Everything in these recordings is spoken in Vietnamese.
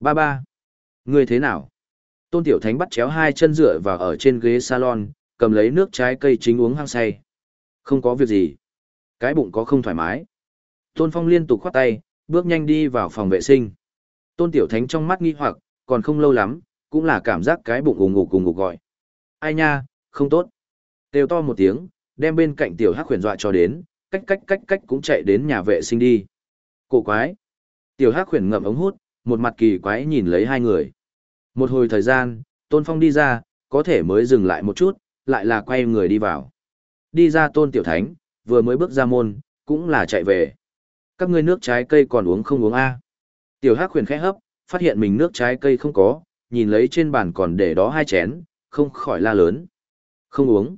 Ba ba. Ngươi thế nào? Tôn Tiểu Thánh bắt chéo hai chân dựa vào ở trên ghế salon, cầm lấy nước trái cây chính uống hăng say. Không có việc gì. Cái bụng có không thoải mái. Tôn Phong liên tục khoát tay, bước nhanh đi vào phòng vệ sinh. Tôn Tiểu Thánh trong mắt nghi hoặc, còn không lâu lắm, cũng là cảm giác cái bụng ủng ngục cùng ngục gọi. Ai nha, không tốt. Têu to một tiếng, đem bên cạnh Tiểu Hắc huyền dọa cho đến, cách cách cách cách cũng chạy đến nhà vệ sinh đi. Cổ quái. Tiểu Hắc huyền ngậm ống hút, một mặt kỳ quái nhìn lấy hai người. Một hồi thời gian, Tôn Phong đi ra, có thể mới dừng lại một chút, lại là quay người đi vào. Đi ra Tôn Tiểu Thánh, vừa mới bước ra môn, cũng là chạy về. Các ngươi nước trái cây còn uống không uống a? Tiểu Hắc khuyền khẽ hấp, phát hiện mình nước trái cây không có, nhìn lấy trên bàn còn để đó hai chén, không khỏi la lớn. Không uống.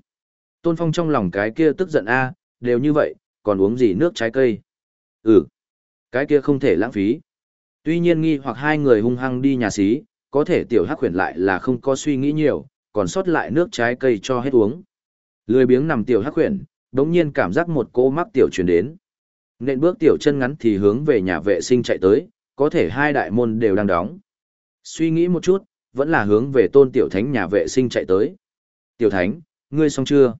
Tôn Phong trong lòng cái kia tức giận a, đều như vậy, còn uống gì nước trái cây? Ừ. Cái kia không thể lãng phí. Tuy nhiên nghi hoặc hai người hung hăng đi nhà xí, có thể tiểu hắc khuyển lại là không có suy nghĩ nhiều, còn sót lại nước trái cây cho hết uống. Lười biếng nằm tiểu hắc khuyển, đống nhiên cảm giác một cô mắc tiểu truyền đến. Nên bước tiểu chân ngắn thì hướng về nhà vệ sinh chạy tới, có thể hai đại môn đều đang đóng. Suy nghĩ một chút, vẫn là hướng về tôn tiểu thánh nhà vệ sinh chạy tới. Tiểu thánh, ngươi xong chưa?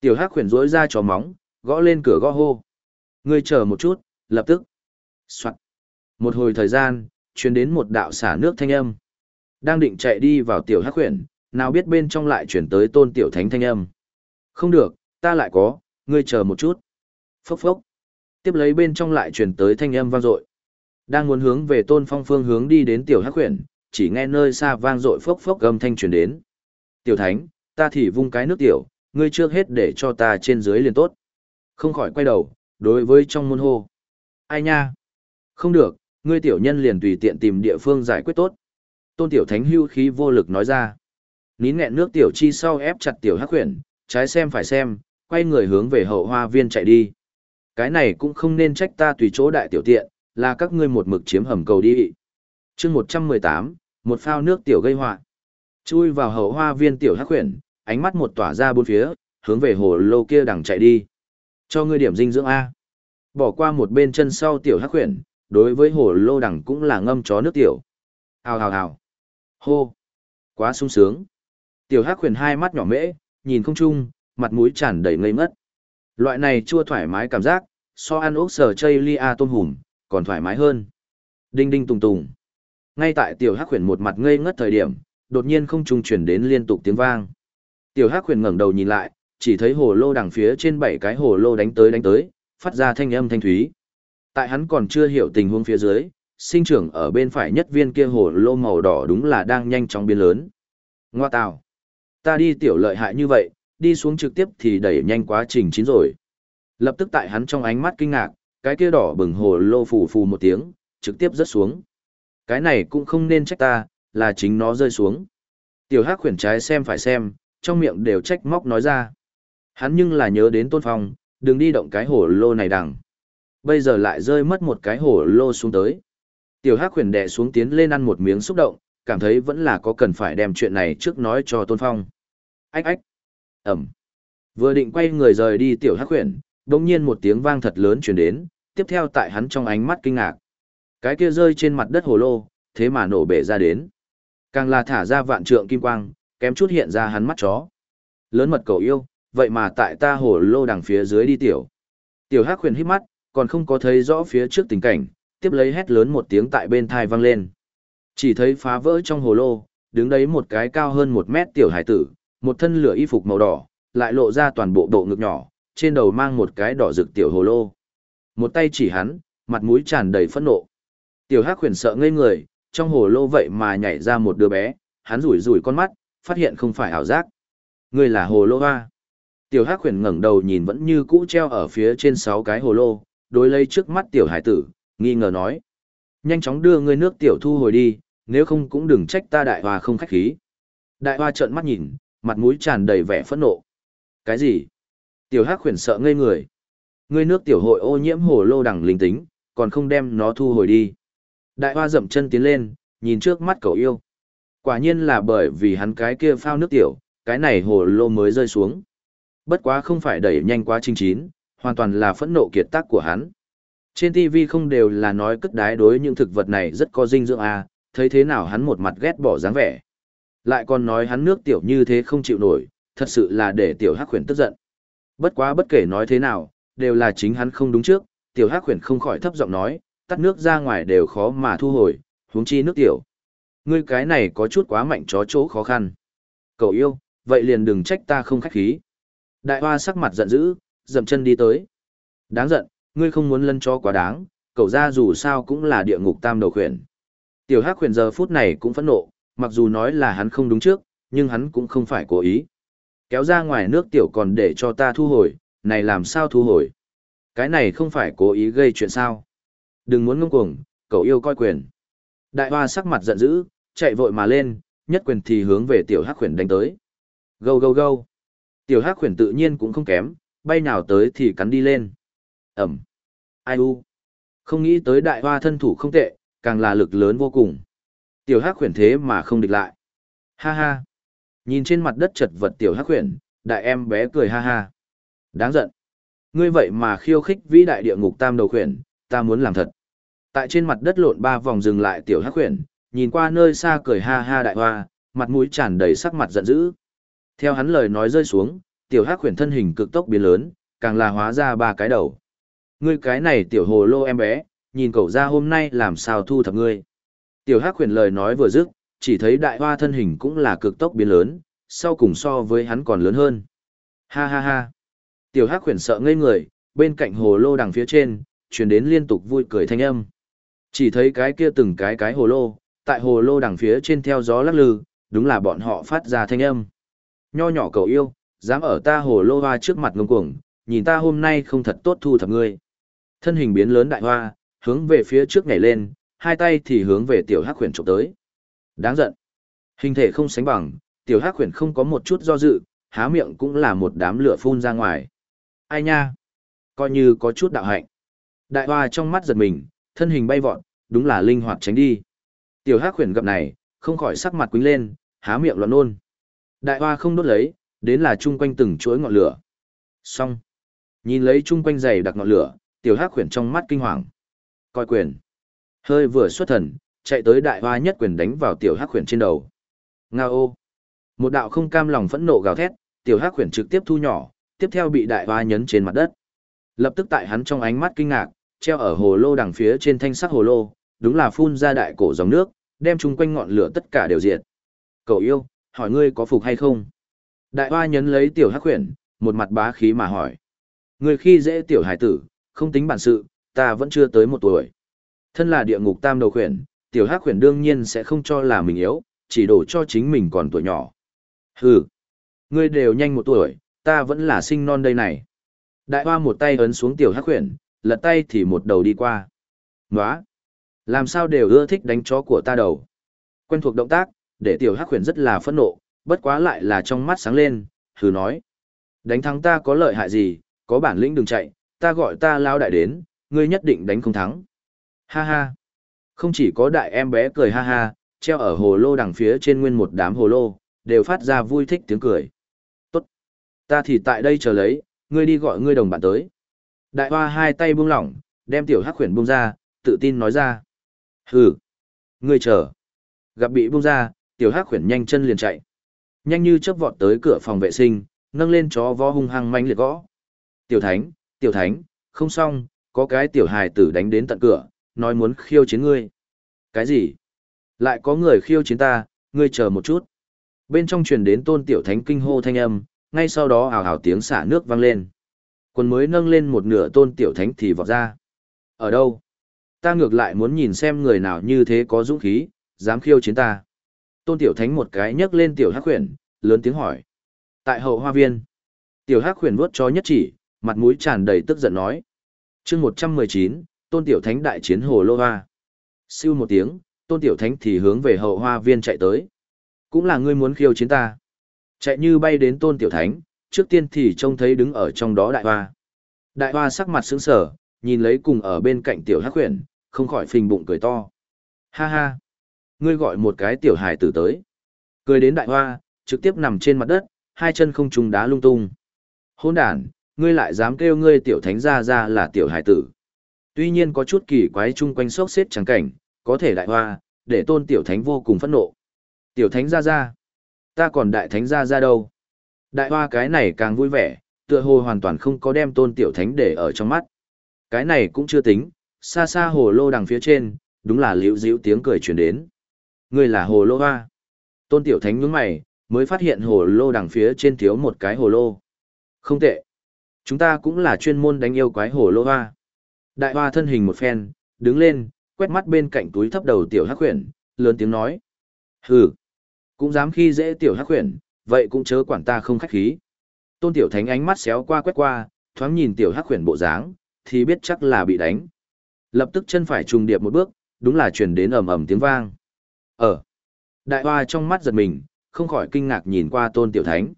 Tiểu hắc khuyển rỗi ra chó móng, gõ lên cửa gõ hô. Ngươi chờ một chút, lập tức. Soạn. Một hồi thời gian, truyền đến một đạo xả nước thanh âm. Đang định chạy đi vào tiểu hắc huyền, nào biết bên trong lại chuyển tới tôn tiểu thánh thanh âm. Không được, ta lại có, ngươi chờ một chút. Phốc phốc. Tiếp lấy bên trong lại chuyển tới thanh âm vang dội. Đang muốn hướng về tôn phong phương hướng đi đến tiểu hắc huyền, chỉ nghe nơi xa vang dội phốc phốc âm thanh truyền đến. Tiểu thánh, ta thì vung cái nước tiểu, ngươi trước hết để cho ta trên dưới liền tốt. Không khỏi quay đầu, đối với trong môn hô. Ai nha? Không được, ngươi tiểu nhân liền tùy tiện tìm địa phương giải quyết tốt. Tôn tiểu thánh hưu khí vô lực nói ra. Nín nghẹn nước tiểu chi sau ép chặt tiểu hắc huyền, trái xem phải xem, quay người hướng về hậu hoa viên chạy đi. Cái này cũng không nên trách ta tùy chỗ đại tiểu tiện, là các ngươi một mực chiếm hầm cầu đi. chương 118, một phao nước tiểu gây họa Chui vào hậu hoa viên tiểu hắc huyền, ánh mắt một tỏa ra bốn phía, hướng về hồ lô kia đằng chạy đi. Cho ngươi điểm dinh dưỡng A. Bỏ qua một bên chân sau tiểu hắc huyền, đối với hồ lô đằng cũng là ngâm chó nước tiểu. Hào hào hào. Hô. Quá sung sướng. Tiểu hắc huyền hai mắt nhỏ mễ, nhìn không chung, mặt mũi tràn đầy ngây ngất. Loại này chua thoải mái cảm giác, so ăn ốc sờ chây lia tôm hùm, còn thoải mái hơn. Đinh đinh tùng tùng. Ngay tại tiểu hắc huyền một mặt ngây ngất thời điểm, đột nhiên không trung chuyển đến liên tục tiếng vang. Tiểu hắc huyền ngẩng đầu nhìn lại, chỉ thấy hồ lô đằng phía trên bảy cái hồ lô đánh tới đánh tới, phát ra thanh âm thanh thúy. Tại hắn còn chưa hiểu tình huống phía dưới, sinh trưởng ở bên phải nhất viên kia hồ lô màu đỏ đúng là đang nhanh chóng biến lớn. Ngoa tào. Ta đi tiểu lợi hại như vậy, đi xuống trực tiếp thì đẩy nhanh quá trình chín rồi. Lập tức tại hắn trong ánh mắt kinh ngạc, cái kia đỏ bừng hồ lô phù phù một tiếng, trực tiếp rớt xuống. Cái này cũng không nên trách ta, là chính nó rơi xuống. Tiểu hắc khuyển trái xem phải xem, trong miệng đều trách móc nói ra. Hắn nhưng là nhớ đến tôn phong, đừng đi động cái hồ lô này đằng. Bây giờ lại rơi mất một cái hồ lô xuống tới. Tiểu Hắc huyền đè xuống tiến lên ăn một miếng xúc động, cảm thấy vẫn là có cần phải đem chuyện này trước nói cho Tôn Phong. Ách ách. Ẩm. Vừa định quay người rời đi Tiểu Hắc huyền, đột nhiên một tiếng vang thật lớn truyền đến, tiếp theo tại hắn trong ánh mắt kinh ngạc. Cái kia rơi trên mặt đất hồ lô, thế mà nổ bể ra đến. Càng là thả ra vạn trượng kim quang, kém chút hiện ra hắn mắt chó. Lớn mật cầu yêu, vậy mà tại ta hồ lô đằng phía dưới đi tiểu. Tiểu Hắc huyền hít mắt, còn không có thấy rõ phía trước tình cảnh, tiếp lấy hét lớn một tiếng tại bên thai vang lên. Chỉ thấy phá vỡ trong hồ lô, đứng đấy một cái cao hơn một mét tiểu hải tử, một thân lửa y phục màu đỏ, lại lộ ra toàn bộ bộ ngực nhỏ, trên đầu mang một cái đỏ rực tiểu hồ lô. Một tay chỉ hắn, mặt mũi tràn đầy phẫn nộ. Tiểu Hắc huyền sợ ngây người, trong hồ lô vậy mà nhảy ra một đứa bé, hắn rủi rủi con mắt, phát hiện không phải ảo giác. Người là hồ lô hoa. Tiểu Hắc huyền ngẩng đầu nhìn vẫn như cũ treo ở phía trên sáu cái hồ lô, đối lấy trước mắt tiểu hải tử, nghi ngờ nói. Nhanh chóng đưa ngươi nước tiểu thu hồi đi, nếu không cũng đừng trách ta đại hoa không khách khí. Đại hoa trợn mắt nhìn, mặt mũi tràn đầy vẻ phẫn nộ. Cái gì? Tiểu hắc khuyển sợ ngây người. Ngươi nước tiểu hội ô nhiễm hồ lô đẳng linh tính, còn không đem nó thu hồi đi. Đại hoa dậm chân tiến lên, nhìn trước mắt cậu yêu. Quả nhiên là bởi vì hắn cái kia phao nước tiểu, cái này hồ lô mới rơi xuống. Bất quá không phải đẩy nhanh quá trình chín, hoàn toàn là phẫn nộ kiệt tác của hắn. Trên TV không đều là nói cất đái đối những thực vật này rất có dinh dưỡng à, thấy thế nào hắn một mặt ghét bỏ dáng vẻ. Lại còn nói hắn nước tiểu như thế không chịu nổi, thật sự là để tiểu hắc khuyển tức giận. Bất quá bất kể nói thế nào, đều là chính hắn không đúng trước, tiểu hắc khuyển không khỏi thấp giọng nói, tắt nước ra ngoài đều khó mà thu hồi, huống chi nước tiểu. Ngươi cái này có chút quá mạnh chó chỗ khó khăn. Cậu yêu, vậy liền đừng trách ta không khách khí. Đại hoa sắc mặt giận dữ, dậm chân đi tới. Đáng giận, ngươi không muốn lân cho quá đáng, cậu ra dù sao cũng là địa ngục tam đầu khuyển. Tiểu hắc khuyển giờ phút này cũng phẫn nộ, mặc dù nói là hắn không đúng trước, nhưng hắn cũng không phải cố ý. Kéo ra ngoài nước tiểu còn để cho ta thu hồi, này làm sao thu hồi? Cái này không phải cố ý gây chuyện sao? Đừng muốn ngông cuồng, cậu yêu coi quyền. Đại hoa sắc mặt giận dữ, chạy vội mà lên, nhất quyền thì hướng về tiểu hắc khuyển đánh tới. Gâu gâu gâu. Tiểu hắc khuyển tự nhiên cũng không kém, bay nào tới thì cắn đi lên. Ẩm. Ai u. Không nghĩ tới đại hoa thân thủ không tệ, càng là lực lớn vô cùng. Tiểu hắc khuyển thế mà không địch lại. Ha ha. Nhìn trên mặt đất chật vật tiểu hắc khuyển, đại em bé cười ha ha. Đáng giận. Ngươi vậy mà khiêu khích vĩ đại địa ngục tam đầu khuyển, ta muốn làm thật. Tại trên mặt đất lộn ba vòng dừng lại tiểu hắc khuyển, nhìn qua nơi xa cười ha ha đại hoa, mặt mũi tràn đầy sắc mặt giận dữ. Theo hắn lời nói rơi xuống, tiểu hắc Huyền thân hình cực tốc biến lớn, càng là hóa ra ba cái đầu. Ngươi cái này tiểu hồ lô em bé, nhìn cậu ra hôm nay làm sao thu thập ngươi. Tiểu hắc Huyền lời nói vừa dứt, chỉ thấy đại hoa thân hình cũng là cực tốc biến lớn, sau cùng so với hắn còn lớn hơn. Ha ha ha. Tiểu hắc Huyền sợ ngây người, bên cạnh hồ lô đằng phía trên, truyền đến liên tục vui cười thanh âm. Chỉ thấy cái kia từng cái cái hồ lô, tại hồ lô đằng phía trên theo gió lắc lư, đúng là bọn họ phát ra thanh âm. Nho nhỏ cậu yêu, dám ở ta hồ lô hoa trước mặt ngông cuồng, nhìn ta hôm nay không thật tốt thu thập ngươi. Thân hình biến lớn đại hoa, hướng về phía trước nhảy lên, hai tay thì hướng về tiểu hắc khuyển chụp tới. Đáng giận. Hình thể không sánh bằng, tiểu hắc khuyển không có một chút do dự, há miệng cũng là một đám lửa phun ra ngoài. Ai nha? Coi như có chút đạo hạnh. Đại hoa trong mắt giật mình, thân hình bay vọt, đúng là linh hoạt tránh đi. Tiểu hắc khuyển gặp này, không khỏi sắc mặt quính lên, há miệng loạn nôn. Đại hoa không đốt lấy, đến là chung quanh từng chuỗi ngọn lửa. Xong. Nhìn lấy chung quanh dày đặc ngọn lửa, tiểu hắc khuyển trong mắt kinh hoàng. Coi quyền. Hơi vừa xuất thần, chạy tới đại hoa nhất quyền đánh vào tiểu hắc khuyển trên đầu. Nga ô. Một đạo không cam lòng phẫn nộ gào thét, tiểu hắc khuyển trực tiếp thu nhỏ, tiếp theo bị đại hoa nhấn trên mặt đất. Lập tức tại hắn trong ánh mắt kinh ngạc, treo ở hồ lô đằng phía trên thanh sắc hồ lô, đúng là phun ra đại cổ dòng nước, đem chung quanh ngọn lửa tất cả đều diệt. Cậu yêu, hỏi ngươi có phục hay không? Đại hoa nhấn lấy tiểu hắc khuyển, một mặt bá khí mà hỏi. người khi dễ tiểu hải tử, không tính bản sự, ta vẫn chưa tới một tuổi. Thân là địa ngục tam đầu khuyển, tiểu hắc khuyển đương nhiên sẽ không cho là mình yếu, chỉ đổ cho chính mình còn tuổi nhỏ. Hừ, ngươi đều nhanh một tuổi, ta vẫn là sinh non đây này. Đại hoa một tay ấn xuống tiểu hắc khuyển, lật tay thì một đầu đi qua. Nóa! Làm sao đều ưa thích đánh chó của ta đầu. Quen thuộc động tác, để tiểu hắc khuyển rất là phẫn nộ, bất quá lại là trong mắt sáng lên, hừ nói. Đánh thắng ta có lợi hại gì, có bản lĩnh đừng chạy, ta gọi ta lao đại đến, ngươi nhất định đánh không thắng. Ha ha! Không chỉ có đại em bé cười ha ha, treo ở hồ lô đằng phía trên nguyên một đám hồ lô, đều phát ra vui thích tiếng cười. Tốt! Ta thì tại đây chờ lấy, ngươi đi gọi ngươi đồng bạn tới. Đại hoa hai tay buông lỏng, đem tiểu hắc khuyển buông ra, tự tin nói ra. Hừ! Ngươi chờ! Gặp bị buông ra, tiểu hắc khuyển nhanh chân liền chạy. Nhanh như chớp vọt tới cửa phòng vệ sinh, nâng lên chó vó hung hăng manh liệt gõ. Tiểu thánh, tiểu thánh, không xong, có cái tiểu hài tử đánh đến tận cửa, nói muốn khiêu chiến ngươi. Cái gì? Lại có người khiêu chiến ta, ngươi chờ một chút. Bên trong truyền đến tôn tiểu thánh kinh hô thanh âm, ngay sau đó ào ào tiếng xả nước vang lên. Quân mới nâng lên một nửa tôn tiểu thánh thì vọt ra. Ở đâu? Ta ngược lại muốn nhìn xem người nào như thế có dũng khí, dám khiêu chiến ta. Tôn tiểu thánh một cái nhấc lên tiểu hắc khuyển, lớn tiếng hỏi. Tại hậu hoa viên, tiểu hắc khuyển vuốt cho nhất chỉ, mặt mũi tràn đầy tức giận nói. chương một trăm mười chín tôn tiểu thánh đại chiến hồ lô hoa. Siêu một tiếng, tôn tiểu thánh thì hướng về hậu hoa viên chạy tới. Cũng là ngươi muốn khiêu chiến ta. Chạy như bay đến tôn tiểu thánh, trước tiên thì trông thấy đứng ở trong đó đại hoa. Đại hoa sắc mặt sững sờ, nhìn lấy cùng ở bên cạnh tiểu hắc huyền, không khỏi phình bụng cười to. Ha ha! Ngươi gọi một cái tiểu hài tử tới. Cười đến đại hoa, trực tiếp nằm trên mặt đất, hai chân không trùng đá lung tung. Hôn đàn, ngươi lại dám kêu ngươi tiểu thánh gia ra là tiểu hài tử. Tuy nhiên có chút kỳ quái chung quanh sốc xếp trắng cảnh, có thể đại hoa, để tôn tiểu thánh vô cùng phẫn nộ. Tiểu thánh gia ra. Ta còn đại thánh gia ra đâu. Đại hoa cái này càng vui vẻ, tựa hồ hoàn toàn không có đem tôn tiểu thánh để ở trong mắt. Cái này cũng chưa tính, xa xa hồ lô đằng phía trên, đúng là liễu diễu tiếng cười truyền đến. Ngươi là hồ lô hoa. Tôn tiểu thánh nhướng mày, mới phát hiện hồ lô đằng phía trên thiếu một cái hồ lô. Không tệ. Chúng ta cũng là chuyên môn đánh yêu quái hồ lô hoa. Đại hoa thân hình một phen, đứng lên, quét mắt bên cạnh túi thấp đầu tiểu hắc khuyển, lớn tiếng nói. Hừ, cũng dám khi dễ tiểu hắc khuyển, vậy cũng chớ quản ta không khách khí. Tôn tiểu thánh ánh mắt xéo qua quét qua, thoáng nhìn tiểu hắc khuyển bộ dáng, thì biết chắc là bị đánh. Lập tức chân phải trùng điệp một bước, đúng là truyền đến ầm ầm tiếng vang. Ở. Đại hoa trong mắt giật mình, không khỏi kinh ngạc nhìn qua tôn tiểu thánh.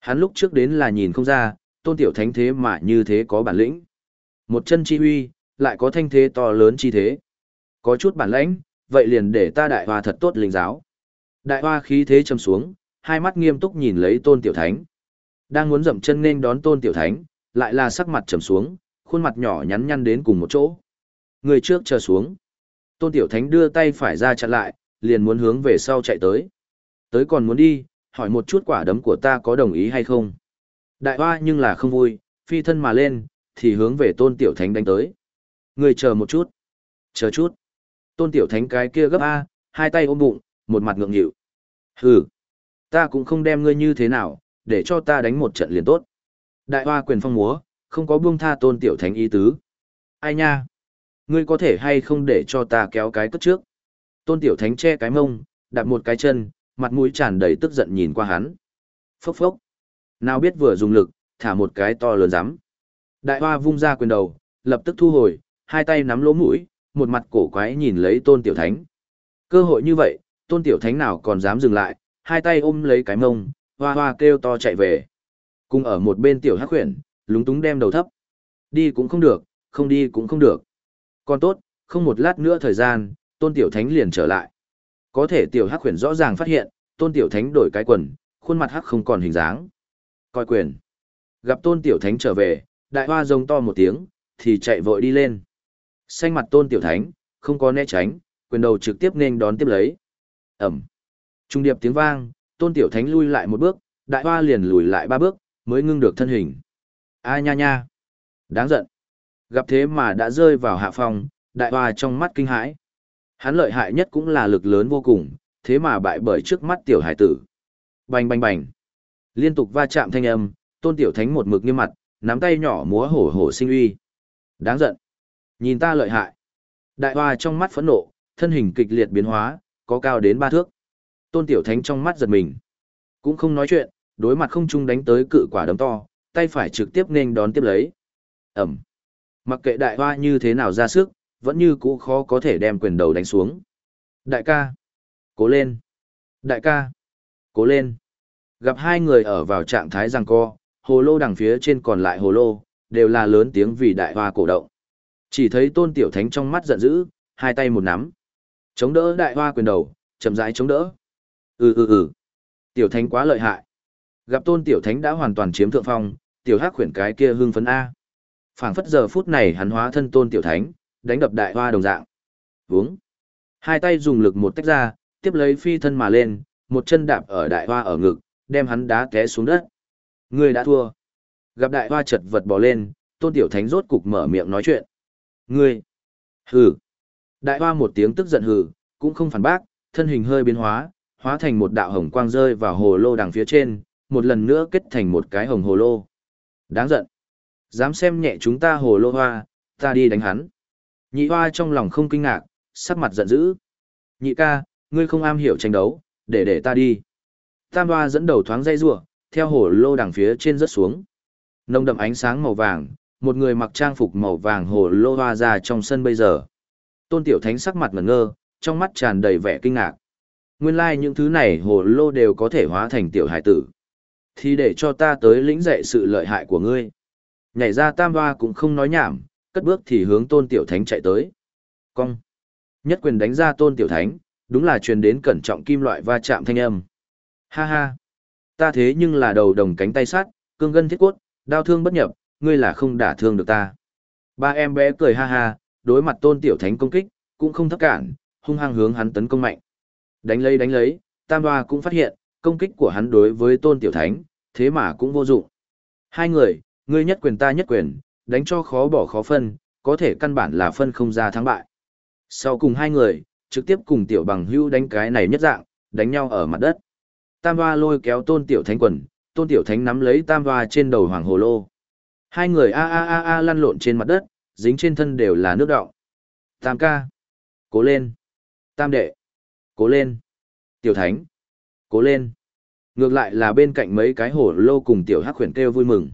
Hắn lúc trước đến là nhìn không ra, tôn tiểu thánh thế mà như thế có bản lĩnh. Một chân chi huy, lại có thanh thế to lớn chi thế. Có chút bản lãnh, vậy liền để ta đại hoa thật tốt linh giáo. Đại hoa khí thế trầm xuống, hai mắt nghiêm túc nhìn lấy tôn tiểu thánh. Đang muốn dậm chân nên đón tôn tiểu thánh, lại là sắc mặt trầm xuống, khuôn mặt nhỏ nhắn nhăn đến cùng một chỗ. Người trước chờ xuống. Tôn tiểu thánh đưa tay phải ra chặn lại, liền muốn hướng về sau chạy tới. Tới còn muốn đi, hỏi một chút quả đấm của ta có đồng ý hay không. Đại hoa nhưng là không vui, phi thân mà lên, thì hướng về tôn tiểu thánh đánh tới. Người chờ một chút. Chờ chút. Tôn tiểu thánh cái kia gấp A, hai tay ôm bụng, một mặt ngượng nghịu. Hừ. Ta cũng không đem ngươi như thế nào, để cho ta đánh một trận liền tốt. Đại hoa quyền phong múa, không có buông tha tôn tiểu thánh ý tứ. Ai nha? Ngươi có thể hay không để cho ta kéo cái cất trước? Tôn tiểu thánh che cái mông, đặt một cái chân, mặt mũi tràn đầy tức giận nhìn qua hắn. Phốc phốc. Nào biết vừa dùng lực, thả một cái to lớn rắm. Đại hoa vung ra quyền đầu, lập tức thu hồi, hai tay nắm lỗ mũi, một mặt cổ quái nhìn lấy tôn tiểu thánh. Cơ hội như vậy, tôn tiểu thánh nào còn dám dừng lại, hai tay ôm lấy cái mông, hoa hoa kêu to chạy về. Cùng ở một bên tiểu hắc khuyển, lúng túng đem đầu thấp. Đi cũng không được, không đi cũng không được. Còn tốt, không một lát nữa thời gian, tôn tiểu thánh liền trở lại. Có thể tiểu hắc khuyển rõ ràng phát hiện, tôn tiểu thánh đổi cái quần, khuôn mặt hắc không còn hình dáng. Coi quyền. Gặp tôn tiểu thánh trở về, đại hoa rông to một tiếng, thì chạy vội đi lên. Xanh mặt tôn tiểu thánh, không có né tránh, quyền đầu trực tiếp nên đón tiếp lấy. Ẩm. Trung điệp tiếng vang, tôn tiểu thánh lui lại một bước, đại hoa liền lùi lại ba bước, mới ngưng được thân hình. A nha nha. Đáng giận. Gặp thế mà đã rơi vào hạ phòng, đại hoa trong mắt kinh hãi. Hắn lợi hại nhất cũng là lực lớn vô cùng, thế mà bại bởi trước mắt tiểu hải tử. Bành bành bành. Liên tục va chạm thanh âm, tôn tiểu thánh một mực nghiêm mặt, nắm tay nhỏ múa hổ hổ sinh uy. Đáng giận. Nhìn ta lợi hại. Đại hoa trong mắt phẫn nộ, thân hình kịch liệt biến hóa, có cao đến ba thước. Tôn tiểu thánh trong mắt giật mình. Cũng không nói chuyện, đối mặt không chung đánh tới cự quả đấm to, tay phải trực tiếp nên đón tiếp lấy. Ẩm. Mặc kệ đại hoa như thế nào ra sức, vẫn như cũ khó có thể đem quyền đầu đánh xuống. Đại ca. Cố lên. Đại ca. Cố lên. Gặp hai người ở vào trạng thái giằng co, hồ lô đằng phía trên còn lại hồ lô, đều là lớn tiếng vì đại hoa cổ động. Chỉ thấy tôn tiểu thánh trong mắt giận dữ, hai tay một nắm. Chống đỡ đại hoa quyền đầu, chậm rãi chống đỡ. Ừ ừ ừ. Tiểu thánh quá lợi hại. Gặp tôn tiểu thánh đã hoàn toàn chiếm thượng phong, tiểu hắc khuyển cái kia hưng phấn A. phảng phất giờ phút này hắn hóa thân tôn tiểu thánh, đánh đập đại hoa đồng dạng. Vướng. Hai tay dùng lực một tách ra, tiếp lấy phi thân mà lên, một chân đạp ở đại hoa ở ngực, đem hắn đá té xuống đất. Người đã thua. Gặp đại hoa chật vật bò lên, tôn tiểu thánh rốt cục mở miệng nói chuyện. Ngươi! Hừ! Đại hoa một tiếng tức giận hừ, cũng không phản bác, thân hình hơi biến hóa, hóa thành một đạo hồng quang rơi vào hồ lô đằng phía trên, một lần nữa kết thành một cái hồng hồ lô. Đáng giận! Dám xem nhẹ chúng ta hồ lô hoa, ta đi đánh hắn. Nhị hoa trong lòng không kinh ngạc, sắc mặt giận dữ. Nhị ca, ngươi không am hiểu tranh đấu, để để ta đi. Tam hoa dẫn đầu thoáng dây rủa theo hồ lô đằng phía trên rớt xuống. Nông đậm ánh sáng màu vàng, một người mặc trang phục màu vàng hồ lô hoa ra trong sân bây giờ. Tôn Tiểu Thánh sắc mặt ngẩn ngơ, trong mắt tràn đầy vẻ kinh ngạc. Nguyên lai like những thứ này hồ lô đều có thể hóa thành tiểu hải tử. Thì để cho ta tới lĩnh dạy sự lợi hại của ngươi. Nhảy ra tam hoa cũng không nói nhảm, cất bước thì hướng Tôn Tiểu Thánh chạy tới. Cong. Nhất quyền đánh ra Tôn Tiểu Thánh, đúng là truyền đến cẩn trọng kim loại va chạm thanh âm. Ha ha. Ta thế nhưng là đầu đồng cánh tay sắt, cương gân thiết cốt, đau thương bất nhập, ngươi là không đả thương được ta. Ba em bé cười ha ha, đối mặt tôn tiểu thánh công kích, cũng không thấp cản, hung hăng hướng hắn tấn công mạnh. Đánh lấy đánh lấy, Tam Hoa cũng phát hiện, công kích của hắn đối với Tôn Tiểu Thánh, thế mà cũng vô dụng. Hai người, ngươi nhất quyền ta nhất quyền, đánh cho khó bỏ khó phân, có thể căn bản là phân không ra thắng bại. Sau cùng hai người, trực tiếp cùng Tiểu Bằng Hưu đánh cái này nhất dạng, đánh nhau ở mặt đất. Tam Hoa lôi kéo Tôn Tiểu Thánh quần, Tôn Tiểu Thánh nắm lấy Tam Hoa trên đầu Hoàng Hồ Lô. Hai người a a a a lăn lộn trên mặt đất, dính trên thân đều là nước đọng. Tam ca. Cố lên. Tam đệ. Cố lên. Tiểu Thánh. Cố lên. Ngược lại là bên cạnh mấy cái hổ lô cùng tiểu hắc khuyển kêu vui mừng.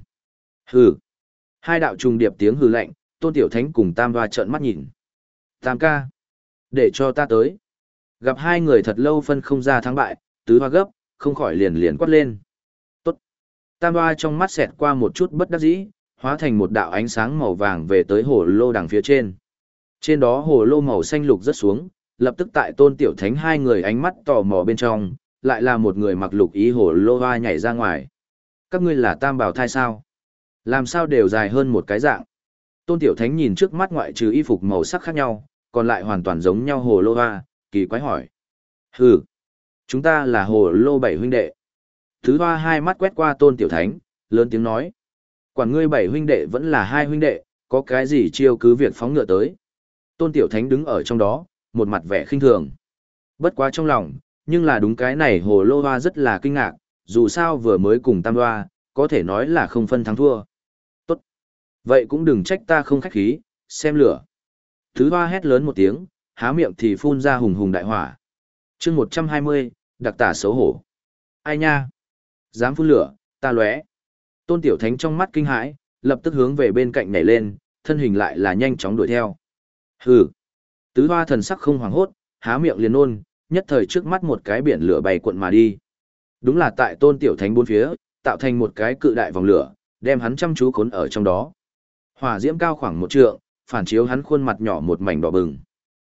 Hừ. Hai đạo trùng điệp tiếng hừ lạnh, tôn tiểu thánh cùng tam hoa trợn mắt nhìn. Tam ca. Để cho ta tới. Gặp hai người thật lâu phân không ra thắng bại, tứ hoa gấp, không khỏi liền liền quát lên. Tốt. Tam hoa trong mắt xẹt qua một chút bất đắc dĩ, hóa thành một đạo ánh sáng màu vàng về tới hồ lô đằng phía trên. Trên đó hồ lô màu xanh lục rất xuống, lập tức tại tôn tiểu thánh hai người ánh mắt tò mò bên trong, lại là một người mặc lục ý hồ lô hoa nhảy ra ngoài. Các ngươi là tam bảo thai sao? Làm sao đều dài hơn một cái dạng? Tôn tiểu thánh nhìn trước mắt ngoại trừ y phục màu sắc khác nhau, còn lại hoàn toàn giống nhau hồ lô hoa, kỳ quái hỏi. Hừ, chúng ta là hồ lô bảy huynh đệ. Thứ hoa hai mắt quét qua tôn tiểu thánh, lớn tiếng nói. Quản ngươi bảy huynh đệ vẫn là hai huynh đệ, có cái gì chiêu cứ việc phóng ngựa tới. Tôn tiểu thánh đứng ở trong đó, một mặt vẻ khinh thường. Bất quá trong lòng, nhưng là đúng cái này hồ lô hoa rất là kinh ngạc, dù sao vừa mới cùng tam hoa, có thể nói là không phân thắng thua. Tốt. Vậy cũng đừng trách ta không khách khí, xem lửa. Thứ hoa hét lớn một tiếng, há miệng thì phun ra hùng hùng đại hỏa. chương 120, đặc tả xấu hổ. Ai nha? Dám phun lửa, ta lóe. Tôn Tiểu Thánh trong mắt kinh hãi, lập tức hướng về bên cạnh nhảy lên, thân hình lại là nhanh chóng đuổi theo. Hừ. Tứ hoa thần sắc không hoảng hốt, há miệng liền nôn, nhất thời trước mắt một cái biển lửa bay cuộn mà đi. Đúng là tại tôn tiểu thánh bốn phía, tạo thành một cái cự đại vòng lửa, đem hắn chăm chú khốn ở trong đó. Hỏa diễm cao khoảng một trượng, phản chiếu hắn khuôn mặt nhỏ một mảnh đỏ bừng.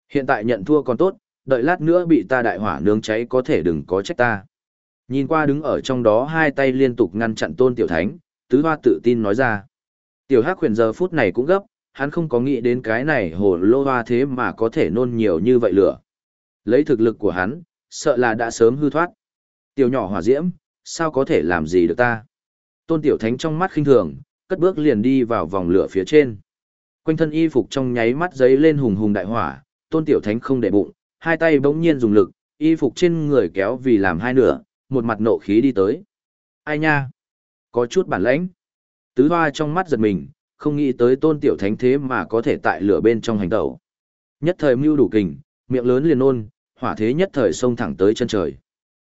Hiện tại nhận thua còn tốt, đợi lát nữa bị ta đại hỏa nướng cháy có thể đừng có trách ta. Nhìn qua đứng ở trong đó hai tay liên tục ngăn chặn tôn tiểu thánh, tứ hoa tự tin nói ra. Tiểu hắc huyền giờ phút này cũng gấp, hắn không có nghĩ đến cái này hồ lô hoa thế mà có thể nôn nhiều như vậy lửa. Lấy thực lực của hắn, sợ là đã sớm hư thoát. Tiểu nhỏ hỏa diễm, sao có thể làm gì được ta? Tôn Tiểu Thánh trong mắt khinh thường, cất bước liền đi vào vòng lửa phía trên. Quanh thân y phục trong nháy mắt giấy lên hùng hùng đại hỏa, Tôn Tiểu Thánh không để bụng, hai tay bỗng nhiên dùng lực, y phục trên người kéo vì làm hai nửa, một mặt nộ khí đi tới. Ai nha? Có chút bản lãnh. Tứ hoa trong mắt giật mình, không nghĩ tới Tôn Tiểu Thánh thế mà có thể tại lửa bên trong hành tẩu. Nhất thời mưu đủ kình, miệng lớn liền ôn, hỏa thế nhất thời xông thẳng tới chân trời.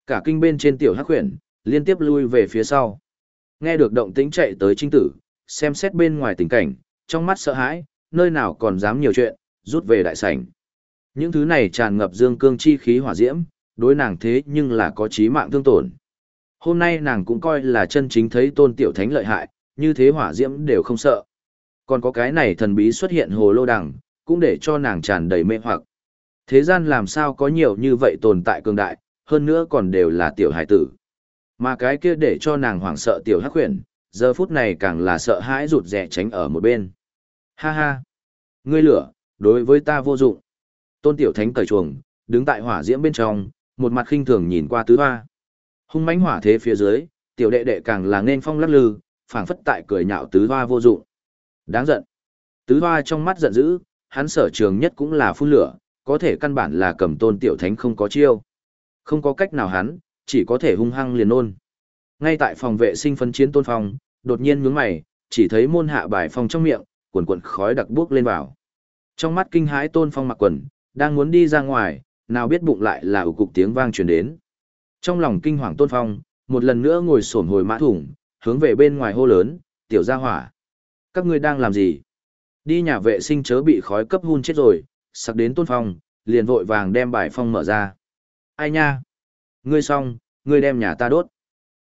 Cả kinh bên trên tiểu hắc huyền, liên tiếp lui về phía sau. Nghe được động tĩnh chạy tới trinh tử, xem xét bên ngoài tình cảnh, trong mắt sợ hãi, nơi nào còn dám nhiều chuyện, rút về đại sảnh. Những thứ này tràn ngập dương cương chi khí hỏa diễm, đối nàng thế nhưng là có chí mạng thương tổn. Hôm nay nàng cũng coi là chân chính thấy tôn tiểu thánh lợi hại, như thế hỏa diễm đều không sợ. Còn có cái này thần bí xuất hiện hồ lô đằng, cũng để cho nàng tràn đầy mê hoặc. Thế gian làm sao có nhiều như vậy tồn tại cường đại, hơn nữa còn đều là tiểu hải tử. Mà cái kia để cho nàng hoảng sợ tiểu hắc huyền, giờ phút này càng là sợ hãi rụt rè tránh ở một bên. Ha ha! Ngươi lửa, đối với ta vô dụng. Tôn tiểu thánh cởi chuồng, đứng tại hỏa diễm bên trong, một mặt khinh thường nhìn qua tứ hoa. Hung mãnh hỏa thế phía dưới, tiểu đệ đệ càng là nên phong lắc lư, phảng phất tại cười nhạo tứ hoa vô dụng. Đáng giận. Tứ hoa trong mắt giận dữ, hắn sở trường nhất cũng là phun lửa, có thể căn bản là cầm tôn tiểu thánh không có chiêu. Không có cách nào hắn, chỉ có thể hung hăng liền ôn. Ngay tại phòng vệ sinh phân chiến tôn phong, đột nhiên nhướng mày, chỉ thấy môn hạ bài phong trong miệng, cuộn cuộn khói đặc bước lên vào. Trong mắt kinh hãi tôn phong mặc quần, đang muốn đi ra ngoài, nào biết bụng lại là ủ cục tiếng vang truyền đến. Trong lòng kinh hoàng tôn phong, một lần nữa ngồi sổn hồi mã thủng, hướng về bên ngoài hô lớn, tiểu gia hỏa. Các ngươi đang làm gì? Đi nhà vệ sinh chớ bị khói cấp hun chết rồi, sặc đến tôn phong, liền vội vàng đem bài phong mở ra. Ai nha? Ngươi xong, ngươi đem nhà ta đốt.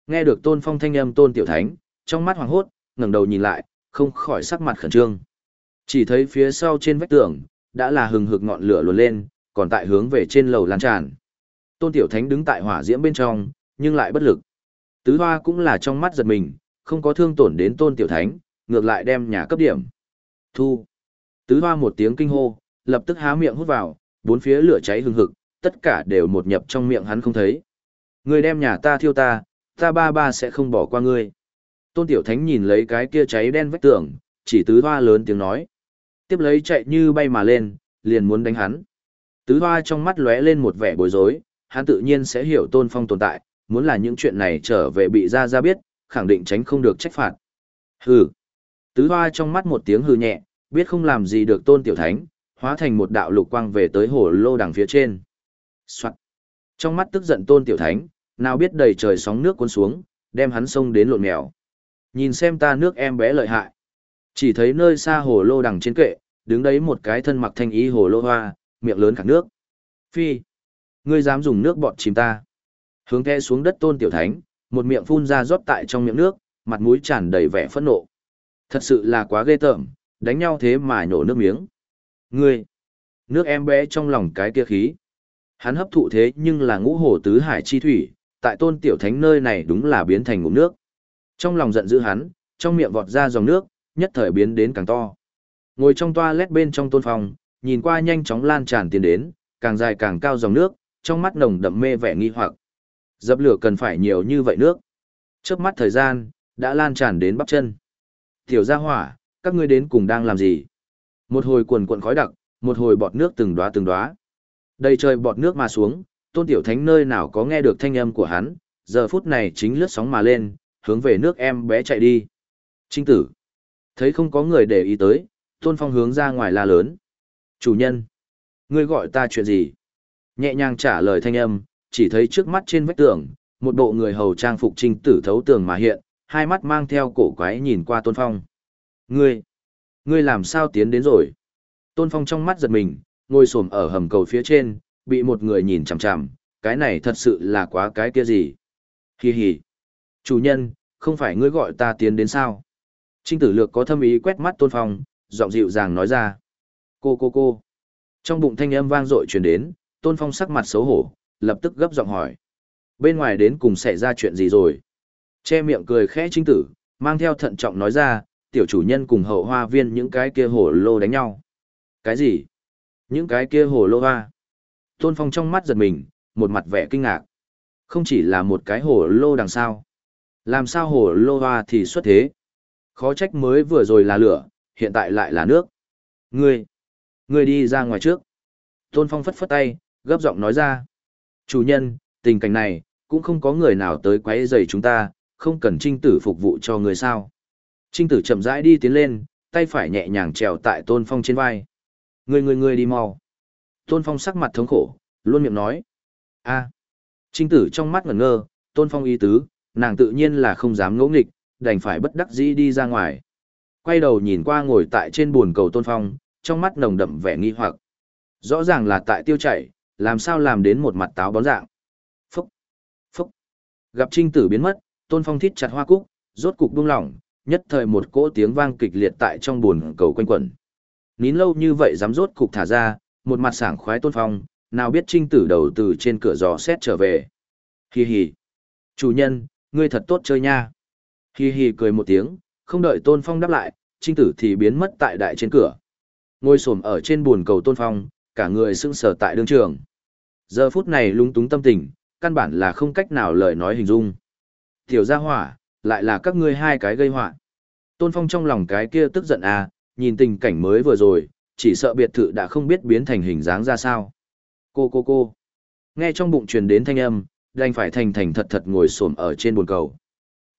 Nghe được tôn phong thanh âm tôn tiểu thánh, trong mắt hoàng hốt, ngẩng đầu nhìn lại, không khỏi sắc mặt khẩn trương. Chỉ thấy phía sau trên vách tường, đã là hừng hực ngọn lửa luồn lên, còn tại hướng về trên lầu lan tràn. Tôn tiểu thánh đứng tại hỏa diễm bên trong, nhưng lại bất lực. Tứ hoa cũng là trong mắt giật mình, không có thương tổn đến tôn tiểu thánh, ngược lại đem nhà cấp điểm. Thu. Tứ hoa một tiếng kinh hô, lập tức há miệng hút vào, bốn phía lửa cháy hừng hực, tất cả đều một nhập trong miệng hắn không thấy. Người đem nhà ta thiêu ta, ta ba ba sẽ không bỏ qua ngươi. Tôn Tiểu Thánh nhìn lấy cái kia cháy đen vách tường, chỉ tứ hoa lớn tiếng nói. Tiếp lấy chạy như bay mà lên, liền muốn đánh hắn. Tứ hoa trong mắt lóe lên một vẻ bối rối, hắn tự nhiên sẽ hiểu Tôn Phong tồn tại, muốn là những chuyện này trở về bị ra ra biết, khẳng định tránh không được trách phạt. Hừ. Tứ hoa trong mắt một tiếng hừ nhẹ, biết không làm gì được Tôn Tiểu Thánh, hóa thành một đạo lục quang về tới hồ lô đằng phía trên. Soạn. Trong mắt tức giận Tôn Tiểu Thánh, nào biết đầy trời sóng nước cuốn xuống, đem hắn sông đến lộn mèo. Nhìn xem ta nước em bé lợi hại. Chỉ thấy nơi xa hồ lô đằng trên kệ, đứng đấy một cái thân mặc thanh ý hồ lô hoa, miệng lớn khạc nước. Phi, ngươi dám dùng nước bọt chìm ta. Hướng the xuống đất tôn tiểu thánh, một miệng phun ra rót tại trong miệng nước, mặt mũi tràn đầy vẻ phẫn nộ. Thật sự là quá ghê tởm, đánh nhau thế mà nhổ nước miếng. Ngươi, nước em bé trong lòng cái kia khí. Hắn hấp thụ thế nhưng là ngũ hồ tứ hải chi thủy, tại tôn tiểu thánh nơi này đúng là biến thành ngụm nước. Trong lòng giận dữ hắn, trong miệng vọt ra dòng nước, nhất thời biến đến càng to. Ngồi trong toa lét bên trong tôn phòng, nhìn qua nhanh chóng lan tràn tiến đến, càng dài càng cao dòng nước, trong mắt nồng đậm mê vẻ nghi hoặc. Dập lửa cần phải nhiều như vậy nước. Trước mắt thời gian, đã lan tràn đến bắp chân. Tiểu gia hỏa, các ngươi đến cùng đang làm gì? Một hồi cuồn cuộn khói đặc, một hồi bọt nước từng đóa từng đóa. Đầy trời bọt nước mà xuống, tôn tiểu thánh nơi nào có nghe được thanh âm của hắn, giờ phút này chính lướt sóng mà lên, hướng về nước em bé chạy đi. Trinh tử. Thấy không có người để ý tới, tôn phong hướng ra ngoài la lớn. Chủ nhân. Ngươi gọi ta chuyện gì? Nhẹ nhàng trả lời thanh âm, chỉ thấy trước mắt trên vách tường, một bộ người hầu trang phục trinh tử thấu tường mà hiện, hai mắt mang theo cổ quái nhìn qua tôn phong. Ngươi. Ngươi làm sao tiến đến rồi? Tôn phong trong mắt giật mình, ngồi xổm ở hầm cầu phía trên, bị một người nhìn chằm chằm, cái này thật sự là quá cái kia gì? Hi hi. Chủ nhân, không phải ngươi gọi ta tiến đến sao? Trinh tử lược có thâm ý quét mắt tôn phong, giọng dịu dàng nói ra. Cô cô cô. Trong bụng thanh âm vang dội truyền đến, tôn phong sắc mặt xấu hổ, lập tức gấp giọng hỏi. Bên ngoài đến cùng xảy ra chuyện gì rồi? Che miệng cười khẽ trinh tử, mang theo thận trọng nói ra, tiểu chủ nhân cùng hậu hoa viên những cái kia hổ lô đánh nhau. Cái gì? Những cái kia hồ lô hoa. Tôn phong trong mắt giật mình, một mặt vẻ kinh ngạc. Không chỉ là một cái hồ lô đằng sau. Làm sao hồ lô hoa thì xuất thế? Khó trách mới vừa rồi là lửa, hiện tại lại là nước. Ngươi, ngươi đi ra ngoài trước. Tôn Phong phất phất tay, gấp giọng nói ra. Chủ nhân, tình cảnh này, cũng không có người nào tới quấy rầy chúng ta, không cần trinh tử phục vụ cho người sao. Trinh tử chậm rãi đi tiến lên, tay phải nhẹ nhàng trèo tại Tôn Phong trên vai người người người đi mau. Tôn Phong sắc mặt thống khổ, luôn miệng nói. a Trinh tử trong mắt ngẩn ngơ, Tôn Phong ý tứ, nàng tự nhiên là không dám ngỗ nghịch, đành phải bất đắc dĩ đi ra ngoài. Quay đầu nhìn qua ngồi tại trên bồn cầu tôn phong, trong mắt nồng đậm vẻ nghi hoặc. Rõ ràng là tại tiêu chảy, làm sao làm đến một mặt táo bón dạng. Phúc! Phúc! Gặp trinh tử biến mất, tôn phong thít chặt hoa cúc, rốt cục buông lỏng, nhất thời một cỗ tiếng vang kịch liệt tại trong bồn cầu quanh quẩn. Nín lâu như vậy dám rốt cục thả ra, một mặt sảng khoái tôn phong, nào biết trinh tử đầu từ trên cửa giò xét trở về. Hi hi! Chủ nhân, ngươi thật tốt chơi nha. Hi hi cười một tiếng, không đợi Tôn Phong đáp lại, trinh tử thì biến mất tại đại trên cửa. Ngồi xổm ở trên buồn cầu Tôn Phong, cả người sững sờ tại đương trường. Giờ phút này lung túng tâm tình, căn bản là không cách nào lời nói hình dung. Tiểu gia hỏa, lại là các ngươi hai cái gây họa. Tôn Phong trong lòng cái kia tức giận à, nhìn tình cảnh mới vừa rồi, chỉ sợ biệt thự đã không biết biến thành hình dáng ra sao. Cô cô cô. Nghe trong bụng truyền đến thanh âm, đành phải thành thành thật thật ngồi xổm ở trên buồn cầu.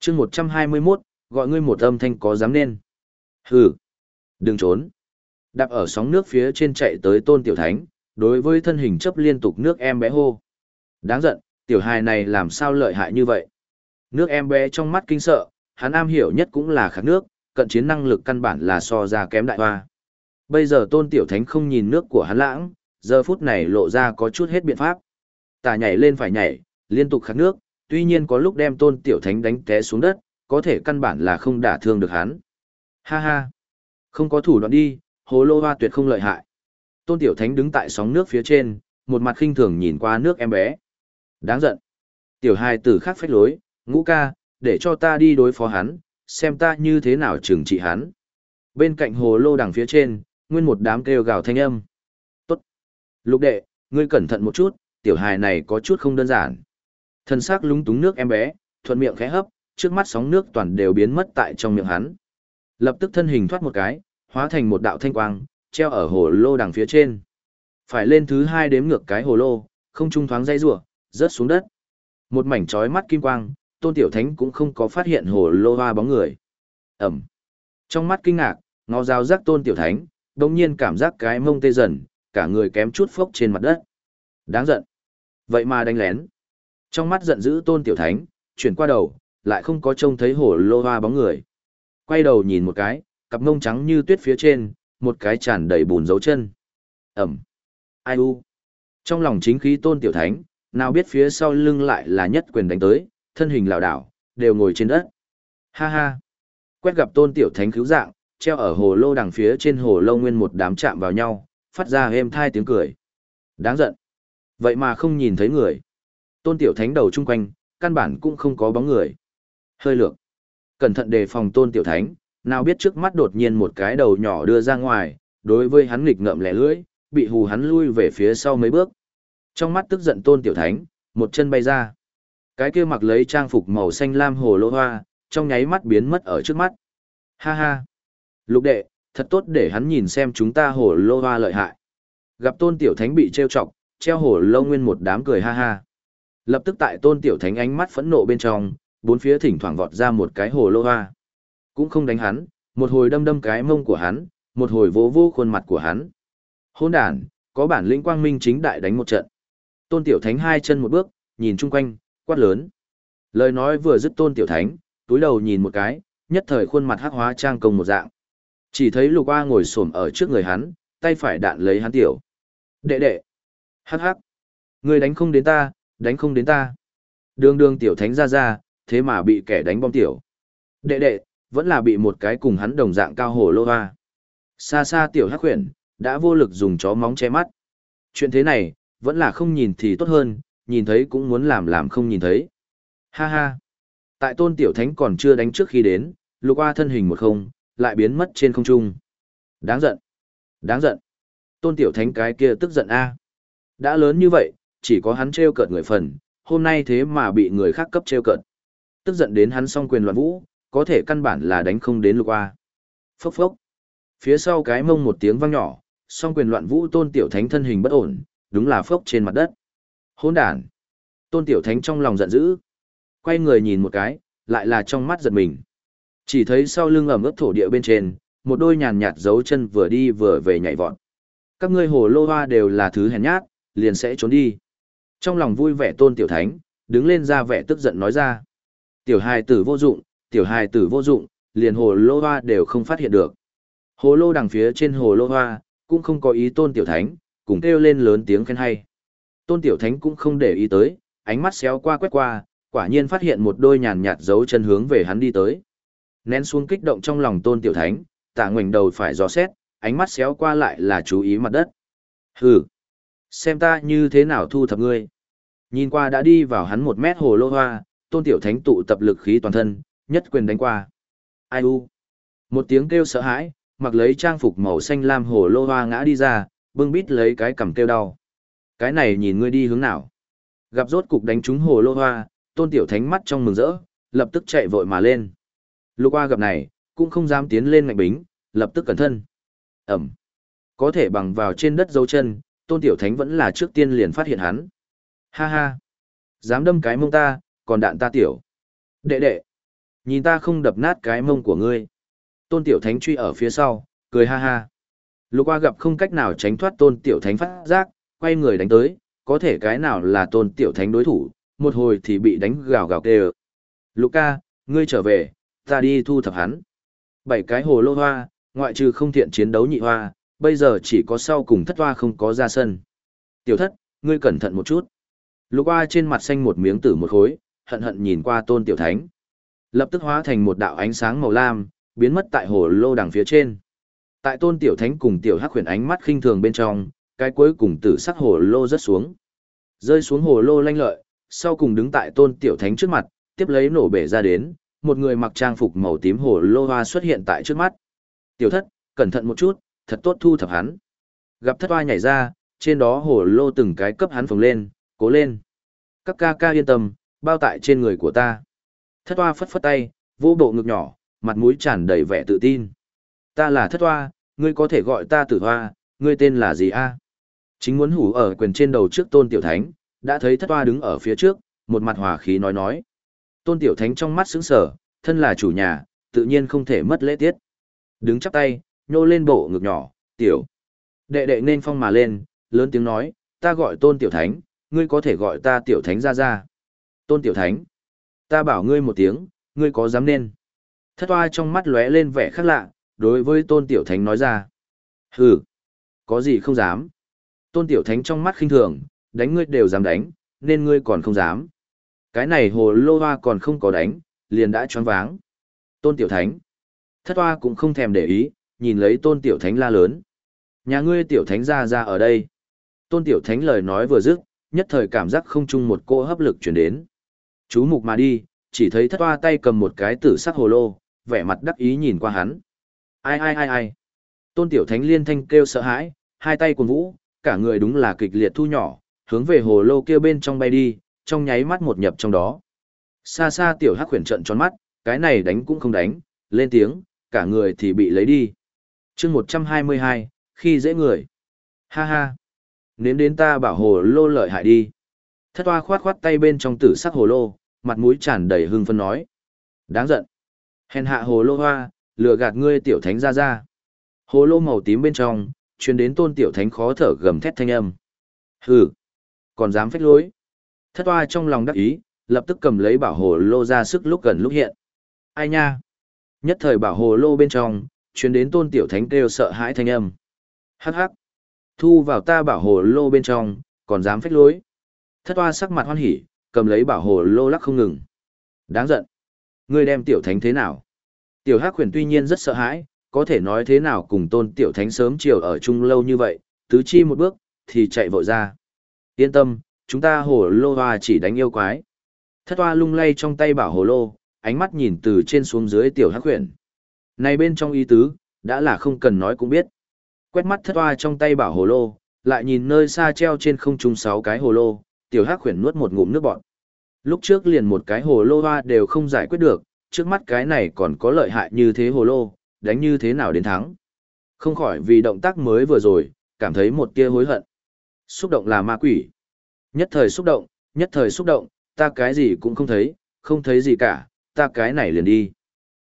Chương một trăm hai mươi mốt gọi ngươi một âm thanh có dám nên. Hừ. Đừng trốn. Đạp ở sóng nước phía trên chạy tới tôn tiểu thánh đối với thân hình chấp liên tục nước em bé hô. Đáng giận tiểu hài này làm sao lợi hại như vậy? Nước em bé trong mắt kinh sợ hắn am hiểu nhất cũng là khát nước cận chiến năng lực căn bản là so ra kém đại hoa bây giờ tôn tiểu thánh không nhìn nước của hắn lãng giờ phút này lộ ra có chút hết biện pháp tà nhảy lên phải nhảy liên tục khát nước tuy nhiên có lúc đem tôn tiểu thánh đánh té xuống đất, có thể căn bản là không đả thương được hắn. Ha ha! Không có thủ đoạn đi, hồ lô hoa tuyệt không lợi hại. Tôn tiểu thánh đứng tại sóng nước phía trên, một mặt khinh thường nhìn qua nước em bé. Đáng giận! Tiểu hai tử khác phách lối, ngũ ca, để cho ta đi đối phó hắn, xem ta như thế nào trừng trị hắn. Bên cạnh hồ lô đằng phía trên, nguyên một đám kêu gào thanh âm. Tốt! Lục đệ, ngươi cẩn thận một chút, tiểu hài này có chút không đơn giản. Thân xác lúng túng nước em bé, thuận miệng khẽ hấp, trước mắt sóng nước toàn đều biến mất tại trong miệng hắn. Lập tức thân hình thoát một cái, hóa thành một đạo thanh quang, treo ở hồ lô đằng phía trên. Phải lên thứ hai đếm ngược cái hồ lô, không trung thoáng dây rủa, rớt xuống đất. Một mảnh chói mắt kim quang, Tôn Tiểu Thánh cũng không có phát hiện hồ lô hoa bóng người. Ẩm. Trong mắt kinh ngạc, ngó dao giác Tôn Tiểu Thánh, đồng nhiên cảm giác cái mông tê dần, cả người kém chút phốc trên mặt đất. Đáng giận. Vậy mà đánh lén. Trong mắt giận dữ Tôn Tiểu Thánh, chuyển qua đầu, lại không có trông thấy hồ lô hoa bóng người. Quay đầu nhìn một cái, cặp mông trắng như tuyết phía trên, một cái tràn đầy bùn dấu chân. Ẩm. Ai u. Trong lòng chính khí Tôn Tiểu Thánh, nào biết phía sau lưng lại là nhất quyền đánh tới, thân hình lảo đảo, đều ngồi trên đất. Ha ha. Quét gặp Tôn Tiểu Thánh cứu dạng, treo ở hồ lô đằng phía trên hồ lô nguyên một đám chạm vào nhau, phát ra êm thai tiếng cười. Đáng giận. Vậy mà không nhìn thấy người. Tôn Tiểu Thánh đầu chung quanh, căn bản cũng không có bóng người. Hơi lược. Cẩn thận đề phòng Tôn Tiểu Thánh, nào biết trước mắt đột nhiên một cái đầu nhỏ đưa ra ngoài, đối với hắn nghịch ngợm lẻ lưỡi, bị hù hắn lui về phía sau mấy bước. Trong mắt tức giận Tôn Tiểu Thánh, một chân bay ra. Cái kia mặc lấy trang phục màu xanh lam hồ lô hoa, trong nháy mắt biến mất ở trước mắt. Ha ha. Lục đệ, thật tốt để hắn nhìn xem chúng ta hồ lô hoa lợi hại. Gặp tôn tiểu thánh bị trêu chọc, treo hồ lô nguyên một đám cười ha ha. Lập tức tại tôn tiểu thánh ánh mắt phẫn nộ bên trong, bốn phía thỉnh thoảng vọt ra một cái hồ lô hoa. Cũng không đánh hắn, một hồi đâm đâm cái mông của hắn, một hồi vỗ vô khuôn mặt của hắn. Hôn đàn, có bản lĩnh quang minh chính đại đánh một trận. Tôn tiểu thánh hai chân một bước, nhìn chung quanh, quát lớn. Lời nói vừa dứt tôn tiểu thánh, túi đầu nhìn một cái, nhất thời khuôn mặt hắc hóa trang công một dạng. Chỉ thấy lục A ngồi xổm ở trước người hắn, tay phải đạn lấy hắn tiểu. Đệ đệ. Hắc hắc. Người đánh không đến ta, đánh không đến ta. Đường đường tiểu thánh ra ra, thế mà bị kẻ đánh bom tiểu. Đệ đệ, vẫn là bị một cái cùng hắn đồng dạng cao hổ lô hoa. Xa xa tiểu hắc khuyển, đã vô lực dùng chó móng che mắt. Chuyện thế này, vẫn là không nhìn thì tốt hơn, nhìn thấy cũng muốn làm làm không nhìn thấy. Ha ha. Tại tôn tiểu thánh còn chưa đánh trước khi đến, lục qua thân hình một không, lại biến mất trên không trung. Đáng giận. Đáng giận. Tôn tiểu thánh cái kia tức giận a. Đã lớn như vậy, chỉ có hắn trêu cợt người phần, hôm nay thế mà bị người khác cấp trêu cợt. Tức giận đến hắn song quyền loạn vũ, có thể căn bản là đánh không đến lục qua. Phốc phốc. Phía sau cái mông một tiếng vang nhỏ, song quyền loạn vũ tôn tiểu thánh thân hình bất ổn, đúng là phốc trên mặt đất. Hỗn đản. Tôn Tiểu Thánh trong lòng giận dữ. Quay người nhìn một cái, lại là trong mắt giật mình. Chỉ thấy sau lưng ẩm ướt thổ địa bên trên, một đôi nhàn nhạt dấu chân vừa đi vừa về nhảy vọt. Các ngươi hồ lô hoa đều là thứ hèn nhát, liền sẽ trốn đi. Trong lòng vui vẻ Tôn Tiểu Thánh, đứng lên ra vẻ tức giận nói ra. Tiểu hài tử vô dụng, tiểu hài tử vô dụng, liền hồ lô hoa đều không phát hiện được. Hồ lô đằng phía trên hồ lô hoa, cũng không có ý Tôn Tiểu Thánh, cùng kêu lên lớn tiếng khen hay. Tôn Tiểu Thánh cũng không để ý tới, ánh mắt xéo qua quét qua, quả nhiên phát hiện một đôi nhàn nhạt dấu chân hướng về hắn đi tới. Nén xuống kích động trong lòng Tôn Tiểu Thánh, tạ ngoảnh đầu phải dò xét, ánh mắt xéo qua lại là chú ý mặt đất. Hừ, xem ta như thế nào thu thập ngươi. Nhìn qua đã đi vào hắn một mét hồ lô hoa, Tôn Tiểu Thánh tụ tập lực khí toàn thân, nhất quyền đánh qua. Ai u? Một tiếng kêu sợ hãi, mặc lấy trang phục màu xanh lam hồ lô hoa ngã đi ra, bưng bít lấy cái cầm kêu đau. Cái này nhìn ngươi đi hướng nào. Gặp rốt cục đánh trúng hồ lô hoa, tôn tiểu thánh mắt trong mừng rỡ, lập tức chạy vội mà lên. lục hoa gặp này, cũng không dám tiến lên ngạch bính, lập tức cẩn thân. Ẩm. Có thể bằng vào trên đất dấu chân, tôn tiểu thánh vẫn là trước tiên liền phát hiện hắn. Ha ha. Dám đâm cái mông ta, còn đạn ta tiểu. Đệ đệ. Nhìn ta không đập nát cái mông của ngươi. Tôn tiểu thánh truy ở phía sau, cười ha ha. Lục hoa gặp không cách nào tránh thoát tôn tiểu thánh phát giác, quay người đánh tới, có thể cái nào là tôn tiểu thánh đối thủ, một hồi thì bị đánh gào gào kêu. Luca, ngươi trở về, ta đi thu thập hắn. Bảy cái hồ lô hoa, ngoại trừ không thiện chiến đấu nhị hoa, bây giờ chỉ có sau cùng thất hoa không có ra sân. Tiểu thất, ngươi cẩn thận một chút. Luca trên mặt xanh một miếng tử một khối, hận hận nhìn qua tôn tiểu thánh. Lập tức hóa thành một đạo ánh sáng màu lam, biến mất tại hồ lô đằng phía trên. Tại tôn tiểu thánh cùng tiểu hắc huyền ánh mắt khinh thường bên trong, cái cuối cùng tử sắc hồ lô rớt xuống. Rơi xuống hồ lô lanh lợi, sau cùng đứng tại tôn tiểu thánh trước mặt, tiếp lấy nổ bể ra đến, một người mặc trang phục màu tím hồ lô hoa xuất hiện tại trước mắt. Tiểu thất, cẩn thận một chút, thật tốt thu thập hắn. Gặp thất hoa nhảy ra, trên đó hồ lô từng cái cấp hắn phồng lên, cố lên. Các ca ca yên tâm, bao tại trên người của ta. Thất hoa phất phất tay, vô bộ ngực nhỏ, mặt mũi tràn đầy vẻ tự tin. Ta là thất hoa, ngươi có thể gọi ta tử hoa, ngươi tên là gì a? Chính muốn hủ ở quyền trên đầu trước tôn tiểu thánh, đã thấy thất toa đứng ở phía trước, một mặt hòa khí nói nói. Tôn tiểu thánh trong mắt sững sờ, thân là chủ nhà, tự nhiên không thể mất lễ tiết. Đứng chắp tay, nhô lên bộ ngực nhỏ, tiểu. Đệ đệ nên phong mà lên, lớn tiếng nói, ta gọi tôn tiểu thánh, ngươi có thể gọi ta tiểu thánh ra ra. Tôn tiểu thánh, ta bảo ngươi một tiếng, ngươi có dám nên. Thất toa trong mắt lóe lên vẻ khác lạ, đối với tôn tiểu thánh nói ra. Hừ, có gì không dám. Tôn tiểu thánh trong mắt khinh thường, đánh ngươi đều dám đánh, nên ngươi còn không dám. Cái này hồ lô hoa còn không có đánh, liền đã choáng váng. Tôn tiểu thánh. Thất hoa cũng không thèm để ý, nhìn lấy tôn tiểu thánh la lớn. Nhà ngươi tiểu thánh ra ra ở đây. Tôn tiểu thánh lời nói vừa dứt, nhất thời cảm giác không chung một cô hấp lực chuyển đến. Chú mục mà đi, chỉ thấy thất hoa tay cầm một cái tử sắc hồ lô, vẻ mặt đắc ý nhìn qua hắn. Ai ai ai ai. Tôn tiểu thánh liên thanh kêu sợ hãi, hai tay cuồng vũ, cả người đúng là kịch liệt thu nhỏ, hướng về hồ lô kia bên trong bay đi, trong nháy mắt một nhập trong đó. Xa xa tiểu hắc khuyển trận tròn mắt, cái này đánh cũng không đánh, lên tiếng, cả người thì bị lấy đi. chương 122, khi dễ người. Ha ha. Nếm đến ta bảo hồ lô lợi hại đi. Thất hoa khoát khoát tay bên trong tử sắc hồ lô, mặt mũi tràn đầy hưng phân nói. Đáng giận. Hèn hạ hồ lô hoa, lừa gạt ngươi tiểu thánh ra ra. Hồ lô màu tím bên trong, truyền đến tôn tiểu thánh khó thở gầm thét thanh âm. Hừ, còn dám phách lối. Thất oa trong lòng đắc ý, lập tức cầm lấy bảo hồ lô ra sức lúc gần lúc hiện. Ai nha? Nhất thời bảo hồ lô bên trong, truyền đến tôn tiểu thánh kêu sợ hãi thanh âm. Hắc hắc. Thu vào ta bảo hồ lô bên trong, còn dám phách lối. Thất oa sắc mặt hoan hỉ, cầm lấy bảo hồ lô lắc không ngừng. Đáng giận. Ngươi đem tiểu thánh thế nào? Tiểu hắc huyền tuy nhiên rất sợ hãi, có thể nói thế nào cùng tôn tiểu thánh sớm chiều ở chung lâu như vậy, tứ chi một bước, thì chạy vội ra. Yên tâm, chúng ta hồ lô hoa chỉ đánh yêu quái. Thất hoa lung lay trong tay bảo hồ lô, ánh mắt nhìn từ trên xuống dưới tiểu hắc huyền. Này bên trong ý tứ, đã là không cần nói cũng biết. Quét mắt thất hoa trong tay bảo hồ lô, lại nhìn nơi xa treo trên không trung sáu cái hồ lô, tiểu hắc huyền nuốt một ngụm nước bọt. Lúc trước liền một cái hồ lô hoa đều không giải quyết được, trước mắt cái này còn có lợi hại như thế hồ lô, đánh như thế nào đến thắng. Không khỏi vì động tác mới vừa rồi, cảm thấy một tia hối hận. Xúc động là ma quỷ. Nhất thời xúc động, nhất thời xúc động, ta cái gì cũng không thấy, không thấy gì cả, ta cái này liền đi.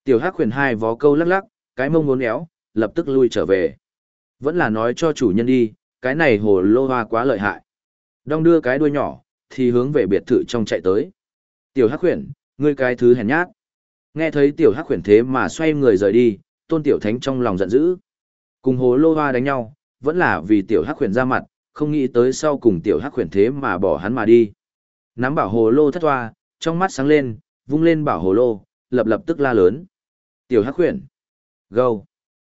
Tiểu hắc huyền hai vó câu lắc lắc, cái mông muốn éo, lập tức lui trở về. Vẫn là nói cho chủ nhân đi, cái này hồ lô hoa quá lợi hại. Đong đưa cái đuôi nhỏ, thì hướng về biệt thự trong chạy tới. Tiểu hắc huyền, ngươi cái thứ hèn nhát. Nghe thấy tiểu hắc huyền thế mà xoay người rời đi, tôn tiểu thánh trong lòng giận dữ. Cùng hồ lô hoa đánh nhau, vẫn là vì tiểu hắc khuyển ra mặt, không nghĩ tới sau cùng tiểu hắc khuyển thế mà bỏ hắn mà đi. Nắm bảo hồ lô thất hoa, trong mắt sáng lên, vung lên bảo hồ lô, lập lập tức la lớn. Tiểu hắc khuyển. Gâu.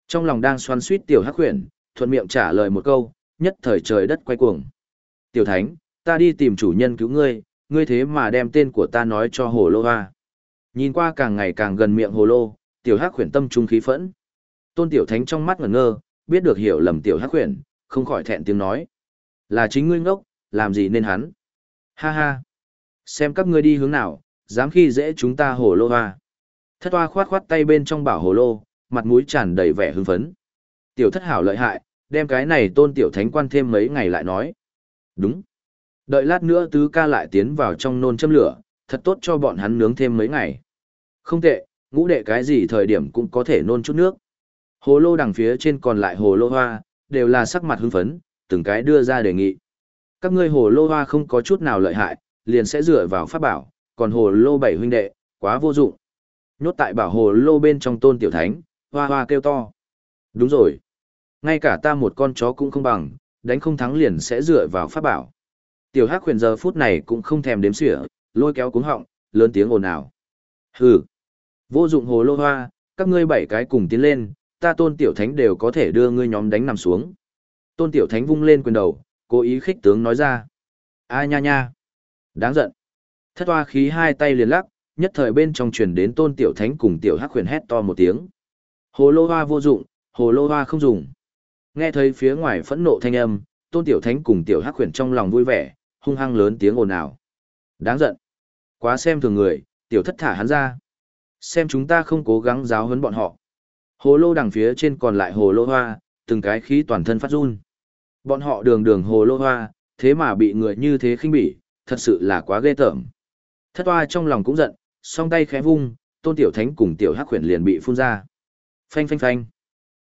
Trong lòng đang xoắn suýt tiểu hắc khuyển, thuận miệng trả lời một câu, nhất thời trời đất quay cuồng. Tiểu thánh, ta đi tìm chủ nhân cứu ngươi, ngươi thế mà đem tên của ta nói cho hồ lô hoa. Nhìn qua càng ngày càng gần miệng hồ lô, tiểu hắc khuyển tâm trung khí phẫn. Tôn tiểu thánh trong mắt ngẩn ngơ, biết được hiểu lầm tiểu hắc khuyển, không khỏi thẹn tiếng nói. Là chính ngươi ngốc, làm gì nên hắn. Ha ha. Xem các ngươi đi hướng nào, dám khi dễ chúng ta hồ lô hoa. Thất hoa khoát khoát tay bên trong bảo hồ lô, mặt mũi tràn đầy vẻ hưng phấn. Tiểu thất hảo lợi hại, đem cái này tôn tiểu thánh quan thêm mấy ngày lại nói. Đúng. Đợi lát nữa tứ ca lại tiến vào trong nôn châm lửa, thật tốt cho bọn hắn nướng thêm mấy ngày. Không tệ, ngũ đệ cái gì thời điểm cũng có thể nôn chút nước. Hồ lô đằng phía trên còn lại hồ lô hoa, đều là sắc mặt hưng phấn, từng cái đưa ra đề nghị. Các ngươi hồ lô hoa không có chút nào lợi hại, liền sẽ dựa vào pháp bảo, còn hồ lô bảy huynh đệ, quá vô dụng. Nhốt tại bảo hồ lô bên trong tôn tiểu thánh, hoa hoa kêu to. Đúng rồi. Ngay cả ta một con chó cũng không bằng, đánh không thắng liền sẽ dựa vào pháp bảo. Tiểu Hắc huyền giờ phút này cũng không thèm đếm xỉa, lôi kéo cuống họng, lớn tiếng ồn ào. Hừ, vô dụng hồ lô hoa, các ngươi bảy cái cùng tiến lên, ta tôn tiểu thánh đều có thể đưa ngươi nhóm đánh nằm xuống. Tôn tiểu thánh vung lên quyền đầu, cố ý khích tướng nói ra. A nha nha, đáng giận. Thất hoa khí hai tay liền lắc, nhất thời bên trong truyền đến tôn tiểu thánh cùng tiểu hắc huyền hét to một tiếng. Hồ lô hoa vô dụng, hồ lô hoa không dùng. Nghe thấy phía ngoài phẫn nộ thanh âm, tôn tiểu thánh cùng tiểu hắc khuyển trong lòng vui vẻ, hung hăng lớn tiếng ồn ào. Đáng giận. Quá xem thường người, tiểu thất thả hắn ra. Xem chúng ta không cố gắng giáo huấn bọn họ. Hồ lô đằng phía trên còn lại hồ lô hoa, từng cái khí toàn thân phát run. Bọn họ đường đường hồ lô hoa, thế mà bị người như thế khinh bỉ, thật sự là quá ghê tởm. Thất hoa trong lòng cũng giận, song tay khẽ vung, tôn tiểu thánh cùng tiểu hắc khuyển liền bị phun ra. Phanh phanh phanh.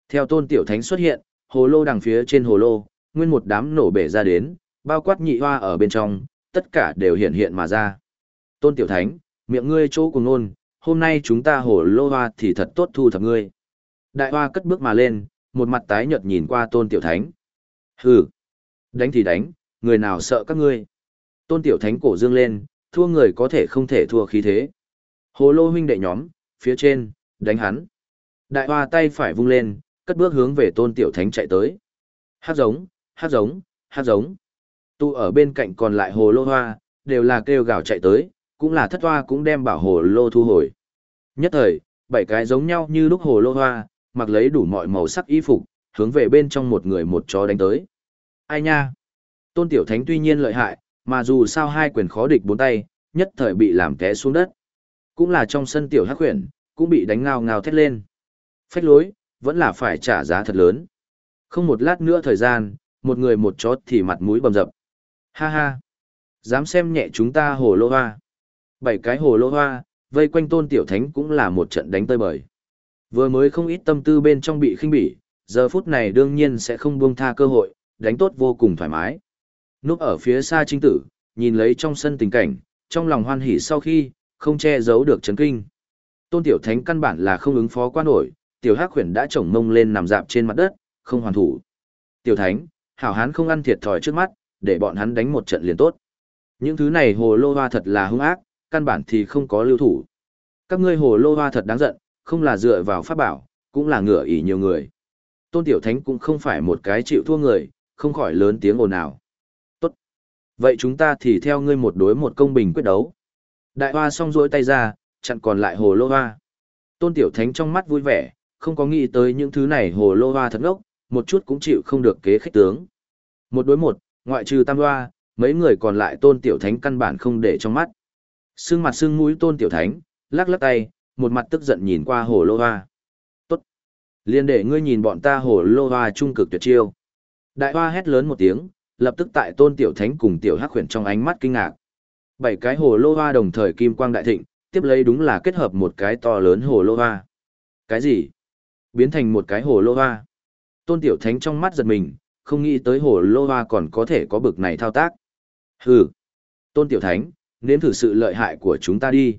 Theo tôn tiểu thánh xuất hiện, hồ lô đằng phía trên hồ lô, nguyên một đám nổ bể ra đến, bao quát nhị hoa ở bên trong, tất cả đều hiện hiện mà ra. Tôn tiểu thánh, miệng ngươi chỗ cùng nôn, hôm nay chúng ta hồ lô hoa thì thật tốt thu thập ngươi. Đại hoa cất bước mà lên, một mặt tái nhợt nhìn qua tôn tiểu thánh. Hừ, đánh thì đánh, người nào sợ các ngươi. Tôn tiểu thánh cổ dương lên, thua người có thể không thể thua khí thế. Hồ lô huynh đệ nhóm, phía trên, đánh hắn. Đại hoa tay phải vung lên, cất bước hướng về tôn tiểu thánh chạy tới. Hát giống, hát giống, hát giống. Tu ở bên cạnh còn lại hồ lô hoa, đều là kêu gào chạy tới, cũng là thất hoa cũng đem bảo hồ lô thu hồi. Nhất thời, bảy cái giống nhau như lúc hồ lô hoa, mặc lấy đủ mọi màu sắc y phục, hướng về bên trong một người một chó đánh tới. Ai nha? Tôn Tiểu Thánh tuy nhiên lợi hại, mà dù sao hai quyền khó địch bốn tay, nhất thời bị làm té xuống đất. Cũng là trong sân Tiểu Hắc Huyền, cũng bị đánh ngao ngao thét lên. Phách lối, vẫn là phải trả giá thật lớn. Không một lát nữa thời gian, một người một chó thì mặt mũi bầm dập. Ha ha! Dám xem nhẹ chúng ta hồ lô hoa. Bảy cái hồ lô hoa, vây quanh tôn tiểu thánh cũng là một trận đánh tơi bời. Vừa mới không ít tâm tư bên trong bị khinh bỉ, giờ phút này đương nhiên sẽ không buông tha cơ hội, đánh tốt vô cùng thoải mái. Núp ở phía xa trinh tử, nhìn lấy trong sân tình cảnh, trong lòng hoan hỉ sau khi, không che giấu được chấn kinh. Tôn tiểu thánh căn bản là không ứng phó qua nổi, tiểu hắc khuyển đã chổng mông lên nằm dạp trên mặt đất, không hoàn thủ. Tiểu thánh, hảo hán không ăn thiệt thòi trước mắt, để bọn hắn đánh một trận liền tốt. Những thứ này hồ lô hoa thật là hung ác, căn bản thì không có lưu thủ. Các ngươi hồ lô hoa thật đáng giận, không là dựa vào pháp bảo, cũng là ngựa ỉ nhiều người. Tôn Tiểu Thánh cũng không phải một cái chịu thua người, không khỏi lớn tiếng ồn ào. Tốt. Vậy chúng ta thì theo ngươi một đối một công bình quyết đấu. Đại hoa song rỗi tay ra, chặn còn lại hồ lô hoa. Tôn Tiểu Thánh trong mắt vui vẻ, không có nghĩ tới những thứ này hồ lô hoa thật ngốc, một chút cũng chịu không được kế khách tướng. Một đối một, ngoại trừ tam hoa, mấy người còn lại Tôn Tiểu Thánh căn bản không để trong mắt sương mặt sương mũi tôn tiểu thánh, lắc lắc tay, một mặt tức giận nhìn qua hồ lô hoa. Tốt. Liên để ngươi nhìn bọn ta hồ lô hoa trung cực tuyệt chiêu. Đại hoa hét lớn một tiếng, lập tức tại tôn tiểu thánh cùng tiểu hắc khuyển trong ánh mắt kinh ngạc. Bảy cái hồ lô hoa đồng thời kim quang đại thịnh, tiếp lấy đúng là kết hợp một cái to lớn hồ lô hoa. Cái gì? Biến thành một cái hồ lô hoa. Tôn tiểu thánh trong mắt giật mình, không nghĩ tới hồ lô hoa còn có thể có bực này thao tác. Hừ. Tôn tiểu thánh, nếm thử sự lợi hại của chúng ta đi.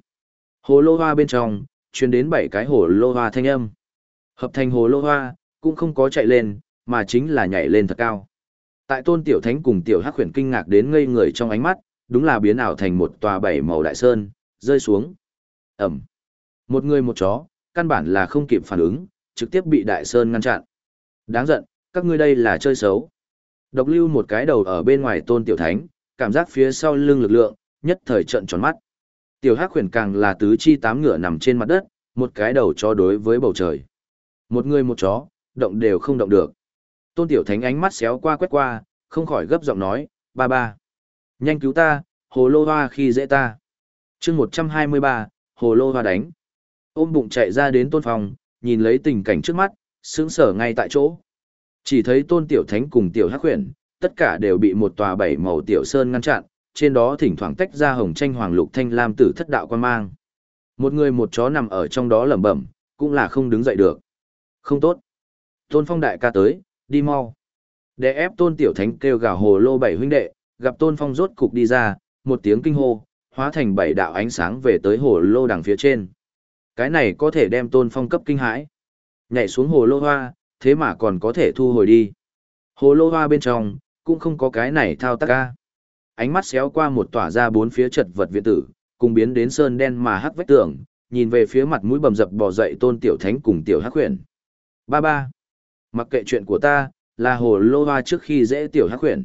Hồ lô hoa bên trong, truyền đến bảy cái hồ lô hoa thanh âm. Hợp thành hồ lô hoa, cũng không có chạy lên, mà chính là nhảy lên thật cao. Tại tôn tiểu thánh cùng tiểu hắc khuyển kinh ngạc đến ngây người trong ánh mắt, đúng là biến ảo thành một tòa bảy màu đại sơn, rơi xuống. Ẩm. Một người một chó, căn bản là không kịp phản ứng, trực tiếp bị đại sơn ngăn chặn. Đáng giận, các ngươi đây là chơi xấu. Độc lưu một cái đầu ở bên ngoài tôn tiểu thánh, cảm giác phía sau lưng lực lượng, nhất thời trận tròn mắt. Tiểu Hắc khuyển càng là tứ chi tám ngựa nằm trên mặt đất, một cái đầu cho đối với bầu trời. Một người một chó, động đều không động được. Tôn Tiểu Thánh ánh mắt xéo qua quét qua, không khỏi gấp giọng nói, ba ba. Nhanh cứu ta, hồ lô hoa khi dễ ta. chương 123, hồ lô hoa đánh. Ôm bụng chạy ra đến tôn phòng, nhìn lấy tình cảnh trước mắt, sững sở ngay tại chỗ. Chỉ thấy tôn Tiểu Thánh cùng Tiểu Hắc Huyền, tất cả đều bị một tòa bảy màu Tiểu Sơn ngăn chặn, trên đó thỉnh thoảng tách ra hồng tranh hoàng lục thanh lam tử thất đạo quan mang. Một người một chó nằm ở trong đó lẩm bẩm, cũng là không đứng dậy được. Không tốt. Tôn Phong đại ca tới, đi mau. Để ép Tôn Tiểu Thánh kêu gào hồ lô bảy huynh đệ, gặp Tôn Phong rốt cục đi ra, một tiếng kinh hô, hóa thành bảy đạo ánh sáng về tới hồ lô đằng phía trên. Cái này có thể đem Tôn Phong cấp kinh hãi. Nhảy xuống hồ lô hoa, thế mà còn có thể thu hồi đi. Hồ lô hoa bên trong, cũng không có cái này thao tác ca ánh mắt xéo qua một tỏa ra bốn phía chật vật viện tử, cùng biến đến sơn đen mà hắc vách tường, nhìn về phía mặt mũi bầm dập bò dậy tôn tiểu thánh cùng tiểu hắc huyền. Ba ba. Mặc kệ chuyện của ta, là hồ lô hoa trước khi dễ tiểu hắc huyền.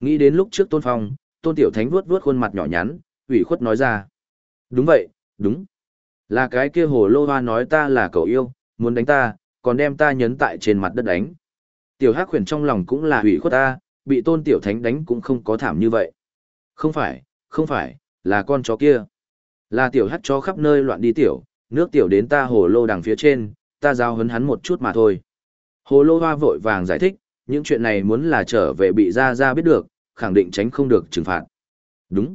Nghĩ đến lúc trước tôn phong, tôn tiểu thánh vuốt vuốt khuôn mặt nhỏ nhắn, ủy khuất nói ra. Đúng vậy, đúng. Là cái kia hồ lô hoa nói ta là cậu yêu, muốn đánh ta, còn đem ta nhấn tại trên mặt đất đánh. Tiểu hắc huyền trong lòng cũng là ủy khuất ta, bị tôn tiểu thánh đánh cũng không có thảm như vậy. Không phải, không phải, là con chó kia. Là tiểu hắt chó khắp nơi loạn đi tiểu, nước tiểu đến ta hồ lô đằng phía trên, ta giao hấn hắn một chút mà thôi. Hồ lô hoa vội vàng giải thích, những chuyện này muốn là trở về bị ra ra biết được, khẳng định tránh không được trừng phạt. Đúng.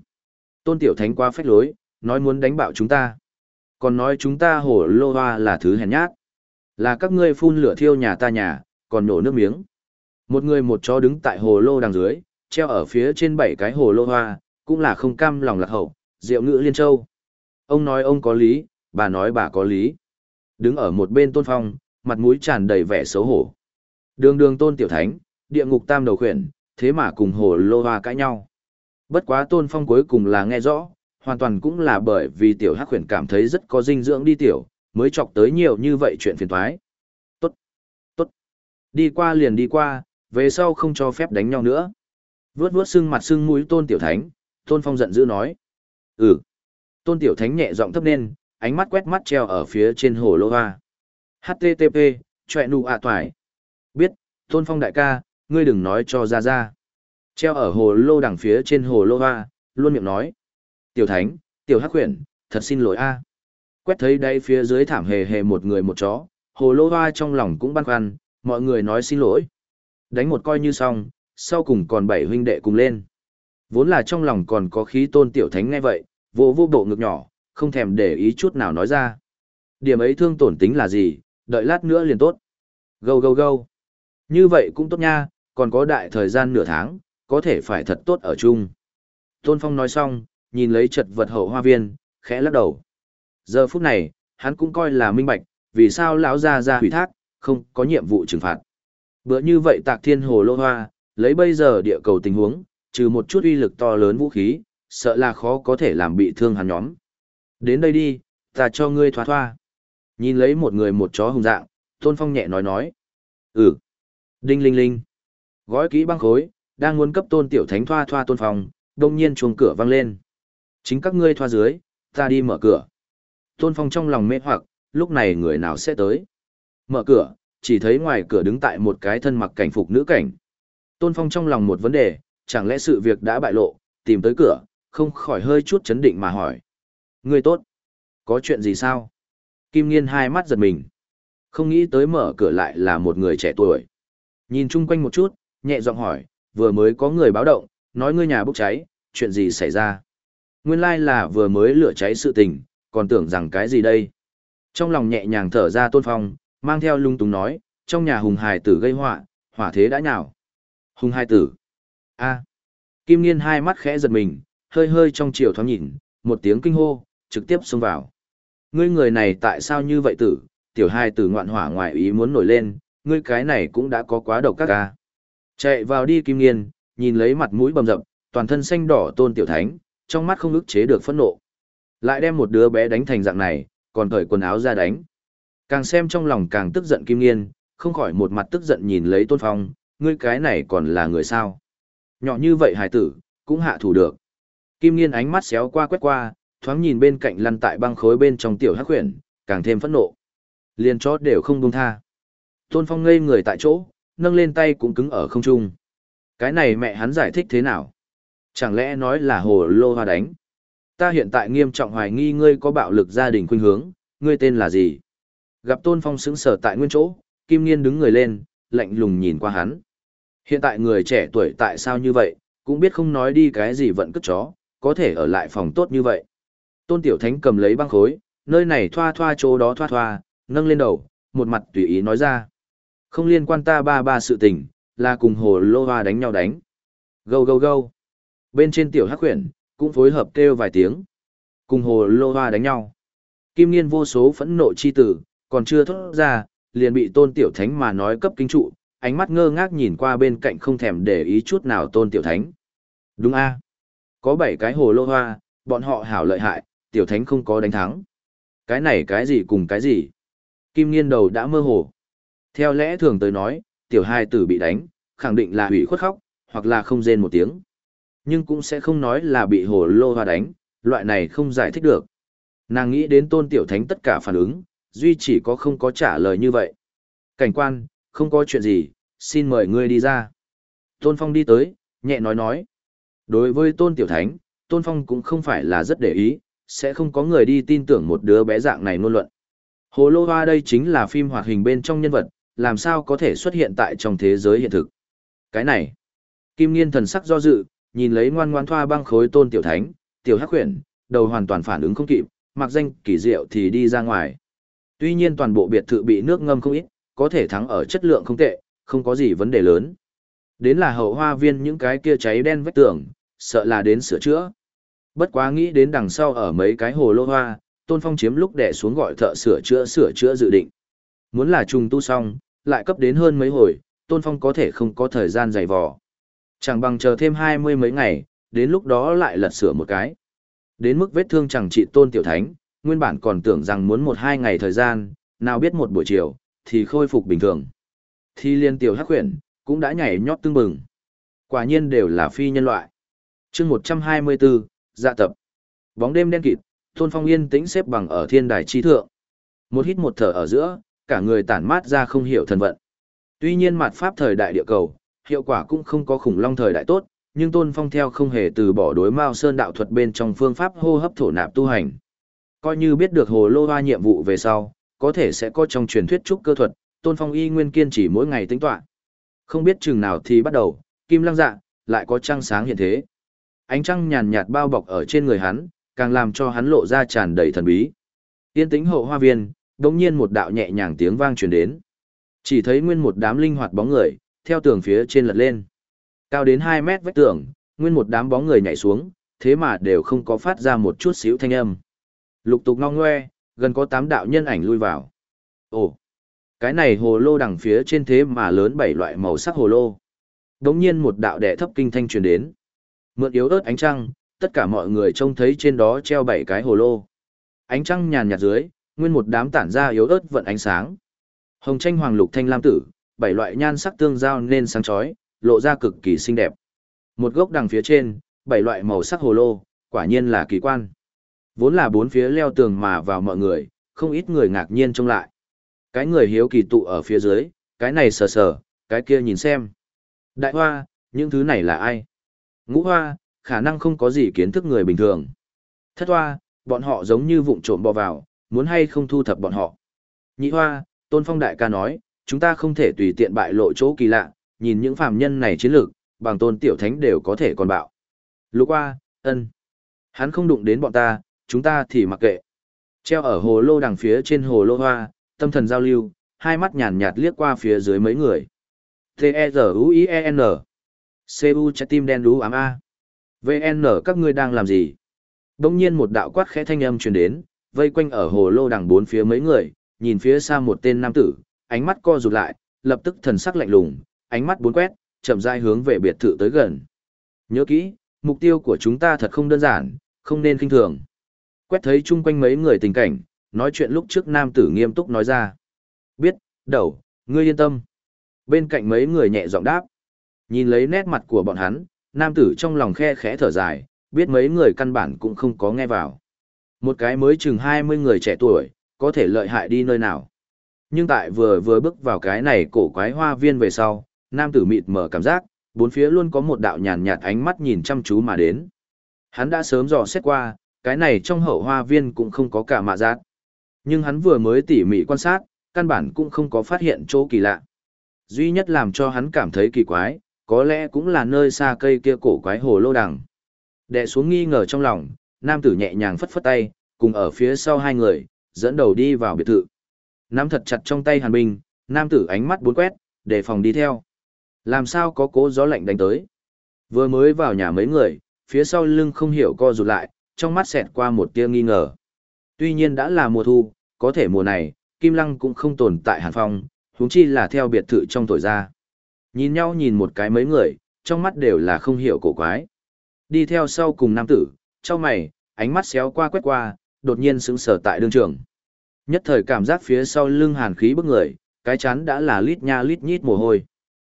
Tôn tiểu thánh quá phách lối, nói muốn đánh bạo chúng ta. Còn nói chúng ta hồ lô hoa là thứ hèn nhát. Là các ngươi phun lửa thiêu nhà ta nhà, còn nổ nước miếng. Một người một chó đứng tại hồ lô đằng dưới, treo ở phía trên bảy cái hồ lô hoa, cũng là không cam lòng lạc hậu, diệu ngữ liên châu. Ông nói ông có lý, bà nói bà có lý. Đứng ở một bên tôn phong, mặt mũi tràn đầy vẻ xấu hổ. Đường đường tôn tiểu thánh, địa ngục tam đầu khuyển, thế mà cùng hồ lô hoa cãi nhau. Bất quá tôn phong cuối cùng là nghe rõ, hoàn toàn cũng là bởi vì tiểu hắc khuyển cảm thấy rất có dinh dưỡng đi tiểu, mới chọc tới nhiều như vậy chuyện phiền toái Tốt, tốt, đi qua liền đi qua, về sau không cho phép đánh nhau nữa. Vướt vướt sưng mặt sưng mũi tôn tiểu thánh, tôn phong giận dữ nói. Ừ. Tôn tiểu thánh nhẹ giọng thấp nên ánh mắt quét mắt treo ở phía trên hồ lô hoa. HTTP, chọe nụ ạ toài. Biết, tôn phong đại ca, ngươi đừng nói cho ra ra. Treo ở hồ lô đằng phía trên hồ lô hoa, luôn miệng nói. Tiểu thánh, tiểu hắc huyền, thật xin lỗi a. Quét thấy đây phía dưới thảm hề hề một người một chó, hồ lô hoa trong lòng cũng băn khoăn, mọi người nói xin lỗi. Đánh một coi như xong, sau cùng còn bảy huynh đệ cùng lên. Vốn là trong lòng còn có khí tôn tiểu thánh ngay vậy, vô vô bộ ngực nhỏ, không thèm để ý chút nào nói ra. Điểm ấy thương tổn tính là gì, đợi lát nữa liền tốt. Gâu gâu gâu. Như vậy cũng tốt nha, còn có đại thời gian nửa tháng, có thể phải thật tốt ở chung. Tôn Phong nói xong, nhìn lấy chật vật hậu hoa viên, khẽ lắc đầu. Giờ phút này, hắn cũng coi là minh bạch, vì sao lão gia ra hủy thác, không có nhiệm vụ trừng phạt. Bữa như vậy tạc thiên hồ lô hoa, lấy bây giờ địa cầu tình huống, trừ một chút uy lực to lớn vũ khí, sợ là khó có thể làm bị thương hắn nhóm. Đến đây đi, ta cho ngươi thoa thoa. Nhìn lấy một người một chó hùng dạng, Tôn Phong nhẹ nói nói. Ừ. Đinh linh linh. Gói kỹ băng khối, đang muốn cấp Tôn Tiểu Thánh thoa thoa Tôn Phong, đông nhiên chuông cửa vang lên. Chính các ngươi thoa dưới, ta đi mở cửa. Tôn Phong trong lòng mê hoặc, lúc này người nào sẽ tới. Mở cửa, chỉ thấy ngoài cửa đứng tại một cái thân mặc cảnh phục nữ cảnh. Tôn Phong trong lòng một vấn đề, chẳng lẽ sự việc đã bại lộ, tìm tới cửa, không khỏi hơi chút chấn định mà hỏi. Người tốt, có chuyện gì sao? Kim Nghiên hai mắt giật mình. Không nghĩ tới mở cửa lại là một người trẻ tuổi. Nhìn chung quanh một chút, nhẹ giọng hỏi, vừa mới có người báo động, nói ngươi nhà bốc cháy, chuyện gì xảy ra? Nguyên lai like là vừa mới lửa cháy sự tình, còn tưởng rằng cái gì đây? Trong lòng nhẹ nhàng thở ra tôn phong, mang theo lung túng nói, trong nhà hùng hài tử gây họa, hỏa thế đã nhào. Hùng hai tử. a Kim Nghiên hai mắt khẽ giật mình, hơi hơi trong chiều thoáng nhìn, một tiếng kinh hô, trực tiếp xông vào. Ngươi người này tại sao như vậy tử, tiểu hai tử ngoạn hỏa ngoài ý muốn nổi lên, ngươi cái này cũng đã có quá độc các ca. Chạy vào đi Kim Nghiên, nhìn lấy mặt mũi bầm dập, toàn thân xanh đỏ tôn tiểu thánh, trong mắt không ức chế được phẫn nộ. Lại đem một đứa bé đánh thành dạng này, còn cởi quần áo ra đánh. Càng xem trong lòng càng tức giận Kim Nghiên, không khỏi một mặt tức giận nhìn lấy Tôn Phong, ngươi cái này còn là người sao? Nhỏ như vậy hài tử, cũng hạ thủ được. Kim Nghiên ánh mắt xéo qua quét qua, thoáng nhìn bên cạnh lăn tại băng khối bên trong tiểu hắc huyền, càng thêm phẫn nộ. Liên chót đều không buông tha. Tôn Phong ngây người tại chỗ, nâng lên tay cũng cứng ở không trung. Cái này mẹ hắn giải thích thế nào? Chẳng lẽ nói là hồ lô hoa đánh? Ta hiện tại nghiêm trọng hoài nghi ngươi có bạo lực gia đình khuynh hướng, ngươi tên là gì? Gặp Tôn Phong sững sờ tại nguyên chỗ, Kim Nghiên đứng người lên, lạnh lùng nhìn qua hắn. Hiện tại người trẻ tuổi tại sao như vậy, cũng biết không nói đi cái gì vận cất chó, có thể ở lại phòng tốt như vậy. Tôn Tiểu Thánh cầm lấy băng khối, nơi này thoa thoa chỗ đó thoa thoa, nâng lên đầu, một mặt tùy ý nói ra. Không liên quan ta ba ba sự tình, là cùng hồ lô hoa đánh nhau đánh. Gâu gâu gâu. Bên trên tiểu hắc huyền, cũng phối hợp kêu vài tiếng. Cùng hồ lô hoa đánh nhau. Kim Nghiên vô số phẫn nộ chi tử, còn chưa thốt ra, liền bị tôn tiểu thánh mà nói cấp kinh trụ, ánh mắt ngơ ngác nhìn qua bên cạnh không thèm để ý chút nào tôn tiểu thánh. Đúng a Có bảy cái hồ lô hoa, bọn họ hảo lợi hại, tiểu thánh không có đánh thắng. Cái này cái gì cùng cái gì? Kim nghiên đầu đã mơ hồ. Theo lẽ thường tới nói, tiểu hai tử bị đánh, khẳng định là hủy khuất khóc, hoặc là không rên một tiếng. Nhưng cũng sẽ không nói là bị hồ lô hoa đánh, loại này không giải thích được. Nàng nghĩ đến tôn tiểu thánh tất cả phản ứng, duy chỉ có không có trả lời như vậy. Cảnh quan, không có chuyện gì, xin mời ngươi đi ra. Tôn Phong đi tới, nhẹ nói nói. Đối với Tôn Tiểu Thánh, Tôn Phong cũng không phải là rất để ý, sẽ không có người đi tin tưởng một đứa bé dạng này ngôn luận. Hồ Lô Hoa đây chính là phim hoạt hình bên trong nhân vật, làm sao có thể xuất hiện tại trong thế giới hiện thực. Cái này, Kim Nghiên thần sắc do dự, nhìn lấy ngoan ngoan thoa băng khối Tôn Tiểu Thánh, Tiểu Hắc Huyền, đầu hoàn toàn phản ứng không kịp, mặc danh kỳ diệu thì đi ra ngoài. Tuy nhiên toàn bộ biệt thự bị nước ngâm không ít, có thể thắng ở chất lượng không tệ, không có gì vấn đề lớn. Đến là hậu hoa viên những cái kia cháy đen vách tường, sợ là đến sửa chữa. Bất quá nghĩ đến đằng sau ở mấy cái hồ lô hoa, Tôn Phong chiếm lúc đẻ xuống gọi thợ sửa chữa sửa chữa dự định. Muốn là trùng tu xong, lại cấp đến hơn mấy hồi, Tôn Phong có thể không có thời gian dày vò. Chẳng bằng chờ thêm hai mươi mấy ngày, đến lúc đó lại lật sửa một cái. Đến mức vết thương chẳng trị Tôn Tiểu Thánh, nguyên bản còn tưởng rằng muốn một hai ngày thời gian, nào biết một buổi chiều, thì khôi phục bình thường. Thì liên tiểu hắc huyển, cũng đã nhảy nhót tương bừng. Quả nhiên đều là phi nhân loại. chương 124, dạ tập. Bóng đêm đen kịt, Tôn Phong yên tĩnh xếp bằng ở thiên đài chi thượng. Một hít một thở ở giữa, cả người tản mát ra không hiểu thần vận. Tuy nhiên mặt pháp thời đại địa cầu, hiệu quả cũng không có khủng long thời đại tốt, nhưng Tôn Phong theo không hề từ bỏ đối Mao Sơn đạo thuật bên trong phương pháp hô hấp thổ nạp tu hành. Coi như biết được hồ lô hoa nhiệm vụ về sau, có thể sẽ có trong truyền thuyết trúc cơ thuật, Tôn Phong y nguyên kiên trì mỗi ngày tính toán. Không biết chừng nào thì bắt đầu, kim lăng dạ, lại có trăng sáng hiện thế. Ánh trăng nhàn nhạt bao bọc ở trên người hắn, càng làm cho hắn lộ ra tràn đầy thần bí. Tiên tĩnh hậu hoa viên, đột nhiên một đạo nhẹ nhàng tiếng vang truyền đến. Chỉ thấy nguyên một đám linh hoạt bóng người, theo tường phía trên lật lên. Cao đến 2 mét vách tường, nguyên một đám bóng người nhảy xuống, thế mà đều không có phát ra một chút xíu thanh âm. Lục tục ngong ngoe, gần có tám đạo nhân ảnh lui vào. Ồ, cái này hồ lô đằng phía trên thế mà lớn bảy loại màu sắc hồ lô. Đống nhiên một đạo đệ thấp kinh thanh truyền đến. Mượn yếu ớt ánh trăng, tất cả mọi người trông thấy trên đó treo bảy cái hồ lô. Ánh trăng nhàn nhạt dưới, nguyên một đám tản ra yếu ớt vận ánh sáng. Hồng tranh hoàng lục thanh lam tử, bảy loại nhan sắc tương giao nên sáng chói, lộ ra cực kỳ xinh đẹp. Một gốc đằng phía trên, bảy loại màu sắc hồ lô, quả nhiên là kỳ quan. Vốn là bốn phía leo tường mà vào mọi người, không ít người ngạc nhiên trông lại. Cái người hiếu kỳ tụ ở phía dưới, cái này sờ sờ, cái kia nhìn xem. Đại hoa, những thứ này là ai? Ngũ hoa, khả năng không có gì kiến thức người bình thường. Thất hoa, bọn họ giống như vụng trộm bò vào, muốn hay không thu thập bọn họ. Nhị hoa, tôn phong đại ca nói, chúng ta không thể tùy tiện bại lộ chỗ kỳ lạ, nhìn những phàm nhân này chiến lược, bằng tôn tiểu thánh đều có thể còn bạo. Lục hoa, ân. Hắn không đụng đến bọn ta, chúng ta thì mặc kệ. Treo ở hồ lô đằng phía trên hồ lô hoa, tâm thần giao lưu, hai mắt nhàn nhạt liếc qua phía dưới mấy người. T-E-Z-U-I-E-N C-U trái tim đen đú ám A. VN các ngươi đang làm gì? Đông nhiên một đạo quát khẽ thanh âm truyền đến, vây quanh ở hồ lô đằng bốn phía mấy người, nhìn phía xa một tên nam tử, ánh mắt co rụt lại, lập tức thần sắc lạnh lùng, ánh mắt bốn quét, chậm rãi hướng về biệt thự tới gần. Nhớ kỹ, mục tiêu của chúng ta thật không đơn giản, không nên kinh thường. Quét thấy chung quanh mấy người tình cảnh, nói chuyện lúc trước nam tử nghiêm túc nói ra. Biết, đầu, ngươi yên tâm. Bên cạnh mấy người nhẹ giọng đáp. Nhìn lấy nét mặt của bọn hắn, nam tử trong lòng khe khẽ thở dài, biết mấy người căn bản cũng không có nghe vào. Một cái mới chừng 20 người trẻ tuổi, có thể lợi hại đi nơi nào. Nhưng tại vừa vừa bước vào cái này cổ quái hoa viên về sau, nam tử mịt mở cảm giác, bốn phía luôn có một đạo nhàn nhạt ánh mắt nhìn chăm chú mà đến. Hắn đã sớm dò xét qua, cái này trong hậu hoa viên cũng không có cả mạ giác. Nhưng hắn vừa mới tỉ mỉ quan sát, căn bản cũng không có phát hiện chỗ kỳ lạ. Duy nhất làm cho hắn cảm thấy kỳ quái, có lẽ cũng là nơi xa cây kia cổ quái hồ lô đằng. Đệ xuống nghi ngờ trong lòng, nam tử nhẹ nhàng phất phất tay, cùng ở phía sau hai người, dẫn đầu đi vào biệt thự. Nắm thật chặt trong tay hàn binh, nam tử ánh mắt bốn quét, đề phòng đi theo. Làm sao có cố gió lạnh đánh tới. Vừa mới vào nhà mấy người, phía sau lưng không hiểu co rụt lại, trong mắt xẹt qua một tia nghi ngờ. Tuy nhiên đã là mùa thu, có thể mùa này, Kim Lăng cũng không tồn tại hàn phong, huống chi là theo biệt thự trong tuổi ra. Nhìn nhau nhìn một cái mấy người, trong mắt đều là không hiểu cổ quái. Đi theo sau cùng nam tử, trong mày, ánh mắt xéo qua quét qua, đột nhiên sững sờ tại đương trường. Nhất thời cảm giác phía sau lưng hàn khí bức người, cái chán đã là lít nha lít nhít mồ hôi.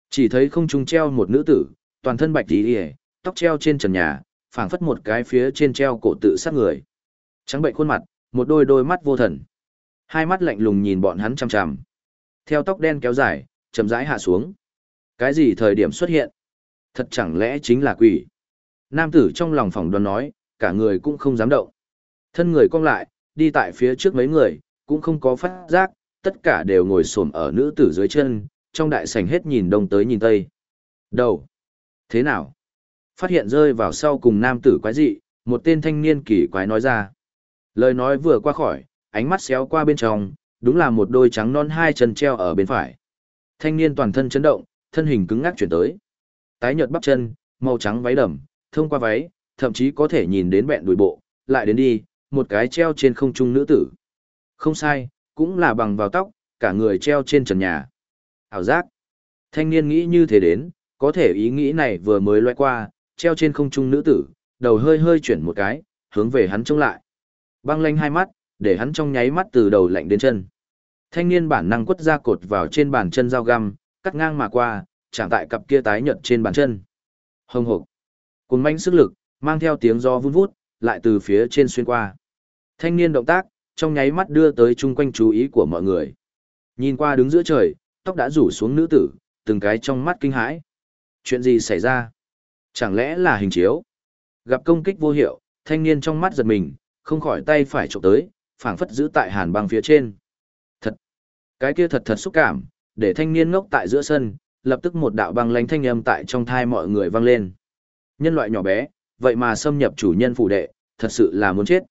Chỉ thấy không trung treo một nữ tử, toàn thân bạch tí hề, tóc treo trên trần nhà, phảng phất một cái phía trên treo cổ tự sát người. Trắng bệnh khuôn mặt, một đôi đôi mắt vô thần. Hai mắt lạnh lùng nhìn bọn hắn chằm chằm. Theo tóc đen kéo dài, chậm rãi hạ xuống. Cái gì thời điểm xuất hiện? Thật chẳng lẽ chính là quỷ? Nam tử trong lòng phòng đoán nói, cả người cũng không dám động. Thân người cong lại, đi tại phía trước mấy người, cũng không có phát giác, tất cả đều ngồi xổm ở nữ tử dưới chân, trong đại sảnh hết nhìn đông tới nhìn tây. Đầu. Thế nào? Phát hiện rơi vào sau cùng nam tử quái dị, một tên thanh niên kỳ quái nói ra. Lời nói vừa qua khỏi, ánh mắt xéo qua bên trong, đúng là một đôi trắng non hai chân treo ở bên phải. Thanh niên toàn thân chấn động, thân hình cứng ngắc chuyển tới. Tái nhợt bắp chân, màu trắng váy đầm, thông qua váy, thậm chí có thể nhìn đến bẹn đùi bộ, lại đến đi, một cái treo trên không trung nữ tử. Không sai, cũng là bằng vào tóc, cả người treo trên trần nhà. Hảo giác. Thanh niên nghĩ như thế đến, có thể ý nghĩ này vừa mới loay qua, treo trên không trung nữ tử, đầu hơi hơi chuyển một cái, hướng về hắn trông lại. Băng lanh hai mắt, để hắn trong nháy mắt từ đầu lạnh đến chân. Thanh niên bản năng quất ra cột vào trên bàn chân dao găm, cắt ngang mà qua, chạm tại cặp kia tái nhợt trên bàn chân. Hồng hộc. Cùng manh sức lực, mang theo tiếng gió vun vút, lại từ phía trên xuyên qua. Thanh niên động tác, trong nháy mắt đưa tới chung quanh chú ý của mọi người. Nhìn qua đứng giữa trời, tóc đã rủ xuống nữ tử, từng cái trong mắt kinh hãi. Chuyện gì xảy ra? Chẳng lẽ là hình chiếu? Gặp công kích vô hiệu, thanh niên trong mắt giật mình, không khỏi tay phải trộm tới, phảng phất giữ tại hàn băng phía trên. Thật! Cái kia thật thật xúc cảm, để thanh niên ngốc tại giữa sân, lập tức một đạo băng lánh thanh âm tại trong thai mọi người vang lên. Nhân loại nhỏ bé, vậy mà xâm nhập chủ nhân phủ đệ, thật sự là muốn chết.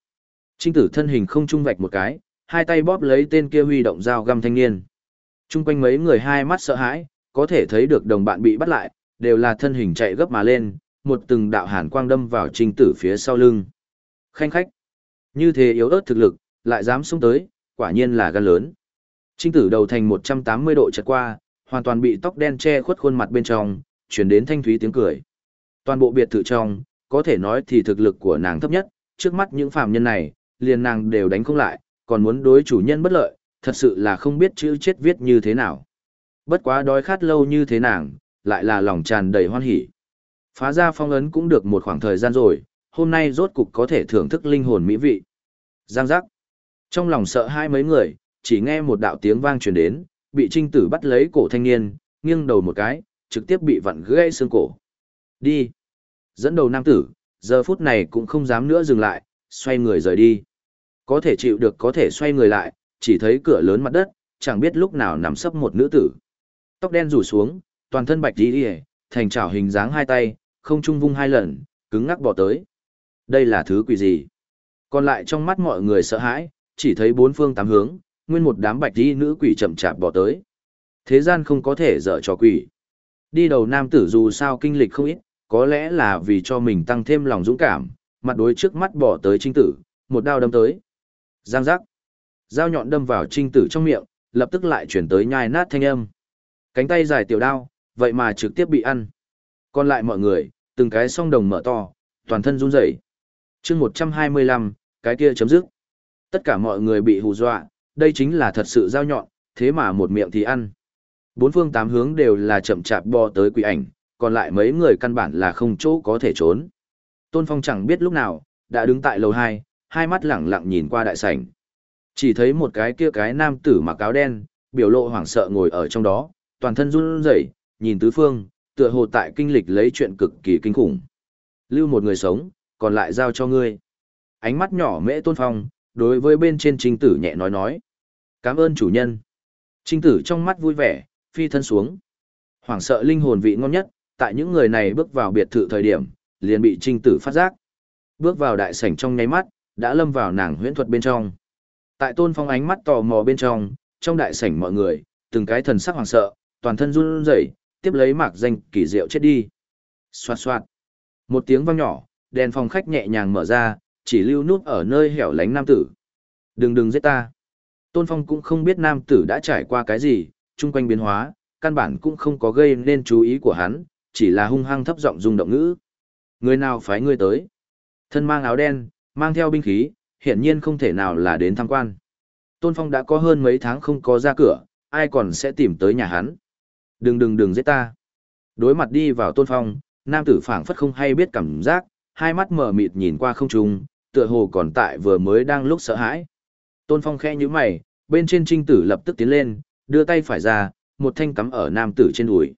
Trinh tử thân hình không trung vạch một cái, hai tay bóp lấy tên kia huy động dao găm thanh niên. Trung quanh mấy người hai mắt sợ hãi, có thể thấy được đồng bạn bị bắt lại, đều là thân hình chạy gấp mà lên, một từng đạo hàn quang đâm vào trinh tử phía sau lưng. Khanh khách. Như thế yếu ớt thực lực, lại dám xuống tới, quả nhiên là gan lớn. Trinh tử đầu thành 180 độ chật qua, hoàn toàn bị tóc đen che khuất khuôn mặt bên trong, chuyển đến thanh thúy tiếng cười. Toàn bộ biệt thự trong, có thể nói thì thực lực của nàng thấp nhất, trước mắt những phàm nhân này, liền nàng đều đánh không lại, còn muốn đối chủ nhân bất lợi, thật sự là không biết chữ chết viết như thế nào. Bất quá đói khát lâu như thế nàng, lại là lòng tràn đầy hoan hỉ. Phá ra phong ấn cũng được một khoảng thời gian rồi, hôm nay rốt cục có thể thưởng thức linh hồn mỹ vị. Giang giác. Trong lòng sợ hai mấy người, chỉ nghe một đạo tiếng vang truyền đến, bị trinh tử bắt lấy cổ thanh niên, nghiêng đầu một cái, trực tiếp bị vặn gãy xương cổ. Đi. Dẫn đầu nam tử, giờ phút này cũng không dám nữa dừng lại, xoay người rời đi. Có thể chịu được có thể xoay người lại, chỉ thấy cửa lớn mặt đất, chẳng biết lúc nào nằm sấp một nữ tử. Tóc đen rủ xuống, toàn thân bạch đi thành trảo hình dáng hai tay, không trung vung hai lần, cứng ngắc bỏ tới. Đây là thứ quỷ gì? Còn lại trong mắt mọi người sợ hãi, chỉ thấy bốn phương tám hướng, nguyên một đám bạch đi nữ quỷ chậm chạp bỏ tới. Thế gian không có thể dở trò quỷ. Đi đầu nam tử dù sao kinh lịch không ít, có lẽ là vì cho mình tăng thêm lòng dũng cảm, mặt đối trước mắt bỏ tới trinh tử, một đao đâm tới. Giang giác. Dao nhọn đâm vào trinh tử trong miệng, lập tức lại chuyển tới nhai nát thanh âm. Cánh tay dài tiểu đao, vậy mà trực tiếp bị ăn. Còn lại mọi người, từng cái song đồng mở to, toàn thân run rẩy. chương 125, cái kia chấm dứt. Tất cả mọi người bị hù dọa, đây chính là thật sự dao nhọn, thế mà một miệng thì ăn. Bốn phương tám hướng đều là chậm chạp bò tới quỷ ảnh, còn lại mấy người căn bản là không chỗ có thể trốn. Tôn Phong chẳng biết lúc nào, đã đứng tại lầu 2, hai mắt lẳng lặng nhìn qua đại sảnh. Chỉ thấy một cái kia cái nam tử mặc áo đen, biểu lộ hoảng sợ ngồi ở trong đó, toàn thân run rẩy, nhìn tứ phương, tựa hồ tại kinh lịch lấy chuyện cực kỳ kinh khủng. Lưu một người sống, còn lại giao cho ngươi. Ánh mắt nhỏ mễ Tôn Phong, đối với bên trên trinh tử nhẹ nói nói. Cảm ơn chủ nhân. Trinh tử trong mắt vui vẻ, phi thân xuống. Hoảng sợ linh hồn vị ngon nhất, tại những người này bước vào biệt thự thời điểm, liền bị trinh tử phát giác. Bước vào đại sảnh trong nháy mắt, đã lâm vào nàng huyễn thuật bên trong. Tại tôn phong ánh mắt tò mò bên trong, trong đại sảnh mọi người, từng cái thần sắc hoảng sợ, toàn thân run rẩy, tiếp lấy mạc danh kỳ diệu chết đi. Xoạt xoạt. Một tiếng vang nhỏ, đèn phòng khách nhẹ nhàng mở ra, chỉ lưu nút ở nơi hẻo lánh nam tử. Đừng đừng giết ta. Tôn Phong cũng không biết nam tử đã trải qua cái gì, chung quanh biến hóa, căn bản cũng không có gây nên chú ý của hắn, chỉ là hung hăng thấp giọng rung động ngữ. Người nào phái ngươi tới? Thân mang áo đen, mang theo binh khí, hiển nhiên không thể nào là đến tham quan. Tôn Phong đã có hơn mấy tháng không có ra cửa, ai còn sẽ tìm tới nhà hắn. Đừng đừng đừng giết ta. Đối mặt đi vào Tôn Phong, nam tử phảng phất không hay biết cảm giác, hai mắt mở mịt nhìn qua không trung, tựa hồ còn tại vừa mới đang lúc sợ hãi. Tôn Phong khẽ nhíu mày, bên trên trinh tử lập tức tiến lên, đưa tay phải ra, một thanh cắm ở nam tử trên đùi.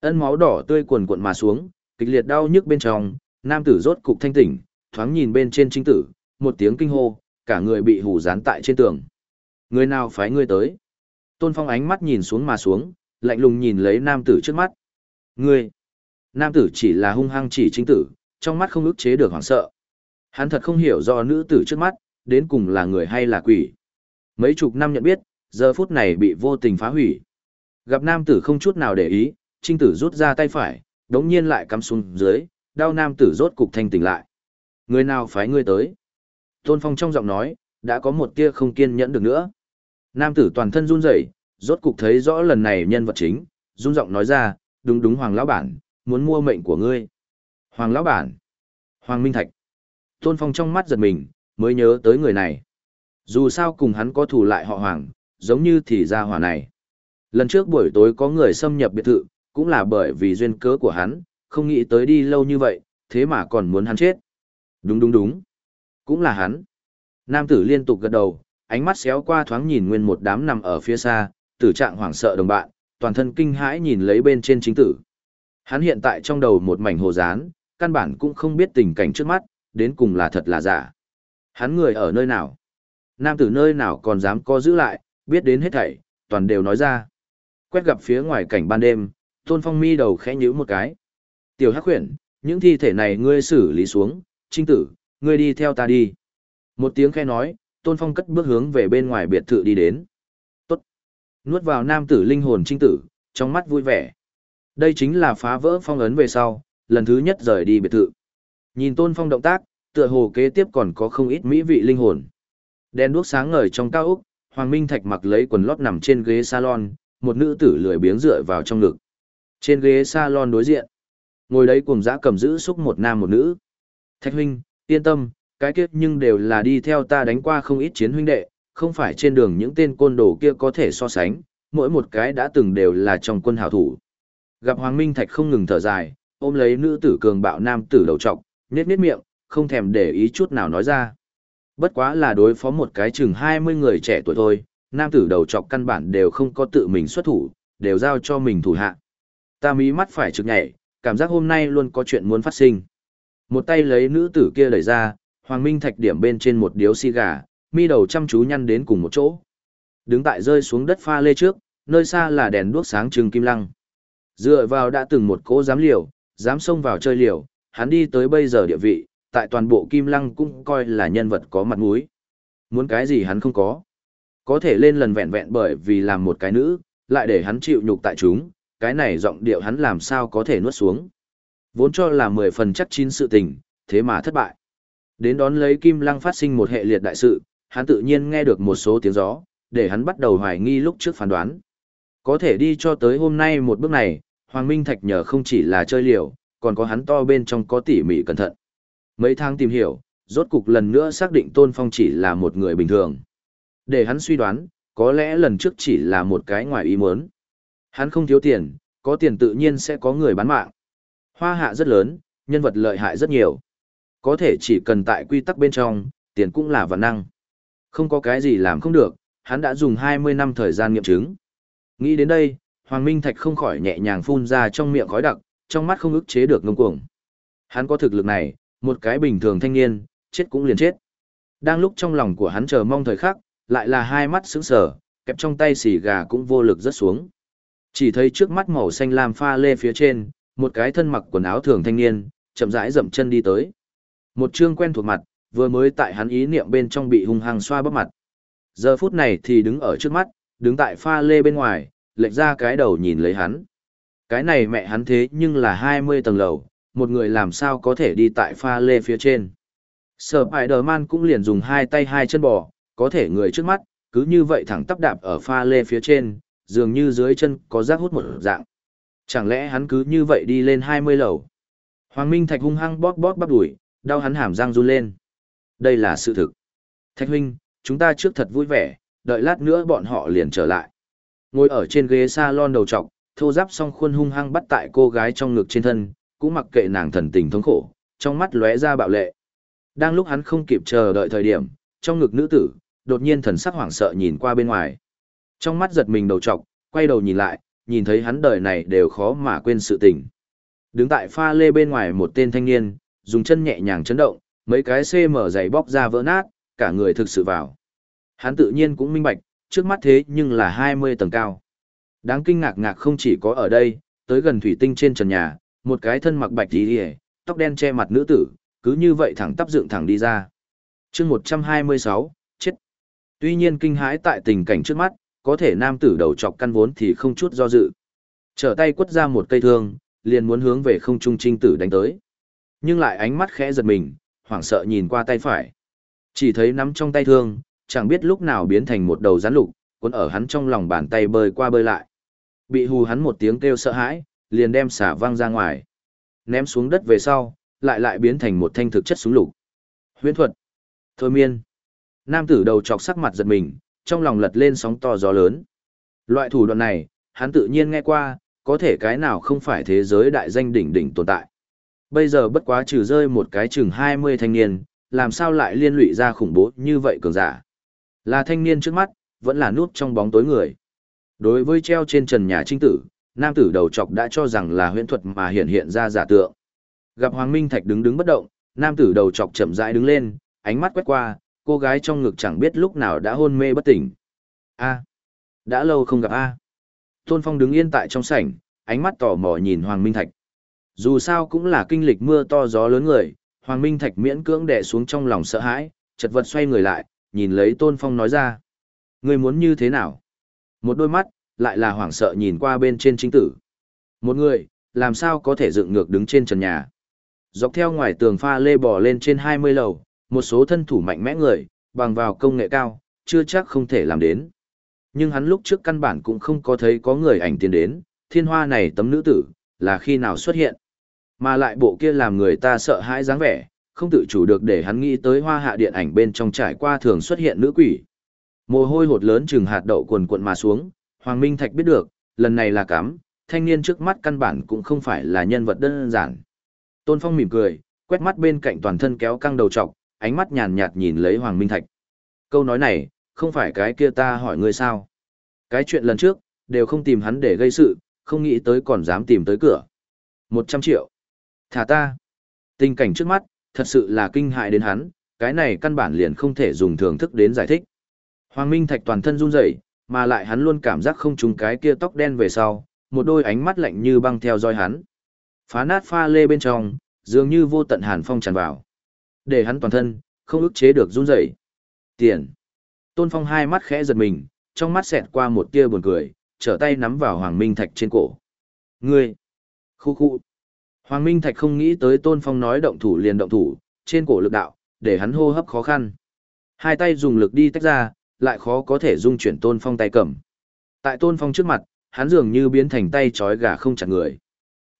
Ân máu đỏ tươi cuồn cuộn mà xuống, Kịch liệt đau nhức bên trong, nam tử rốt cục thanh tỉnh, thoáng nhìn bên trên trinh tử, một tiếng kinh hô, cả người bị hù dán tại trên tường. Người nào phái ngươi tới? Tôn Phong ánh mắt nhìn xuống mà xuống, lạnh lùng nhìn lấy nam tử trước mắt. Ngươi! Nam tử chỉ là hung hăng chỉ trinh tử, trong mắt không ức chế được hoảng sợ. Hắn thật không hiểu do nữ tử trước mắt, đến cùng là người hay là quỷ. Mấy chục năm nhận biết, giờ phút này bị vô tình phá hủy. Gặp nam tử không chút nào để ý, trinh tử rút ra tay phải, đống nhiên lại cắm xuống dưới, đau nam tử rốt cục thanh tỉnh lại. Người nào phái ngươi tới? Tôn Phong trong giọng nói, đã có một tia không kiên nhẫn được nữa. Nam tử toàn thân run rẩy, rốt cục thấy rõ lần này nhân vật chính, run giọng nói ra, đúng đúng Hoàng Lão Bản, muốn mua mệnh của ngươi. Hoàng Lão Bản, Hoàng Minh Thạch. Tôn Phong trong mắt giật mình, mới nhớ tới người này. Dù sao cùng hắn có thù lại họ Hoàng, giống như thì ra hỏa này. Lần trước buổi tối có người xâm nhập biệt thự, cũng là bởi vì duyên cớ của hắn, không nghĩ tới đi lâu như vậy, thế mà còn muốn hắn chết. Đúng đúng đúng. Cũng là hắn. Nam tử liên tục gật đầu, ánh mắt xéo qua thoáng nhìn nguyên một đám nằm ở phía xa, tử trạng hoảng sợ đồng bạn, toàn thân kinh hãi nhìn lấy bên trên chính tử. Hắn hiện tại trong đầu một mảnh hồ dán, căn bản cũng không biết tình cảnh trước mắt, đến cùng là thật là giả. Hắn người ở nơi nào? Nam tử nơi nào còn dám co giữ lại, biết đến hết thảy, toàn đều nói ra. Quét gặp phía ngoài cảnh ban đêm, Tôn Phong mi đầu khẽ nhíu một cái. Tiểu Hắc Huyền, những thi thể này ngươi xử lý xuống, trinh tử, ngươi đi theo ta đi. Một tiếng khẽ nói, Tôn Phong cất bước hướng về bên ngoài biệt thự đi đến. Nuốt vào nam tử linh hồn trinh tử, trong mắt vui vẻ. Đây chính là phá vỡ phong ấn về sau, lần thứ nhất rời đi biệt thự. Nhìn Tôn Phong động tác, tựa hồ kế tiếp còn có không ít mỹ vị linh hồn. Đèn đuốc sáng ngời trong cao ốc, Hoàng Minh Thạch mặc lấy quần lót nằm trên ghế salon, một nữ tử lười biếng dựa vào trong ngực. Trên ghế salon đối diện, ngồi đấy cùng dã cầm giữ xúc một nam một nữ. Thạch huynh, yên tâm, cái kiếp nhưng đều là đi theo ta đánh qua không ít chiến huynh đệ, không phải trên đường những tên côn đồ kia có thể so sánh, mỗi một cái đã từng đều là trong quân hảo thủ. Gặp Hoàng Minh Thạch không ngừng thở dài, ôm lấy nữ tử cường bạo nam tử đầu trọc, nhếch nhếch miệng, không thèm để ý chút nào nói ra. Bất quá là đối phó một cái chừng 20 người trẻ tuổi thôi, nam tử đầu trọc căn bản đều không có tự mình xuất thủ, đều giao cho mình thủ hạ. Ta mí mắt phải trực nhảy, cảm giác hôm nay luôn có chuyện muốn phát sinh. Một tay lấy nữ tử kia đẩy ra, Hoàng Minh Thạch điểm bên trên một điếu xì gà, mi đầu chăm chú nhăn đến cùng một chỗ. Đứng tại rơi xuống đất pha lê trước, nơi xa là đèn đuốc sáng trưng kim lăng. Dựa vào đã từng một cố dám liều, dám xông vào chơi liều, hắn đi tới bây giờ địa vị, tại toàn bộ kim lăng cũng coi là nhân vật có mặt mũi. Muốn cái gì hắn không có. Có thể lên lần vẹn vẹn bởi vì làm một cái nữ, lại để hắn chịu nhục tại chúng, cái này giọng điệu hắn làm sao có thể nuốt xuống. Vốn cho là mười phần chắc chín sự tình, thế mà thất bại. Đến đón lấy Kim Lăng phát sinh một hệ liệt đại sự, hắn tự nhiên nghe được một số tiếng gió, để hắn bắt đầu hoài nghi lúc trước phán đoán. Có thể đi cho tới hôm nay một bước này, Hoàng Minh Thạch nhờ không chỉ là chơi liều, còn có hắn to bên trong có tỉ mỉ cẩn thận. Mấy tháng tìm hiểu, rốt cục lần nữa xác định Tôn Phong chỉ là một người bình thường. Để hắn suy đoán, có lẽ lần trước chỉ là một cái ngoài ý muốn. Hắn không thiếu tiền, có tiền tự nhiên sẽ có người bán mạng. Hoa hạ rất lớn, nhân vật lợi hại rất nhiều. Có thể chỉ cần tại quy tắc bên trong, tiền cũng là vật năng. Không có cái gì làm không được, hắn đã dùng 20 năm thời gian nghiệm chứng. Nghĩ đến đây, Hoàng Minh Thạch không khỏi nhẹ nhàng phun ra trong miệng khói đặc, trong mắt không ức chế được ngông cuồng. Hắn có thực lực này, một cái bình thường thanh niên, chết cũng liền chết. Đang lúc trong lòng của hắn chờ mong thời khắc, lại là hai mắt sững sờ, kẹp trong tay xì gà cũng vô lực rớt xuống. Chỉ thấy trước mắt màu xanh lam pha lê phía trên, một cái thân mặc quần áo thường thanh niên, chậm rãi dậm chân đi tới. Một trương quen thuộc mặt, vừa mới tại hắn ý niệm bên trong bị hung hăng xoa bắp mặt. Giờ phút này thì đứng ở trước mắt, đứng tại pha lê bên ngoài, lệch ra cái đầu nhìn lấy hắn. Cái này mẹ hắn thế nhưng là 20 tầng lầu, một người làm sao có thể đi tại pha lê phía trên. Spider-Man cũng liền dùng hai tay hai chân bò, có thể người trước mắt, cứ như vậy thẳng tắp đạp ở pha lê phía trên, dường như dưới chân có rác hút một dạng. Chẳng lẽ hắn cứ như vậy đi lên 20 lầu? Hoàng Minh Thạch hung hăng bóp bóp bắp đuổi, đau hắn hàm răng run lên. Đây là sự thực. Thạch huynh, chúng ta trước thật vui vẻ, đợi lát nữa bọn họ liền trở lại. Ngồi ở trên ghế salon đầu trọc, thô giáp song khuôn hung hăng bắt tại cô gái trong ngực trên thân, cũng mặc kệ nàng thần tình thống khổ, trong mắt lóe ra bạo lệ. Đang lúc hắn không kịp chờ đợi thời điểm, trong ngực nữ tử, đột nhiên thần sắc hoảng sợ nhìn qua bên ngoài. Trong mắt giật mình đầu trọc, quay đầu nhìn lại, nhìn thấy hắn đời này đều khó mà quên sự tình. Đứng tại pha lê bên ngoài một tên thanh niên, dùng chân nhẹ nhàng chấn động, mấy cái CM giày bóc ra vỡ nát, cả người thực sự vào. Hắn tự nhiên cũng minh bạch, trước mắt thế nhưng là 20 tầng cao. Đáng kinh ngạc ngạc không chỉ có ở đây, tới gần thủy tinh trên trần nhà, một cái thân mặc bạch tí hề, tóc đen che mặt nữ tử, cứ như vậy thẳng tắp dựng thẳng đi ra. chương 126, chết. Tuy nhiên kinh hãi tại tình cảnh trước mắt, có thể nam tử đầu chọc căn vốn thì không chút do dự. Trở tay quất ra một cây thương, liền muốn hướng về không trung trinh tử đánh tới. Nhưng lại ánh mắt khẽ giật mình, hoảng sợ nhìn qua tay phải. Chỉ thấy nắm trong tay thương, chẳng biết lúc nào biến thành một đầu rắn lục, cuốn ở hắn trong lòng bàn tay bơi qua bơi lại. Bị hù hắn một tiếng kêu sợ hãi, liền đem xả văng ra ngoài. Ném xuống đất về sau, lại lại biến thành một thanh thực chất súng lục. Huyễn thuật. Thôi miên. Nam tử đầu chọc sắc mặt giật mình, trong lòng lật lên sóng to gió lớn. Loại thủ đoạn này, hắn tự nhiên nghe qua, có thể cái nào không phải thế giới đại danh đỉnh đỉnh tồn tại. Bây giờ bất quá trừ rơi một cái chừng 20 thanh niên, làm sao lại liên lụy ra khủng bố như vậy cường giả. Là thanh niên trước mắt, vẫn là nút trong bóng tối người. Đối với treo trên trần nhà trinh tử, nam tử đầu chọc đã cho rằng là huyễn thuật mà hiện hiện ra giả tượng. Gặp Hoàng Minh Thạch đứng đứng bất động, nam tử đầu chọc chậm rãi đứng lên, ánh mắt quét qua, cô gái trong ngực chẳng biết lúc nào đã hôn mê bất tỉnh. A, đã lâu không gặp a. Tôn Phong đứng yên tại trong sảnh, ánh mắt tò mò nhìn Hoàng Minh Thạch. Dù sao cũng là kinh lịch mưa to gió lớn người, Hoàng Minh Thạch miễn cưỡng đè xuống trong lòng sợ hãi, chật vật xoay người lại, nhìn lấy Tôn Phong nói ra. Người muốn như thế nào? Một đôi mắt, lại là hoảng sợ nhìn qua bên trên chính tử. Một người, làm sao có thể dựng ngược đứng trên trần nhà. Dọc theo ngoài tường pha lê bò lên trên 20 lầu, một số thân thủ mạnh mẽ người, bằng vào công nghệ cao, chưa chắc không thể làm đến. Nhưng hắn lúc trước căn bản cũng không có thấy có người ảnh tiến đến, thiên hoa này tấm nữ tử, là khi nào xuất hiện. Mà lại bộ kia làm người ta sợ hãi dáng vẻ, không tự chủ được để hắn nghĩ tới hoa hạ điện ảnh bên trong trải qua thường xuất hiện nữ quỷ. Mồ hôi hột lớn chừng hạt đậu quần cuộn mà xuống, Hoàng Minh Thạch biết được, lần này là cắm, thanh niên trước mắt căn bản cũng không phải là nhân vật đơn giản. Tôn Phong mỉm cười, quét mắt bên cạnh toàn thân kéo căng đầu trọc, ánh mắt nhàn nhạt nhìn lấy Hoàng Minh Thạch. Câu nói này, không phải cái kia ta hỏi ngươi sao? Cái chuyện lần trước, đều không tìm hắn để gây sự, không nghĩ tới còn dám tìm tới cửa. Một trăm triệu. Thả ta. Tình cảnh trước mắt, thật sự là kinh hại đến hắn, cái này căn bản liền không thể dùng thưởng thức đến giải thích. Hoàng Minh Thạch toàn thân run rẩy, mà lại hắn luôn cảm giác không trúng cái kia tóc đen về sau, một đôi ánh mắt lạnh như băng theo dõi hắn. Phá nát pha lê bên trong, dường như vô tận hàn phong tràn vào. Để hắn toàn thân, không ức chế được run rẩy. Tiền. Tôn Phong hai mắt khẽ giật mình, trong mắt xẹt qua một tia buồn cười, trở tay nắm vào Hoàng Minh Thạch trên cổ. Ngươi! Khu khu! Hoàng Minh Thạch không nghĩ tới Tôn Phong nói động thủ liền động thủ, trên cổ lực đạo, để hắn hô hấp khó khăn. Hai tay dùng lực đi tách ra, lại khó có thể dung chuyển Tôn Phong tay cầm. Tại Tôn Phong trước mặt, hắn dường như biến thành tay trói gà không chặt người.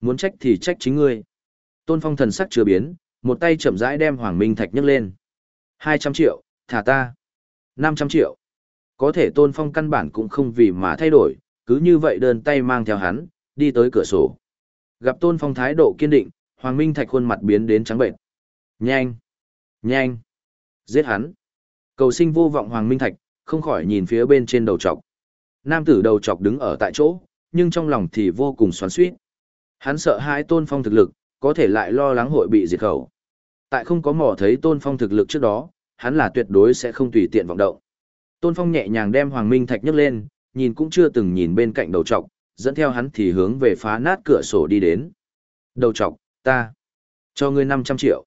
Muốn trách thì trách chính ngươi. Tôn Phong thần sắc chưa biến, một tay chậm rãi đem Hoàng Minh Thạch nhấc lên. 200 triệu, thả ta. 500 triệu. Có thể Tôn Phong căn bản cũng không vì mà thay đổi, cứ như vậy đơn tay mang theo hắn, đi tới cửa sổ. Gặp Tôn Phong thái độ kiên định, Hoàng Minh Thạch khuôn mặt biến đến trắng bệnh. Nhanh! Nhanh! Giết hắn! Cầu sinh vô vọng Hoàng Minh Thạch, không khỏi nhìn phía bên trên đầu trọc. Nam tử đầu trọc đứng ở tại chỗ, nhưng trong lòng thì vô cùng xoắn xuýt. Hắn sợ hãi Tôn Phong thực lực, có thể lại lo lắng hội bị diệt khẩu. Tại không có mò thấy Tôn Phong thực lực trước đó, hắn là tuyệt đối sẽ không tùy tiện vọng động. Tôn Phong nhẹ nhàng đem Hoàng Minh Thạch nhấc lên, nhìn cũng chưa từng nhìn bên cạnh đầu trọc, dẫn theo hắn thì hướng về phá nát cửa sổ đi đến. Đầu trọc, ta, cho ngươi 500 triệu.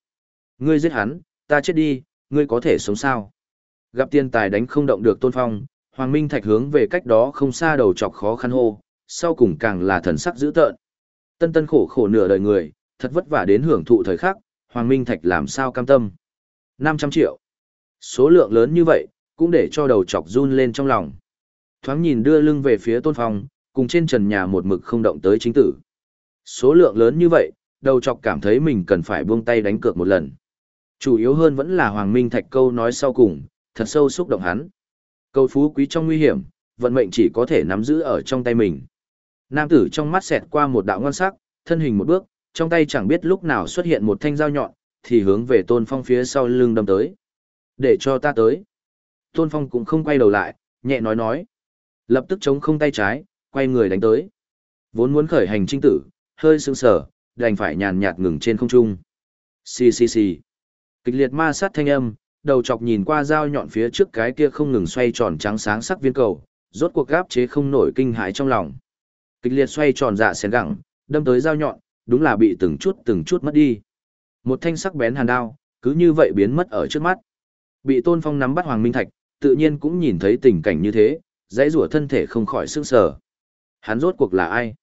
Ngươi giết hắn, ta chết đi, ngươi có thể sống sao? Gặp tiên tài đánh không động được Tôn Phong, Hoàng Minh Thạch hướng về cách đó không xa đầu trọc khó khăn hô, sau cùng càng là thần sắc dữ tợn. Tân tân khổ khổ nửa đời người, thật vất vả đến hưởng thụ thời khắc, Hoàng Minh Thạch làm sao cam tâm. 500 triệu. Số lượng lớn như vậy, cũng để cho đầu chọc run lên trong lòng. Thoáng nhìn đưa lưng về phía tôn phong, cùng trên trần nhà một mực không động tới chính tử. Số lượng lớn như vậy, đầu chọc cảm thấy mình cần phải buông tay đánh cược một lần. Chủ yếu hơn vẫn là Hoàng Minh Thạch câu nói sau cùng, thật sâu xúc động hắn. Câu phú quý trong nguy hiểm, vận mệnh chỉ có thể nắm giữ ở trong tay mình. Nam tử trong mắt xẹt qua một đạo ngon sắc, thân hình một bước, trong tay chẳng biết lúc nào xuất hiện một thanh dao nhọn, thì hướng về tôn phong phía sau lưng đâm tới. Để cho ta tới. Tôn phong cũng không quay đầu lại, nhẹ nói nói. Lập tức chống không tay trái, quay người đánh tới. Vốn muốn khởi hành trinh tử, hơi sững sờ, đành phải nhàn nhạt ngừng trên không trung. Xì xì xì. Kịch liệt ma sát thanh âm, đầu chọc nhìn qua dao nhọn phía trước cái kia không ngừng xoay tròn trắng sáng sắc viên cầu, rốt cuộc gáp chế không nổi kinh hãi trong lòng. Kịch liệt xoay tròn dạ xén gẳng, đâm tới dao nhọn, đúng là bị từng chút từng chút mất đi. Một thanh sắc bén hàn đao, cứ như vậy biến mất ở trước mắt. Bị Tôn Phong nắm bắt Hoàng Minh Thạch, tự nhiên cũng nhìn thấy tình cảnh như thế, dãy rủa thân thể không khỏi sức sở. Hắn rốt cuộc là ai?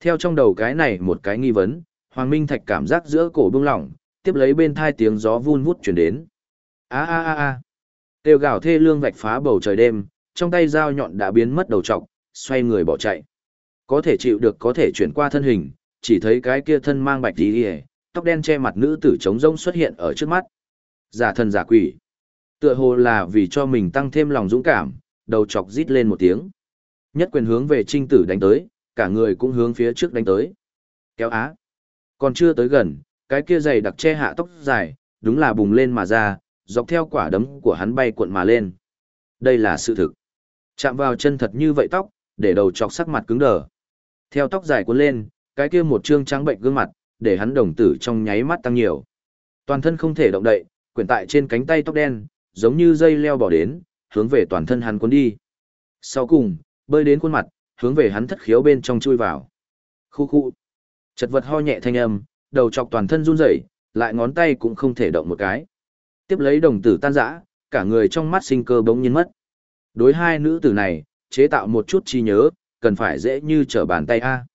Theo trong đầu cái này một cái nghi vấn, Hoàng Minh Thạch cảm giác giữa cổ bung lỏng, tiếp lấy bên thai tiếng gió vun vút chuyển đến. A a a a. Tiêu gào thê lương vạch phá bầu trời đêm, trong tay dao nhọn đã biến mất đầu trọc, xoay người bỏ chạy. Có thể chịu được có thể chuyển qua thân hình, chỉ thấy cái kia thân mang bạch đi hề, tóc đen che mặt nữ tử trống rông xuất hiện ở trước mắt. Giả thần giả quỷ. Tựa hồ là vì cho mình tăng thêm lòng dũng cảm, đầu chọc rít lên một tiếng. Nhất quyền hướng về trinh tử đánh tới, cả người cũng hướng phía trước đánh tới. Kéo á. Còn chưa tới gần, cái kia dày đặc che hạ tóc dài, đúng là bùng lên mà ra, dọc theo quả đấm của hắn bay cuộn mà lên. Đây là sự thực. Chạm vào chân thật như vậy tóc, để đầu chọc sắc mặt cứng đờ. Theo tóc dài cuốn lên, cái kia một trương trắng bệnh gương mặt, để hắn đồng tử trong nháy mắt tăng nhiều. Toàn thân không thể động đậy, quyển tại trên cánh tay tóc đen, giống như dây leo bỏ đến, hướng về toàn thân hắn cuốn đi. Sau cùng, bơi đến khuôn mặt, hướng về hắn thất khiếu bên trong chui vào. Khu khu. Chật vật ho nhẹ thanh âm, đầu chọc toàn thân run rẩy, lại ngón tay cũng không thể động một cái. Tiếp lấy đồng tử tan rã, cả người trong mắt sinh cơ bỗng nhiên mất. Đối hai nữ tử này, chế tạo một chút chi nhớ, cần phải dễ như trở bàn tay a.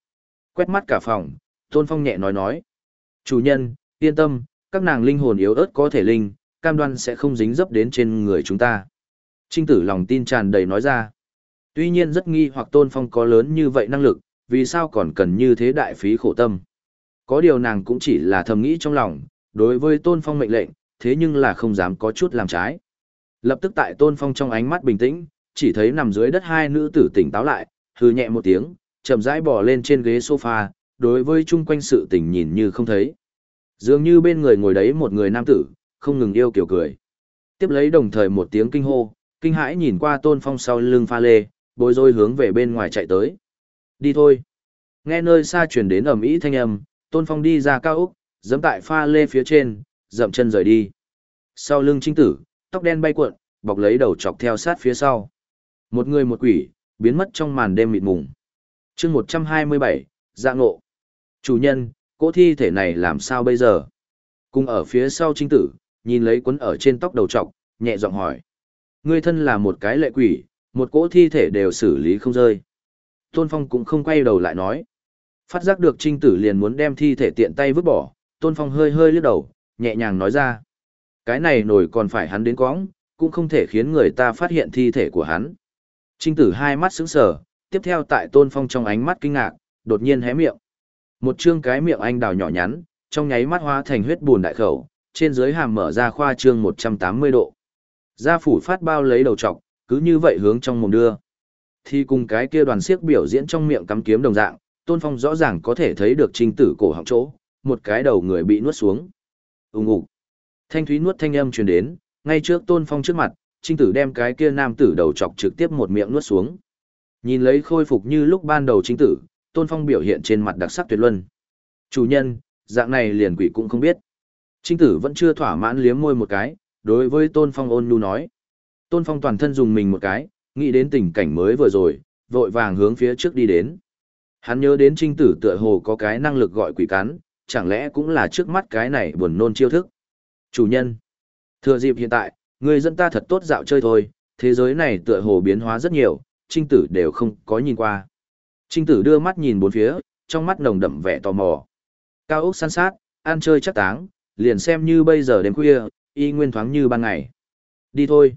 Quét mắt cả phòng, Tôn Phong nhẹ nói nói. Chủ nhân, yên tâm, các nàng linh hồn yếu ớt có thể linh, cam đoan sẽ không dính dấp đến trên người chúng ta. Trinh tử lòng tin tràn đầy nói ra. Tuy nhiên rất nghi hoặc Tôn Phong có lớn như vậy năng lực, vì sao còn cần như thế đại phí khổ tâm. Có điều nàng cũng chỉ là thầm nghĩ trong lòng, đối với Tôn Phong mệnh lệnh, thế nhưng là không dám có chút làm trái. Lập tức tại Tôn Phong trong ánh mắt bình tĩnh, chỉ thấy nằm dưới đất hai nữ tử tỉnh táo lại, hừ nhẹ một tiếng, chậm rãi bò lên trên ghế sofa, đối với chung quanh sự tình nhìn như không thấy. Dường như bên người ngồi đấy một người nam tử, không ngừng yêu kiểu cười. Tiếp lấy đồng thời một tiếng kinh hô, kinh hãi nhìn qua tôn phong sau lưng pha lê, bối rối hướng về bên ngoài chạy tới. Đi thôi. Nghe nơi xa truyền đến ầm ĩ thanh âm, tôn phong đi ra cao ốc, dẫm tại pha lê phía trên, dậm chân rời đi. Sau lưng trinh tử, tóc đen bay cuộn, bọc lấy đầu chọc theo sát phía sau. Một người một quỷ, biến mất trong màn đêm mịt mùng. chương 127, dạ ngộ. Chủ nhân, cỗ thi thể này làm sao bây giờ? Cùng ở phía sau trinh tử, nhìn lấy quấn ở trên tóc đầu trọc, nhẹ giọng hỏi. Ngươi thân là một cái lệ quỷ, một cỗ thi thể đều xử lý không rơi. Tôn Phong cũng không quay đầu lại nói. Phát giác được trinh tử liền muốn đem thi thể tiện tay vứt bỏ, Tôn Phong hơi hơi lướt đầu, nhẹ nhàng nói ra. Cái này nổi còn phải hắn đến quõng, cũng không thể khiến người ta phát hiện thi thể của hắn. Trinh tử hai mắt sững sờ, tiếp theo tại Tôn Phong trong ánh mắt kinh ngạc, đột nhiên hé miệng. Một chương cái miệng anh đào nhỏ nhắn, trong nháy mắt hóa thành huyết buồn đại khẩu, trên dưới hàm mở ra khoa trương 180 độ. Gia phủ phát bao lấy đầu trọc, cứ như vậy hướng trong mồm đưa. Thì cùng cái kia đoàn siếc biểu diễn trong miệng cắm kiếm đồng dạng, Tôn Phong rõ ràng có thể thấy được trinh tử cổ họng chỗ, một cái đầu người bị nuốt xuống. Ùng ục. Thanh thúy nuốt thanh âm truyền đến, ngay trước Tôn Phong trước mặt, trinh tử đem cái kia nam tử đầu chọc trực tiếp một miệng nuốt xuống. Nhìn lấy khôi phục như lúc ban đầu trinh tử, Tôn Phong biểu hiện trên mặt đặc sắc tuyệt luân. Chủ nhân, dạng này liền quỷ cũng không biết. Trinh tử vẫn chưa thỏa mãn liếm môi một cái, đối với Tôn Phong ôn nhu nói. Tôn Phong toàn thân dùng mình một cái, nghĩ đến tình cảnh mới vừa rồi, vội vàng hướng phía trước đi đến. Hắn nhớ đến trinh tử tựa hồ có cái năng lực gọi quỷ cắn, chẳng lẽ cũng là trước mắt cái này buồn nôn chiêu thức. Chủ nhân, thừa dịp hiện tại, người dân ta thật tốt dạo chơi thôi, thế giới này tựa hồ biến hóa rất nhiều, trinh tử đều không có nhìn qua. Trinh tử đưa mắt nhìn bốn phía, trong mắt nồng đậm vẻ tò mò. Cao ốc san sát, ăn chơi chắc táng, liền xem như bây giờ đêm khuya, y nguyên thoáng như ban ngày. Đi thôi.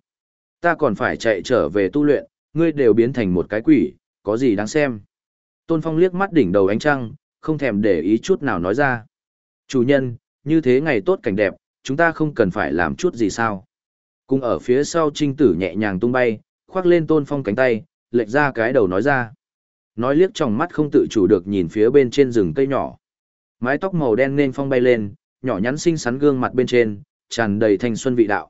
Ta còn phải chạy trở về tu luyện, ngươi đều biến thành một cái quỷ, có gì đáng xem. Tôn Phong liếc mắt đỉnh đầu ánh trăng, không thèm để ý chút nào nói ra. Chủ nhân, như thế ngày tốt cảnh đẹp, chúng ta không cần phải làm chút gì sao. Cùng ở phía sau trinh tử nhẹ nhàng tung bay, khoác lên Tôn Phong cánh tay, lệch ra cái đầu nói ra. Nói liếc trong mắt không tự chủ được nhìn phía bên trên rừng cây nhỏ. Mái tóc màu đen nên phong bay lên, nhỏ nhắn xinh xắn gương mặt bên trên, tràn đầy thanh xuân vị đạo.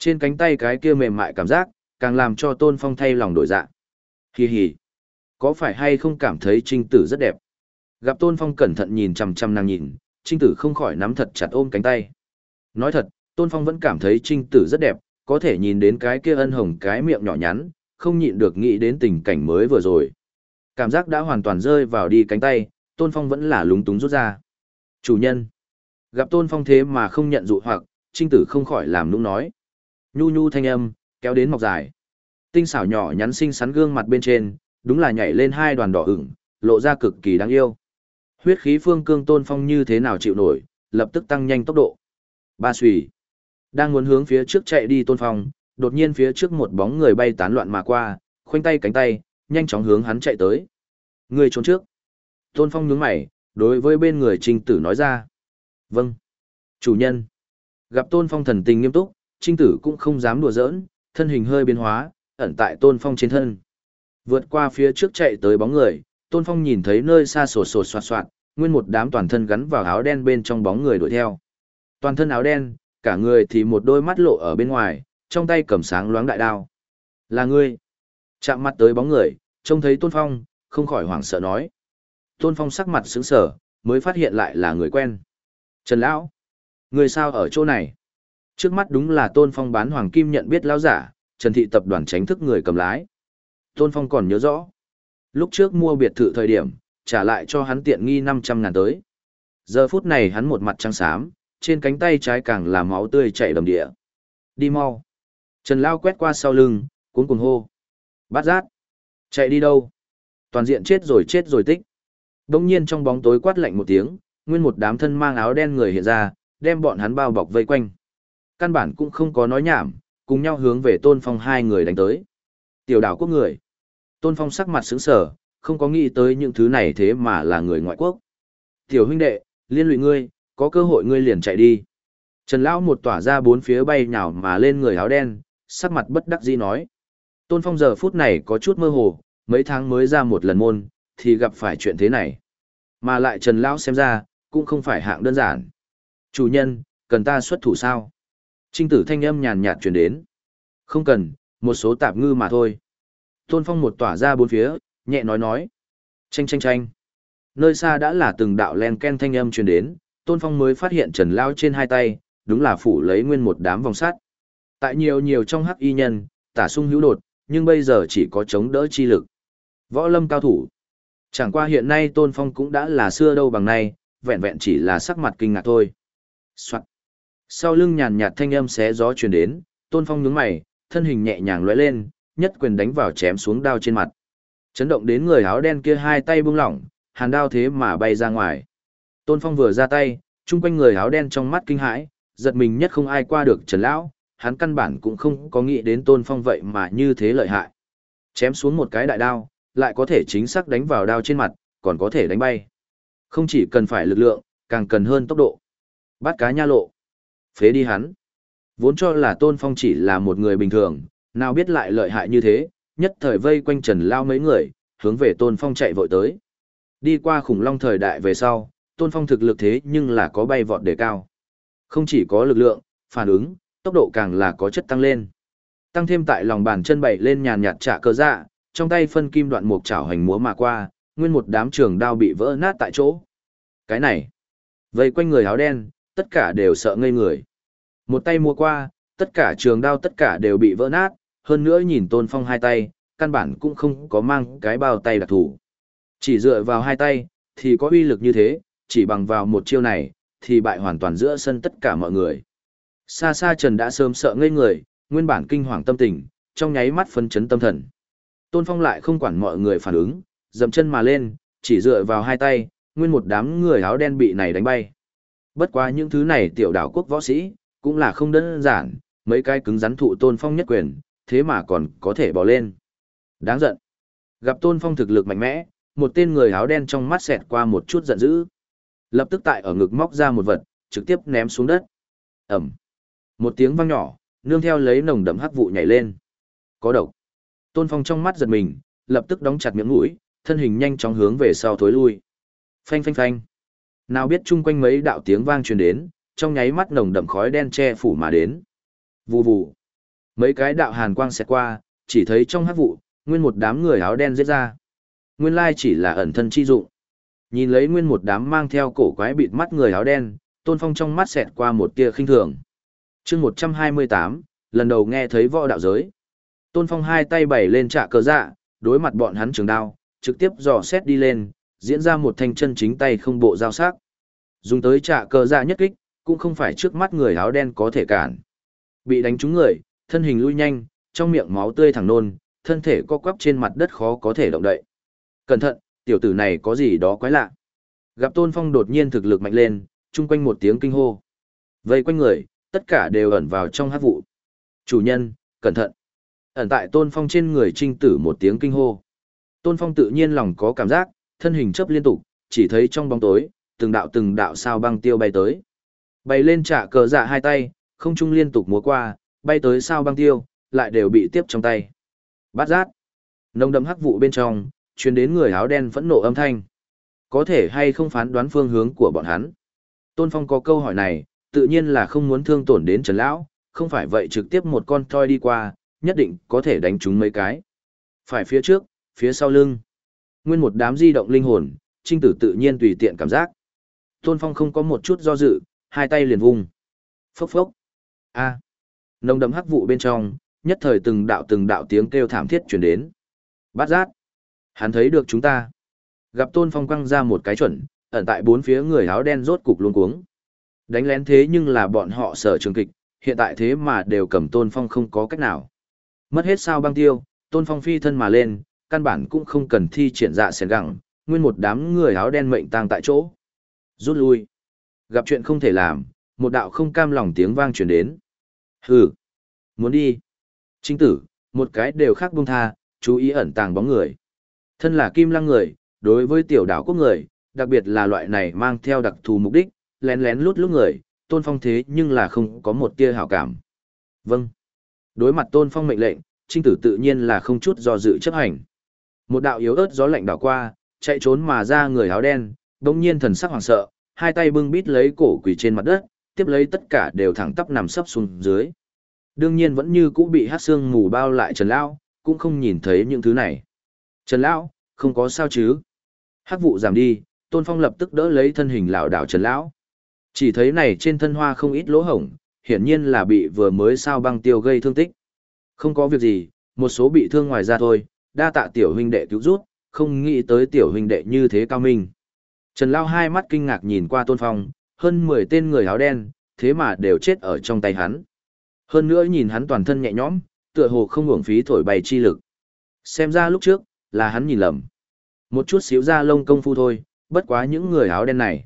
Trên cánh tay cái kia mềm mại cảm giác, càng làm cho tôn phong thay lòng đổi dạ. Hì hì, Có phải hay không cảm thấy trinh tử rất đẹp? Gặp Tôn Phong cẩn thận nhìn chằm chằm nàng nhìn, Trinh Tử không khỏi nắm thật chặt ôm cánh tay. Nói thật, Tôn Phong vẫn cảm thấy Trinh Tử rất đẹp, có thể nhìn đến cái kia ân hồng cái miệng nhỏ nhắn, không nhịn được nghĩ đến tình cảnh mới vừa rồi. Cảm giác đã hoàn toàn rơi vào đi cánh tay, Tôn Phong vẫn là lúng túng rút ra. Chủ nhân. Gặp Tôn Phong thế mà không nhận dụ hoặc, Trinh Tử không khỏi làm nũng nói. Nhu nhu thanh âm, kéo đến mọc dài. Tinh xảo nhỏ nhắn xinh xắn gương mặt bên trên, đúng là nhảy lên hai đoàn đỏ ửng, lộ ra cực kỳ đáng yêu. Huyết khí phương cương Tôn Phong như thế nào chịu nổi, lập tức tăng nhanh tốc độ. Ba xùy. Đang muốn hướng phía trước chạy đi Tôn Phong, đột nhiên phía trước một bóng người bay tán loạn mà qua, khoanh tay cánh tay, nhanh chóng hướng hắn chạy tới. Người trốn trước. Tôn Phong nhướng mày, đối với bên người Trinh Tử nói ra. Vâng. Chủ nhân. Gặp Tôn Phong thần tình nghiêm túc, Trinh Tử cũng không dám đùa giỡn, thân hình hơi biến hóa, ẩn tại Tôn Phong trên thân. Vượt qua phía trước chạy tới bóng người, Tôn Phong nhìn thấy nơi xa sổ sổ soạt soạt, nguyên một đám toàn thân gắn vào áo đen bên trong bóng người đuổi theo. Toàn thân áo đen, cả người thì một đôi mắt lộ ở bên ngoài, trong tay cầm sáng loáng đại đao. Là ngươi. Chạm mặt tới bóng người, trông thấy Tôn Phong, không khỏi hoảng sợ nói. Tôn Phong sắc mặt sững sờ, mới phát hiện lại là người quen. Trần Lão, người sao ở chỗ này? Trước mắt đúng là Tôn Phong bán hoàng kim nhận biết lão giả, Trần Thị tập đoàn tránh thức người cầm lái. Tôn Phong còn nhớ rõ. Lúc trước mua biệt thự thời điểm, trả lại cho hắn tiện nghi 500 ngàn tới. Giờ phút này hắn một mặt trắng xám, trên cánh tay trái càng là máu tươi chảy đầm địa. Đi mau. Trần Lao quét qua sau lưng, cuốn cuồng hô. Bát giác. Chạy đi đâu? Toàn diện chết rồi chết rồi tích. Đông nhiên trong bóng tối quát lạnh một tiếng, nguyên một đám thân mang áo đen người hiện ra, đem bọn hắn bao bọc vây quanh. Căn bản cũng không có nói nhảm, cùng nhau hướng về Tôn Phong hai người đánh tới. Tiểu đảo quốc người. Tôn Phong sắc mặt sững sờ, không có nghĩ tới những thứ này thế mà là người ngoại quốc. Tiểu huynh đệ, liên lụy ngươi, có cơ hội ngươi liền chạy đi. Trần Lão một tỏa ra bốn phía bay nhào mà lên người áo đen, sắc mặt bất đắc dĩ nói. Tôn Phong giờ phút này có chút mơ hồ, mấy tháng mới ra một lần môn, thì gặp phải chuyện thế này. Mà lại Trần Lão xem ra, cũng không phải hạng đơn giản. Chủ nhân, cần ta xuất thủ sao? Trinh tử thanh âm nhàn nhạt truyền đến. Không cần, một số tạp ngư mà thôi. Tôn Phong một tỏa ra bốn phía, nhẹ nói nói. Chanh chanh chanh. Nơi xa đã là từng đạo len ken thanh âm truyền đến, Tôn Phong mới phát hiện Trần Lao trên hai tay, đúng là phủ lấy nguyên một đám vòng sắt. Tại nhiều nhiều trong hắc y nhân, tả sung hữu đột, nhưng bây giờ chỉ có chống đỡ chi lực. Võ lâm cao thủ. Chẳng qua hiện nay Tôn Phong cũng đã là xưa đâu bằng nay, vẹn vẹn chỉ là sắc mặt kinh ngạc thôi. Soạn. Sau lưng nhàn nhạt thanh âm xé gió truyền đến, Tôn Phong nhướng mày, thân hình nhẹ nhàng lóe lên, nhất quyền đánh vào chém xuống đao trên mặt. Chấn động đến người áo đen kia hai tay buông lỏng, hàn đao thế mà bay ra ngoài. Tôn Phong vừa ra tay, chung quanh người áo đen trong mắt kinh hãi, giật mình nhất không ai qua được Trần Lão, hắn căn bản cũng không có nghĩ đến Tôn Phong vậy mà như thế lợi hại. Chém xuống một cái đại đao, lại có thể chính xác đánh vào đao trên mặt, còn có thể đánh bay. Không chỉ cần phải lực lượng, càng cần hơn tốc độ. Bắt cá nha lộ. Phế đi hắn. Vốn cho là Tôn Phong chỉ là một người bình thường, nào biết lại lợi hại như thế, nhất thời vây quanh Trần Lao mấy người, hướng về Tôn Phong chạy vội tới. Đi qua khủng long thời đại về sau, Tôn Phong thực lực thế nhưng là có bay vọt đề cao. Không chỉ có lực lượng, phản ứng, tốc độ càng là có chất tăng lên. Tăng thêm tại lòng bàn chân bảy lên nhàn nhạt trả cơ dạ, trong tay phân kim đoạn mục chảo hành múa mà qua, nguyên một đám trường đao bị vỡ nát tại chỗ. Cái này, vây quanh người áo đen, tất cả đều sợ ngây người. Một tay mua qua, tất cả trường đao tất cả đều bị vỡ nát, hơn nữa nhìn Tôn Phong hai tay, căn bản cũng không có mang cái bao tay đặc thủ. Chỉ dựa vào hai tay, thì có uy lực như thế, chỉ bằng vào một chiêu này, thì bại hoàn toàn giữa sân tất cả mọi người. Xa xa Trần đã sớm sợ ngây người, nguyên bản kinh hoàng tâm tình, trong nháy mắt phân chấn tâm thần. Tôn Phong lại không quản mọi người phản ứng, dậm chân mà lên, chỉ dựa vào hai tay, nguyên một đám người áo đen bị này đánh bay. Bất quá những thứ này tiểu đảo quốc võ sĩ, cũng là không đơn giản, mấy cái cứng rắn thụ Tôn Phong nhất quyền, thế mà còn có thể bỏ lên. Đáng giận. Gặp Tôn Phong thực lực mạnh mẽ, một tên người áo đen trong mắt xẹt qua một chút giận dữ. Lập tức tại ở ngực móc ra một vật, trực tiếp ném xuống đất. Ẩm. Một tiếng vang nhỏ, nương theo lấy nồng đậm hắc vụ nhảy lên. Có độc. Tôn Phong trong mắt giật mình, lập tức đóng chặt miệng mũi, thân hình nhanh chóng hướng về sau thối lui. Phanh phanh phanh. Nào biết chung quanh mấy đạo tiếng vang truyền đến, trong nháy mắt nồng đậm khói đen che phủ mà đến. Vù vù. Mấy cái đạo hàn quang xẹt qua, chỉ thấy trong hắc vụ, nguyên một đám người áo đen giết ra. Nguyên lai chỉ là ẩn thân chi dụng. Nhìn lấy nguyên một đám mang theo cổ quái bịt mắt người áo đen, Tôn Phong trong mắt xẹt qua một tia khinh thường. chương 128, lần đầu nghe thấy võ đạo giới. Tôn Phong hai tay bẩy lên trả cờ dạ, đối mặt bọn hắn trường đao, trực tiếp dò xét đi lên, diễn ra một thanh chân chính tay không bộ giao sắc. Dùng tới trả cờ dạ nhất kích, cũng không phải trước mắt người áo đen có thể cản. Bị đánh trúng người, thân hình lui nhanh, trong miệng máu tươi thẳng nôn, thân thể co quắp trên mặt đất khó có thể động đậy. Cẩn thận, tiểu tử này có gì đó quái lạ. Gặp Tôn Phong đột nhiên thực lực mạnh lên, chung quanh một tiếng kinh hô. Vây quanh người, tất cả đều ẩn vào trong hát vụ. Chủ nhân, cẩn thận. Ẩn tại Tôn Phong trên người trinh tử một tiếng kinh hô. Tôn Phong tự nhiên lòng có cảm giác, thân hình chấp liên tục, chỉ thấy trong bóng tối, từng đạo từng đạo sao băng tiêu bay tới. Bay lên trả cờ dạ hai tay, không trung liên tục múa qua, bay tới sao băng tiêu, lại đều bị tiếp trong tay. Bát giác. Nông đậm hắc vụ bên trong, truyền đến người áo đen phẫn nộ âm thanh. Có thể hay không phán đoán phương hướng của bọn hắn. Tôn Phong có câu hỏi này, tự nhiên là không muốn thương tổn đến Trần Lão, không phải vậy trực tiếp một con toi đi qua, nhất định có thể đánh chúng mấy cái. Phải phía trước, phía sau lưng. Nguyên một đám di động linh hồn, trinh tử tự nhiên tùy tiện cảm giác. Tôn Phong không có một chút do dự, hai tay liền vung. Phốc phốc. A. Nồng đậm hắc vụ bên trong, nhất thời từng đạo từng đạo tiếng kêu thảm thiết truyền đến. Bát giác. Hắn thấy được chúng ta. Gặp Tôn Phong quăng ra một cái chuẩn, ẩn tại bốn phía người áo đen rốt cục luôn cuống. Đánh lén thế nhưng là bọn họ sở trường kịch, hiện tại thế mà đều cầm Tôn Phong không có cách nào. Mất hết sao băng tiêu, Tôn Phong phi thân mà lên, căn bản cũng không cần thi triển dạ sền gẳng, nguyên một đám người áo đen mệnh tang tại chỗ. Rút lui. Gặp chuyện không thể làm, một đạo không cam lòng tiếng vang truyền đến. Hừ. Muốn đi. Chính tử, một cái đều khác buông tha, chú ý ẩn tàng bóng người. Thân là kim lăng người, đối với tiểu đảo quốc người, đặc biệt là loại này mang theo đặc thù mục đích, lén lén lút lút người, tôn phong thế nhưng là không có một tia hảo cảm. Vâng. Đối mặt tôn phong mệnh lệnh, trinh tử tự nhiên là không chút do dự chấp hành. Một đạo yếu ớt gió lạnh đảo qua, chạy trốn mà ra người áo đen, đồng nhiên thần sắc hoảng sợ, hai tay bưng bít lấy cổ quỳ trên mặt đất, tiếp lấy tất cả đều thẳng tắp nằm sấp xuống dưới. Đương nhiên vẫn như cũ bị hát xương mù bao lại Trần Lão, cũng không nhìn thấy những thứ này. Trần Lão, không có sao chứ? Hắc vụ giảm đi, Tôn Phong lập tức đỡ lấy thân hình lão đảo Trần Lão. Chỉ thấy này trên thân hoa không ít lỗ hổng, hiển nhiên là bị vừa mới sao băng tiêu gây thương tích. Không có việc gì, một số bị thương ngoài ra thôi, đa tạ tiểu huynh đệ cứu rút, không nghĩ tới tiểu huynh đệ như thế cao minh. Trần Lao hai mắt kinh ngạc nhìn qua Tôn Phong, hơn 10 tên người áo đen, thế mà đều chết ở trong tay hắn. Hơn nữa nhìn hắn toàn thân nhẹ nhõm, tựa hồ không uổng phí thổi bay chi lực. Xem ra lúc trước, là hắn nhìn lầm. Một chút xíu ra lông công phu thôi, bất quá những người áo đen này.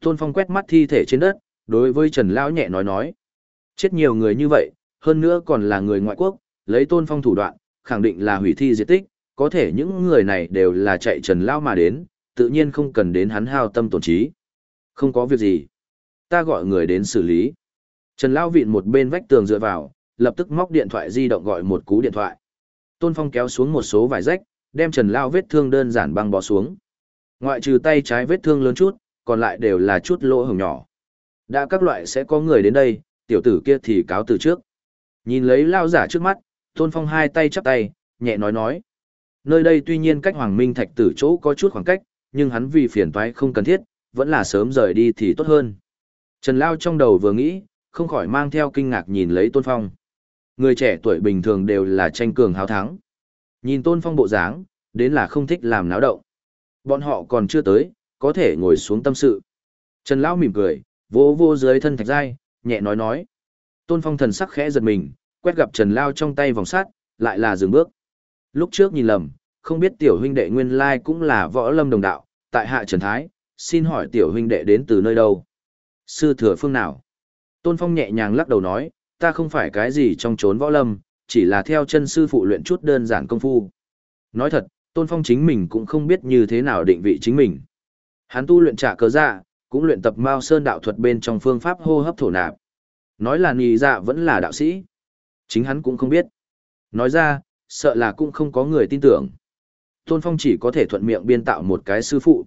Tôn Phong quét mắt thi thể trên đất, đối với Trần Lão nhẹ nói nói. Chết nhiều người như vậy, hơn nữa còn là người ngoại quốc, lấy Tôn Phong thủ đoạn, khẳng định là hủy thi diệt tích, có thể những người này đều là chạy Trần Lão mà đến, tự nhiên không cần đến hắn hao tâm tổn trí. Không có việc gì. Ta gọi người đến xử lý. Trần Lão vịn một bên vách tường dựa vào, lập tức móc điện thoại di động gọi một cú điện thoại. Tôn Phong kéo xuống một số vải rách, đem Trần Lão vết thương đơn giản băng bó xuống. Ngoại trừ tay trái vết thương lớn chút, còn lại đều là chút lỗ hổng nhỏ. Đã các loại sẽ có người đến đây, tiểu tử kia thì cáo từ trước. Nhìn lấy lao giả trước mắt, Tôn Phong hai tay chắp tay, nhẹ nói nói. Nơi đây tuy nhiên cách Hoàng Minh Thạch tử chỗ có chút khoảng cách, nhưng hắn vì phiền toái không cần thiết, vẫn là sớm rời đi thì tốt hơn. Trần Lao trong đầu vừa nghĩ, không khỏi mang theo kinh ngạc nhìn lấy Tôn Phong. Người trẻ tuổi bình thường đều là tranh cường hào thắng. Nhìn Tôn Phong bộ dáng, đến là không thích làm náo động. Bọn họ còn chưa tới, có thể ngồi xuống tâm sự. Trần Lão mỉm cười, vô vô dưới thân thạch giai, nhẹ nói nói. Tôn Phong thần sắc khẽ giật mình, quét gặp Trần Lao trong tay vòng sát, lại là dừng bước. Lúc trước nhìn lầm, không biết tiểu huynh đệ nguyên lai cũng là võ lâm đồng đạo, tại hạ Trần Thái, xin hỏi tiểu huynh đệ đến từ nơi đâu? Sư thừa phương nào? Tôn Phong nhẹ nhàng lắc đầu nói, ta không phải cái gì trong trốn võ lâm, chỉ là theo chân sư phụ luyện chút đơn giản công phu. Nói thật, Tôn Phong chính mình cũng không biết như thế nào định vị chính mình. Hắn tu luyện trả cơ dạ, cũng luyện tập Mao Sơn đạo thuật bên trong phương pháp hô hấp thổ nạp. Nói là nì dạ vẫn là đạo sĩ. Chính hắn cũng không biết. Nói ra, sợ là cũng không có người tin tưởng. Tôn Phong chỉ có thể thuận miệng biên tạo một cái sư phụ.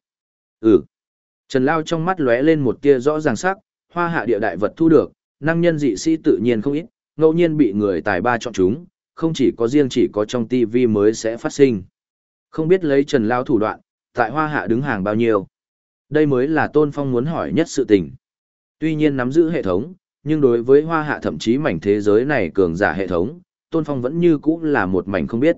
Ừ. Trần Lao trong mắt lóe lên một tia rõ ràng sắc, hoa hạ địa đại vật thu được, năng nhân dị sĩ tự nhiên không ít, ngẫu nhiên bị người tài ba chọn chúng, không chỉ có riêng chỉ có trong TV mới sẽ phát sinh. Không biết lấy Trần Lao thủ đoạn, tại hoa hạ đứng hàng bao nhiêu. Đây mới là Tôn Phong muốn hỏi nhất sự tình. Tuy nhiên nắm giữ hệ thống, nhưng đối với hoa hạ thậm chí mảnh thế giới này cường giả hệ thống, Tôn Phong vẫn như cũ là một mảnh không biết.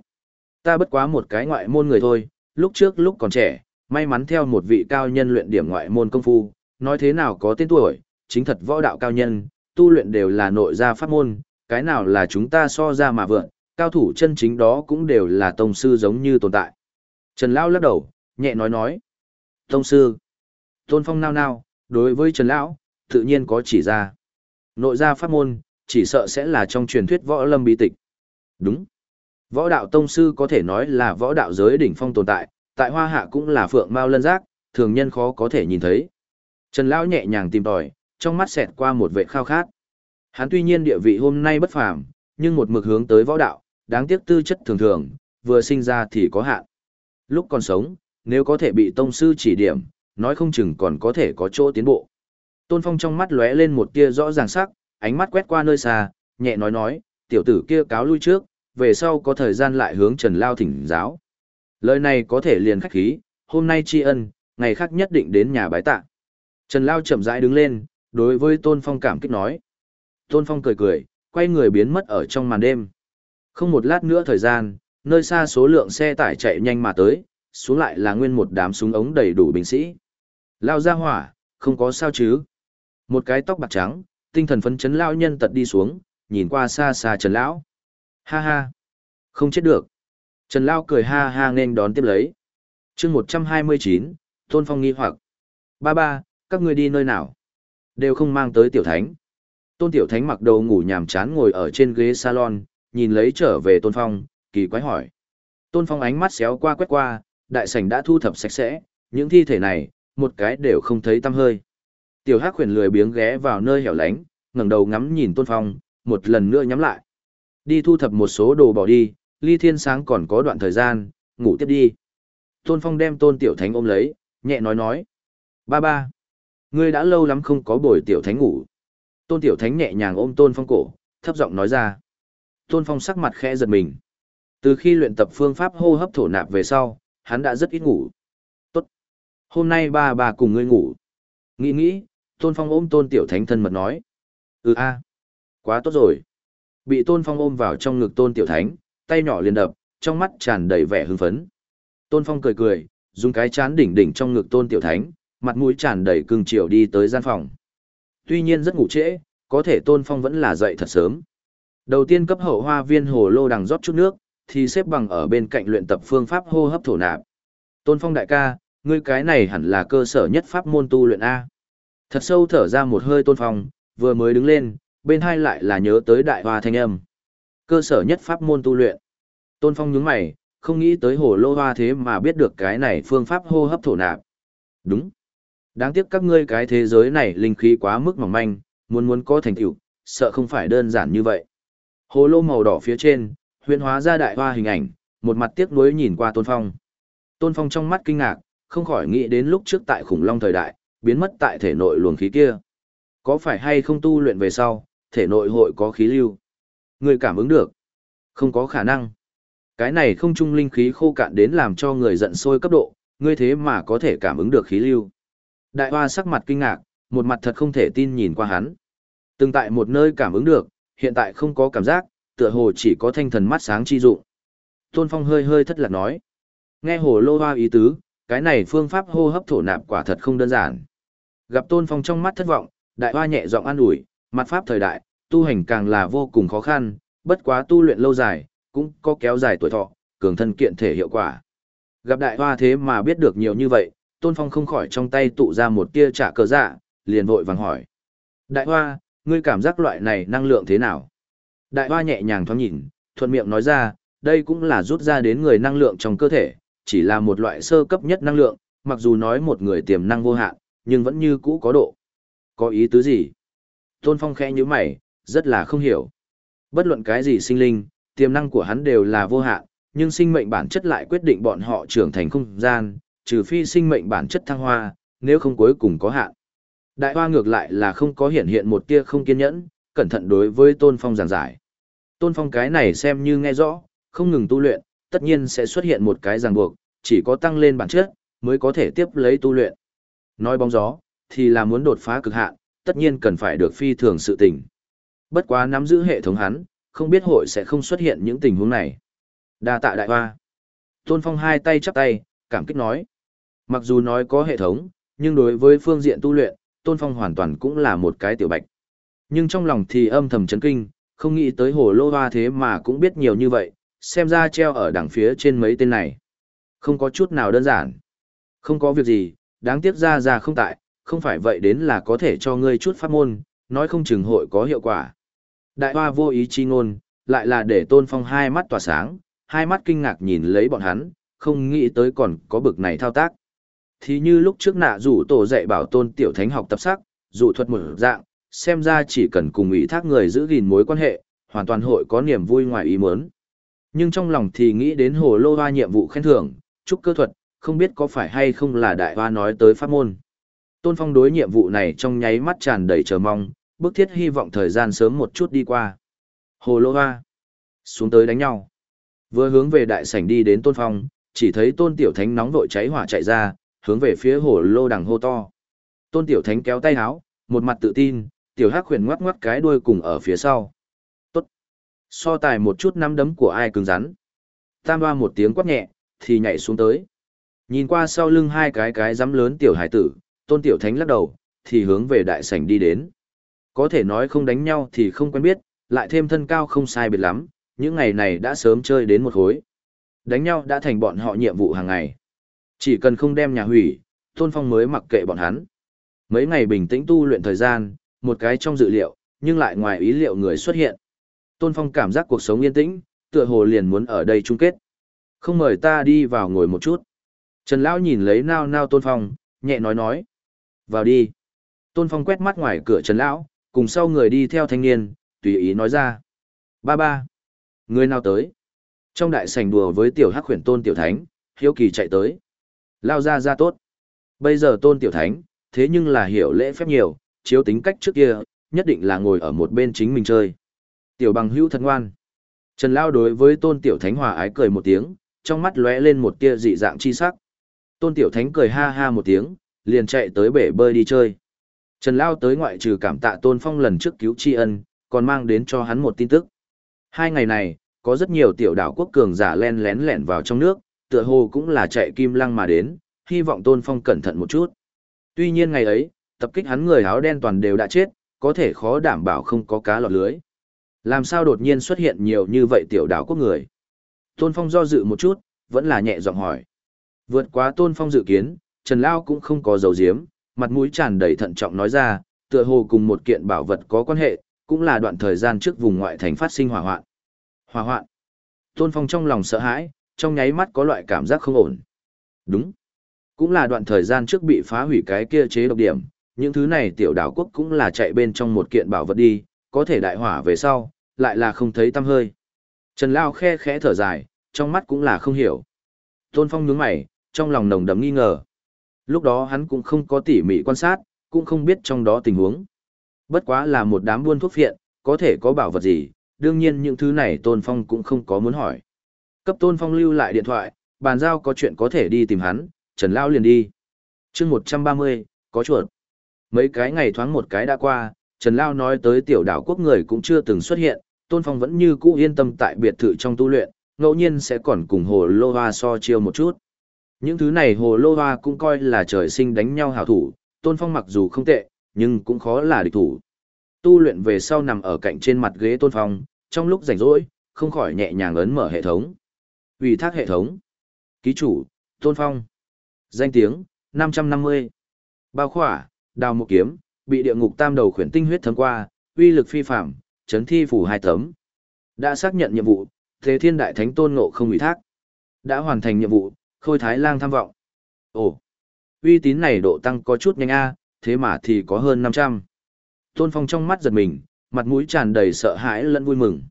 Ta bất quá một cái ngoại môn người thôi, lúc trước lúc còn trẻ, may mắn theo một vị cao nhân luyện điểm ngoại môn công phu, nói thế nào có tên tuổi, chính thật võ đạo cao nhân, tu luyện đều là nội gia pháp môn, cái nào là chúng ta so ra mà vượn, cao thủ chân chính đó cũng đều là tông sư giống như tồn tại. Trần Lão lắc đầu, nhẹ nói nói. Tông sư. Tôn Phong nao nao, đối với Trần Lão, tự nhiên có chỉ ra. Nội gia pháp môn, chỉ sợ sẽ là trong truyền thuyết võ lâm bí tịch. Đúng. Võ đạo tông sư có thể nói là võ đạo giới đỉnh phong tồn tại, tại hoa hạ cũng là phượng mao lân giác, thường nhân khó có thể nhìn thấy. Trần Lão nhẹ nhàng tìm tòi, trong mắt xẹt qua một vệ khao khát. Hắn tuy nhiên địa vị hôm nay bất phàm, nhưng một mực hướng tới võ đạo, đáng tiếc tư chất thường thường, vừa sinh ra thì có hạn. Lúc còn sống, nếu có thể bị tông sư chỉ điểm, nói không chừng còn có thể có chỗ tiến bộ. Tôn Phong trong mắt lóe lên một tia rõ ràng sắc, ánh mắt quét qua nơi xa, nhẹ nói nói, tiểu tử kia cáo lui trước, về sau có thời gian lại hướng Trần Lao thỉnh giáo. Lời này có thể liền khách khí, hôm nay tri ân, ngày khác nhất định đến nhà bái tạ. Trần Lao chậm rãi đứng lên, đối với Tôn Phong cảm kích nói. Tôn Phong cười cười, quay người biến mất ở trong màn đêm. Không một lát nữa thời gian, nơi xa số lượng xe tải chạy nhanh mà tới, xuống lại là nguyên một đám súng ống đầy đủ binh sĩ. Lao ra hỏa, không có sao chứ. Một cái tóc bạc trắng, tinh thần phấn chấn lao nhân tật đi xuống, nhìn qua xa xa Trần Lão. Ha ha, không chết được. Trần Lao cười ha ha nên đón tiếp lấy. chương 129, Tôn Phong nghi hoặc. Ba ba, các ngươi đi nơi nào? Đều không mang tới tiểu thánh. Tôn tiểu thánh mặc đầu ngủ nhàm chán ngồi ở trên ghế salon, nhìn lấy trở về Tôn Phong, kỳ quái hỏi. Tôn Phong ánh mắt xéo qua quét qua, đại sảnh đã thu thập sạch sẽ, những thi thể này, một cái đều không thấy tăm hơi. Tiểu Hắc khuyển lười biếng ghé vào nơi hẻo lánh, ngẩng đầu ngắm nhìn Tôn Phong, một lần nữa nhắm lại. Đi thu thập một số đồ bỏ đi, ly thiên sáng còn có đoạn thời gian, ngủ tiếp đi. Tôn Phong đem Tôn Tiểu Thánh ôm lấy, nhẹ nói nói. Ba ba, ngươi đã lâu lắm không có bồi Tiểu Thánh ngủ. Tôn Tiểu Thánh nhẹ nhàng ôm Tôn Phong cổ, thấp giọng nói ra. Tôn Phong sắc mặt khẽ giật mình. Từ khi luyện tập phương pháp hô hấp thổ nạp về sau, hắn đã rất ít ngủ. Tốt. Hôm nay ba bà cùng ngươi ngủ. Nghĩ nghĩ, Tôn Phong ôm Tôn Tiểu Thánh thân mật nói. Ừ a, quá tốt rồi. Bị Tôn Phong ôm vào trong ngực Tôn Tiểu Thánh, tay nhỏ liền đập, trong mắt tràn đầy vẻ hưng phấn. Tôn Phong cười cười, dùng cái chán đỉnh đỉnh trong ngực Tôn Tiểu Thánh, mặt mũi tràn đầy cưng chiều đi tới gian phòng. Tuy nhiên rất ngủ trễ, có thể Tôn Phong vẫn là dậy thật sớm. Đầu tiên cấp hậu hoa viên hồ lô đằng rót chút nước, thì xếp bằng ở bên cạnh luyện tập phương pháp hô hấp thổ nạp. Tôn Phong đại ca, ngươi cái này hẳn là cơ sở nhất pháp môn tu luyện A. Thật sâu thở ra một hơi Tôn Phong, vừa mới đứng lên, bên hai lại là nhớ tới đại hoa thanh âm. Cơ sở nhất pháp môn tu luyện. Tôn Phong nhướng mày, không nghĩ tới hồ lô hoa thế mà biết được cái này phương pháp hô hấp thổ nạp. Đúng. Đáng tiếc các ngươi cái thế giới này linh khí quá mức mỏng manh, muốn muốn có thành tựu, sợ không phải đơn giản như vậy. Hồ lô màu đỏ phía trên, huyễn hóa ra đại hoa hình ảnh, một mặt tiếc nuối nhìn qua Tôn Phong. Tôn Phong trong mắt kinh ngạc, không khỏi nghĩ đến lúc trước tại khủng long thời đại, biến mất tại thể nội luồng khí kia. Có phải hay không tu luyện về sau, thể nội hội có khí lưu? Người cảm ứng được? Không có khả năng. Cái này không trung linh khí khô cạn đến làm cho người giận sôi cấp độ, ngươi thế mà có thể cảm ứng được khí lưu. Đại hoa sắc mặt kinh ngạc, một mặt thật không thể tin nhìn qua hắn. Từng tại một nơi cảm ứng được, hiện tại không có cảm giác, tựa hồ chỉ có thanh thần mắt sáng chi dụng. Tôn Phong hơi hơi thất lạc nói. Nghe hồ lô hoa ý tứ, cái này phương pháp hô hấp thổ nạp quả thật không đơn giản. Gặp Tôn Phong trong mắt thất vọng, đại hoa nhẹ giọng an ủi, mặt pháp thời đại, tu hành càng là vô cùng khó khăn, bất quá tu luyện lâu dài, cũng có kéo dài tuổi thọ, cường thân kiện thể hiệu quả. Gặp đại hoa thế mà biết được nhiều như vậy, Tôn Phong không khỏi trong tay tụ ra một tia trả cờ dạ, liền vội vàng hỏi. Đại hoa, ngươi cảm giác loại này năng lượng thế nào? Đại hoa nhẹ nhàng thoáng nhìn, thuận miệng nói ra, đây cũng là rút ra đến người năng lượng trong cơ thể, chỉ là một loại sơ cấp nhất năng lượng, mặc dù nói một người tiềm năng vô hạn, nhưng vẫn như cũ có độ. Có ý tứ gì? Tôn Phong khẽ như mày, rất là không hiểu. Bất luận cái gì sinh linh, tiềm năng của hắn đều là vô hạn, nhưng sinh mệnh bản chất lại quyết định bọn họ trưởng thành không gian, trừ phi sinh mệnh bản chất thăng hoa, nếu không cuối cùng có hạn. Đại hoa ngược lại là không có hiện hiện một tia không kiên nhẫn, cẩn thận đối với Tôn Phong giảng giải. Tôn Phong cái này xem như nghe rõ, không ngừng tu luyện, tất nhiên sẽ xuất hiện một cái ràng buộc, chỉ có tăng lên bản chất, mới có thể tiếp lấy tu luyện nói bóng gió, thì là muốn đột phá cực hạn, tất nhiên cần phải được phi thường sự tình. Bất quá nắm giữ hệ thống hắn, không biết hội sẽ không xuất hiện những tình huống này. Đa tạ đại hoa. Tôn Phong hai tay chắp tay, cảm kích nói. Mặc dù nói có hệ thống, nhưng đối với phương diện tu luyện, Tôn Phong hoàn toàn cũng là một cái tiểu bạch. Nhưng trong lòng thì âm thầm chấn kinh, không nghĩ tới hồ lô hoa thế mà cũng biết nhiều như vậy, xem ra treo ở đằng phía trên mấy tên này. Không có chút nào đơn giản. Không có việc gì, đáng tiếc ra ra không tại, không phải vậy đến là có thể cho ngươi chút pháp môn, nói không chừng hội có hiệu quả. Đại hoa vô ý chi ngôn, lại là để tôn phong hai mắt tỏa sáng, hai mắt kinh ngạc nhìn lấy bọn hắn, không nghĩ tới còn có bực này thao tác. Thì như lúc trước nạ rủ tổ dạy bảo tôn tiểu thánh học tập sắc, dụ thuật một dạng, xem ra chỉ cần cùng ủy thác người giữ gìn mối quan hệ, hoàn toàn hội có niềm vui ngoài ý muốn. Nhưng trong lòng thì nghĩ đến hồ lô hoa nhiệm vụ khen thưởng, chúc cơ thuật, không biết có phải hay không là đại hoa nói tới pháp môn. Tôn Phong đối nhiệm vụ này trong nháy mắt tràn đầy chờ mong, bức thiết hy vọng thời gian sớm một chút đi qua. Hồ lô hoa. Xuống tới đánh nhau. Vừa hướng về đại sảnh đi đến Tôn Phong, chỉ thấy Tôn Tiểu Thánh nóng vội cháy hỏa chạy ra, hướng về phía hồ lô đằng hô to. Tôn Tiểu Thánh kéo tay áo, một mặt tự tin, Tiểu Hắc khuyển ngoắc ngoắc cái đuôi cùng ở phía sau. Tốt. So tài một chút nắm đấm của ai cứng rắn. Tam hoa một tiếng quát nhẹ, thì nhảy xuống tới. Nhìn qua sau lưng hai cái cái dám lớn Tiểu Hải tử, Tôn Tiểu Thánh lắc đầu, thì hướng về đại sảnh đi đến. Có thể nói không đánh nhau thì không quen biết, lại thêm thân cao không sai biệt lắm, những ngày này đã sớm chơi đến một khối. Đánh nhau đã thành bọn họ nhiệm vụ hàng ngày. Chỉ cần không đem nhà hủy, Tôn Phong mới mặc kệ bọn hắn. Mấy ngày bình tĩnh tu luyện thời gian, một cái trong dự liệu, nhưng lại ngoài ý liệu người xuất hiện. Tôn Phong cảm giác cuộc sống yên tĩnh, tựa hồ liền muốn ở đây chung kết. Không mời ta đi vào ngồi một chút. Trần Lão nhìn lấy nao nao Tôn Phong, nhẹ nói nói. Vào đi. Tôn Phong quét mắt ngoài cửa Trần Lão, cùng sau người đi theo thanh niên, tùy ý nói ra. Ba ba. Người nào tới? Trong đại sảnh đùa với tiểu hắc khuyển tôn tiểu thánh, hiếu kỳ chạy tới. Lao ra ra tốt. Bây giờ tôn tiểu thánh, thế nhưng là hiểu lễ phép nhiều, chiếu tính cách trước kia, nhất định là ngồi ở một bên chính mình chơi. Tiểu bằng hữu thật ngoan. Trần Lao đối với tôn tiểu thánh hòa ái cười một tiếng, trong mắt lóe lên một tia dị dạng chi sắc. Tôn tiểu thánh cười ha ha một tiếng, liền chạy tới bể bơi đi chơi. Trần Lao tới ngoại trừ cảm tạ tôn phong lần trước cứu tri ân, còn mang đến cho hắn một tin tức. Hai ngày này, có rất nhiều tiểu đảo quốc cường giả len lén lẻn vào trong nước, tựa hồ cũng là chạy kim lăng mà đến, hy vọng Tôn Phong cẩn thận một chút. Tuy nhiên ngày ấy, tập kích hắn người áo đen toàn đều đã chết, có thể khó đảm bảo không có cá lọt lưới. Làm sao đột nhiên xuất hiện nhiều như vậy tiểu đảo quốc người? Tôn Phong do dự một chút, vẫn là nhẹ giọng hỏi. Vượt quá Tôn Phong dự kiến, Trần Lao cũng không có dấu diếm, mặt mũi tràn đầy thận trọng nói ra, tựa hồ cùng một kiện bảo vật có quan hệ, cũng là đoạn thời gian trước vùng ngoại thành phát sinh hỏa hoạn. Hỏa hoạn. Tôn Phong trong lòng sợ hãi, trong nháy mắt có loại cảm giác không ổn. Đúng. Cũng là đoạn thời gian trước bị phá hủy cái kia chế độc điểm, những thứ này tiểu đảo quốc cũng là chạy bên trong một kiện bảo vật đi, có thể đại hỏa về sau, lại là không thấy tăm hơi. Trần Lao khe khẽ thở dài, trong mắt cũng là không hiểu. Tôn Phong nhướng mày, trong lòng nồng đấm nghi ngờ. Lúc đó hắn cũng không có tỉ mỉ quan sát, cũng không biết trong đó tình huống. Bất quá là một đám buôn thuốc phiện, có thể có bảo vật gì, đương nhiên những thứ này Tôn Phong cũng không có muốn hỏi. Cấp Tôn Phong lưu lại điện thoại, bàn giao có chuyện có thể đi tìm hắn, Trần Lao liền đi. chương 130, có chuột. Mấy cái ngày thoáng một cái đã qua, Trần Lao nói tới tiểu đảo quốc người cũng chưa từng xuất hiện, Tôn Phong vẫn như cũ yên tâm tại biệt thự trong tu luyện, ngẫu nhiên sẽ còn cùng hồ lô hoa so chiêu một chút. Những thứ này hồ lô hoa cũng coi là trời sinh đánh nhau hảo thủ, Tôn Phong mặc dù không tệ, nhưng cũng khó là địch thủ. Tu luyện về sau nằm ở cạnh trên mặt ghế Tôn Phong, trong lúc rảnh rỗi, không khỏi nhẹ nhàng ấn mở hệ thống. Ủy thác hệ thống. Ký chủ, Tôn Phong. Danh tiếng, 550. Bao khỏa, đào một kiếm, bị địa ngục tam đầu khuyển tinh huyết thấm qua, uy lực phi phạm, chấn thi phủ hai tấm. Đã xác nhận nhiệm vụ, Thế Thiên Đại Thánh Tôn Ngộ không ủy thác. Đã hoàn thành nhiệm vụ, Khôi Thái Lang tham vọng. Ồ, uy tín này độ tăng có chút nhanh a, thế mà thì có hơn 500. Tôn Phong trong mắt giật mình, mặt mũi tràn đầy sợ hãi lẫn vui mừng.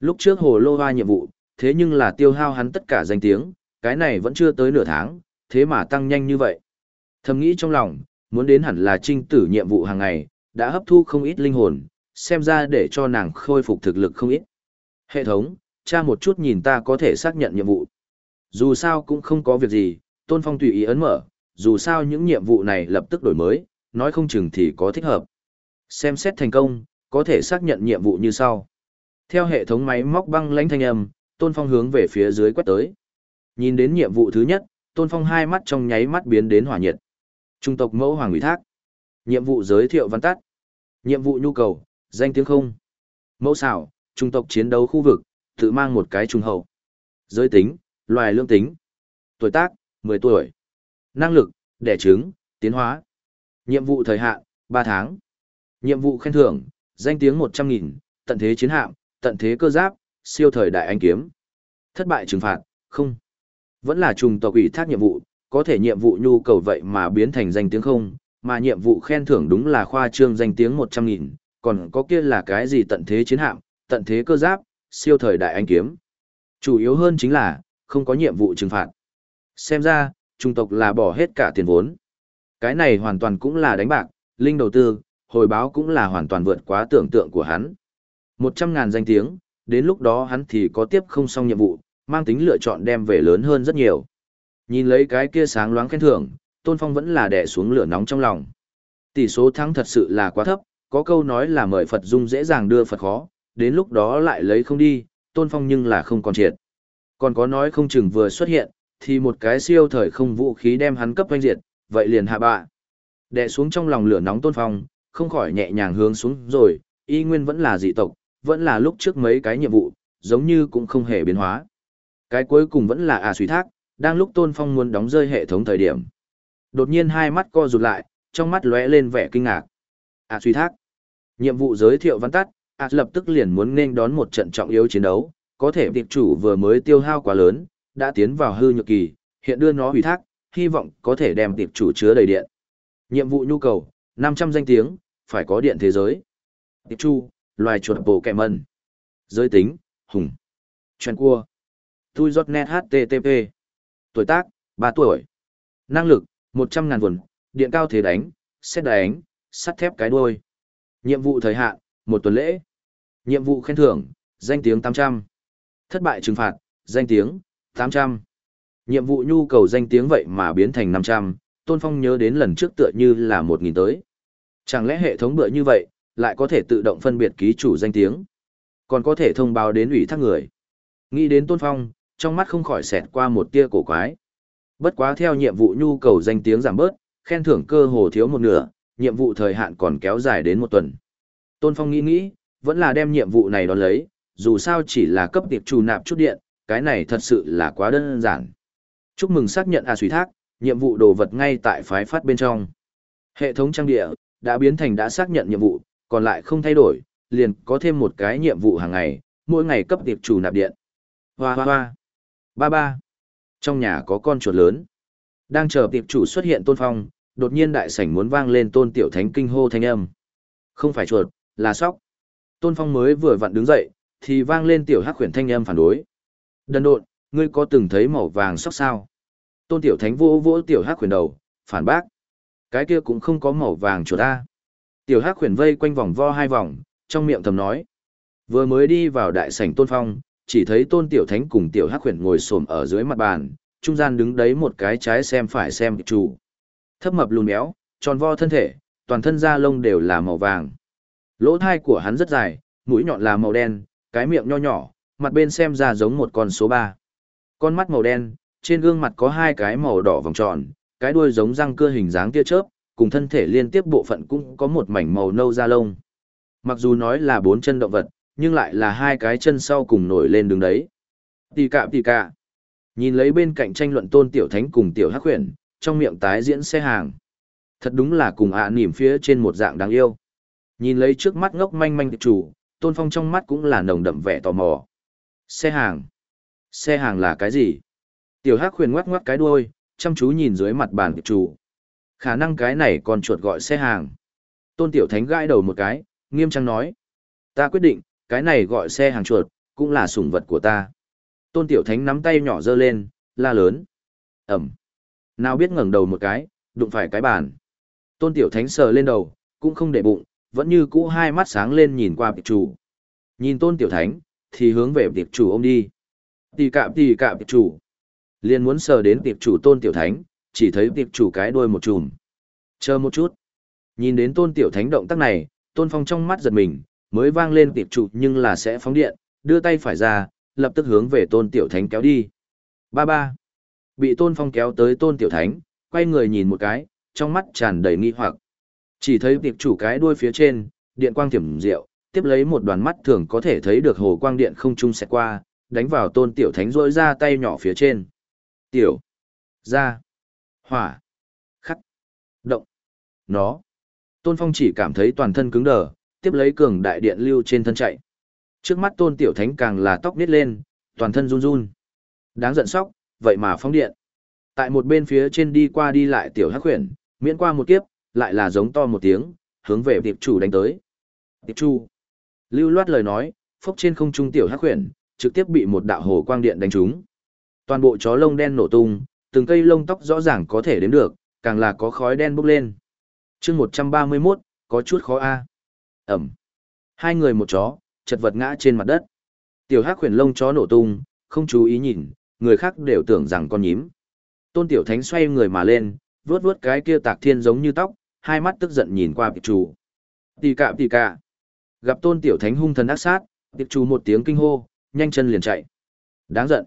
Lúc trước hồ lô hoa nhiệm vụ, thế nhưng là tiêu hao hắn tất cả danh tiếng, cái này vẫn chưa tới nửa tháng, thế mà tăng nhanh như vậy. Thầm nghĩ trong lòng, muốn đến hẳn là trinh tử nhiệm vụ hàng ngày, đã hấp thu không ít linh hồn, xem ra để cho nàng khôi phục thực lực không ít. Hệ thống, tra một chút nhìn ta có thể xác nhận nhiệm vụ. Dù sao cũng không có việc gì, Tôn Phong tùy ý ấn mở, dù sao những nhiệm vụ này lập tức đổi mới, nói không chừng thì có thích hợp. Xem xét thành công, có thể xác nhận nhiệm vụ như sau. Theo hệ thống máy móc băng lãnh thanh âm, Tôn Phong hướng về phía dưới quét tới. Nhìn đến nhiệm vụ thứ nhất, Tôn Phong hai mắt trong nháy mắt biến đến hỏa nhiệt. Trung tộc mẫu hoàng ủy thác. Nhiệm vụ giới thiệu văn tắt. Nhiệm vụ nhu cầu, danh tiếng không. Mẫu xảo, trung tộc chiến đấu khu vực, tự mang một cái trung hậu. Giới tính, loài lương tính. Tuổi tác, 10 tuổi. Năng lực, đẻ trứng, tiến hóa. Nhiệm vụ thời hạn, 3 tháng. Nhiệm vụ khen thưởng, danh tiếng 100.000, tận thế chiến hạm, tận thế cơ giáp, siêu thời đại anh kiếm. Thất bại trừng phạt, không. Vẫn là trùng tộc ủy thác nhiệm vụ, có thể nhiệm vụ nhu cầu vậy mà biến thành danh tiếng không, mà nhiệm vụ khen thưởng đúng là khoa trương danh tiếng 100.000, còn có kia là cái gì tận thế chiến hạm, tận thế cơ giáp, siêu thời đại anh kiếm. Chủ yếu hơn chính là, không có nhiệm vụ trừng phạt. Xem ra, trung tộc là bỏ hết cả tiền vốn. Cái này hoàn toàn cũng là đánh bạc, linh đầu tư, hồi báo cũng là hoàn toàn vượt quá tưởng tượng của hắn. Một trăm ngàn danh tiếng, đến lúc đó hắn thì có tiếp không xong nhiệm vụ, mang tính lựa chọn đem về lớn hơn rất nhiều. Nhìn lấy cái kia sáng loáng khen thưởng, Tôn Phong vẫn là đè xuống lửa nóng trong lòng. Tỷ số thắng thật sự là quá thấp, có câu nói là mời Phật dung dễ dàng đưa Phật khó, đến lúc đó lại lấy không đi, Tôn Phong nhưng là không còn triệt. Còn có nói không chừng vừa xuất hiện, thì một cái siêu thời không vũ khí đem hắn cấp doanh diệt, vậy liền hạ bạ. Đè xuống trong lòng lửa nóng Tôn Phong, không khỏi nhẹ nhàng hướng xuống rồi, y nguyên vẫn là dị tộc, vẫn là lúc trước mấy cái nhiệm vụ, giống như cũng không hề biến hóa. Cái cuối cùng vẫn là à suy thác, đang lúc Tôn Phong muốn đóng rơi hệ thống thời điểm. Đột nhiên hai mắt co rụt lại, trong mắt lóe lên vẻ kinh ngạc. À suy thác. Nhiệm vụ giới thiệu văn tắt, à lập tức liền muốn nên đón một trận trọng yếu chiến đấu, có thể tiệp chủ vừa mới tiêu hao quá lớn, đã tiến vào hư nhược kỳ, hiện đưa nó hủy thác, hy vọng có thể đem tiệp chủ chứa đầy điện. Nhiệm vụ nhu cầu, 500 danh tiếng, phải có điện thế giới. Tiệp chu, loài chuột bổ kẹ mân. Giới tính, hùng. Chuyện cua. Tui giọt net HTTP. Tuổi tác, 3 tuổi. Năng lực, 100 ngàn vườn, điện cao thế đánh, xét đánh, sắt thép cái đuôi. Nhiệm vụ thời hạn, một tuần lễ. Nhiệm vụ khen thưởng, danh tiếng 800. Thất bại trừng phạt, danh tiếng, 800. Nhiệm vụ nhu cầu danh tiếng vậy mà biến thành 500, Tôn Phong nhớ đến lần trước tựa như là 1.000 tới. Chẳng lẽ hệ thống bựa như vậy, lại có thể tự động phân biệt ký chủ danh tiếng, còn có thể thông báo đến ủy thác người. Nghĩ đến Tôn Phong, trong mắt không khỏi xẹt qua một tia cổ quái. Bất quá theo nhiệm vụ nhu cầu danh tiếng giảm bớt, khen thưởng cơ hồ thiếu một nửa, nhiệm vụ thời hạn còn kéo dài đến một tuần. Tôn Phong nghĩ nghĩ, vẫn là đem nhiệm vụ này đón lấy, dù sao chỉ là cấp tiệp trù nạp chút điện, cái này thật sự là quá đơn giản. Chúc mừng xác nhận A suy thác, nhiệm vụ đồ vật ngay tại phái phát bên trong. Hệ thống trang địa, đã biến thành đã xác nhận nhiệm vụ, còn lại không thay đổi, liền có thêm một cái nhiệm vụ hàng ngày, mỗi ngày cấp tiệp chủ nạp điện. Hoa hoa hoa. Ba ba. Trong nhà có con chuột lớn. Đang chờ tiệp chủ xuất hiện tôn phong, đột nhiên đại sảnh muốn vang lên tôn tiểu thánh kinh hô thanh âm. Không phải chuột, là sóc. Tôn phong mới vừa vặn đứng dậy, thì vang lên tiểu hắc khuyển thanh âm phản đối. Đần độn, ngươi có từng thấy màu vàng sóc sao? Tôn tiểu thánh vô vỗ tiểu hắc khuyển đầu, phản bác. Cái kia cũng không có màu vàng chuột ta. Tiểu hắc khuyển vây quanh vòng vo hai vòng, trong miệng thầm nói. Vừa mới đi vào đại sảnh tôn phong, chỉ thấy tôn tiểu thánh cùng tiểu hắc khuyển ngồi xổm ở dưới mặt bàn, trung gian đứng đấy một cái trái xem phải xem chủ. Thấp mập lùn béo, tròn vo thân thể, toàn thân da lông đều là màu vàng. Lỗ thai của hắn rất dài, mũi nhọn là màu đen, cái miệng nho nhỏ, mặt bên xem ra giống một con số 3. Con mắt màu đen, trên gương mặt có hai cái màu đỏ vòng tròn, cái đuôi giống răng cưa hình dáng tia chớp, cùng thân thể liên tiếp bộ phận cũng có một mảnh màu nâu da lông. Mặc dù nói là bốn chân động vật, nhưng lại là hai cái chân sau cùng nổi lên đường đấy. Tì cạ tì cạ. Nhìn lấy bên cạnh tranh luận tôn tiểu thánh cùng tiểu hắc huyền, trong miệng tái diễn xe hàng. Thật đúng là cùng ạ à nỉm phía trên một dạng đáng yêu. Nhìn lấy trước mắt ngốc manh manh chủ, tôn phong trong mắt cũng là nồng đậm vẻ tò mò. Xe hàng. Xe hàng là cái gì? Tiểu hắc huyền ngoắc ngoắc cái đuôi, chăm chú nhìn dưới mặt bàn tiệp chủ. Khả năng cái này còn chuột gọi xe hàng. Tôn Tiểu Thánh gãi đầu một cái, nghiêm trang nói. Ta quyết định, cái này gọi xe hàng chuột, cũng là sủng vật của ta. Tôn Tiểu Thánh nắm tay nhỏ giơ lên, la lớn. Ẩm. Nào biết ngẩng đầu một cái, đụng phải cái bàn. Tôn Tiểu Thánh sờ lên đầu, cũng không để bụng, vẫn như cũ hai mắt sáng lên nhìn qua tiệp chủ. Nhìn Tôn Tiểu Thánh, thì hướng về tiệp chủ ôm đi. Tì cạm tì cạm tiệp chủ. Liên muốn sờ đến tiệp chủ Tôn Tiểu Thánh, chỉ thấy tiệp chủ cái đuôi một chùm. Chờ một chút. Nhìn đến tôn tiểu thánh động tác này, tôn phong trong mắt giật mình, mới vang lên tiệp chủ nhưng là sẽ phóng điện, đưa tay phải ra, lập tức hướng về tôn tiểu thánh kéo đi. Ba ba. Bị tôn phong kéo tới tôn tiểu thánh, quay người nhìn một cái, trong mắt tràn đầy nghi hoặc. Chỉ thấy tiệp chủ cái đuôi phía trên, điện quang thiểm diệu, tiếp lấy một đoàn mắt thường có thể thấy được hồ quang điện không trung xẹt qua, đánh vào tôn tiểu thánh rỗi ra tay nhỏ phía trên. Tiểu, ra, hỏa, khắc, động, nó. Tôn phong chỉ cảm thấy toàn thân cứng đờ, tiếp lấy cường đại điện lưu trên thân chạy. Trước mắt tôn tiểu thánh càng là tóc nít lên, toàn thân run run. Đáng giận sóc, vậy mà phóng điện. Tại một bên phía trên đi qua đi lại tiểu hắc khuyển, miễn qua một kiếp, lại là giống to một tiếng, hướng về tiệp chủ đánh tới. Tiệp chủ. Lưu loát lời nói, phốc trên không trung tiểu hắc khuyển, trực tiếp bị một đạo hồ quang điện đánh trúng. Toàn bộ chó lông đen nổ tung, từng cây lông tóc rõ ràng có thể đến được, càng là có khói đen bốc lên. chương 131, có chút khó a Ẩm. Hai người một chó, chật vật ngã trên mặt đất. Tiểu hắc khuyển lông chó nổ tung, không chú ý nhìn, người khác đều tưởng rằng con nhím. Tôn tiểu thánh xoay người mà lên, vuốt vuốt cái kia tạc thiên giống như tóc, hai mắt tức giận nhìn qua tiệp chủ. Tì cạ tì cạ. Gặp tôn tiểu thánh hung thần ác sát, tiệp chủ một tiếng kinh hô, nhanh chân liền chạy. Đáng giận.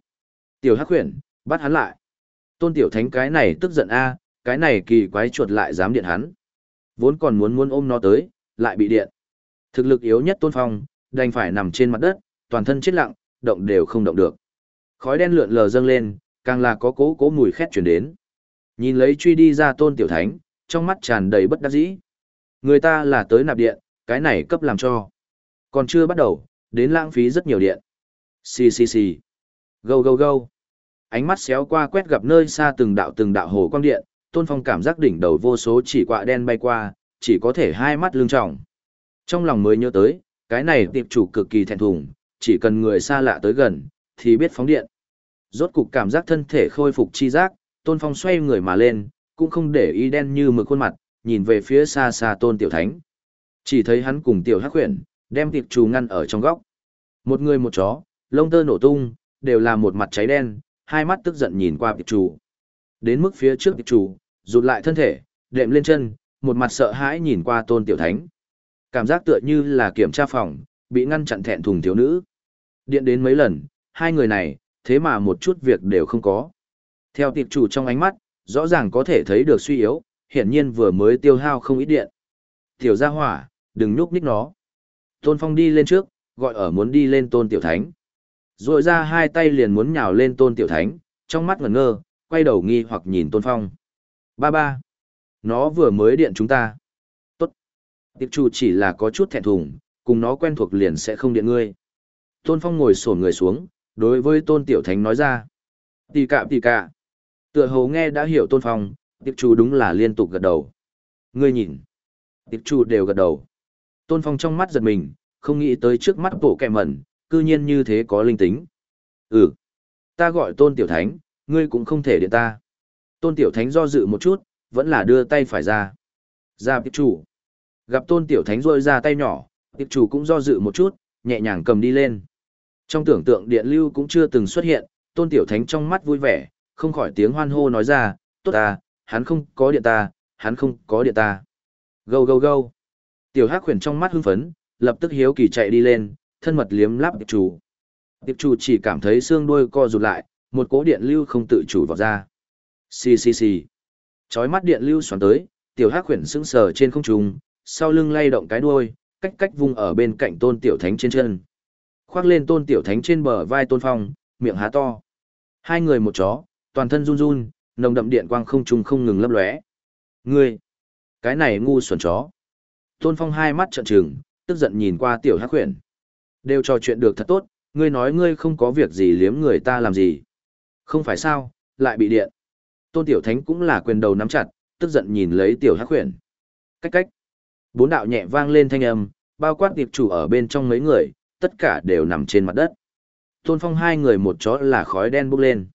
Tiểu hắc khuyển, bắt hắn lại. Tôn tiểu thánh cái này tức giận a, cái này kỳ quái chuột lại dám điện hắn. Vốn còn muốn muốn ôm nó tới, lại bị điện. Thực lực yếu nhất tôn phong, đành phải nằm trên mặt đất, toàn thân chết lặng, động đều không động được. Khói đen lượn lờ dâng lên, càng là có cố cố mùi khét chuyển đến. Nhìn lấy truy đi ra tôn tiểu thánh, trong mắt tràn đầy bất đắc dĩ. Người ta là tới nạp điện, cái này cấp làm cho. Còn chưa bắt đầu, đến lãng phí rất nhiều điện. Xì xì xì. Gâu gâu gâu. Ánh mắt xéo qua quét gặp nơi xa từng đạo từng đạo hồ quang điện, tôn phong cảm giác đỉnh đầu vô số chỉ quạ đen bay qua, chỉ có thể hai mắt lưng trọng. Trong lòng mới nhớ tới, cái này tiệp chủ cực kỳ thẹn thùng, chỉ cần người xa lạ tới gần, thì biết phóng điện. Rốt cục cảm giác thân thể khôi phục chi giác, tôn phong xoay người mà lên, cũng không để ý đen như mực khuôn mặt, nhìn về phía xa xa tôn tiểu thánh. Chỉ thấy hắn cùng tiểu hắc khuyển, đem tiệp chủ ngăn ở trong góc. Một người một chó, lông tơ nổ tung, đều là một mặt cháy đen, hai mắt tức giận nhìn qua tiệp chủ. Đến mức phía trước tiệp chủ, rụt lại thân thể, đệm lên chân, một mặt sợ hãi nhìn qua tôn tiểu thánh. Cảm giác tựa như là kiểm tra phòng, bị ngăn chặn thẹn thùng thiếu nữ. Điện đến mấy lần, hai người này, thế mà một chút việc đều không có. Theo tiệp chủ trong ánh mắt, rõ ràng có thể thấy được suy yếu, hiển nhiên vừa mới tiêu hao không ít điện. Tiểu gia hỏa, đừng nhúc nhích nó. Tôn Phong đi lên trước, gọi ở muốn đi lên tôn tiểu thánh. Rồi ra hai tay liền muốn nhào lên tôn tiểu thánh, trong mắt ngẩn ngơ, quay đầu nghi hoặc nhìn tôn phong. Ba ba. Nó vừa mới điện chúng ta. Tốt. Tiệp chủ chỉ là có chút thẹn thùng, cùng nó quen thuộc liền sẽ không điện ngươi. Tôn phong ngồi sổn người xuống, đối với tôn tiểu thánh nói ra. Tì cạm tì cạm. Tựa hồ nghe đã hiểu tôn phong, tiệp chủ đúng là liên tục gật đầu. Ngươi nhìn. Tiệp chủ đều gật đầu. Tôn phong trong mắt giật mình, không nghĩ tới trước mắt bộ kẹ mẩn, cư nhiên như thế có linh tính. Ừ, ta gọi tôn tiểu thánh, ngươi cũng không thể điện ta. Tôn tiểu thánh do dự một chút, vẫn là đưa tay phải ra. Ra tiệp chủ. Gặp tôn tiểu thánh rôi ra tay nhỏ, tiệp chủ cũng do dự một chút, nhẹ nhàng cầm đi lên. Trong tưởng tượng điện lưu cũng chưa từng xuất hiện, tôn tiểu thánh trong mắt vui vẻ, không khỏi tiếng hoan hô nói ra, tốt ta, hắn không có điện ta, hắn không có điện ta. Gâu gâu gâu. Tiểu hắc khuyển trong mắt hưng phấn, lập tức hiếu kỳ chạy đi lên, thân mật liếm láp tiệp chủ. Tiệp chủ chỉ cảm thấy xương đuôi co rụt lại, một cỗ điện lưu không tự chủ vào ra. Xì xì xì. Chói mắt điện lưu xoắn tới, tiểu hắc khuyển sững sờ trên không trung, sau lưng lay động cái đuôi, cách cách vung ở bên cạnh tôn tiểu thánh trên chân. Khoác lên tôn tiểu thánh trên bờ vai tôn phong, miệng há to. Hai người một chó, toàn thân run run, nồng đậm điện quang không trung không ngừng lấp lóe. Ngươi, cái này ngu xuẩn chó. Tôn phong hai mắt trợn trừng, tức giận nhìn qua tiểu hắc khuyển. Đều trò chuyện được thật tốt, ngươi nói ngươi không có việc gì liếm người ta làm gì. Không phải sao, lại bị điện. Tôn Tiểu Thánh cũng là quyền đầu nắm chặt, tức giận nhìn lấy Tiểu Hắc Huyền. Cách cách. Bốn đạo nhẹ vang lên thanh âm, bao quát tiệp chủ ở bên trong mấy người, tất cả đều nằm trên mặt đất. Tôn Phong hai người một chó là khói đen bốc lên.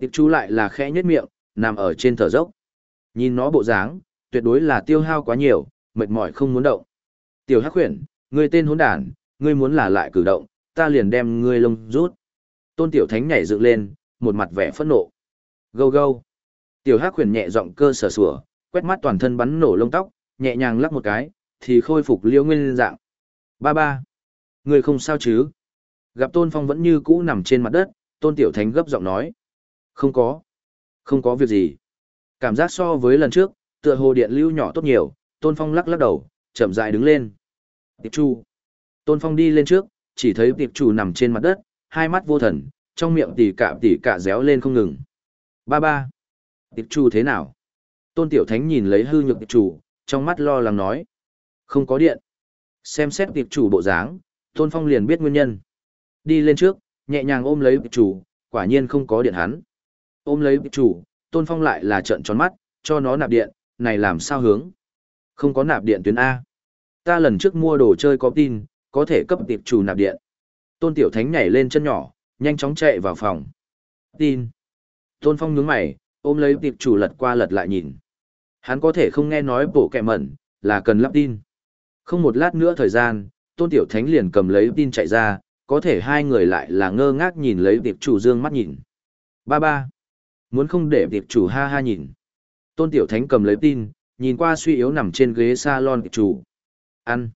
Tiệp chủ lại là khẽ nhếch miệng, nằm ở trên thở dốc. Nhìn nó bộ dáng, tuyệt đối là tiêu hao quá nhiều, mệt mỏi không muốn động. Tiểu Hắc Huyền, ngươi tên hỗn đản, ngươi muốn là lại cử động, ta liền đem ngươi lông rút. Tôn Tiểu Thánh nhảy dựng lên, một mặt vẻ phẫn nộ. Gâu gâu. Tiểu Hắc huyền nhẹ giọng cơ sở sủa, quét mắt toàn thân bắn nổ lông tóc, nhẹ nhàng lắc một cái, thì khôi phục liễu nguyên dạng. Ba ba. Ngươi không sao chứ? Gặp Tôn Phong vẫn như cũ nằm trên mặt đất, Tôn Tiểu Thánh gấp giọng nói. Không có. Không có việc gì. Cảm giác so với lần trước, tựa hồ điện lưu nhỏ tốt nhiều, Tôn Phong lắc lắc đầu, chậm rãi đứng lên. Tiệp Chu. Tôn Phong đi lên trước, chỉ thấy Tiệp Chu nằm trên mặt đất, hai mắt vô thần, trong miệng tỉ cả tỉ cả réo lên không ngừng. Ba ba. Tiệp Chu thế nào? Tôn Tiểu Thánh nhìn lấy hư nhược Tiệp Chu, trong mắt lo lắng nói. Không có điện. Xem xét Tiệp Chu bộ dáng, Tôn Phong liền biết nguyên nhân. Đi lên trước, nhẹ nhàng ôm lấy Tiệp Chu, quả nhiên không có điện hắn. Ôm lấy Tiệp Tôn Phong lại là trợn tròn mắt, cho nó nạp điện, này làm sao hướng? Không có nạp điện tuyến A. Ta lần trước mua đồ chơi có tin, có thể cấp tiệp chủ nạp điện. Tôn Tiểu Thánh nhảy lên chân nhỏ, nhanh chóng chạy vào phòng. Tin. Tôn Phong nhướng mày, ôm lấy tiệp chủ lật qua lật lại nhìn. Hắn có thể không nghe nói bộ kẹ mẩn, là cần lắp tin. Không một lát nữa thời gian, Tôn Tiểu Thánh liền cầm lấy tin chạy ra, có thể hai người lại là ngơ ngác nhìn lấy tiệp chủ dương mắt nhìn. Ba ba. Muốn không để tiệp chủ ha ha nhìn. Tôn Tiểu Thánh cầm lấy tin, nhìn qua suy yếu nằm trên ghế salon tiệp chủ. Ăn.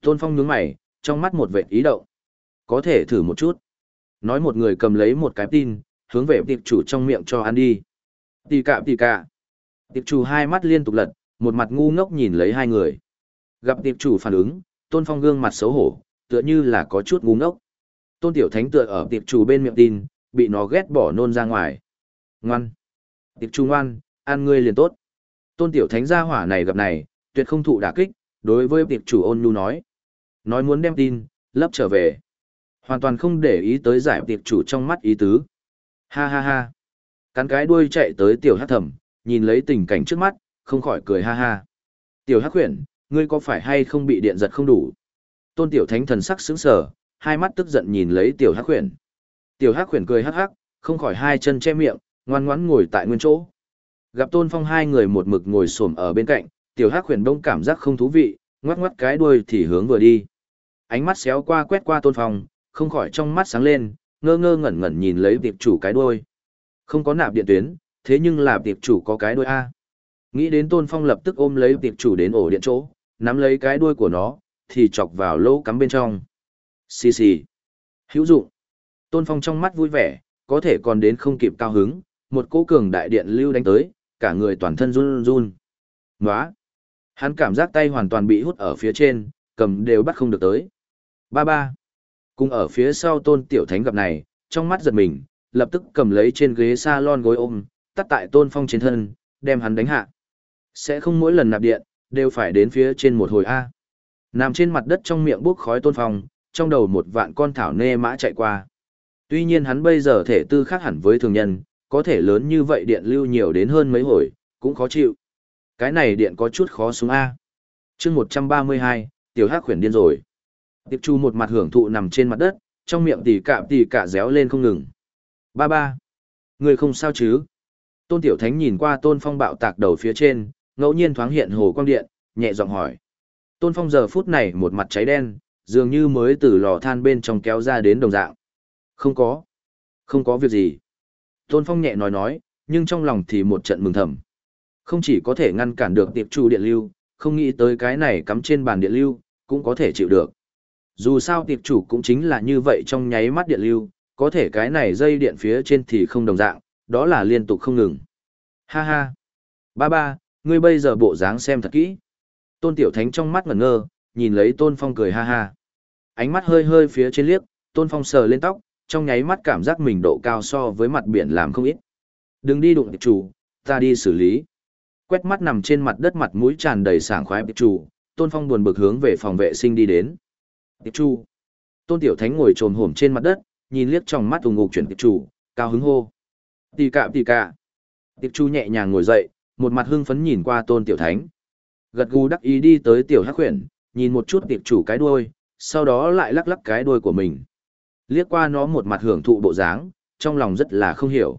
Tôn Phong nhướng mày, trong mắt một vệt ý động. Có thể thử một chút. Nói một người cầm lấy một cái tin, hướng về tiệp chủ trong miệng cho ăn đi. Tì cạ tì cạ. Tiệp chủ hai mắt liên tục lật, một mặt ngu ngốc nhìn lấy hai người. Gặp tiệp chủ phản ứng, Tôn Phong gương mặt xấu hổ, tựa như là có chút ngu ngốc. Tôn Tiểu Thánh tựa ở tiệp chủ bên miệng tin, bị nó ghét bỏ nôn ra ngoài. Ngoan. Tiệp Trung ngoan, ăn ngươi liền tốt. Tôn Tiểu Thánh gia hỏa này gặp này, tuyệt không thụ đả kích, đối với tiệp chủ ôn nhu nói. Nói muốn đem tin, lấp trở về. Hoàn toàn không để ý tới giải tiệp chủ trong mắt ý tứ. Ha ha ha. Cắn cái đuôi chạy tới tiểu hát thẩm, nhìn lấy tình cảnh trước mắt, không khỏi cười ha ha. Tiểu hắc huyền, ngươi có phải hay không bị điện giật không đủ? Tôn tiểu thánh thần sắc sững sờ, hai mắt tức giận nhìn lấy tiểu hắc huyền. Tiểu hắc huyền cười hắc hắc, không khỏi hai chân che miệng, ngoan ngoãn ngồi tại nguyên chỗ. Gặp tôn phong hai người một mực ngồi xổm ở bên cạnh, tiểu hắc huyền đông cảm giác không thú vị, ngoắc ngoắc cái đuôi thì hướng vừa đi. Ánh mắt xéo qua quét qua tôn phong, không khỏi trong mắt sáng lên, ngơ ngơ ngẩn ngẩn nhìn lấy tiệp chủ cái đuôi. Không có nạp điện tuyến, thế nhưng là tiệp chủ có cái đuôi A. Nghĩ đến tôn phong lập tức ôm lấy tiệp chủ đến ổ điện chỗ, nắm lấy cái đuôi của nó, thì chọc vào lỗ cắm bên trong. Xì xì. Hữu dụng. Tôn phong trong mắt vui vẻ, có thể còn đến không kịp cao hứng, một cỗ cường đại điện lưu đánh tới, cả người toàn thân run run. Nóa! Hắn cảm giác tay hoàn toàn bị hút ở phía trên, cầm đều bắt không được tới. Ba ba! Cùng ở phía sau tôn tiểu thánh gặp này, trong mắt giật mình, lập tức cầm lấy trên ghế salon gối ôm, tắt tại tôn phong trên thân, đem hắn đánh hạ. Sẽ không mỗi lần nạp điện, đều phải đến phía trên một hồi A. Nằm trên mặt đất trong miệng bốc khói tôn phong, trong đầu một vạn con thảo nê mã chạy qua. Tuy nhiên hắn bây giờ thể tư khác hẳn với thường nhân, có thể lớn như vậy điện lưu nhiều đến hơn mấy hồi, cũng khó chịu. Cái này điện có chút khó xuống A. chương 132, tiểu hắc khuyển điên rồi. Tiệp chu một mặt hưởng thụ nằm trên mặt đất, trong miệng tỉ cạm tỉ cả réo lên không ngừng. Ba ba. Người không sao chứ? Tôn tiểu thánh nhìn qua tôn phong bạo tạc đầu phía trên, ngẫu nhiên thoáng hiện hồ quang điện, nhẹ giọng hỏi. Tôn phong giờ phút này một mặt cháy đen, dường như mới từ lò than bên trong kéo ra đến đồng dạng. Không có. Không có việc gì. Tôn Phong nhẹ nói nói, nhưng trong lòng thì một trận mừng thầm. Không chỉ có thể ngăn cản được tiệp chu điện lưu, không nghĩ tới cái này cắm trên bàn điện lưu, cũng có thể chịu được. Dù sao tiệp chủ cũng chính là như vậy trong nháy mắt điện lưu, có thể cái này dây điện phía trên thì không đồng dạng, đó là liên tục không ngừng. Ha ha! Ba ba, ngươi bây giờ bộ dáng xem thật kỹ. Tôn Tiểu Thánh trong mắt ngẩn ngơ, nhìn lấy Tôn Phong cười ha ha. Ánh mắt hơi hơi phía trên liếc, Tôn Phong sờ lên tóc, trong nháy mắt cảm giác mình độ cao so với mặt biển làm không ít. Đừng đi đụng chủ, ta đi xử lý. Quét mắt nằm trên mặt đất mặt mũi tràn đầy sảng khoái tiệp chủ, Tôn Phong buồn bực hướng về phòng vệ sinh đi đến. Tiệp chủ. Tôn Tiểu Thánh ngồi trồm hổm trên mặt đất, nhìn liếc trong mắt ùng ngục chuyển tiệp chủ, cao hứng hô. Tì cạ tì cạ. Tiệp chủ nhẹ nhàng ngồi dậy, một mặt hưng phấn nhìn qua Tôn Tiểu Thánh. Gật gù đắc ý đi tới Tiểu Hắc Huyền, nhìn một chút tiệp chủ cái đuôi, sau đó lại lắc lắc cái đuôi của mình. Liếc qua nó một mặt hưởng thụ bộ dáng, trong lòng rất là không hiểu.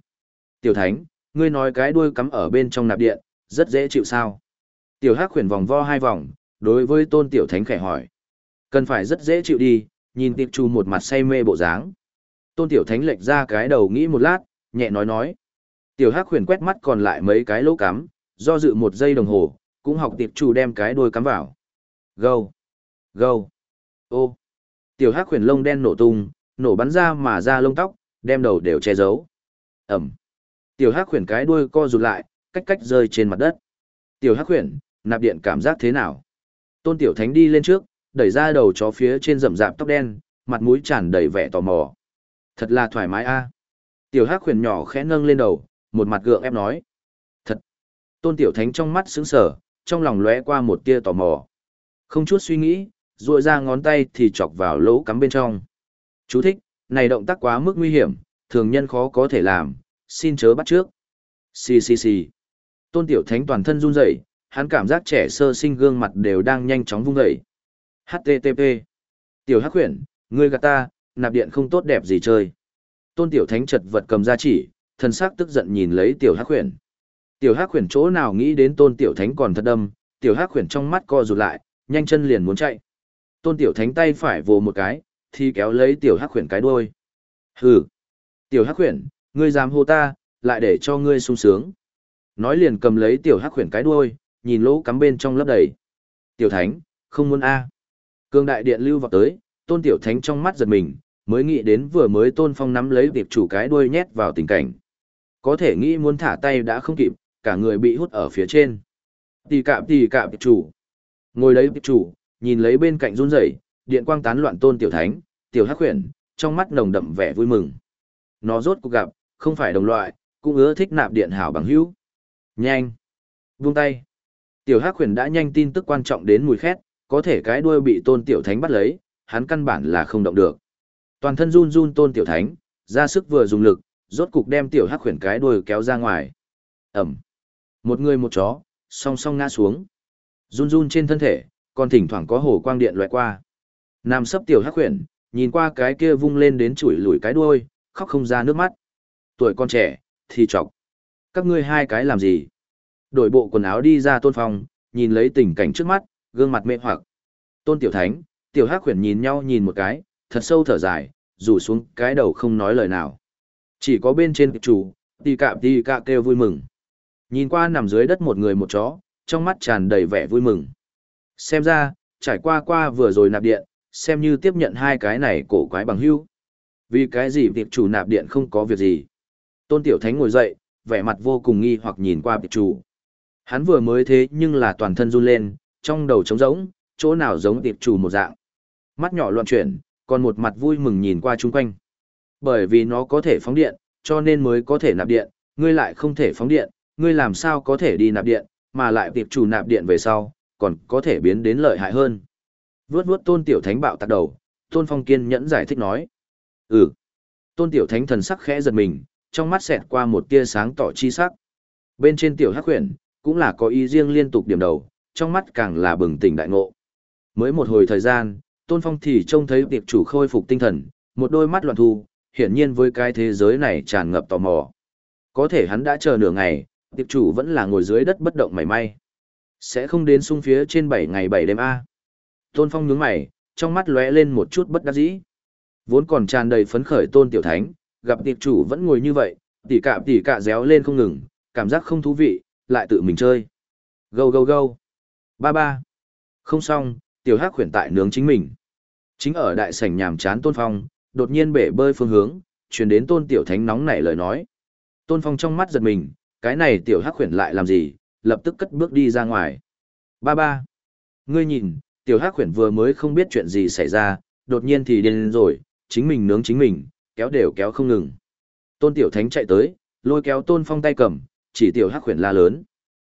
Tiểu Thánh, ngươi nói cái đuôi cắm ở bên trong nạp điện, rất dễ chịu sao? Tiểu Hắc khuyển vòng vo hai vòng, đối với Tôn Tiểu Thánh khẽ hỏi. Cần phải rất dễ chịu đi, nhìn tiệp chu một mặt say mê bộ dáng. Tôn Tiểu Thánh lệch ra cái đầu nghĩ một lát, nhẹ nói nói. Tiểu Hắc khuyển quét mắt còn lại mấy cái lỗ cắm, do dự một giây đồng hồ, cũng học tiệp Trù đem cái đuôi cắm vào. Gâu! Gâu! Ô! Tiểu Hắc khuyển lông đen nổ tung, nổ bắn ra mà ra lông tóc, đem đầu đều che giấu. Ẩm! Tiểu Hắc khuyển cái đuôi co rụt lại, cách cách rơi trên mặt đất. Tiểu Hắc khuyển, nạp điện cảm giác thế nào? Tôn Tiểu Thánh đi lên trước, đẩy ra đầu chó phía trên rậm rạp tóc đen, mặt mũi tràn đầy vẻ tò mò. Thật là thoải mái a. Tiểu Hắc khuyển nhỏ khẽ nâng lên đầu, một mặt gượng ép nói. Thật. Tôn Tiểu Thánh trong mắt sững sờ, trong lòng lóe qua một tia tò mò. Không chút suy nghĩ, duỗi ra ngón tay thì chọc vào lỗ cắm bên trong. Chú thích, này động tác quá mức nguy hiểm, thường nhân khó có thể làm, xin chớ bắt trước. Xì xì xì. Tôn Tiểu Thánh toàn thân run rẩy, hắn cảm giác trẻ sơ sinh gương mặt đều đang nhanh chóng vung dậy. HTTP. Tiểu Hắc Huyền, ngươi gạt ta, nạp điện không tốt đẹp gì chơi. Tôn Tiểu Thánh chật vật cầm ra chỉ, thân sắc tức giận nhìn lấy Tiểu Hắc Huyền. Tiểu Hắc Huyền chỗ nào nghĩ đến Tôn Tiểu Thánh còn thật đâm, Tiểu Hắc Huyền trong mắt co rụt lại, nhanh chân liền muốn chạy. Tôn Tiểu Thánh tay phải vồ một cái, thì kéo lấy Tiểu Hắc khuyển cái đuôi. Hừ. Tiểu Hắc khuyển, ngươi dám hô ta, lại để cho ngươi sung sướng. Nói liền cầm lấy Tiểu Hắc khuyển cái đuôi, nhìn lỗ cắm bên trong lấp đầy. Tiểu Thánh, không muốn A. Cương đại điện lưu vào tới, tôn Tiểu Thánh trong mắt giật mình, mới nghĩ đến vừa mới tôn phong nắm lấy tiệp chủ cái đuôi nhét vào tình cảnh. Có thể nghĩ muốn thả tay đã không kịp, cả người bị hút ở phía trên. Tì cạm tì cạm chủ. Ngồi lấy tiệp chủ, nhìn lấy bên cạnh run rẩy, điện quang tán loạn tôn Tiểu Thánh, Tiểu Hắc Huyền, trong mắt nồng đậm vẻ vui mừng. Nó rốt cuộc gặp, không phải đồng loại, cũng ưa thích nạp điện hảo bằng hữu. Nhanh! Buông tay! Tiểu Hắc Huyền đã nhanh tin tức quan trọng đến mùi khét, có thể cái đuôi bị Tôn Tiểu Thánh bắt lấy, hắn căn bản là không động được. Toàn thân run run Tôn Tiểu Thánh, ra sức vừa dùng lực, rốt cục đem Tiểu Hắc Huyền cái đuôi kéo ra ngoài. Ẩm. Một người một chó, song song ngã xuống. Run run trên thân thể, còn thỉnh thoảng có hồ quang điện loại qua. Nam sấp Tiểu Hắc khuyển, nhìn qua cái kia vung lên đến chùi lùi cái đuôi, khóc không ra nước mắt. Tuổi con trẻ, thì chọc. Các ngươi hai cái làm gì? Đổi bộ quần áo đi ra tôn phong, nhìn lấy tình cảnh trước mắt, gương mặt mê hoặc. Tôn tiểu thánh, tiểu hắc khuyển nhìn nhau nhìn một cái, thật sâu thở dài, rủ xuống cái đầu không nói lời nào. Chỉ có bên trên chủ, tì cạm tì cạ kêu vui mừng. Nhìn qua nằm dưới đất một người một chó, trong mắt tràn đầy vẻ vui mừng. Xem ra, trải qua qua vừa rồi nạp điện, xem như tiếp nhận hai cái này cổ quái bằng hưu. Vì cái gì việc chủ nạp điện không có việc gì. Tôn Tiểu Thánh ngồi dậy, vẻ mặt vô cùng nghi hoặc nhìn qua việc chủ. Hắn vừa mới thế nhưng là toàn thân run lên, trong đầu trống rỗng, chỗ nào giống tiệp chủ một dạng. Mắt nhỏ loạn chuyển, còn một mặt vui mừng nhìn qua chung quanh. Bởi vì nó có thể phóng điện, cho nên mới có thể nạp điện, ngươi lại không thể phóng điện, ngươi làm sao có thể đi nạp điện, mà lại tiệp chủ nạp điện về sau, còn có thể biến đến lợi hại hơn. Vướt vướt tôn tiểu thánh bạo tạc đầu, tôn phong kiên nhẫn giải thích nói. Ừ. Tôn tiểu thánh thần sắc khẽ giật mình, trong mắt xẹt qua một tia sáng tỏ chi sắc. Bên trên tiểu hắc huyền, cũng là có ý riêng liên tục điểm đầu, trong mắt càng là bừng tỉnh đại ngộ. Mới một hồi thời gian, Tôn Phong thì trông thấy tiệp chủ khôi phục tinh thần, một đôi mắt loạn thu, hiển nhiên với cái thế giới này tràn ngập tò mò. Có thể hắn đã chờ nửa ngày, tiệp chủ vẫn là ngồi dưới đất bất động mảy may. Sẽ không đến sung phía trên 7 ngày 7 đêm A. Tôn Phong nhướng mày, trong mắt lóe lên một chút bất đắc dĩ. Vốn còn tràn đầy phấn khởi Tôn Tiểu Thánh, gặp tiệp chủ vẫn ngồi như vậy, tỉ cạ tỉ cạ réo lên không ngừng, cảm giác không thú vị, lại tự mình chơi. Gâu gâu gâu. Ba ba. Không xong, tiểu hắc khuyển tại nướng chính mình. Chính ở đại sảnh nhàm chán tôn phong, đột nhiên bể bơi phương hướng, truyền đến tôn tiểu thánh nóng nảy lời nói. Tôn phong trong mắt giật mình, cái này tiểu hắc khuyển lại làm gì, lập tức cất bước đi ra ngoài. Ba ba. Ngươi nhìn, tiểu hắc khuyển vừa mới không biết chuyện gì xảy ra, đột nhiên thì điên rồi, chính mình nướng chính mình, kéo đều kéo không ngừng. Tôn tiểu thánh chạy tới, lôi kéo tôn phong tay cầm, chỉ tiểu hắc khuyển la lớn.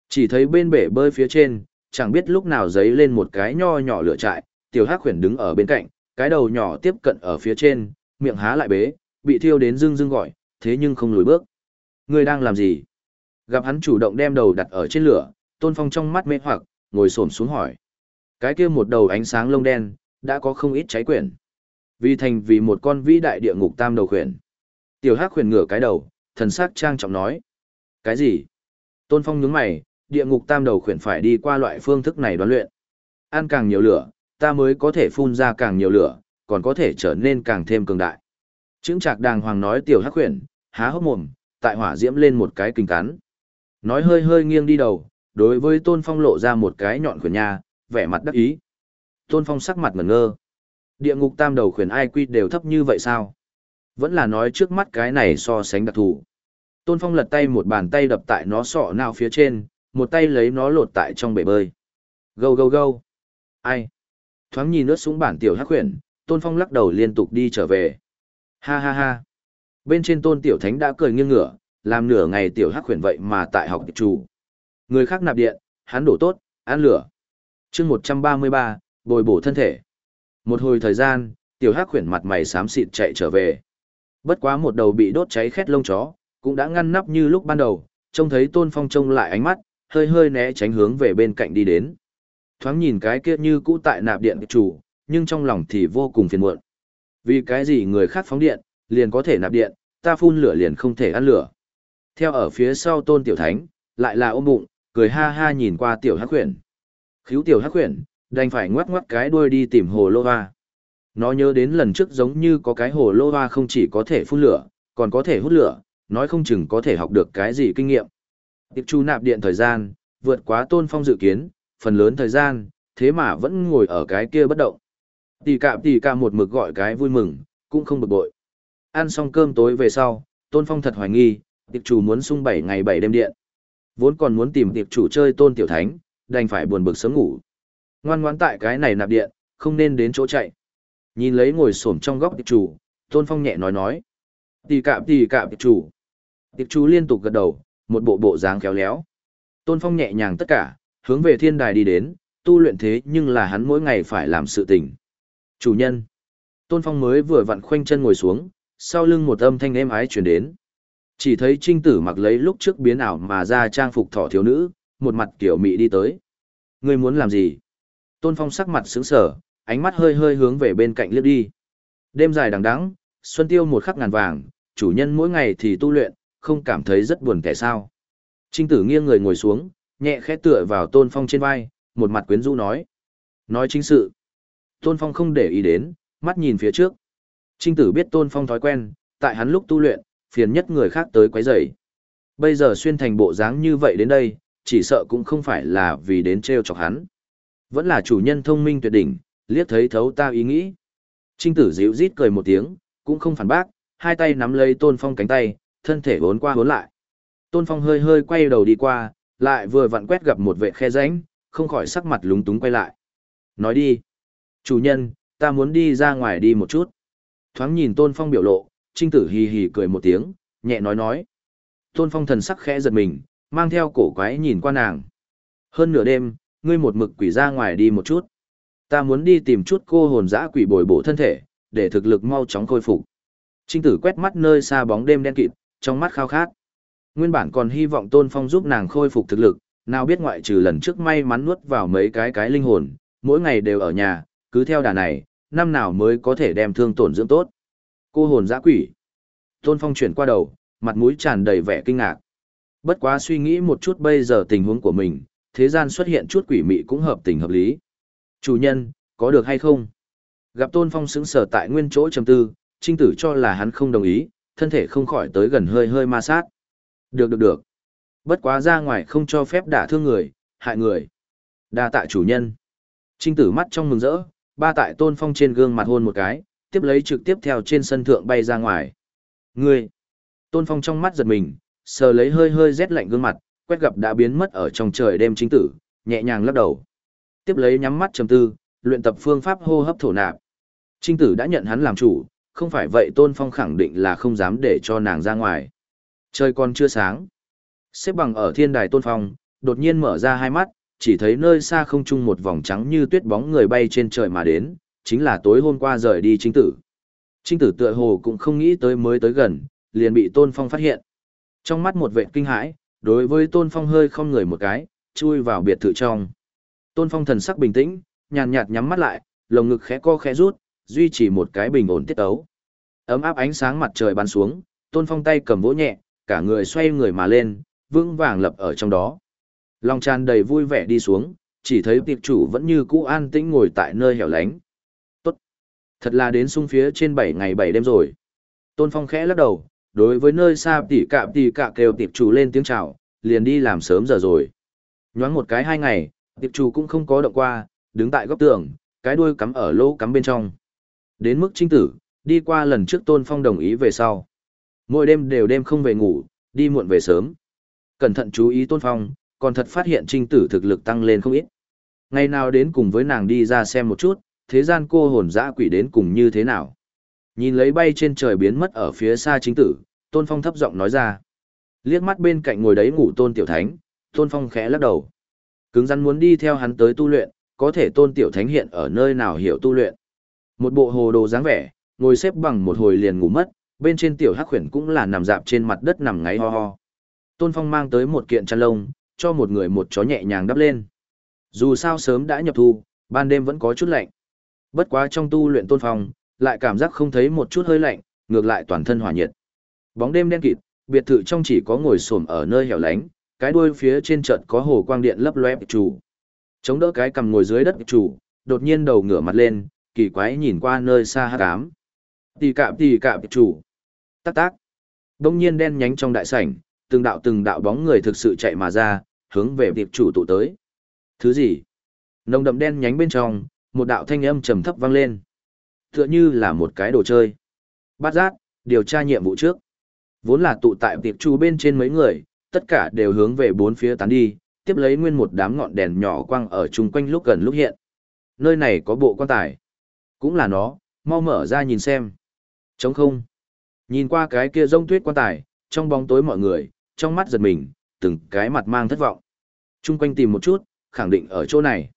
Chỉ thấy bên bể bơi phía trên, chẳng biết lúc nào giấy lên một cái nho nhỏ lửa trại, tiểu hắc khuyển đứng ở bên cạnh, cái đầu nhỏ tiếp cận ở phía trên, miệng há lại bế, bị thiêu đến rưng rưng gọi, thế nhưng không lùi bước. Người đang làm gì? Gặp hắn chủ động đem đầu đặt ở trên lửa, tôn phong trong mắt mê hoặc, ngồi xổm xuống hỏi. Cái kia một đầu ánh sáng lông đen, đã có không ít cháy quyển. Vì thành vì một con vĩ đại địa ngục tam đầu khuyển. Tiểu hắc khuyển ngửa cái đầu, thần sắc trang trọng nói. Cái gì? Tôn Phong nhướng mày, địa ngục tam đầu khuyển phải đi qua loại phương thức này đoán luyện. Ăn càng nhiều lửa, ta mới có thể phun ra càng nhiều lửa, còn có thể trở nên càng thêm cường đại. Trứng trạc đàng hoàng nói tiểu hắc khuyển, há hốc mồm, tại hỏa diễm lên một cái kinh cắn. Nói hơi hơi nghiêng đi đầu, đối với Tôn Phong lộ ra một cái nhọn khuyển nha, vẻ mặt đắc ý. Tôn Phong sắc mặt ngẩn ngơ. Địa ngục tam đầu khuyển ai quy đều thấp như vậy sao? Vẫn là nói trước mắt cái này so sánh đặc thù. Tôn Phong lật tay một bàn tay đập tại nó sọ nào phía trên, một tay lấy nó lột tại trong bể bơi. Gâu gâu gâu. Ai? Thoáng nhìn nước súng bản tiểu hắc khuyển, Tôn Phong lắc đầu liên tục đi trở về. Ha ha ha. Bên trên Tôn Tiểu Thánh đã cười nghiêng ngửa, làm nửa ngày tiểu hắc khuyển vậy mà tại học tiệp chủ. Người khác nạp điện, hắn đổ tốt, ăn lửa chương 133, bồi bổ thân thể. Một hồi thời gian, tiểu hắc khuyển mặt mày xám xịt chạy trở về. Bất quá một đầu bị đốt cháy khét lông chó, cũng đã ngăn nắp như lúc ban đầu, trông thấy Tôn Phong trông lại ánh mắt, hơi hơi né tránh hướng về bên cạnh đi đến. Thoáng nhìn cái kia như cũ tại nạp điện chủ, nhưng trong lòng thì vô cùng phiền muộn. Vì cái gì người khác phóng điện, liền có thể nạp điện, ta phun lửa liền không thể ăn lửa. Theo ở phía sau Tôn Tiểu Thánh, lại là ôm bụng, cười ha ha nhìn qua tiểu hắc huyền. Khíu tiểu hắc khuyển, đành phải ngoắc ngoắc cái đuôi đi tìm hồ lô hoa. Nó nhớ đến lần trước giống như có cái hồ lô hoa không chỉ có thể phun lửa, còn có thể hút lửa, nói không chừng có thể học được cái gì kinh nghiệm. Tiệp chu nạp điện thời gian, vượt quá tôn phong dự kiến, phần lớn thời gian, thế mà vẫn ngồi ở cái kia bất động. Tỷ cạm tỷ cạm một mực gọi cái vui mừng, cũng không bực bội. Ăn xong cơm tối về sau, tôn phong thật hoài nghi, tiệp chủ muốn sung 7 ngày 7 đêm điện. Vốn còn muốn tìm tiệp chủ chơi tôn tiểu thánh, đành phải buồn bực sớm ngủ. Ngoan ngoãn tại cái này nạp điện, không nên đến chỗ chạy. Nhìn lấy ngồi xổm trong góc tiệp chủ, tôn phong nhẹ nói nói. Tỷ cạm tỷ cạm tiệp chủ. Tiệp chủ liên tục gật đầu, một bộ bộ dáng khéo léo. Tôn phong nhẹ nhàng tất cả, hướng về thiên đài đi đến, tu luyện thế nhưng là hắn mỗi ngày phải làm sự tình. Chủ nhân. Tôn phong mới vừa vặn khoanh chân ngồi xuống, sau lưng một âm thanh êm ái truyền đến. Chỉ thấy trinh tử mặc lấy lúc trước biến ảo mà ra trang phục thỏ thiếu nữ, một mặt kiểu mị đi tới. Ngươi muốn làm gì? Tôn Phong sắc mặt sững sờ, ánh mắt hơi hơi hướng về bên cạnh liếc đi. Đêm dài đằng đẵng, xuân tiêu một khắc ngàn vàng, chủ nhân mỗi ngày thì tu luyện, không cảm thấy rất buồn kẻ sao. Trinh tử nghiêng người ngồi xuống, nhẹ khẽ tựa vào Tôn Phong trên vai, một mặt quyến rũ nói. Nói chính sự. Tôn Phong không để ý đến, mắt nhìn phía trước. Trinh tử biết Tôn Phong thói quen, tại hắn lúc tu luyện, phiền nhất người khác tới quấy rầy. Bây giờ xuyên thành bộ dáng như vậy đến đây, chỉ sợ cũng không phải là vì đến treo chọc hắn. Vẫn là chủ nhân thông minh tuyệt đỉnh, liếc thấy thấu ta ý nghĩ. Trinh tử dịu rít cười một tiếng, cũng không phản bác, hai tay nắm lấy Tôn Phong cánh tay, thân thể bốn qua bốn lại. Tôn Phong hơi hơi quay đầu đi qua, lại vừa vặn quét gặp một vệ khe ránh, không khỏi sắc mặt lúng túng quay lại. Nói đi. Chủ nhân, ta muốn đi ra ngoài đi một chút. Thoáng nhìn Tôn Phong biểu lộ, Trinh Tử hì hì cười một tiếng, nhẹ nói nói. Tôn Phong thần sắc khẽ giật mình, mang theo cổ quái nhìn qua nàng. Hơn nửa đêm, ngươi một mực quỷ ra ngoài đi một chút. Ta muốn đi tìm chút cô hồn dã quỷ bồi bổ thân thể, để thực lực mau chóng khôi phục. Trinh Tử quét mắt nơi xa bóng đêm đen kịt, trong mắt khao khát. Nguyên bản còn hy vọng Tôn Phong giúp nàng khôi phục thực lực, nào biết ngoại trừ lần trước may mắn nuốt vào mấy cái cái linh hồn, mỗi ngày đều ở nhà, cứ theo đà này, năm nào mới có thể đem thương tổn dưỡng tốt. Cô hồn dã quỷ. Tôn Phong chuyển qua đầu, mặt mũi tràn đầy vẻ kinh ngạc. Bất quá suy nghĩ một chút bây giờ tình huống của mình, thế gian xuất hiện chút quỷ mị cũng hợp tình hợp lý. Chủ nhân, có được hay không? Gặp Tôn Phong sững sờ tại nguyên chỗ trầm tư, trinh tử cho là hắn không đồng ý, thân thể không khỏi tới gần hơi hơi ma sát. Được được được. Bất quá ra ngoài không cho phép đả thương người, hại người. Đa tạ chủ nhân. Trinh tử mắt trong mừng rỡ, ba tại Tôn Phong trên gương mặt hôn một cái, tiếp lấy trực tiếp theo trên sân thượng bay ra ngoài. Ngươi! Tôn Phong trong mắt giật mình, sờ lấy hơi hơi rét lạnh gương mặt, quét gặp đã biến mất ở trong trời đêm chính tử, nhẹ nhàng lắc đầu. Tiếp lấy nhắm mắt trầm tư, luyện tập phương pháp hô hấp thổ nạp. Trinh tử đã nhận hắn làm chủ, không phải vậy Tôn Phong khẳng định là không dám để cho nàng ra ngoài. Trời còn chưa sáng. Xếp bằng ở thiên đài Tôn Phong, đột nhiên mở ra hai mắt, chỉ thấy nơi xa không trung một vòng trắng như tuyết bóng người bay trên trời mà đến, chính là tối hôm qua rời đi Trinh tử. Trinh tử tựa hồ cũng không nghĩ tới mới tới gần, liền bị Tôn Phong phát hiện. Trong mắt một vệ kinh hãi, đối với Tôn Phong hơi không người một cái, chui vào biệt thự trong. Tôn Phong thần sắc bình tĩnh, nhàn nhạt nhắm mắt lại, lồng ngực khẽ co khẽ rút, duy trì một cái bình ổn tiết ấu. Ấm áp ánh sáng mặt trời bắn xuống, Tôn Phong tay cầm vỗ nhẹ, cả người xoay người mà lên, vững vàng lập ở trong đó. Lòng tràn đầy vui vẻ đi xuống, chỉ thấy tiệp chủ vẫn như cũ an tĩnh ngồi tại nơi hẻo lánh. Tốt. Thật là đến sung phía trên 7 ngày 7 đêm rồi. Tôn Phong khẽ lắc đầu, đối với nơi xa tỉ cạm tỉ cạ kêu tiệp chủ lên tiếng chào, liền đi làm sớm giờ rồi. Nhoáng một cái hai ngày, tiệp chủ cũng không có động qua, đứng tại góc tường, cái đuôi cắm ở lỗ cắm bên trong. Đến mức trinh tử, đi qua lần trước tôn phong đồng ý về sau. Mỗi đêm đều đêm không về ngủ, đi muộn về sớm. Cẩn thận chú ý tôn phong, còn thật phát hiện trinh tử thực lực tăng lên không ít. Ngày nào đến cùng với nàng đi ra xem một chút, thế gian cô hồn dã quỷ đến cùng như thế nào. Nhìn lấy bay trên trời biến mất ở phía xa chính tử, tôn phong thấp giọng nói ra. Liếc mắt bên cạnh ngồi đấy ngủ tôn tiểu thánh, tôn phong khẽ lắc đầu. Cứng rắn muốn đi theo hắn tới tu luyện, có thể tôn tiểu thánh hiện ở nơi nào hiểu tu luyện. Một bộ hồ đồ dáng vẻ, ngồi xếp bằng một hồi liền ngủ mất, bên trên tiểu hắc khuyển cũng là nằm dạp trên mặt đất nằm ngáy ho ho. Tôn Phong mang tới một kiện chăn lông, cho một người một chó nhẹ nhàng đắp lên. Dù sao sớm đã nhập thu, ban đêm vẫn có chút lạnh. Bất quá trong tu luyện Tôn Phong, lại cảm giác không thấy một chút hơi lạnh, ngược lại toàn thân hỏa nhiệt. Bóng đêm đen kịt, biệt thự trong chỉ có ngồi xổm ở nơi hẻo lánh, cái đuôi phía trên trận có hồ quang điện lấp loe chủ. Chống đỡ cái cầm ngồi dưới đất chủ, đột nhiên đầu ngửa mặt lên, kỳ quái nhìn qua nơi xa hát ám. Tì cạm tì cạm chủ. Tắc tác. Đông nhiên đen nhánh trong đại sảnh, từng đạo từng đạo bóng người thực sự chạy mà ra, hướng về tiệp chủ tụ tới. Thứ gì? Nồng đậm đen nhánh bên trong, một đạo thanh âm trầm thấp vang lên. Tựa như là một cái đồ chơi. Bát giác, điều tra nhiệm vụ trước. Vốn là tụ tại tiệp chu bên trên mấy người, tất cả đều hướng về bốn phía tán đi, tiếp lấy nguyên một đám ngọn đèn nhỏ quang ở chung quanh lúc gần lúc hiện. Nơi này có bộ quan tài. Cũng là nó, mau mở ra nhìn xem. Trống không. Nhìn qua cái kia rông tuyết quan tài, trong bóng tối mọi người, trong mắt giật mình, từng cái mặt mang thất vọng. chung quanh tìm một chút, khẳng định ở chỗ này.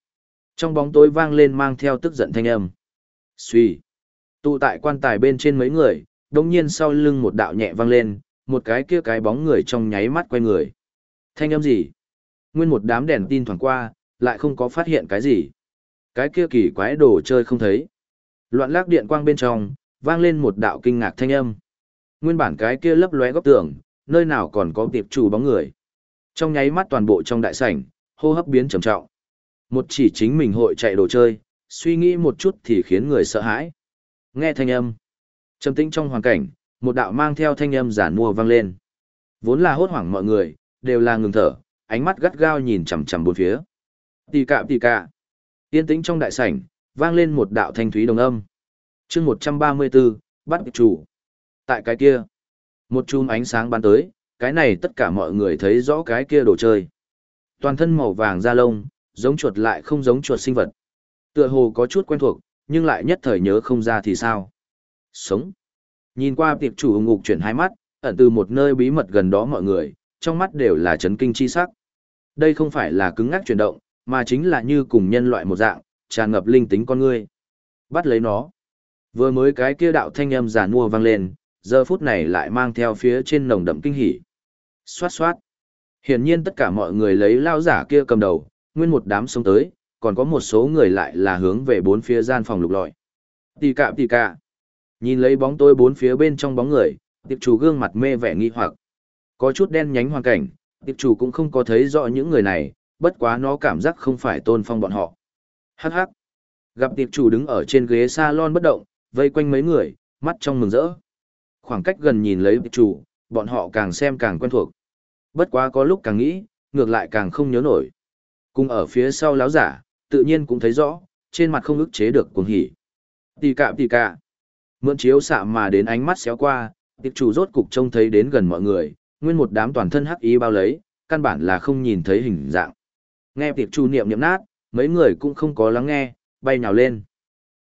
Trong bóng tối vang lên mang theo tức giận thanh âm. Xuy. Tụ tại quan tài bên trên mấy người, đông nhiên sau lưng một đạo nhẹ vang lên, một cái kia cái bóng người trong nháy mắt quay người. Thanh âm gì? Nguyên một đám đèn tin thoảng qua, lại không có phát hiện cái gì. Cái kia kỳ quái đồ chơi không thấy. Loạn lác điện quang bên trong, vang lên một đạo kinh ngạc thanh âm. Nguyên bản cái kia lấp lóe góc tường, nơi nào còn có tiệp chủ bóng người. Trong nháy mắt toàn bộ trong đại sảnh, hô hấp biến trầm trọng. Một chỉ chính mình hội chạy đồ chơi, suy nghĩ một chút thì khiến người sợ hãi. Nghe thanh âm. Trầm tĩnh trong hoàn cảnh, một đạo mang theo thanh âm giả mua vang lên. Vốn là hốt hoảng mọi người, đều là ngừng thở, ánh mắt gắt gao nhìn chằm chằm bốn phía. Tì cạ tì cạ. Yên tĩnh trong đại sảnh, vang lên một đạo thanh thúy đồng âm. chương 134, bắt chủ. Tại cái kia, một chùm ánh sáng bắn tới, cái này tất cả mọi người thấy rõ cái kia đồ chơi. Toàn thân màu vàng da lông, giống chuột lại không giống chuột sinh vật. Tựa hồ có chút quen thuộc, nhưng lại nhất thời nhớ không ra thì sao. Sống. Nhìn qua tiệp chủ ngục chuyển hai mắt, ẩn từ một nơi bí mật gần đó mọi người, trong mắt đều là chấn kinh chi sắc. Đây không phải là cứng ngắc chuyển động, mà chính là như cùng nhân loại một dạng, tràn ngập linh tính con người. Bắt lấy nó. Vừa mới cái kia đạo thanh âm giả mua vang lên, giờ phút này lại mang theo phía trên nồng đậm kinh hỉ. Xoát xoát. Hiển nhiên tất cả mọi người lấy lao giả kia cầm đầu, nguyên một đám sống tới, còn có một số người lại là hướng về bốn phía gian phòng lục lọi. Tì cạm tì cạ. Nhìn lấy bóng tối bốn phía bên trong bóng người, tiệp chủ gương mặt mê vẻ nghi hoặc. Có chút đen nhánh hoàn cảnh, tiệp chủ cũng không có thấy rõ những người này, bất quá nó cảm giác không phải tôn phong bọn họ. Hắc hắc. Gặp tiệp chủ đứng ở trên ghế salon bất động, vây quanh mấy người, mắt trong mừng rỡ. Khoảng cách gần nhìn lấy tiệp chủ, bọn họ càng xem càng quen thuộc. Bất quá có lúc càng nghĩ, ngược lại càng không nhớ nổi. Cùng ở phía sau láo giả, tự nhiên cũng thấy rõ, trên mặt không ức chế được cuồng hỉ. Tì cạ tì cạ. Mượn chiếu xạ mà đến ánh mắt xéo qua, tiệp chủ rốt cục trông thấy đến gần mọi người, nguyên một đám toàn thân hắc ý bao lấy, căn bản là không nhìn thấy hình dạng. Nghe tiệp chủ niệm niệm nát, mấy người cũng không có lắng nghe, bay nhào lên.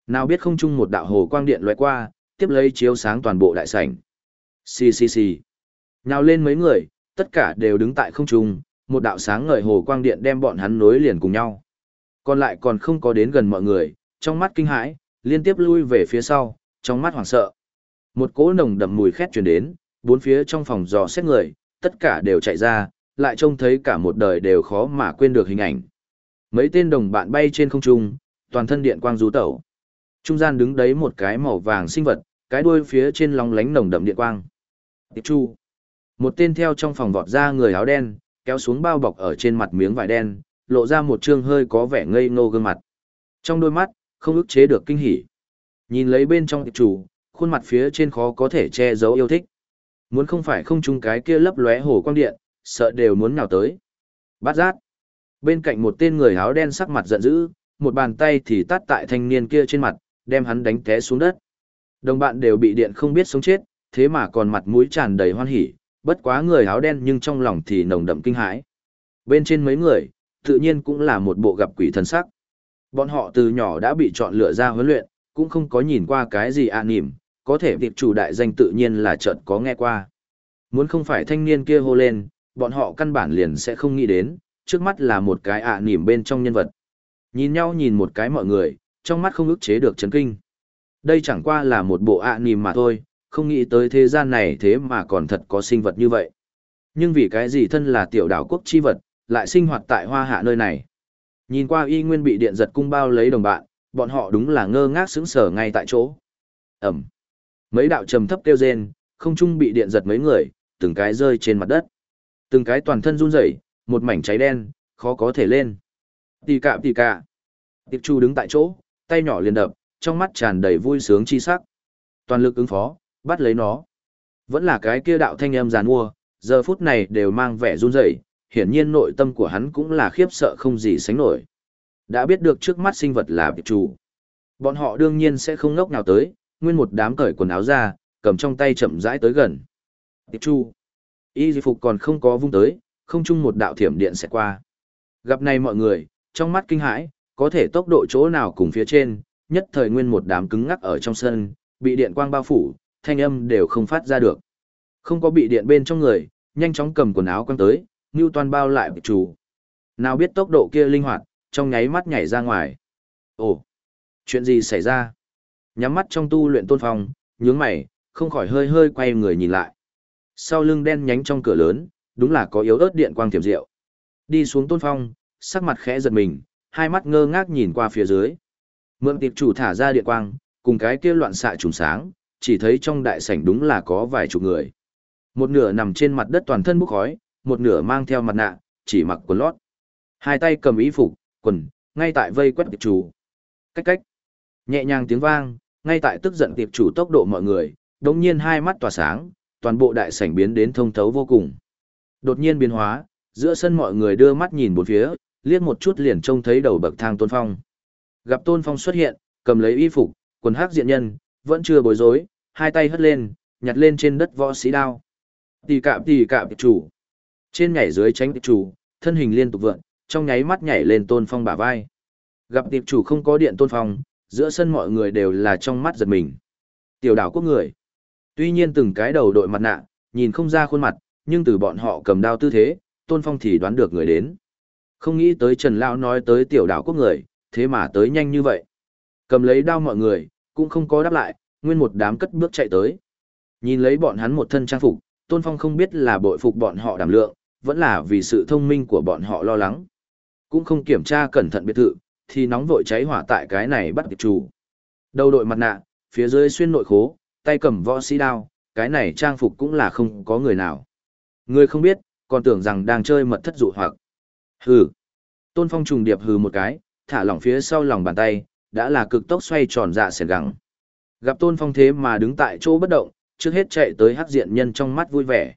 Nào biết không chung một đạo hồ quang điện loại qua, tiếp lấy chiếu sáng toàn bộ đại sảnh. Xì xì xì. Nhào lên mấy người, tất cả đều đứng tại không trung, một đạo sáng ngời hồ quang điện đem bọn hắn nối liền cùng nhau. Còn lại còn không có đến gần mọi người, trong mắt kinh hãi, liên tiếp lui về phía sau, trong mắt hoảng sợ. Một cỗ nồng đậm mùi khét truyền đến, bốn phía trong phòng dò xét người, tất cả đều chạy ra, lại trông thấy cả một đời đều khó mà quên được hình ảnh. Mấy tên đồng bạn bay trên không trung, toàn thân điện quang rú tẩu. Trung gian đứng đấy một cái màu vàng sinh vật, cái đuôi phía trên lóng lánh nồng đậm điện quang. Tiệp Chu. Một tên theo trong phòng vọt ra người áo đen, kéo xuống bao bọc ở trên mặt miếng vải đen, lộ ra một trương hơi có vẻ ngây ngô gương mặt. Trong đôi mắt, không ức chế được kinh hỉ. Nhìn lấy bên trong tiệp chủ, khuôn mặt phía trên khó có thể che giấu yêu thích. Muốn không phải không chung cái kia lấp lóe hồ quang điện, sợ đều muốn nào tới. Bát giác. Bên cạnh một tên người áo đen sắc mặt giận dữ, một bàn tay thì tát tại thanh niên kia trên mặt, đem hắn đánh té xuống đất. Đồng bạn đều bị điện không biết sống chết, thế mà còn mặt mũi tràn đầy hoan hỉ, bất quá người áo đen nhưng trong lòng thì nồng đậm kinh hãi. Bên trên mấy người, tự nhiên cũng là một bộ gặp quỷ thần sắc. Bọn họ từ nhỏ đã bị chọn lựa ra huấn luyện, cũng không có nhìn qua cái gì ạ à nỉm, có thể tiệp chủ đại danh tự nhiên là chợt có nghe qua. Muốn không phải thanh niên kia hô lên, bọn họ căn bản liền sẽ không nghĩ đến, trước mắt là một cái ạ à nỉm bên trong nhân vật. Nhìn nhau nhìn một cái mọi người, trong mắt không ức chế được chấn kinh. Đây chẳng qua là một bộ ạ à nỉm mà thôi, không nghĩ tới thế gian này thế mà còn thật có sinh vật như vậy. Nhưng vì cái gì thân là tiểu đảo quốc chi vật, lại sinh hoạt tại hoa hạ nơi này. Nhìn qua y nguyên bị điện giật cung bao lấy đồng bạn, bọn họ đúng là ngơ ngác sững sờ ngay tại chỗ. Ẩm. Mấy đạo trầm thấp kêu rên, không trung bị điện giật mấy người, từng cái rơi trên mặt đất. Từng cái toàn thân run rẩy, một mảnh cháy đen, khó có thể lên. Tì cạ tì cạ. Tiệp Chu đứng tại chỗ, tay nhỏ liền đập, trong mắt tràn đầy vui sướng chi sắc. Toàn lực ứng phó, bắt lấy nó. Vẫn là cái kia đạo thanh âm giàn mua, giờ phút này đều mang vẻ run rẩy, hiển nhiên nội tâm của hắn cũng là khiếp sợ không gì sánh nổi. Đã biết được trước mắt sinh vật là Tiệp chủ, Bọn họ đương nhiên sẽ không ngốc nào tới, nguyên một đám cởi quần áo ra, cầm trong tay chậm rãi tới gần. Tiệp Chu. Y di phục còn không có vung tới, không chung một đạo thiểm điện sẽ qua. Gặp này mọi người, trong mắt kinh hãi, có thể tốc độ chỗ nào cùng phía trên, nhất thời nguyên một đám cứng ngắc ở trong sân, bị điện quang bao phủ, thanh âm đều không phát ra được. Không có bị điện bên trong người, nhanh chóng cầm quần áo quăng tới, như toàn bao lại bị chủ. Nào biết tốc độ kia linh hoạt, trong nháy mắt nhảy ra ngoài. Ồ, chuyện gì xảy ra? Nhắm mắt trong tu luyện tôn phong, nhướng mày, không khỏi hơi hơi quay người nhìn lại. Sau lưng đen nhánh trong cửa lớn, đúng là có yếu ớt điện quang tiềm diệu. Đi xuống tôn phong, sắc mặt khẽ giật mình, hai mắt ngơ ngác nhìn qua phía dưới. Mượn tiệp chủ thả ra điện quang, cùng cái kia loạn xạ trùng sáng, chỉ thấy trong đại sảnh đúng là có vài chục người. Một nửa nằm trên mặt đất toàn thân bốc khói, một nửa mang theo mặt nạ, chỉ mặc quần lót. Hai tay cầm y phục, quần, ngay tại vây quét tiệp chủ. Cách cách. Nhẹ nhàng tiếng vang, ngay tại tức giận tiệp chủ tốc độ mọi người, đống nhiên hai mắt tỏa sáng, toàn bộ đại sảnh biến đến thông thấu vô cùng. Đột nhiên biến hóa, giữa sân mọi người đưa mắt nhìn bốn phía, liếc một chút liền trông thấy đầu bậc thang Tôn Phong. Gặp Tôn Phong xuất hiện, cầm lấy y phục, quần hắc diện nhân, vẫn chưa bối rối, hai tay hất lên, nhặt lên trên đất võ sĩ đao. Tì cạm tì cạm chủ. Trên nhảy dưới tránh chủ, thân hình liên tục vượn, trong nháy mắt nhảy lên Tôn Phong bả vai. Gặp tiệp chủ không có điện Tôn Phong, giữa sân mọi người đều là trong mắt giật mình. Tiểu đảo quốc người. Tuy nhiên từng cái đầu đội mặt nạ, nhìn không ra khuôn mặt, nhưng từ bọn họ cầm đao tư thế, Tôn Phong thì đoán được người đến. Không nghĩ tới Trần Lão nói tới tiểu đảo quốc người, thế mà tới nhanh như vậy. Cầm lấy đao mọi người, cũng không có đáp lại, nguyên một đám cất bước chạy tới. Nhìn lấy bọn hắn một thân trang phục, Tôn Phong không biết là bội phục bọn họ đảm lượng, vẫn là vì sự thông minh của bọn họ lo lắng. Cũng không kiểm tra cẩn thận biệt thự, thì nóng vội cháy hỏa tại cái này bắt địch chủ. Đầu đội mặt nạ, phía dưới xuyên nội khố, tay cầm võ sĩ đao, cái này trang phục cũng là không có người nào. Người không biết, còn tưởng rằng đang chơi mật thất dụ hoặc. Hừ. Tôn Phong trùng điệp hừ một cái, thả lỏng phía sau lòng bàn tay, đã là cực tốc xoay tròn dạ sền gẳng. Gặp Tôn Phong thế mà đứng tại chỗ bất động, trước hết chạy tới hắc diện nhân trong mắt vui vẻ.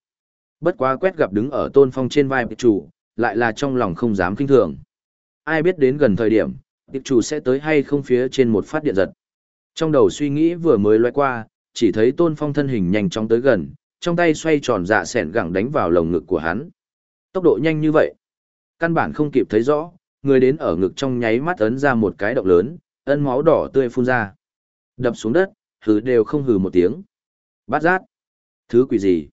Bất quá quét gặp đứng ở Tôn Phong trên vai chủ, lại là trong lòng không dám kinh thường. Ai biết đến gần thời điểm, tiệp chủ sẽ tới hay không phía trên một phát điện giật. Trong đầu suy nghĩ vừa mới loay qua, chỉ thấy Tôn Phong thân hình nhanh chóng tới gần, trong tay xoay tròn dạ sẻn gẳng đánh vào lồng ngực của hắn. Tốc độ nhanh như vậy. Căn bản không kịp thấy rõ, người đến ở ngực trong nháy mắt ấn ra một cái động lớn, ấn máu đỏ tươi phun ra. Đập xuống đất, hừ đều không hừ một tiếng. Bát giác. Thứ quỷ gì?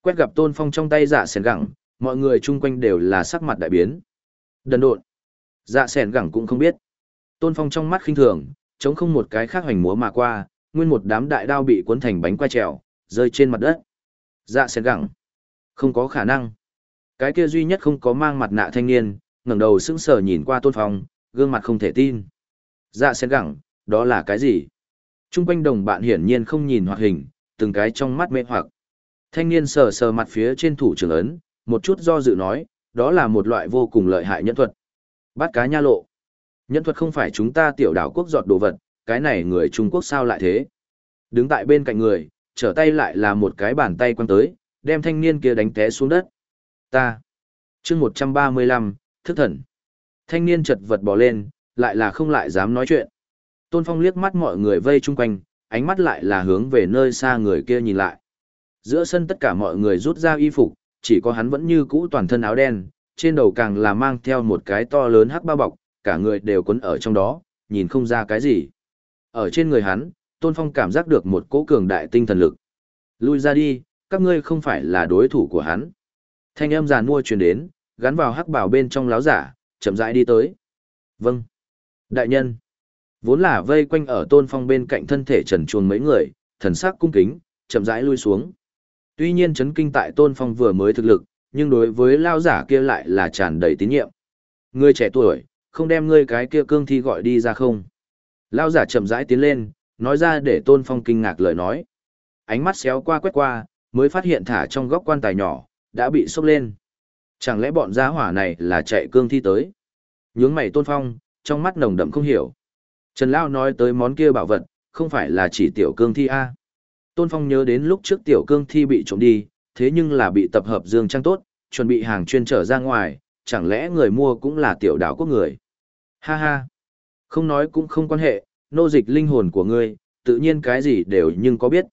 Quét gặp Tôn Phong trong tay dạ sẻn gẳng, mọi người chung quanh đều là sắc mặt đại biến. Đần độn. Dạ sẻn gẳng cũng không biết. Tôn Phong trong mắt khinh thường, chống không một cái khác hoành múa mà qua, nguyên một đám đại đao bị cuốn thành bánh quay trèo, rơi trên mặt đất. Dạ sen gẳng. Không có khả năng. Cái kia duy nhất không có mang mặt nạ thanh niên, ngẩng đầu sững sờ nhìn qua tôn phong, gương mặt không thể tin. Dạ sen gẳng, đó là cái gì? Trung quanh đồng bạn hiển nhiên không nhìn hoạt hình, từng cái trong mắt mê hoặc. Thanh niên sờ sờ mặt phía trên thủ trưởng ấn, một chút do dự nói, đó là một loại vô cùng lợi hại nhân thuật. Bắt cá nha lộ. Nhân thuật không phải chúng ta tiểu đảo quốc giọt đồ vật, cái này người Trung Quốc sao lại thế? Đứng tại bên cạnh người, trở tay lại là một cái bàn tay quăng tới, đem thanh niên kia đánh té xuống đất. Ta. chương 135, thức thần. Thanh niên chật vật bỏ lên, lại là không lại dám nói chuyện. Tôn Phong liếc mắt mọi người vây chung quanh, ánh mắt lại là hướng về nơi xa người kia nhìn lại. Giữa sân tất cả mọi người rút ra y phục, chỉ có hắn vẫn như cũ toàn thân áo đen, trên đầu càng là mang theo một cái to lớn hắc bao bọc, cả người đều quấn ở trong đó, nhìn không ra cái gì. Ở trên người hắn, Tôn Phong cảm giác được một cỗ cường đại tinh thần lực. Lui ra đi, các ngươi không phải là đối thủ của hắn. Thanh âm giàn mua truyền đến, gắn vào hắc bảo bên trong láo giả, chậm rãi đi tới. Vâng. Đại nhân. Vốn là vây quanh ở Tôn Phong bên cạnh thân thể trần chuồng mấy người, thần sắc cung kính, chậm rãi lui xuống. Tuy nhiên chấn kinh tại Tôn Phong vừa mới thực lực, nhưng đối với lao giả kia lại là tràn đầy tín nhiệm. Ngươi trẻ tuổi, không đem ngươi cái kia cương thi gọi đi ra không? Lao giả chậm rãi tiến lên, nói ra để Tôn Phong kinh ngạc lời nói. Ánh mắt xéo qua quét qua, mới phát hiện thả trong góc quan tài nhỏ, đã bị sốc lên. Chẳng lẽ bọn gia hỏa này là chạy cương thi tới? Nhướng mày Tôn Phong, trong mắt nồng đậm không hiểu. Trần Lao nói tới món kia bảo vật, không phải là chỉ tiểu cương thi A. Tôn Phong nhớ đến lúc trước tiểu cương thi bị trộm đi, thế nhưng là bị tập hợp dương trang tốt, chuẩn bị hàng chuyên trở ra ngoài, chẳng lẽ người mua cũng là tiểu đảo quốc người. Ha ha, không nói cũng không quan hệ, nô dịch linh hồn của ngươi, tự nhiên cái gì đều nhưng có biết.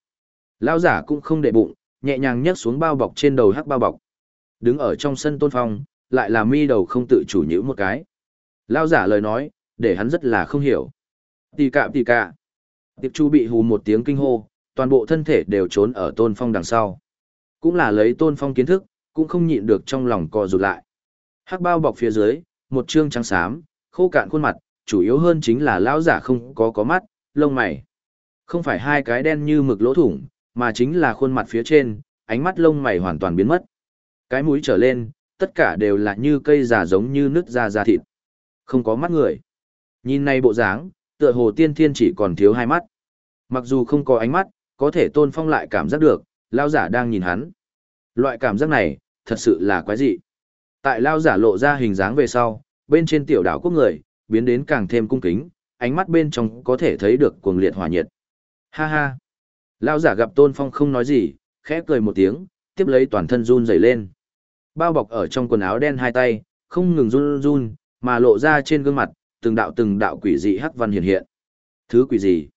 Lão giả cũng không để bụng, nhẹ nhàng nhấc xuống bao bọc trên đầu hắc bao bọc. Đứng ở trong sân tôn phong, lại là mi đầu không tự chủ nhữ một cái. Lão giả lời nói, để hắn rất là không hiểu. Tì cạm tì cạ. Tiệp chu bị hù một tiếng kinh hô, toàn bộ thân thể đều trốn ở tôn phong đằng sau. Cũng là lấy tôn phong kiến thức, cũng không nhịn được trong lòng co rụt lại. Hắc bao bọc phía dưới, một trương trắng xám, khô cạn khuôn mặt, chủ yếu hơn chính là lão giả không có có mắt, lông mày. Không phải hai cái đen như mực lỗ thủng, mà chính là khuôn mặt phía trên, ánh mắt lông mày hoàn toàn biến mất. Cái mũi trở lên, tất cả đều là như cây già giống như nứt ra da thịt. Không có mắt người. Nhìn này bộ dáng, tựa hồ tiên thiên chỉ còn thiếu hai mắt. Mặc dù không có ánh mắt, có thể tôn phong lại cảm giác được, lao giả đang nhìn hắn. Loại cảm giác này, thật sự là quái dị. Tại lao giả lộ ra hình dáng về sau, bên trên tiểu đảo quốc người, biến đến càng thêm cung kính, ánh mắt bên trong có thể thấy được cuồng liệt hỏa nhiệt. Ha ha! Lao giả gặp tôn phong không nói gì, khẽ cười một tiếng, tiếp lấy toàn thân run rẩy lên. Bao bọc ở trong quần áo đen hai tay, không ngừng run run, mà lộ ra trên gương mặt, từng đạo từng đạo quỷ dị hắc văn hiện hiện. Thứ quỷ gì?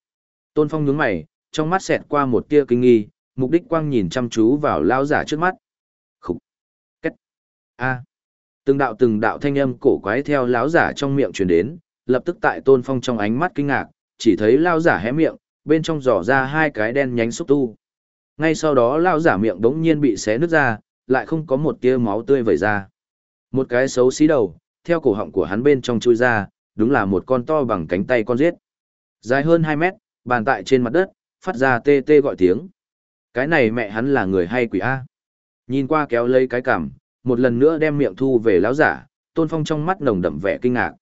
Tôn Phong nhướng mày, trong mắt xẹt qua một tia kinh nghi, mục đích quang nhìn chăm chú vào lao giả trước mắt. Khúc! Cách! A! Từng đạo từng đạo thanh âm cổ quái theo lão giả trong miệng truyền đến, lập tức tại Tôn Phong trong ánh mắt kinh ngạc, chỉ thấy lao giả hé miệng, bên trong giỏ ra hai cái đen nhánh xúc tu. Ngay sau đó lao giả miệng đống nhiên bị xé nứt ra, lại không có một tia máu tươi vẩy ra. Một cái xấu xí đầu, theo cổ họng của hắn bên trong chui ra, đúng là một con to bằng cánh tay con giết. Dài hơn 2 mét, bàn tại trên mặt đất, phát ra tê tê gọi tiếng. Cái này mẹ hắn là người hay quỷ A. Nhìn qua kéo lấy cái cằm, một lần nữa đem miệng thu về lão giả, tôn phong trong mắt nồng đậm vẻ kinh ngạc.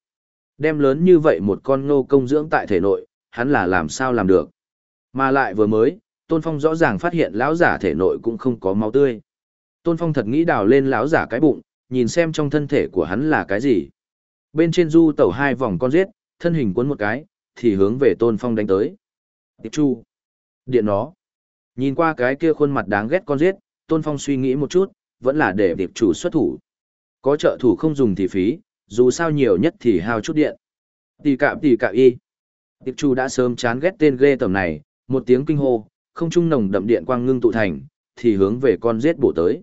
Đem lớn như vậy một con ngô công dưỡng tại thể nội, hắn là làm sao làm được. Mà lại vừa mới, tôn phong rõ ràng phát hiện lão giả thể nội cũng không có máu tươi. Tôn phong thật nghĩ đào lên lão giả cái bụng, nhìn xem trong thân thể của hắn là cái gì. Bên trên du tẩu hai vòng con giết, thân hình cuốn một cái, thì hướng về tôn phong đánh tới. Tiệp chu. Điện nó. Nhìn qua cái kia khuôn mặt đáng ghét con giết, tôn phong suy nghĩ một chút, vẫn là để tiệp chủ xuất thủ. Có trợ thủ không dùng thì phí, dù sao nhiều nhất thì hao chút điện. Tì cạm tì cạm y. Tiệp chủ đã sớm chán ghét tên ghê tầm này, một tiếng kinh hô, không trung nồng đậm điện quang ngưng tụ thành, thì hướng về con giết bổ tới.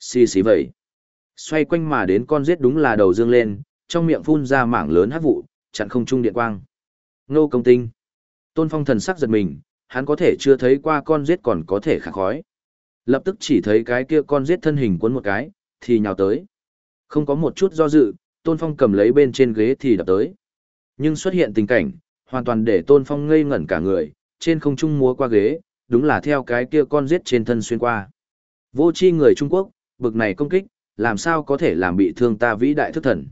Xì xì vậy. Xoay quanh mà đến con giết đúng là đầu dương lên, trong miệng phun ra mảng lớn hát vụ, chặn không trung điện quang. Nô công tinh. Tôn Phong thần sắc giật mình, hắn có thể chưa thấy qua con giết còn có thể khả khói. Lập tức chỉ thấy cái kia con giết thân hình cuốn một cái, thì nhào tới. Không có một chút do dự, Tôn Phong cầm lấy bên trên ghế thì đập tới. Nhưng xuất hiện tình cảnh, hoàn toàn để Tôn Phong ngây ngẩn cả người, trên không trung múa qua ghế, đúng là theo cái kia con giết trên thân xuyên qua. Vô chi người Trung Quốc, bực này công kích, làm sao có thể làm bị thương ta vĩ đại thức thần.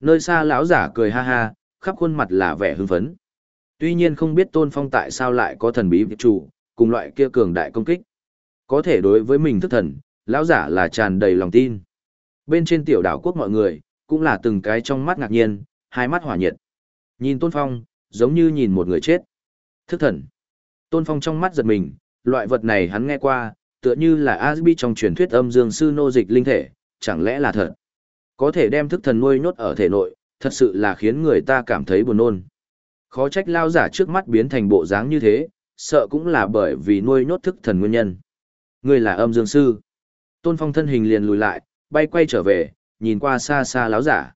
Nơi xa lão giả cười ha ha, khắp khuôn mặt là vẻ hưng phấn. Tuy nhiên không biết Tôn Phong tại sao lại có thần bí việc chủ, cùng loại kia cường đại công kích. Có thể đối với mình thức thần, lão giả là tràn đầy lòng tin. Bên trên tiểu đảo quốc mọi người, cũng là từng cái trong mắt ngạc nhiên, hai mắt hỏa nhiệt. Nhìn Tôn Phong, giống như nhìn một người chết. Thức thần. Tôn Phong trong mắt giật mình, loại vật này hắn nghe qua, tựa như là Asbi trong truyền thuyết âm dương sư nô dịch linh thể, chẳng lẽ là thật? Có thể đem thức thần nuôi nhốt ở thể nội, thật sự là khiến người ta cảm thấy buồn nôn. Khó trách lao giả trước mắt biến thành bộ dáng như thế, sợ cũng là bởi vì nuôi nhốt thức thần nguyên nhân. Người là âm dương sư. Tôn Phong thân hình liền lùi lại, bay quay trở về, nhìn qua xa xa láo giả.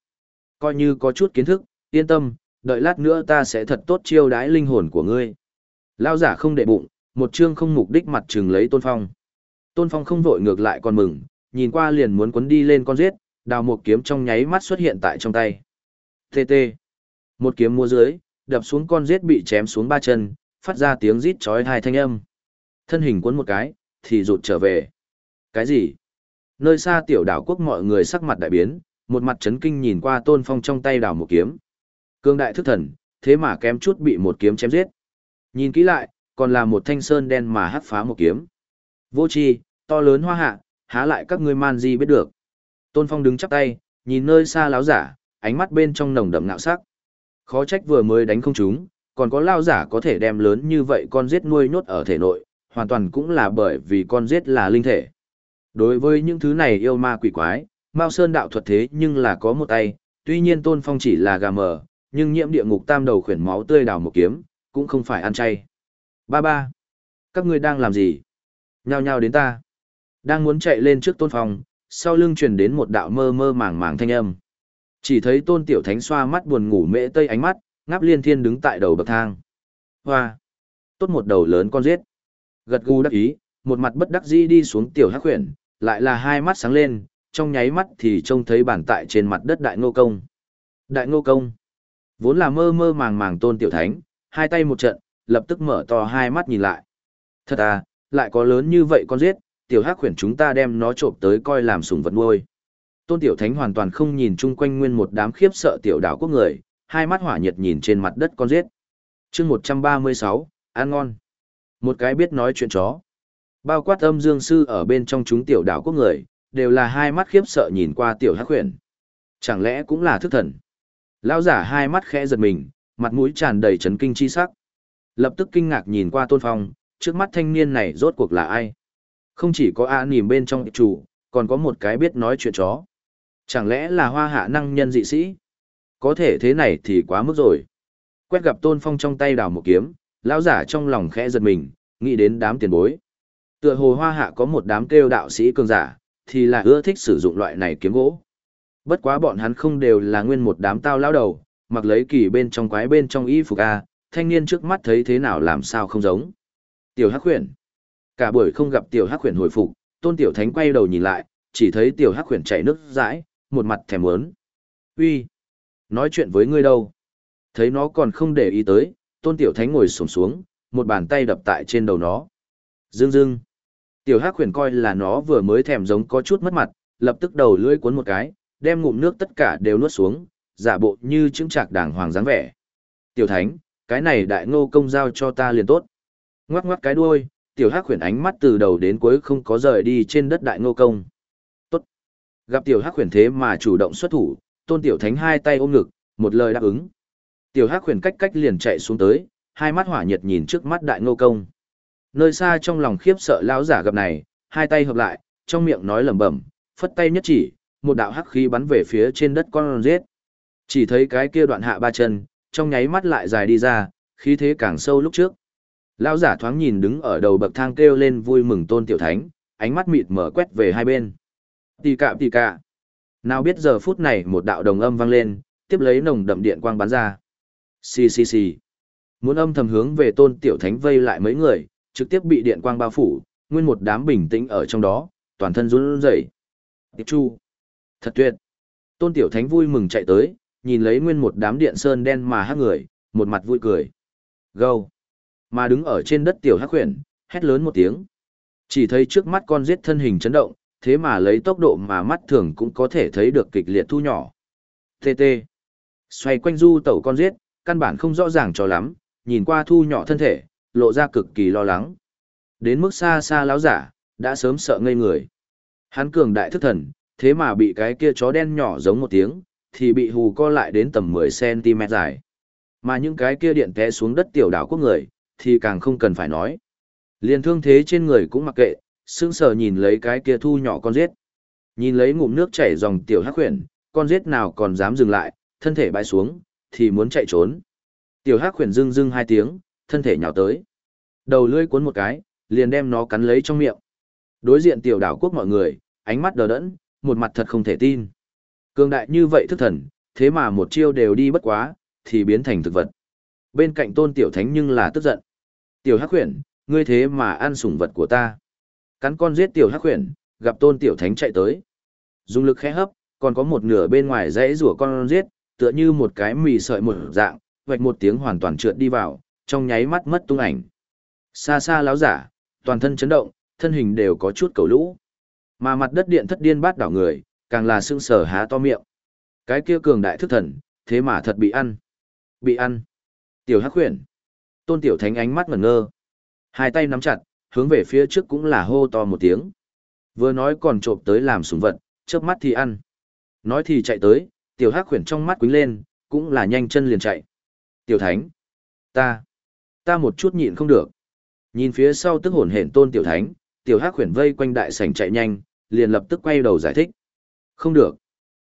Coi như có chút kiến thức, yên tâm, đợi lát nữa ta sẽ thật tốt chiêu đái linh hồn của ngươi. Lao giả không để bụng, một chương không mục đích mặt trừng lấy Tôn Phong. Tôn Phong không vội ngược lại còn mừng, nhìn qua liền muốn quấn đi lên con giết, đào một kiếm trong nháy mắt xuất hiện tại trong tay. TT. Một kiếm mua dưới, đập xuống con giết bị chém xuống ba chân, phát ra tiếng rít chói hai thanh âm. Thân hình cuốn một cái, thì rụt trở về. Cái gì? Nơi xa tiểu đảo quốc mọi người sắc mặt đại biến, một mặt chấn kinh nhìn qua tôn phong trong tay đảo một kiếm. Cương đại thức thần, thế mà kém chút bị một kiếm chém giết. Nhìn kỹ lại, còn là một thanh sơn đen mà hắt phá một kiếm. Vô chi, to lớn hoa hạ, há lại các ngươi man di biết được. Tôn phong đứng chắp tay, nhìn nơi xa láo giả, ánh mắt bên trong nồng đậm ngạo sắc. Khó trách vừa mới đánh không chúng, còn có lao giả có thể đem lớn như vậy con giết nuôi nhốt ở thể nội, hoàn toàn cũng là bởi vì con giết là linh thể. Đối với những thứ này yêu ma quỷ quái, Mao Sơn đạo thuật thế nhưng là có một tay, tuy nhiên Tôn Phong chỉ là gà mờ, nhưng nhiễm địa ngục tam đầu khuyển máu tươi đào một kiếm, cũng không phải ăn chay. Ba ba, các ngươi đang làm gì? Nhao nhao đến ta. Đang muốn chạy lên trước Tôn Phong, sau lưng truyền đến một đạo mơ mơ màng màng thanh âm. Chỉ thấy Tôn Tiểu Thánh xoa mắt buồn ngủ mễ tây ánh mắt, ngáp liên thiên đứng tại đầu bậc thang. Hoa! Tốt một đầu lớn con giết. Gật gù đắc ý, một mặt bất đắc dĩ đi xuống tiểu hắc khuyển, lại là hai mắt sáng lên, trong nháy mắt thì trông thấy bản tại trên mặt đất đại ngô công. Đại ngô công! Vốn là mơ mơ màng màng tôn tiểu thánh, hai tay một trận, lập tức mở to hai mắt nhìn lại. Thật à, lại có lớn như vậy con giết, tiểu hắc khuyển chúng ta đem nó trộm tới coi làm sùng vật nuôi. Tôn tiểu thánh hoàn toàn không nhìn chung quanh nguyên một đám khiếp sợ tiểu đảo quốc người, hai mắt hỏa nhiệt nhìn trên mặt đất con giết. chương 136, ăn ngon. Một cái biết nói chuyện chó. Bao quát âm dương sư ở bên trong chúng tiểu đảo quốc người, đều là hai mắt khiếp sợ nhìn qua tiểu hắc huyền. Chẳng lẽ cũng là thức thần? Lão giả hai mắt khẽ giật mình, mặt mũi tràn đầy chấn kinh chi sắc. Lập tức kinh ngạc nhìn qua tôn phong, trước mắt thanh niên này rốt cuộc là ai? Không chỉ có A nìm bên trong chủ, còn có một cái biết nói chuyện chó. Chẳng lẽ là hoa hạ năng nhân dị sĩ? Có thể thế này thì quá mức rồi. Quét gặp Tôn Phong trong tay đào một kiếm, lão giả trong lòng khẽ giật mình, nghĩ đến đám tiền bối. Tựa hồ hoa hạ có một đám kêu đạo sĩ cường giả, thì là ưa thích sử dụng loại này kiếm gỗ. Bất quá bọn hắn không đều là nguyên một đám tao lão đầu, mặc lấy kỳ bên trong quái bên trong y phục A, thanh niên trước mắt thấy thế nào làm sao không giống. Tiểu Hắc Huyền. Cả buổi không gặp Tiểu Hắc Huyền hồi phục, Tôn Tiểu Thánh quay đầu nhìn lại, chỉ thấy Tiểu Hắc Huyền chảy nước dãi, một mặt thèm muốn. Uy, Nói chuyện với ngươi đâu? Thấy nó còn không để ý tới, tôn tiểu thánh ngồi sổm xuống, một bàn tay đập tại trên đầu nó. Dương dương. Tiểu hắc huyền coi là nó vừa mới thèm giống có chút mất mặt, lập tức đầu lưỡi cuốn một cái, đem ngụm nước tất cả đều nuốt xuống, giả bộ như chứng trạc đàng hoàng dáng vẻ. Tiểu thánh, cái này đại ngô công giao cho ta liền tốt. Ngoắc ngoắc cái đuôi, tiểu hắc huyền ánh mắt từ đầu đến cuối không có rời đi trên đất đại ngô công. Gặp tiểu hắc khuyển thế mà chủ động xuất thủ, tôn tiểu thánh hai tay ôm ngực, một lời đáp ứng. Tiểu hắc khuyển cách cách liền chạy xuống tới, hai mắt hỏa nhiệt nhìn trước mắt đại ngô công. Nơi xa trong lòng khiếp sợ lão giả gặp này, hai tay hợp lại, trong miệng nói lẩm bẩm, phất tay nhất chỉ, một đạo hắc khí bắn về phía trên đất con rết. Chỉ thấy cái kia đoạn hạ ba chân, trong nháy mắt lại dài đi ra, khí thế càng sâu lúc trước. Lão giả thoáng nhìn đứng ở đầu bậc thang kêu lên vui mừng tôn tiểu thánh, ánh mắt mịt mở quét về hai bên. Tì cạ tì cạ. Nào biết giờ phút này một đạo đồng âm vang lên, tiếp lấy nồng đậm điện quang bắn ra. Xì xì xì. Muốn âm thầm hướng về tôn tiểu thánh vây lại mấy người, trực tiếp bị điện quang bao phủ, nguyên một đám bình tĩnh ở trong đó, toàn thân run rẩy. Tiếp chu. Thật tuyệt. Tôn tiểu thánh vui mừng chạy tới, nhìn lấy nguyên một đám điện sơn đen mà hát người, một mặt vui cười. Gâu. Mà đứng ở trên đất tiểu hắc khuyển, hét lớn một tiếng. Chỉ thấy trước mắt con giết thân hình chấn động, thế mà lấy tốc độ mà mắt thường cũng có thể thấy được kịch liệt thu nhỏ. TT. Xoay quanh du tẩu con giết, căn bản không rõ ràng cho lắm, nhìn qua thu nhỏ thân thể, lộ ra cực kỳ lo lắng. Đến mức xa xa láo giả, đã sớm sợ ngây người. Hắn cường đại thức thần, thế mà bị cái kia chó đen nhỏ giống một tiếng, thì bị hù co lại đến tầm 10cm dài. Mà những cái kia điện té xuống đất tiểu đảo quốc người, thì càng không cần phải nói. Liền thương thế trên người cũng mặc kệ, sững sờ nhìn lấy cái kia thu nhỏ con giết. Nhìn lấy ngụm nước chảy dòng tiểu hắc huyền, con giết nào còn dám dừng lại, thân thể bãi xuống, thì muốn chạy trốn. Tiểu hắc huyền rưng rưng hai tiếng, thân thể nhào tới. Đầu lưỡi cuốn một cái, liền đem nó cắn lấy trong miệng. Đối diện tiểu đảo quốc mọi người, ánh mắt đờ đẫn, một mặt thật không thể tin. Cường đại như vậy thức thần, thế mà một chiêu đều đi bất quá, thì biến thành thực vật. Bên cạnh tôn tiểu thánh nhưng là tức giận. Tiểu hắc huyền, ngươi thế mà ăn sủng vật của ta. Cắn con giết tiểu hắc khuyển, gặp tôn tiểu thánh chạy tới. Dùng lực khẽ hấp, còn có một nửa bên ngoài dãy rủa con giết, tựa như một cái mì sợi một dạng, vạch một tiếng hoàn toàn trượt đi vào, trong nháy mắt mất tung ảnh. Xa xa láo giả, toàn thân chấn động, thân hình đều có chút cầu lũ. Mà mặt đất điện thất điên bát đảo người, càng là sưng sở há to miệng. Cái kia cường đại thức thần, thế mà thật bị ăn. Bị ăn. Tiểu hắc khuyển. Tôn tiểu thánh ánh mắt ngẩn ngơ. Hai tay nắm chặt, hướng về phía trước cũng là hô to một tiếng. Vừa nói còn trộm tới làm súng vật, chớp mắt thì ăn. Nói thì chạy tới, tiểu hắc khuyển trong mắt quính lên, cũng là nhanh chân liền chạy. Tiểu thánh. Ta. Ta một chút nhịn không được. Nhìn phía sau tức hồn hển tôn tiểu thánh, tiểu hắc khuyển vây quanh đại sảnh chạy nhanh, liền lập tức quay đầu giải thích. Không được.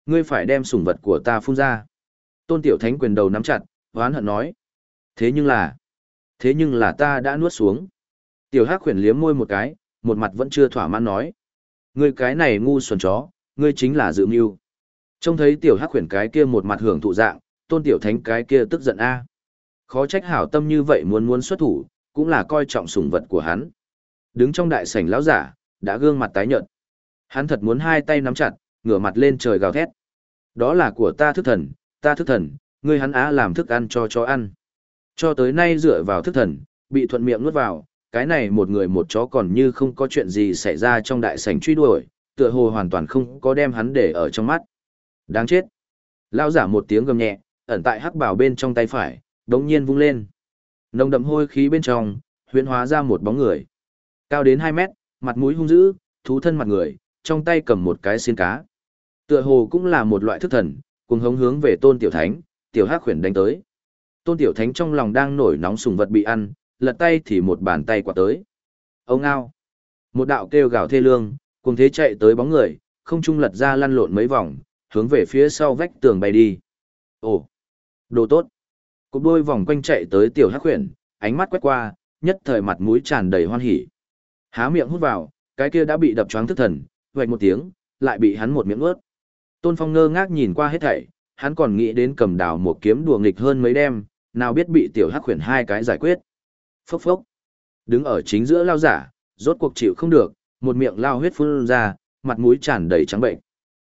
Ngươi phải đem sủng vật của ta phun ra. Tôn tiểu thánh quyền đầu nắm chặt, oán hận nói. Thế nhưng là, thế nhưng là ta đã nuốt xuống. Tiểu hắc khuyển liếm môi một cái, một mặt vẫn chưa thỏa mãn nói. Ngươi cái này ngu xuẩn chó, ngươi chính là dự mưu. Trông thấy tiểu hắc khuyển cái kia một mặt hưởng thụ dạng, tôn tiểu thánh cái kia tức giận a. Khó trách hảo tâm như vậy muốn muốn xuất thủ, cũng là coi trọng sủng vật của hắn. Đứng trong đại sảnh lão giả, đã gương mặt tái nhợt. Hắn thật muốn hai tay nắm chặt, ngửa mặt lên trời gào thét. Đó là của ta thức thần, ta thức thần, ngươi hắn á làm thức ăn cho chó ăn. Cho tới nay dựa vào thức thần, bị thuận miệng nuốt vào, cái này một người một chó còn như không có chuyện gì xảy ra trong đại sảnh truy đuổi, tựa hồ hoàn toàn không có đem hắn để ở trong mắt. Đáng chết. Lão giả một tiếng gầm nhẹ, ẩn tại hắc bảo bên trong tay phải, đống nhiên vung lên. Nồng đậm hôi khí bên trong, huyễn hóa ra một bóng người. Cao đến 2 mét, mặt mũi hung dữ, thú thân mặt người, trong tay cầm một cái xiên cá. Tựa hồ cũng là một loại thức thần, cùng hống hướng về tôn tiểu thánh, tiểu hắc khuyển đánh tới. Tôn tiểu thánh trong lòng đang nổi nóng sùng vật bị ăn, lật tay thì một bàn tay quạt tới. Ông ao. Một đạo kêu gào thê lương, cùng thế chạy tới bóng người, không trung lật ra lăn lộn mấy vòng, hướng về phía sau vách tường bay đi. Ồ, đồ tốt. Cục đôi vòng quanh chạy tới tiểu hắc huyền, ánh mắt quét qua, nhất thời mặt mũi tràn đầy hoan hỉ. Há miệng hút vào, cái kia đã bị đập choáng thức thần, vạch một tiếng, lại bị hắn một miệng ướt. Tôn Phong ngơ ngác nhìn qua hết thảy, hắn còn nghĩ đến cầm đào một kiếm đùa nghịch hơn mấy đêm, nào biết bị tiểu hắc huyền hai cái giải quyết. Phốc phốc. Đứng ở chính giữa lao giả, rốt cuộc chịu không được, một miệng lao huyết phun ra, mặt mũi tràn đầy trắng bệnh.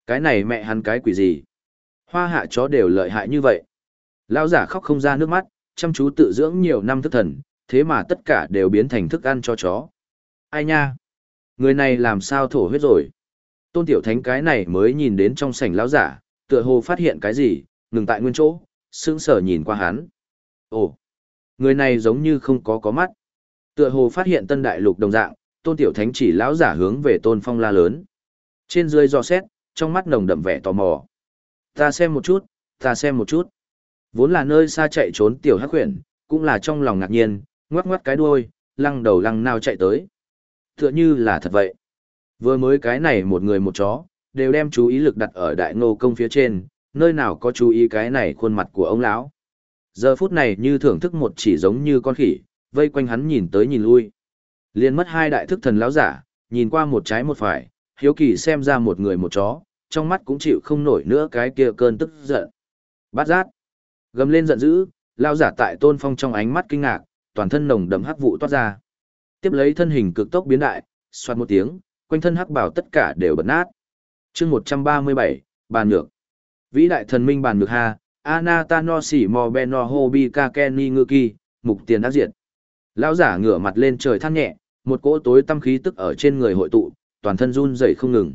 Cái này mẹ hắn cái quỷ gì? Hoa hạ chó đều lợi hại như vậy. Lao giả khóc không ra nước mắt, chăm chú tự dưỡng nhiều năm thức thần, thế mà tất cả đều biến thành thức ăn cho chó. Ai nha? Người này làm sao thổ huyết rồi? Tôn tiểu thánh cái này mới nhìn đến trong sảnh lão giả, tựa hồ phát hiện cái gì, ngừng tại nguyên chỗ, sững sờ nhìn qua hắn. Ồ, người này giống như không có có mắt. Tựa hồ phát hiện tân đại lục đồng dạng, tôn tiểu thánh chỉ lão giả hướng về tôn phong la lớn. Trên dưới do xét, trong mắt nồng đậm vẻ tò mò. Ta xem một chút, ta xem một chút. Vốn là nơi xa chạy trốn tiểu hắc huyền, cũng là trong lòng ngạc nhiên, ngoắc ngoắc cái đuôi, lăng đầu lăng nào chạy tới. Tựa như là thật vậy. Vừa mới cái này một người một chó, đều đem chú ý lực đặt ở đại ngô công phía trên, nơi nào có chú ý cái này khuôn mặt của ông lão. Giờ phút này như thưởng thức một chỉ giống như con khỉ, vây quanh hắn nhìn tới nhìn lui. liền mất hai đại thức thần lão giả, nhìn qua một trái một phải, hiếu kỳ xem ra một người một chó, trong mắt cũng chịu không nổi nữa cái kia cơn tức giận. Bát giác. Gầm lên giận dữ, lao giả tại tôn phong trong ánh mắt kinh ngạc, toàn thân nồng đậm hắc vụ toát ra. Tiếp lấy thân hình cực tốc biến đại, xoát một tiếng, quanh thân hắc bảo tất cả đều bật nát. chương 137, bàn nhược. Vĩ đại thần minh bàn nhược ha, Anatanosi Mobeno Hobika Kenny Ngư mục tiền đã diệt. Lão giả ngửa mặt lên trời than nhẹ, một cỗ tối tâm khí tức ở trên người hội tụ, toàn thân run rẩy không ngừng.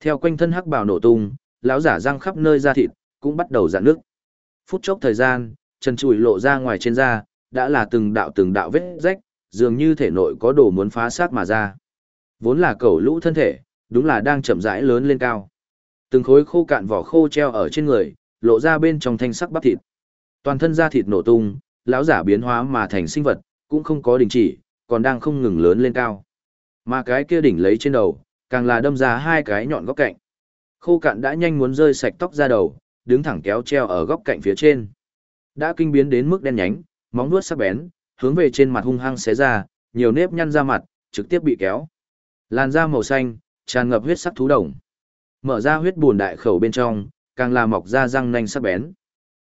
Theo quanh thân hắc bào nổ tung, lão giả răng khắp nơi da thịt, cũng bắt đầu dạn nước. Phút chốc thời gian, chân chùi lộ ra ngoài trên da, đã là từng đạo từng đạo vết rách, dường như thể nội có đồ muốn phá sát mà ra. Vốn là cẩu lũ thân thể, đúng là đang chậm rãi lớn lên cao. Từng khối khô cạn vỏ khô treo ở trên người, lộ ra bên trong thanh sắc bắp thịt. Toàn thân da thịt nổ tung, lão giả biến hóa mà thành sinh vật, cũng không có đình chỉ, còn đang không ngừng lớn lên cao. Mà cái kia đỉnh lấy trên đầu, càng là đâm ra hai cái nhọn góc cạnh. Khô cạn đã nhanh muốn rơi sạch tóc ra đầu, đứng thẳng kéo treo ở góc cạnh phía trên. Đã kinh biến đến mức đen nhánh, móng vuốt sắc bén, hướng về trên mặt hung hăng xé ra, nhiều nếp nhăn ra mặt, trực tiếp bị kéo. Làn da màu xanh, tràn ngập huyết sắc thú đồng. Mở ra huyết buồn đại khẩu bên trong, càng là mọc ra răng nanh sắc bén.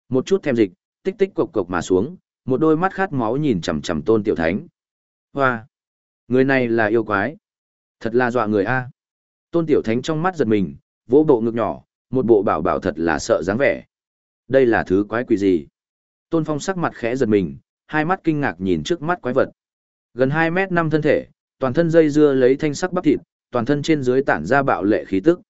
Một chút thêm dịch, tích tích cộc cộc mà xuống, một đôi mắt khát máu nhìn chằm chằm Tôn Tiểu Thánh. Hoa! Người này là yêu quái. Thật là dọa người a. Tôn Tiểu Thánh trong mắt giật mình, vỗ bộ ngực nhỏ, một bộ bảo bảo thật là sợ dáng vẻ. Đây là thứ quái quỷ gì? Tôn Phong sắc mặt khẽ giật mình, hai mắt kinh ngạc nhìn trước mắt quái vật. Gần 2 mét năm thân thể, toàn thân dây dưa lấy thanh sắc bắp thịt, toàn thân trên dưới tản ra bạo lệ khí tức.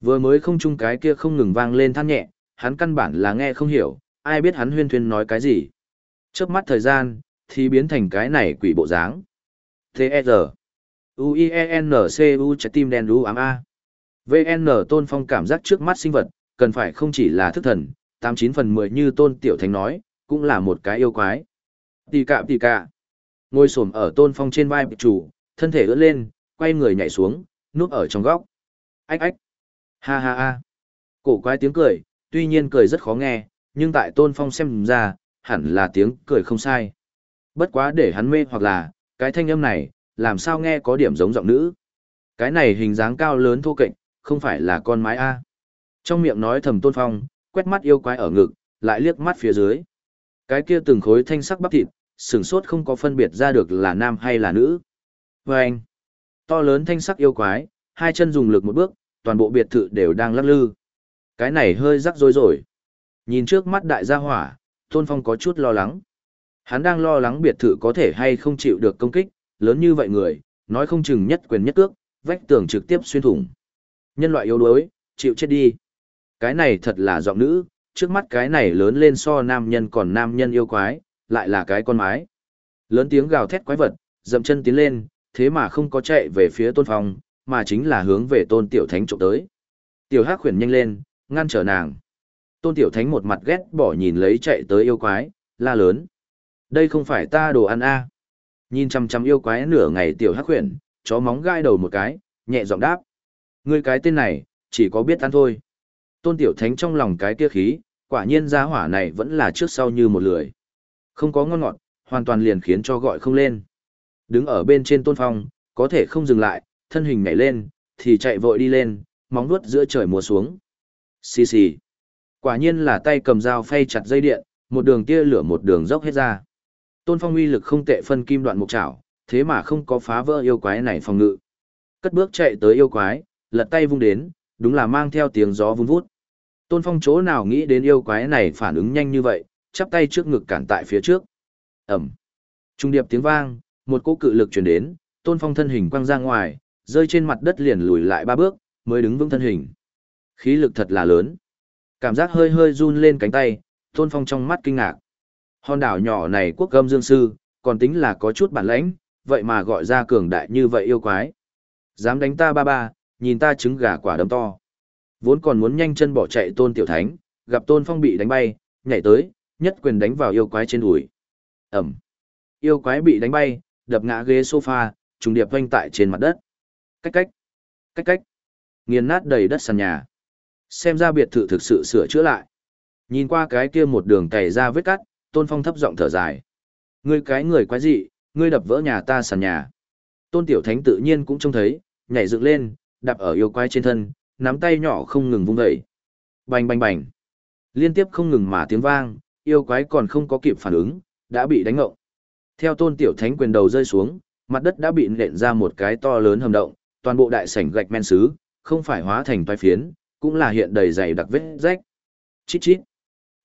Vừa mới không chung cái kia không ngừng vang lên than nhẹ, hắn căn bản là nghe không hiểu, ai biết hắn huyên thuyên nói cái gì. Chớp mắt thời gian, thì biến thành cái này quỷ bộ dáng. T.E.R. U-I-E-N-C-U trái tim đen đu ám A. VN tôn phong cảm giác trước mắt sinh vật, cần phải không chỉ là thức thần, 89 phần 10 như tôn tiểu thánh nói, cũng là một cái yêu quái. Tì cạ tì cạ. Ngồi xổm ở tôn phong trên vai bị chủ, thân thể ướt lên, quay người nhảy xuống, núp ở trong góc. Ách ách. Ha ha ha. Cổ quái tiếng cười, tuy nhiên cười rất khó nghe, nhưng tại tôn phong xem ra, hẳn là tiếng cười không sai. Bất quá để hắn mê hoặc là, cái thanh âm này, làm sao nghe có điểm giống giọng nữ. Cái này hình dáng cao lớn thô kệch, không phải là con mái A. Trong miệng nói thầm tôn phong, quét mắt yêu quái ở ngực, lại liếc mắt phía dưới. Cái kia từng khối thanh sắc bắp thịt, sừng sốt không có phân biệt ra được là nam hay là nữ. Và anh, to lớn thanh sắc yêu quái, hai chân dùng lực một bước, toàn bộ biệt thự đều đang lắc lư. Cái này hơi rắc rối rồi. Nhìn trước mắt đại gia hỏa, Tôn Phong có chút lo lắng. Hắn đang lo lắng biệt thự có thể hay không chịu được công kích, lớn như vậy người, nói không chừng nhất quyền nhất cước, vách tường trực tiếp xuyên thủng. Nhân loại yếu đuối, chịu chết đi. Cái này thật là giọng nữ, trước mắt cái này lớn lên so nam nhân còn nam nhân yêu quái, lại là cái con mái. Lớn tiếng gào thét quái vật, dậm chân tiến lên, thế mà không có chạy về phía tôn phong, mà chính là hướng về tôn tiểu thánh trộm tới. Tiểu hắc khuyển nhanh lên, ngăn trở nàng. Tôn tiểu thánh một mặt ghét bỏ nhìn lấy chạy tới yêu quái, la lớn. Đây không phải ta đồ ăn a Nhìn chăm chăm yêu quái nửa ngày tiểu hắc khuyển, chó móng gai đầu một cái, nhẹ giọng đáp. Ngươi cái tên này, chỉ có biết ăn thôi. Tôn tiểu thánh trong lòng cái kia khí, quả nhiên gia hỏa này vẫn là trước sau như một lười. Không có ngon ngọt, hoàn toàn liền khiến cho gọi không lên. Đứng ở bên trên tôn phong, có thể không dừng lại, thân hình nhảy lên, thì chạy vội đi lên, móng vuốt giữa trời mùa xuống. Xì xì. Quả nhiên là tay cầm dao phay chặt dây điện, một đường tia lửa một đường dốc hết ra. Tôn phong uy lực không tệ phân kim đoạn mục chảo, thế mà không có phá vỡ yêu quái này phòng ngự. Cất bước chạy tới yêu quái, lật tay vung đến, đúng là mang theo tiếng gió vun vút. Tôn phong chỗ nào nghĩ đến yêu quái này phản ứng nhanh như vậy, chắp tay trước ngực cản tại phía trước. Ẩm. Trung điệp tiếng vang, một cỗ cự lực truyền đến, Tôn Phong thân hình quăng ra ngoài, rơi trên mặt đất liền lùi lại ba bước, mới đứng vững thân hình. Khí lực thật là lớn. Cảm giác hơi hơi run lên cánh tay, Tôn Phong trong mắt kinh ngạc. Hòn đảo nhỏ này quốc gâm dương sư, còn tính là có chút bản lãnh, vậy mà gọi ra cường đại như vậy yêu quái. Dám đánh ta ba ba, nhìn ta trứng gà quả đấm to. Vốn còn muốn nhanh chân bỏ chạy Tôn Tiểu Thánh, gặp Tôn Phong bị đánh bay, nhảy tới, nhất quyền đánh vào yêu quái trên đùi. Ẩm. Yêu quái bị đánh bay, đập ngã ghế sofa, trùng điệp vanh tại trên mặt đất. Cách cách. Cách cách. Nghiền nát đầy đất sàn nhà. Xem ra biệt thự thực sự sửa chữa lại. Nhìn qua cái kia một đường cày ra vết cắt, Tôn Phong thấp giọng thở dài. Ngươi cái người quái dị, ngươi đập vỡ nhà ta sàn nhà. Tôn Tiểu Thánh tự nhiên cũng trông thấy, nhảy dựng lên, đạp ở yêu quái trên thân, nắm tay nhỏ không ngừng vung dậy. Bành bành bành. Liên tiếp không ngừng mà tiếng vang, yêu quái còn không có kịp phản ứng, đã bị đánh ngộng. Theo tôn tiểu thánh quyền đầu rơi xuống, mặt đất đã bị nện ra một cái to lớn hầm động, toàn bộ đại sảnh gạch men sứ, không phải hóa thành toái phiến, cũng là hiện đầy dày đặc vết rách. Chít chít.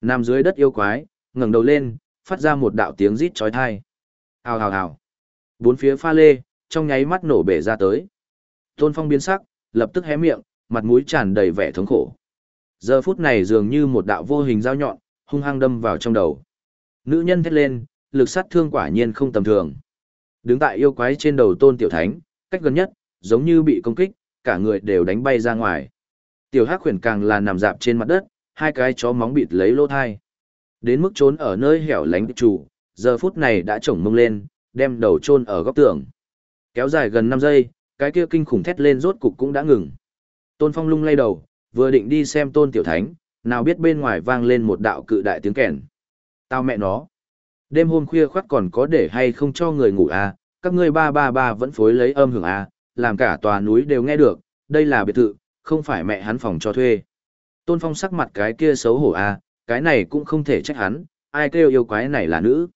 Nằm dưới đất yêu quái, ngẩng đầu lên, phát ra một đạo tiếng rít chói tai. Hào hào hào. Bốn phía pha lê, trong nháy mắt nổ bể ra tới. Tôn Phong biến sắc, lập tức hé miệng, mặt mũi tràn đầy vẻ thống khổ. Giờ phút này dường như một đạo vô hình dao nhọn, hung hăng đâm vào trong đầu. Nữ nhân thét lên, lực sát thương quả nhiên không tầm thường. Đứng tại yêu quái trên đầu tôn tiểu thánh, cách gần nhất, giống như bị công kích, cả người đều đánh bay ra ngoài. Tiểu hắc khuyển càng là nằm dạp trên mặt đất, hai cái chó móng bịt lấy lỗ thai. Đến mức trốn ở nơi hẻo lánh chủ, giờ phút này đã trổng mông lên, đem đầu chôn ở góc tường. Kéo dài gần 5 giây, cái kia kinh khủng thét lên rốt cục cũng đã ngừng. Tôn Phong lung lay đầu, vừa định đi xem Tôn Tiểu Thánh, nào biết bên ngoài vang lên một đạo cự đại tiếng kèn. Tao mẹ nó. Đêm hôm khuya khoắt còn có để hay không cho người ngủ à, các ngươi ba ba ba vẫn phối lấy âm hưởng à, làm cả tòa núi đều nghe được, đây là biệt thự, không phải mẹ hắn phòng cho thuê. Tôn Phong sắc mặt cái kia xấu hổ à, cái này cũng không thể trách hắn, ai kêu yêu quái này là nữ.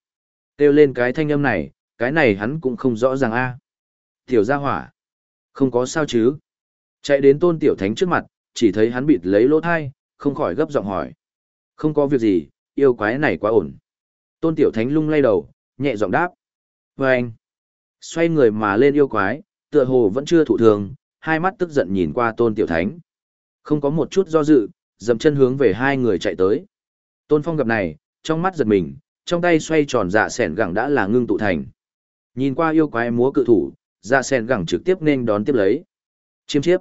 Kêu lên cái thanh âm này, cái này hắn cũng không rõ ràng a. À. Tiểu gia hỏa. Không có sao chứ. Chạy đến tôn tiểu thánh trước mặt, chỉ thấy hắn bịt lấy lỗ thai, không khỏi gấp giọng hỏi. Không có việc gì, yêu quái này quá ổn. Tôn tiểu thánh lung lay đầu, nhẹ giọng đáp. Và anh. Xoay người mà lên yêu quái, tựa hồ vẫn chưa thụ thường, hai mắt tức giận nhìn qua tôn tiểu thánh. Không có một chút do dự, dầm chân hướng về hai người chạy tới. Tôn phong gặp này, trong mắt giật mình, trong tay xoay tròn dạ sẻn gẳng đã là ngưng tụ thành. Nhìn qua yêu quái múa cự thủ, dạ sẻn gẳng trực tiếp nên đón tiếp lấy. Chiêm chiếp.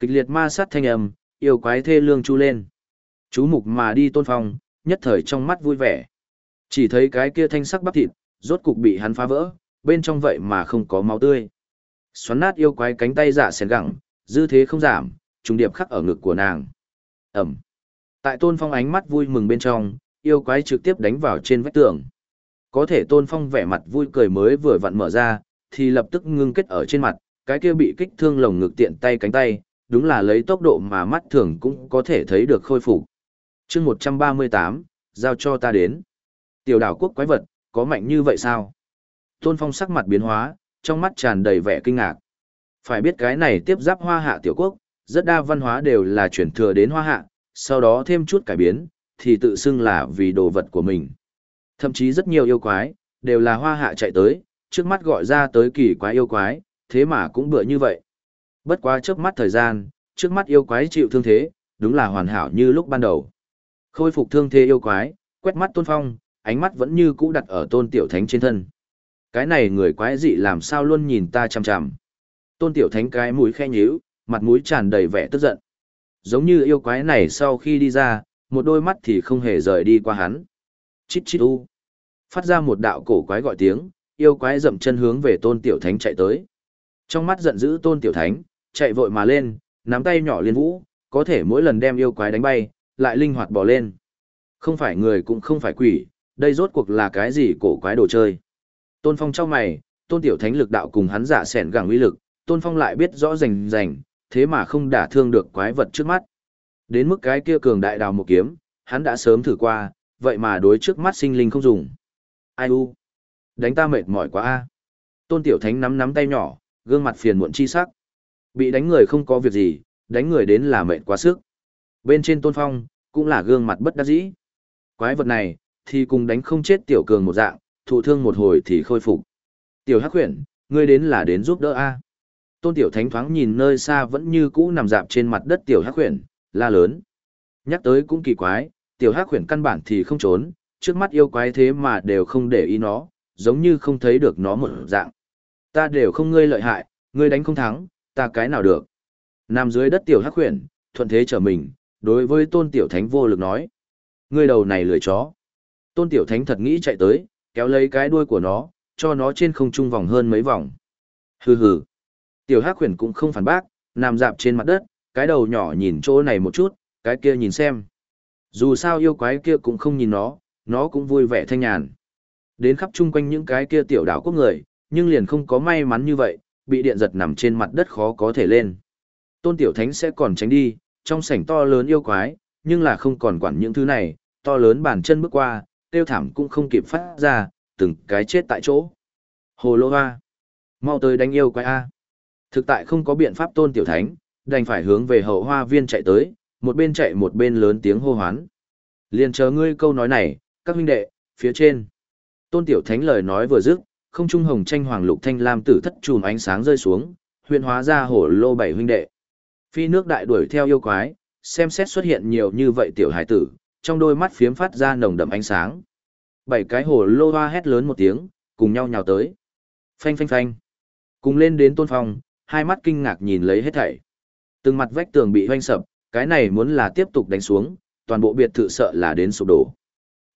Kịch liệt ma sát thanh âm, yêu quái thê lương chu lên. Chú mục mà đi tôn phong, nhất thời trong mắt vui vẻ. Chỉ thấy cái kia thanh sắc bắp thịt, rốt cục bị hắn phá vỡ, bên trong vậy mà không có máu tươi. Xoắn nát yêu quái cánh tay giả sẻn gẳng, dư thế không giảm, trùng điệp khắc ở ngực của nàng. Ẩm. Tại tôn phong ánh mắt vui mừng bên trong, yêu quái trực tiếp đánh vào trên vách tường. Có thể tôn phong vẻ mặt vui cười mới vừa vặn mở ra, thì lập tức ngưng kết ở trên mặt, cái kia bị kích thương lồng ngực tiện tay cánh tay, đúng là lấy tốc độ mà mắt thường cũng có thể thấy được khôi phục. chương 138, giao cho ta đến. Tiểu đảo quốc quái vật, có mạnh như vậy sao? Tôn phong sắc mặt biến hóa, trong mắt tràn đầy vẻ kinh ngạc. Phải biết cái này tiếp giáp hoa hạ tiểu quốc, rất đa văn hóa đều là chuyển thừa đến hoa hạ, sau đó thêm chút cải biến, thì tự xưng là vì đồ vật của mình. Thậm chí rất nhiều yêu quái, đều là hoa hạ chạy tới, trước mắt gọi ra tới kỳ quái yêu quái, thế mà cũng bựa như vậy. Bất quá trước mắt thời gian, trước mắt yêu quái chịu thương thế, đúng là hoàn hảo như lúc ban đầu. Khôi phục thương thế yêu quái, quét mắt tôn phong, ánh mắt vẫn như cũ đặt ở tôn tiểu thánh trên thân. Cái này người quái dị làm sao luôn nhìn ta chằm chằm. Tôn tiểu thánh cái mũi khe nhíu, mặt mũi tràn đầy vẻ tức giận. Giống như yêu quái này sau khi đi ra, một đôi mắt thì không hề rời đi qua hắn. Chít chít u. Phát ra một đạo cổ quái gọi tiếng, yêu quái dậm chân hướng về tôn tiểu thánh chạy tới. Trong mắt giận dữ tôn tiểu thánh, chạy vội mà lên, nắm tay nhỏ liên vũ, có thể mỗi lần đem yêu quái đánh bay, lại linh hoạt bỏ lên. Không phải người cũng không phải quỷ, đây rốt cuộc là cái gì cổ quái đồ chơi. Tôn Phong trong mày, tôn tiểu thánh lực đạo cùng hắn giả sẻn gẳng uy lực, tôn Phong lại biết rõ rành rành, thế mà không đả thương được quái vật trước mắt. Đến mức cái kia cường đại đào một kiếm, hắn đã sớm thử qua, vậy mà đối trước mắt sinh linh không dùng. Ai u? Đánh ta mệt mỏi quá a. Tôn Tiểu Thánh nắm nắm tay nhỏ, gương mặt phiền muộn chi sắc. Bị đánh người không có việc gì, đánh người đến là mệt quá sức. Bên trên Tôn Phong, cũng là gương mặt bất đắc dĩ. Quái vật này, thì cùng đánh không chết Tiểu Cường một dạng, thụ thương một hồi thì khôi phục. Tiểu Hắc Huyền, ngươi đến là đến giúp đỡ a. Tôn Tiểu Thánh thoáng nhìn nơi xa vẫn như cũ nằm dạp trên mặt đất Tiểu Hắc Huyền, la lớn. Nhắc tới cũng kỳ quái, Tiểu Hắc Huyền căn bản thì không trốn, trước mắt yêu quái thế mà đều không để ý nó, giống như không thấy được nó một dạng. Ta đều không ngươi lợi hại, ngươi đánh không thắng, ta cái nào được. Nằm dưới đất Tiểu Hắc Huyền, thuận thế trở mình, đối với Tôn Tiểu Thánh vô lực nói. Ngươi đầu này lười chó. Tôn Tiểu Thánh thật nghĩ chạy tới, kéo lấy cái đuôi của nó, cho nó trên không trung vòng hơn mấy vòng. Hừ hừ. Tiểu Hắc Huyền cũng không phản bác, nằm dạp trên mặt đất, cái đầu nhỏ nhìn chỗ này một chút, cái kia nhìn xem. Dù sao yêu quái kia cũng không nhìn nó, nó cũng vui vẻ thanh nhàn. Đến khắp chung quanh những cái kia tiểu đảo quốc người, nhưng liền không có may mắn như vậy, bị điện giật nằm trên mặt đất khó có thể lên. Tôn Tiểu Thánh sẽ còn tránh đi, trong sảnh to lớn yêu quái, nhưng là không còn quản những thứ này, to lớn bàn chân bước qua, tiêu thảm cũng không kịp phát ra, từng cái chết tại chỗ. Hồ lô hoa. Mau tới đánh yêu quái A. Thực tại không có biện pháp tôn tiểu thánh, đành phải hướng về hậu hoa viên chạy tới, một bên chạy một bên lớn tiếng hô hoán. Liền chờ ngươi câu nói này, các huynh đệ, phía trên. Tôn tiểu thánh lời nói vừa dứt, không trung hồng tranh hoàng lục thanh lam tử thất chùm ánh sáng rơi xuống, huyện hóa ra hổ lô bảy huynh đệ. Phi nước đại đuổi theo yêu quái, xem xét xuất hiện nhiều như vậy tiểu hải tử, trong đôi mắt phiếm phát ra nồng đậm ánh sáng. Bảy cái hồ lô hoa hét lớn một tiếng, cùng nhau nhào tới. Phanh phanh phanh. Cùng lên đến tôn phong, hai mắt kinh ngạc nhìn lấy hết thảy. Từng mặt vách tường bị hoanh sập, cái này muốn là tiếp tục đánh xuống, toàn bộ biệt thự sợ là đến sụp đổ.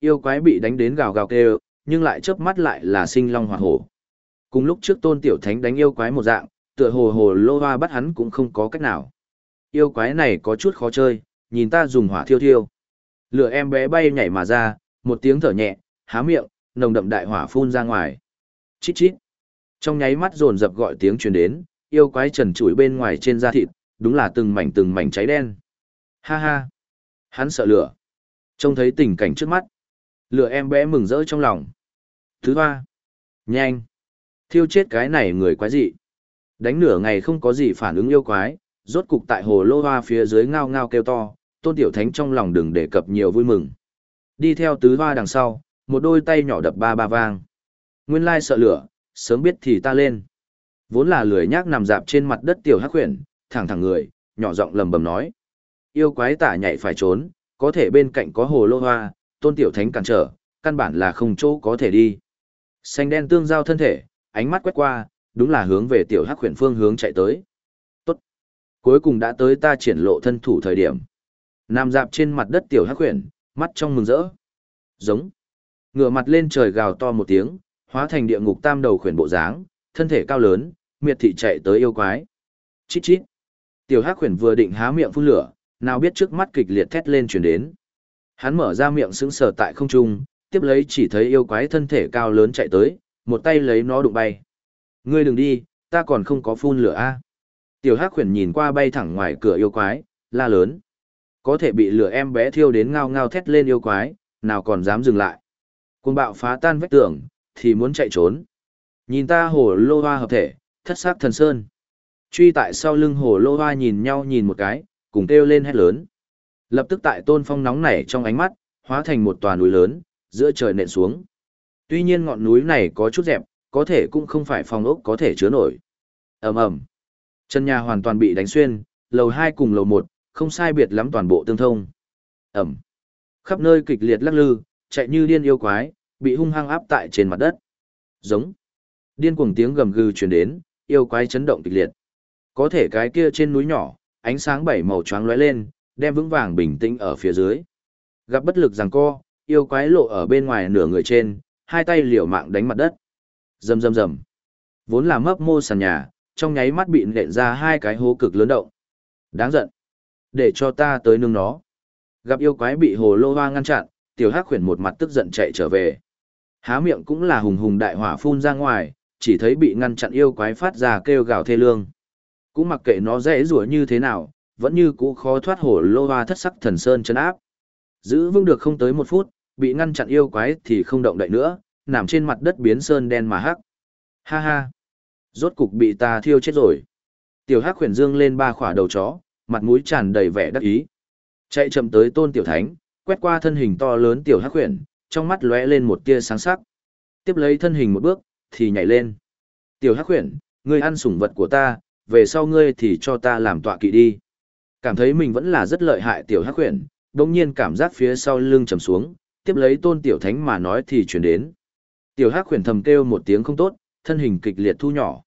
Yêu quái bị đánh đến gào gào kêu, nhưng lại chớp mắt lại là sinh long hỏa hổ. Cùng lúc trước tôn tiểu thánh đánh yêu quái một dạng, tựa hồ hồ lô hoa bắt hắn cũng không có cách nào. Yêu quái này có chút khó chơi, nhìn ta dùng hỏa thiêu thiêu. Lửa em bé bay nhảy mà ra, một tiếng thở nhẹ, há miệng, nồng đậm đại hỏa phun ra ngoài. Chít chít. Trong nháy mắt rồn dập gọi tiếng truyền đến, yêu quái trần trụi bên ngoài trên da thịt, đúng là từng mảnh từng mảnh cháy đen. Ha ha. Hắn sợ lửa. Trông thấy tình cảnh trước mắt. Lửa em bé mừng rỡ trong lòng. Thứ ba, Nhanh. Thiêu chết cái này người quái dị. Đánh nửa ngày không có gì phản ứng yêu quái, rốt cục tại hồ lô hoa phía dưới ngao ngao kêu to, tôn tiểu thánh trong lòng đừng đề cập nhiều vui mừng. Đi theo tứ hoa đằng sau, một đôi tay nhỏ đập ba ba vang. Nguyên lai sợ lửa, sớm biết thì ta lên. Vốn là lười nhác nằm dạp trên mặt đất tiểu hắc huyền, thẳng thẳng người, nhỏ giọng lầm bầm nói. Yêu quái tả nhảy phải trốn, có thể bên cạnh có hồ lô hoa, tôn tiểu thánh cản trở, căn bản là không chỗ có thể đi. Xanh đen tương giao thân thể, ánh mắt quét qua, đúng là hướng về tiểu hắc huyền phương hướng chạy tới. Tốt. Cuối cùng đã tới ta triển lộ thân thủ thời điểm. Nằm dạp trên mặt đất tiểu hắc huyền, mắt trong mừng rỡ. Giống. Ngửa mặt lên trời gào to một tiếng, hóa thành địa ngục tam đầu khuyển bộ dáng, thân thể cao lớn, miệt thị chạy tới yêu quái. Chít chít. Tiểu Hắc khuyển vừa định há miệng phun lửa, nào biết trước mắt kịch liệt thét lên truyền đến. Hắn mở ra miệng sững sờ tại không trung, tiếp lấy chỉ thấy yêu quái thân thể cao lớn chạy tới, một tay lấy nó đụng bay. Ngươi đừng đi, ta còn không có phun lửa a. Tiểu Hắc khuyển nhìn qua bay thẳng ngoài cửa yêu quái, la lớn. Có thể bị lửa em bé thiêu đến ngao ngao thét lên yêu quái, nào còn dám dừng lại. Cuồng bạo phá tan vách tường, thì muốn chạy trốn. Nhìn ta hồ lô hoa hợp thể, thất sắc thần sơn. Truy tại sau lưng hồ lô hoa nhìn nhau nhìn một cái, cùng kêu lên hét lớn. Lập tức tại tôn phong nóng nảy trong ánh mắt, hóa thành một tòa núi lớn, giữa trời nện xuống. Tuy nhiên ngọn núi này có chút dẹp, có thể cũng không phải phòng ốc có thể chứa nổi. ầm ầm, Chân nhà hoàn toàn bị đánh xuyên, lầu 2 cùng lầu 1, không sai biệt lắm toàn bộ tương thông. ầm, Khắp nơi kịch liệt lắc lư, chạy như điên yêu quái, bị hung hăng áp tại trên mặt đất. Giống. Điên cuồng tiếng gầm gừ truyền đến, yêu quái chấn động kịch liệt. Có thể cái kia trên núi nhỏ, ánh sáng bảy màu choáng lóe lên, đem vững vàng bình tĩnh ở phía dưới. Gặp bất lực giằng co, yêu quái lộ ở bên ngoài nửa người trên, hai tay liều mạng đánh mặt đất. Rầm rầm rầm. Vốn là mấp mô sàn nhà, trong nháy mắt bị nện ra hai cái hố cực lớn động. Đáng giận. Để cho ta tới nương nó. Gặp yêu quái bị hồ lô hoa ngăn chặn, tiểu hắc khuyển một mặt tức giận chạy trở về. Há miệng cũng là hùng hùng đại hỏa phun ra ngoài, chỉ thấy bị ngăn chặn yêu quái phát ra kêu gào thê lương. Cũng mặc kệ nó dễ rủa như thế nào, vẫn như cũ khó thoát hổ lô hoa thất sắc thần sơn chân áp. Giữ vững được không tới một phút, bị ngăn chặn yêu quái thì không động đậy nữa, nằm trên mặt đất biến sơn đen mà hắc. Ha ha! Rốt cục bị ta thiêu chết rồi. Tiểu hắc khuyển dương lên ba khỏa đầu chó, mặt mũi tràn đầy vẻ đắc ý. Chạy chậm tới tôn tiểu thánh, quét qua thân hình to lớn tiểu hắc huyền, trong mắt lóe lên một tia sáng sắc. Tiếp lấy thân hình một bước, thì nhảy lên. Tiểu Hắc Huyền, ngươi ăn sủng vật của ta, về sau ngươi thì cho ta làm tọa kỵ đi. Cảm thấy mình vẫn là rất lợi hại Tiểu Hắc Huyền, đồng nhiên cảm giác phía sau lưng trầm xuống, tiếp lấy tôn Tiểu Thánh mà nói thì chuyển đến. Tiểu Hắc Huyền thầm kêu một tiếng không tốt, thân hình kịch liệt thu nhỏ.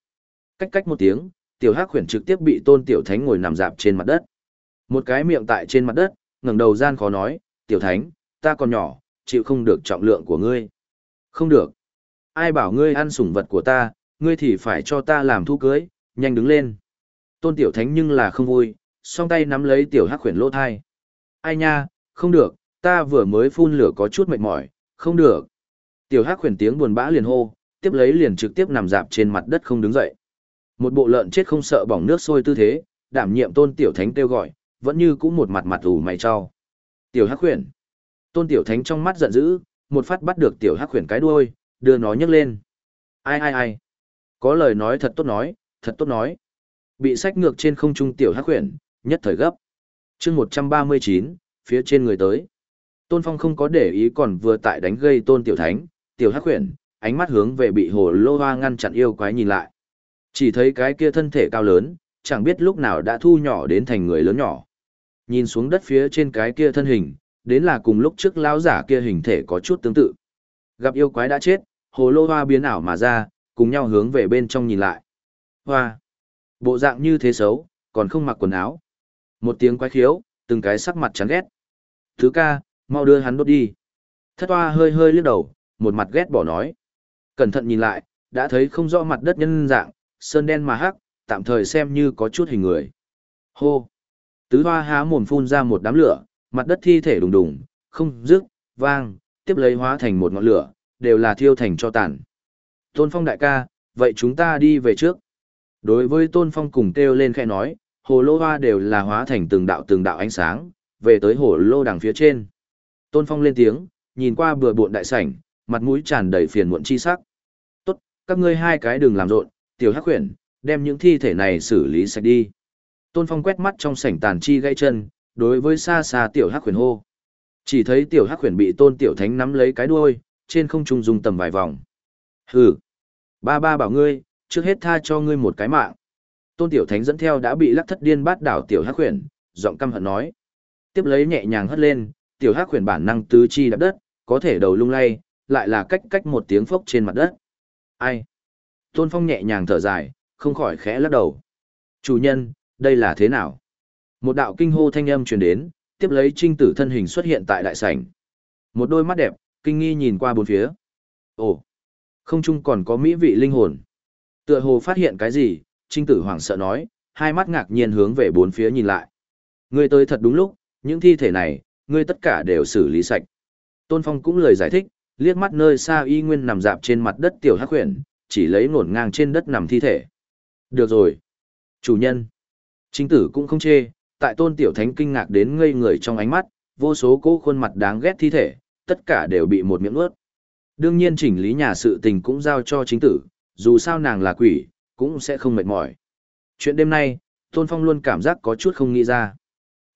Cách cách một tiếng, Tiểu Hắc Huyền trực tiếp bị tôn Tiểu Thánh ngồi nằm dạp trên mặt đất. Một cái miệng tại trên mặt đất, ngẩng đầu gian khó nói, Tiểu Thánh, ta còn nhỏ, chịu không được trọng lượng của ngươi. Không được. Ai bảo ngươi ăn sủng vật của ta, ngươi thì phải cho ta làm thu cưới, nhanh đứng lên. Tôn tiểu thánh nhưng là không vui, song tay nắm lấy tiểu hắc khuyển lỗ thai. Ai nha, không được, ta vừa mới phun lửa có chút mệt mỏi, không được. Tiểu hắc khuyển tiếng buồn bã liền hô, tiếp lấy liền trực tiếp nằm dạp trên mặt đất không đứng dậy. Một bộ lợn chết không sợ bỏng nước sôi tư thế, đảm nhiệm tôn tiểu thánh kêu gọi, vẫn như cũng một mặt mặt ủ mày cho. Tiểu hắc khuyển. Tôn Tiểu Thánh trong mắt giận dữ, một phát bắt được Tiểu Hắc khuyển cái đuôi, đưa nó nhấc lên. Ai ai ai? Có lời nói thật tốt nói, thật tốt nói. Bị sách ngược trên không trung Tiểu Hắc khuyển, nhất thời gấp. chương 139, phía trên người tới. Tôn Phong không có để ý còn vừa tại đánh gây Tôn Tiểu Thánh, Tiểu Hắc Huyền, ánh mắt hướng về bị hồ lô hoa ngăn chặn yêu quái nhìn lại. Chỉ thấy cái kia thân thể cao lớn, chẳng biết lúc nào đã thu nhỏ đến thành người lớn nhỏ. Nhìn xuống đất phía trên cái kia thân hình, đến là cùng lúc trước lão giả kia hình thể có chút tương tự. Gặp yêu quái đã chết, hồ lô hoa biến ảo mà ra, cùng nhau hướng về bên trong nhìn lại. Hoa! Bộ dạng như thế xấu, còn không mặc quần áo. Một tiếng quái khiếu, từng cái sắc mặt chán ghét. Thứ ca, mau đưa hắn đốt đi. Thất hoa hơi hơi liếc đầu, một mặt ghét bỏ nói. Cẩn thận nhìn lại, đã thấy không rõ mặt đất nhân dạng, sơn đen mà hắc, tạm thời xem như có chút hình người. Hô! Tứ hoa há mồm phun ra một đám lửa, mặt đất thi thể đùng đùng, không rước, vang, tiếp lấy hóa thành một ngọn lửa, đều là thiêu thành cho tàn. Tôn Phong đại ca, vậy chúng ta đi về trước. Đối với Tôn Phong cùng kêu lên khẽ nói, hồ lô hoa đều là hóa thành từng đạo từng đạo ánh sáng, về tới hồ lô đằng phía trên. Tôn Phong lên tiếng, nhìn qua bừa bộn đại sảnh, mặt mũi tràn đầy phiền muộn chi sắc. Tốt, các ngươi hai cái đừng làm rộn, tiểu hắc huyền, đem những thi thể này xử lý sạch đi. Tôn Phong quét mắt trong sảnh tàn chi gãy chân, đối với xa xa tiểu hắc huyền hô. Chỉ thấy tiểu hắc huyền bị tôn tiểu thánh nắm lấy cái đuôi, trên không trung dùng tầm vài vòng. Hừ, ba ba bảo ngươi, trước hết tha cho ngươi một cái mạng. Tôn tiểu thánh dẫn theo đã bị lắc thất điên bát đảo tiểu hắc huyền, giọng căm hận nói. Tiếp lấy nhẹ nhàng hất lên, tiểu hắc huyền bản năng tứ chi đạp đất, có thể đầu lung lay, lại là cách cách một tiếng phốc trên mặt đất. Ai? Tôn Phong nhẹ nhàng thở dài, không khỏi khẽ lắc đầu. Chủ nhân, đây là thế nào? Một đạo kinh hô thanh âm truyền đến, tiếp lấy trinh tử thân hình xuất hiện tại đại sảnh. Một đôi mắt đẹp, kinh nghi nhìn qua bốn phía. Ồ, không chung còn có mỹ vị linh hồn. Tựa hồ phát hiện cái gì, trinh tử hoảng sợ nói, hai mắt ngạc nhiên hướng về bốn phía nhìn lại. Ngươi tới thật đúng lúc, những thi thể này, ngươi tất cả đều xử lý sạch. Tôn Phong cũng lời giải thích, liếc mắt nơi xa y nguyên nằm dạp trên mặt đất tiểu hắc huyền, chỉ lấy ngổn ngang trên đất nằm thi thể. Được rồi. Chủ nhân. Chính tử cũng không chê, tại tôn tiểu thánh kinh ngạc đến ngây người trong ánh mắt, vô số cố khuôn mặt đáng ghét thi thể, tất cả đều bị một miệng ướt. Đương nhiên chỉnh lý nhà sự tình cũng giao cho chính tử, dù sao nàng là quỷ, cũng sẽ không mệt mỏi. Chuyện đêm nay, Tôn Phong luôn cảm giác có chút không nghĩ ra.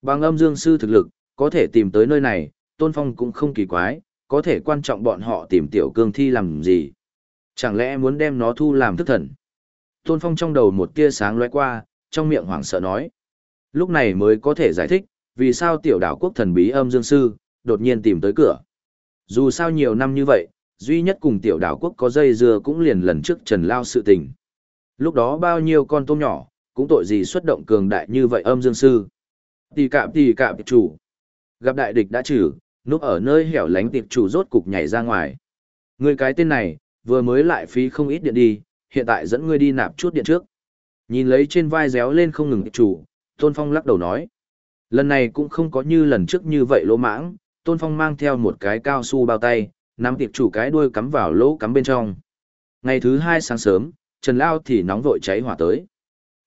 Bằng âm dương sư thực lực, có thể tìm tới nơi này, Tôn Phong cũng không kỳ quái, có thể quan trọng bọn họ tìm tiểu cương thi làm gì. Chẳng lẽ muốn đem nó thu làm thức thần? Tôn Phong trong đầu một tia sáng lóe qua, trong miệng hoảng sợ nói. Lúc này mới có thể giải thích, vì sao tiểu đảo quốc thần bí âm dương sư, đột nhiên tìm tới cửa. Dù sao nhiều năm như vậy, duy nhất cùng tiểu đảo quốc có dây dưa cũng liền lần trước trần lao sự tình. Lúc đó bao nhiêu con tôm nhỏ, cũng tội gì xuất động cường đại như vậy âm dương sư. Tì cạm tì cạm chủ. Gặp đại địch đã trừ, núp ở nơi hẻo lánh tiệp chủ rốt cục nhảy ra ngoài. Người cái tên này, vừa mới lại phí không ít điện đi, hiện tại dẫn ngươi đi nạp chút điện trước. Nhìn lấy trên vai réo lên không ngừng tiệp chủ, Tôn Phong lắc đầu nói. Lần này cũng không có như lần trước như vậy lỗ mãng, Tôn Phong mang theo một cái cao su bao tay, nắm tiệp chủ cái đuôi cắm vào lỗ cắm bên trong. Ngày thứ hai sáng sớm, Trần Lao thì nóng vội cháy hỏa tới.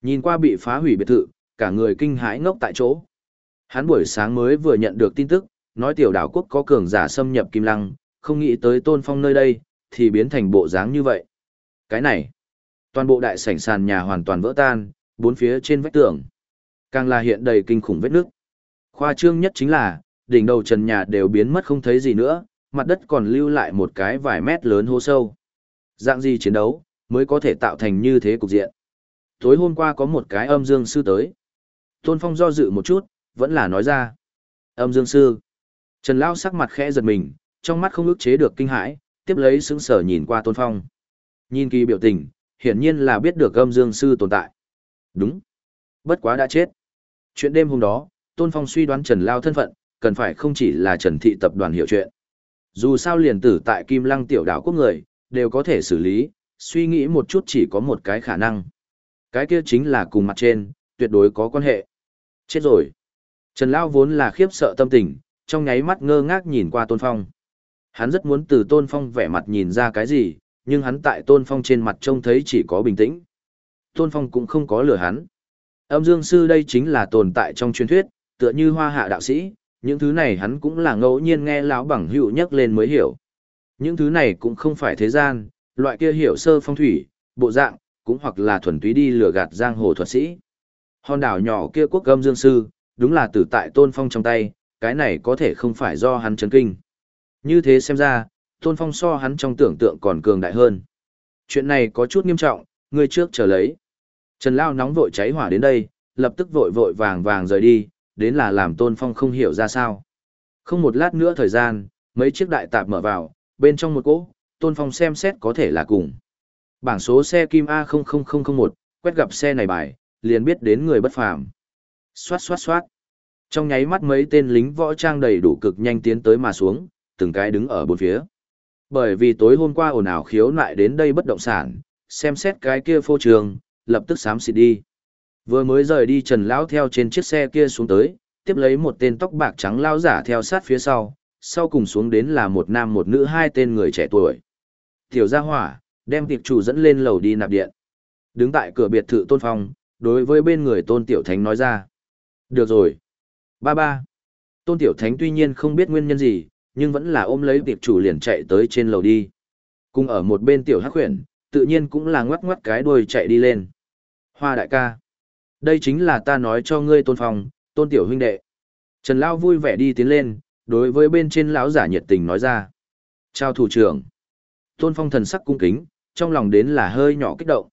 Nhìn qua bị phá hủy biệt thự, cả người kinh hãi ngốc tại chỗ. Hắn buổi sáng mới vừa nhận được tin tức, nói tiểu đảo quốc có cường giả xâm nhập Kim Lăng, không nghĩ tới Tôn Phong nơi đây, thì biến thành bộ dáng như vậy. Cái này, toàn bộ đại sảnh sàn nhà hoàn toàn vỡ tan, bốn phía trên vách tường. Càng là hiện đầy kinh khủng vết nước. Khoa trương nhất chính là, đỉnh đầu trần nhà đều biến mất không thấy gì nữa, mặt đất còn lưu lại một cái vài mét lớn hố sâu. Dạng gì chiến đấu, mới có thể tạo thành như thế cục diện. Tối hôm qua có một cái âm dương sư tới. Tôn Phong do dự một chút, vẫn là nói ra. Âm dương sư. Trần Lao sắc mặt khẽ giật mình, trong mắt không ức chế được kinh hãi, tiếp lấy sững sờ nhìn qua Tôn Phong. Nhìn kỳ biểu tình, hiển nhiên là biết được âm dương sư tồn tại. Đúng. Bất quá đã chết. Chuyện đêm hôm đó, Tôn Phong suy đoán Trần Lao thân phận, cần phải không chỉ là Trần Thị tập đoàn hiểu chuyện. Dù sao liền tử tại Kim Lăng tiểu đảo quốc người, đều có thể xử lý, suy nghĩ một chút chỉ có một cái khả năng. Cái kia chính là cùng mặt trên, tuyệt đối có quan hệ. Chết rồi. Trần Lao vốn là khiếp sợ tâm tình, trong nháy mắt ngơ ngác nhìn qua Tôn Phong. Hắn rất muốn từ Tôn Phong vẻ mặt nhìn ra cái gì, nhưng hắn tại Tôn Phong trên mặt trông thấy chỉ có bình tĩnh. Tôn Phong cũng không có lừa hắn. Âm Dương Sư đây chính là tồn tại trong truyền thuyết, tựa như hoa hạ đạo sĩ, những thứ này hắn cũng là ngẫu nhiên nghe lão bằng hữu nhắc lên mới hiểu. Những thứ này cũng không phải thế gian, loại kia hiểu sơ phong thủy, bộ dạng, cũng hoặc là thuần túy đi lừa gạt giang hồ thuật sĩ. Hòn đảo nhỏ kia quốc âm dương sư, đúng là tử tại tôn phong trong tay, cái này có thể không phải do hắn chấn kinh. Như thế xem ra, tôn phong so hắn trong tưởng tượng còn cường đại hơn. Chuyện này có chút nghiêm trọng, người trước chờ lấy. Trần Lao nóng vội cháy hỏa đến đây, lập tức vội vội vàng vàng rời đi, đến là làm tôn phong không hiểu ra sao. Không một lát nữa thời gian, mấy chiếc đại tạp mở vào, bên trong một cỗ, tôn phong xem xét có thể là cùng. Bảng số xe kim A00001, quét gặp xe này bài, liền biết đến người bất phàm. Xoát xoát xoát. Trong nháy mắt mấy tên lính võ trang đầy đủ cực nhanh tiến tới mà xuống, từng cái đứng ở bốn phía. Bởi vì tối hôm qua ồn ào khiếu nại đến đây bất động sản, xem xét cái kia phô trường, lập tức xám xịt đi. Vừa mới rời đi Trần Lão theo trên chiếc xe kia xuống tới, tiếp lấy một tên tóc bạc trắng lao giả theo sát phía sau, sau cùng xuống đến là một nam một nữ hai tên người trẻ tuổi. Tiểu gia hỏa, đem tiệp chủ dẫn lên lầu đi nạp điện. Đứng tại cửa biệt thự tôn phong, đối với bên người tôn tiểu thánh nói ra. Được rồi. Ba ba. Tôn tiểu thánh tuy nhiên không biết nguyên nhân gì, nhưng vẫn là ôm lấy tiệp chủ liền chạy tới trên lầu đi. Cùng ở một bên tiểu hắc khuyển, tự nhiên cũng là ngoắc ngoắc cái đuôi chạy đi lên. Hoa đại ca. Đây chính là ta nói cho ngươi tôn phong, tôn tiểu huynh đệ. Trần Lao vui vẻ đi tiến lên, đối với bên trên lão giả nhiệt tình nói ra. Chào thủ trưởng. Tôn phong thần sắc cung kính, trong lòng đến là hơi nhỏ kích động.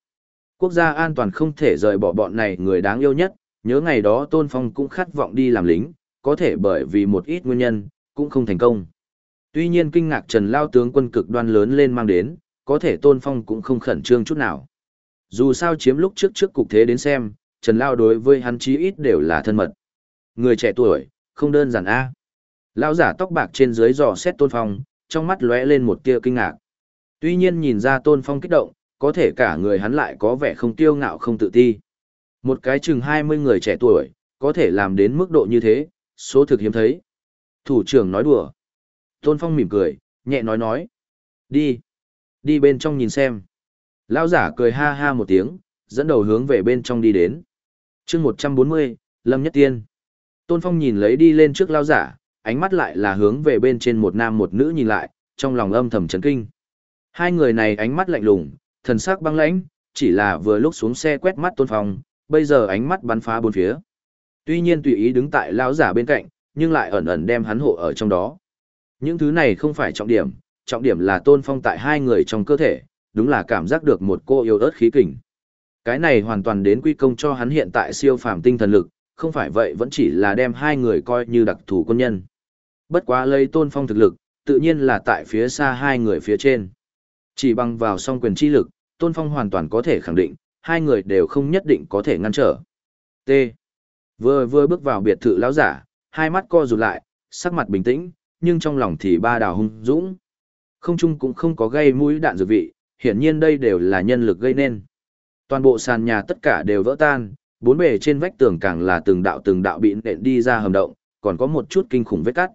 Quốc gia an toàn không thể rời bỏ bọn này người đáng yêu nhất, nhớ ngày đó tôn phong cũng khát vọng đi làm lính, có thể bởi vì một ít nguyên nhân, cũng không thành công. Tuy nhiên kinh ngạc Trần Lao tướng quân cực đoan lớn lên mang đến, có thể tôn phong cũng không khẩn trương chút nào. Dù sao chiếm lúc trước trước cục thế đến xem, Trần Lao đối với hắn chí ít đều là thân mật. Người trẻ tuổi, không đơn giản a. Lão giả tóc bạc trên dưới dò xét Tôn Phong, trong mắt lóe lên một tia kinh ngạc. Tuy nhiên nhìn ra Tôn Phong kích động, có thể cả người hắn lại có vẻ không tiêu ngạo không tự ti. Một cái chừng 20 người trẻ tuổi, có thể làm đến mức độ như thế, số thực hiếm thấy. Thủ trưởng nói đùa. Tôn Phong mỉm cười, nhẹ nói nói. Đi. Đi bên trong nhìn xem. Lão giả cười ha ha một tiếng, dẫn đầu hướng về bên trong đi đến. chương 140, Lâm Nhất Tiên. Tôn Phong nhìn lấy đi lên trước lão giả, ánh mắt lại là hướng về bên trên một nam một nữ nhìn lại, trong lòng âm thầm chấn kinh. Hai người này ánh mắt lạnh lùng, thần sắc băng lãnh, chỉ là vừa lúc xuống xe quét mắt Tôn Phong, bây giờ ánh mắt bắn phá bốn phía. Tuy nhiên tùy ý đứng tại lão giả bên cạnh, nhưng lại ẩn ẩn đem hắn hộ ở trong đó. Những thứ này không phải trọng điểm, trọng điểm là Tôn Phong tại hai người trong cơ thể, đúng là cảm giác được một cô yêu ớt khí kình. Cái này hoàn toàn đến quy công cho hắn hiện tại siêu phàm tinh thần lực, không phải vậy vẫn chỉ là đem hai người coi như đặc thù quân nhân. Bất quá lấy tôn phong thực lực, tự nhiên là tại phía xa hai người phía trên. Chỉ bằng vào song quyền chi lực, tôn phong hoàn toàn có thể khẳng định, hai người đều không nhất định có thể ngăn trở. T. Vừa vừa bước vào biệt thự lão giả, hai mắt co rụt lại, sắc mặt bình tĩnh, nhưng trong lòng thì ba đào hung dũng. Không chung cũng không có gây mũi đạn dược vị, hiển nhiên đây đều là nhân lực gây nên. Toàn bộ sàn nhà tất cả đều vỡ tan, bốn bề trên vách tường càng là từng đạo từng đạo bị nện đi ra hầm động, còn có một chút kinh khủng vết cắt.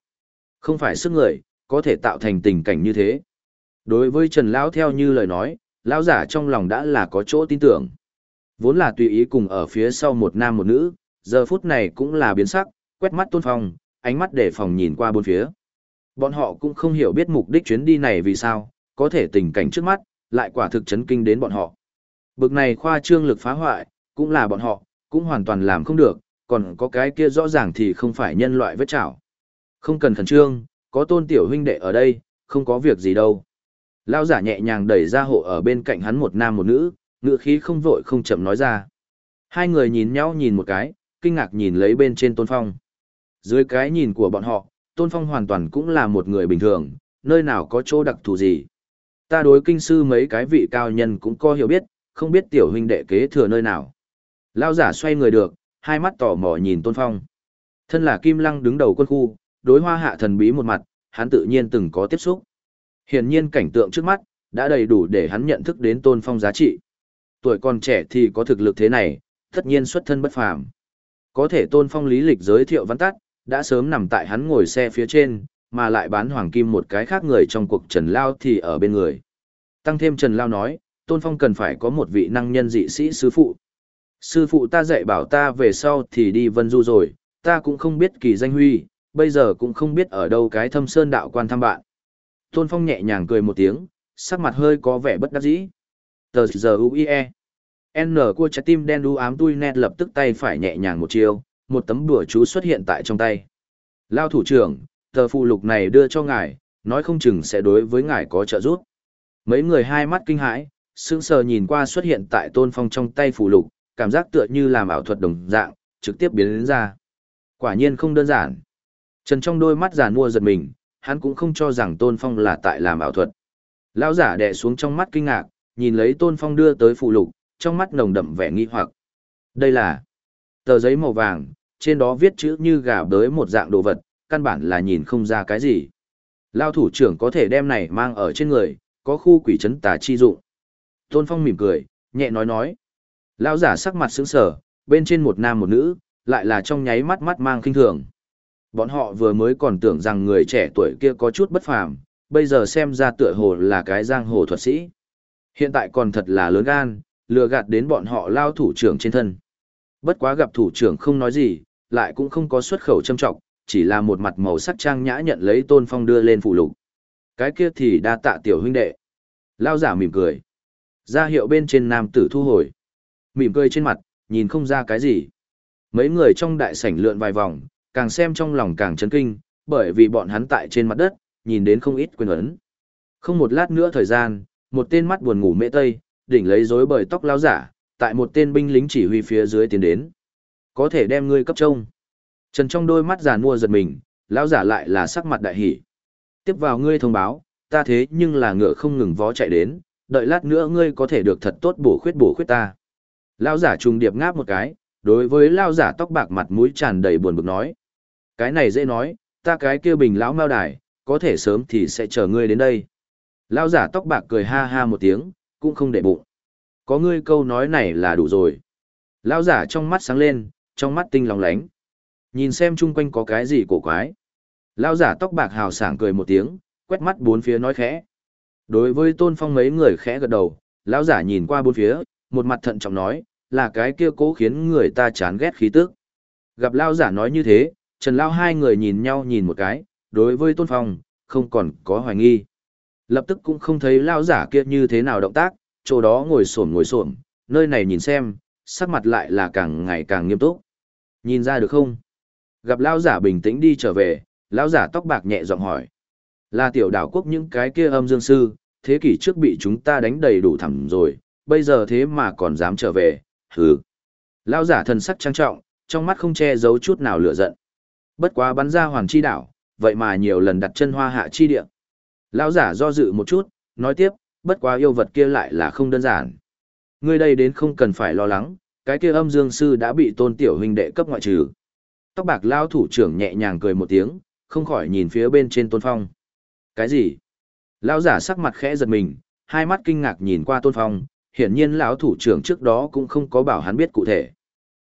Không phải sức người, có thể tạo thành tình cảnh như thế. Đối với Trần Lão theo như lời nói, Lão giả trong lòng đã là có chỗ tin tưởng. Vốn là tùy ý cùng ở phía sau một nam một nữ, giờ phút này cũng là biến sắc, quét mắt tôn phong, ánh mắt để phòng nhìn qua bốn phía. Bọn họ cũng không hiểu biết mục đích chuyến đi này vì sao, có thể tình cảnh trước mắt, lại quả thực chấn kinh đến bọn họ. Bực này khoa trương lực phá hoại, cũng là bọn họ, cũng hoàn toàn làm không được, còn có cái kia rõ ràng thì không phải nhân loại vết chảo. Không cần khẩn trương, có tôn tiểu huynh đệ ở đây, không có việc gì đâu. Lao giả nhẹ nhàng đẩy ra hộ ở bên cạnh hắn một nam một nữ, ngựa khí không vội không chậm nói ra. Hai người nhìn nhau nhìn một cái, kinh ngạc nhìn lấy bên trên tôn phong. Dưới cái nhìn của bọn họ, tôn phong hoàn toàn cũng là một người bình thường, nơi nào có chỗ đặc thù gì. Ta đối kinh sư mấy cái vị cao nhân cũng có hiểu biết, không biết tiểu huynh đệ kế thừa nơi nào. Lao giả xoay người được, hai mắt tò mò nhìn Tôn Phong. Thân là Kim Lăng đứng đầu quân khu, đối hoa hạ thần bí một mặt, hắn tự nhiên từng có tiếp xúc. Hiển nhiên cảnh tượng trước mắt, đã đầy đủ để hắn nhận thức đến Tôn Phong giá trị. Tuổi còn trẻ thì có thực lực thế này, tất nhiên xuất thân bất phàm. Có thể Tôn Phong lý lịch giới thiệu văn tắt, đã sớm nằm tại hắn ngồi xe phía trên, mà lại bán hoàng kim một cái khác người trong cuộc Trần Lao thì ở bên người. Tăng thêm Trần Lao nói, Tôn Phong cần phải có một vị năng nhân dị sĩ sư phụ. Sư phụ ta dạy bảo ta về sau thì đi vân du rồi, ta cũng không biết kỳ danh huy, bây giờ cũng không biết ở đâu cái thâm sơn đạo quan thăm bạn. Tôn Phong nhẹ nhàng cười một tiếng, sắc mặt hơi có vẻ bất đắc dĩ. Tờ giờ UIE. N của trái tim đen đu ám tui nét lập tức tay phải nhẹ nhàng một chiều, một tấm đùa chú xuất hiện tại trong tay. Lao thủ trưởng, tờ phụ lục này đưa cho ngài, nói không chừng sẽ đối với ngài có trợ giúp. Mấy người hai mắt kinh hãi, sững sờ nhìn qua xuất hiện tại tôn phong trong tay phụ lục, cảm giác tựa như làm ảo thuật đồng dạng, trực tiếp biến đến ra. Quả nhiên không đơn giản. Trần trong đôi mắt giàn mua giật mình, hắn cũng không cho rằng Tôn Phong là tại làm ảo thuật. Lão giả đè xuống trong mắt kinh ngạc, nhìn lấy Tôn Phong đưa tới phụ lục, trong mắt nồng đậm vẻ nghi hoặc. Đây là tờ giấy màu vàng, trên đó viết chữ như gà bới một dạng đồ vật, căn bản là nhìn không ra cái gì. Lao thủ trưởng có thể đem này mang ở trên người, có khu quỷ chấn tà chi dụng. Tôn Phong mỉm cười, nhẹ nói nói. Lao giả sắc mặt sững sờ, bên trên một nam một nữ, lại là trong nháy mắt mắt mang kinh thường. Bọn họ vừa mới còn tưởng rằng người trẻ tuổi kia có chút bất phàm, bây giờ xem ra tựa hồ là cái giang hồ thuật sĩ. Hiện tại còn thật là lớn gan, lừa gạt đến bọn họ lao thủ trưởng trên thân. Bất quá gặp thủ trưởng không nói gì, lại cũng không có xuất khẩu châm trọng, chỉ là một mặt màu sắc trang nhã nhận lấy tôn phong đưa lên phụ lục. Cái kia thì đa tạ tiểu huynh đệ. Lao giả mỉm cười. Ra hiệu bên trên nam tử thu hồi. Mỉm cười trên mặt, nhìn không ra cái gì. Mấy người trong đại sảnh lượn vài vòng, càng xem trong lòng càng chấn kinh, bởi vì bọn hắn tại trên mặt đất, nhìn đến không ít quyền ấn. Không một lát nữa thời gian, một tên mắt buồn ngủ mễ tây, đỉnh lấy rối bời tóc lao giả, tại một tên binh lính chỉ huy phía dưới tiến đến. Có thể đem ngươi cấp trông. Trần trong đôi mắt giàn mua giật mình, lão giả lại là sắc mặt đại hỉ. Tiếp vào ngươi thông báo, ta thế nhưng là ngựa không ngừng vó chạy đến, đợi lát nữa ngươi có thể được thật tốt bổ khuyết bổ khuyết ta. Lão giả trùng điệp ngáp một cái, đối với lão giả tóc bạc mặt mũi tràn đầy buồn bực nói. Cái này dễ nói, ta cái kia bình lão mao đài, có thể sớm thì sẽ chờ ngươi đến đây. Lão giả tóc bạc cười ha ha một tiếng, cũng không để bụng. Có ngươi câu nói này là đủ rồi. Lão giả trong mắt sáng lên, trong mắt tinh lòng lánh. Nhìn xem chung quanh có cái gì cổ quái. Lão giả tóc bạc hào sảng cười một tiếng, quét mắt bốn phía nói khẽ. Đối với tôn phong mấy người khẽ gật đầu, lão giả nhìn qua bốn phía, một mặt thận trọng nói, là cái kia cố khiến người ta chán ghét khí tức. Gặp lão giả nói như thế, Trần Lão hai người nhìn nhau nhìn một cái, đối với tôn phong, không còn có hoài nghi. Lập tức cũng không thấy lão giả kia như thế nào động tác, chỗ đó ngồi xổm ngồi xổm, nơi này nhìn xem, sắc mặt lại là càng ngày càng nghiêm túc. Nhìn ra được không? Gặp lão giả bình tĩnh đi trở về, lão giả tóc bạc nhẹ giọng hỏi. Là tiểu đảo quốc những cái kia âm dương sư, thế kỷ trước bị chúng ta đánh đầy đủ thẳng rồi, bây giờ thế mà còn dám trở về, hừ. Lão giả thần sắc trang trọng, trong mắt không che giấu chút nào lửa giận. Bất quá bắn ra hoàn chi đảo, vậy mà nhiều lần đặt chân hoa hạ chi địa. Lão giả do dự một chút, nói tiếp, bất quá yêu vật kia lại là không đơn giản. Ngươi đây đến không cần phải lo lắng, cái kia âm dương sư đã bị tôn tiểu huynh đệ cấp ngoại trừ. Tóc bạc lao thủ trưởng nhẹ nhàng cười một tiếng, không khỏi nhìn phía bên trên tôn phong. Cái gì? Lão giả sắc mặt khẽ giật mình, hai mắt kinh ngạc nhìn qua tôn phong, hiển nhiên lão thủ trưởng trước đó cũng không có bảo hắn biết cụ thể.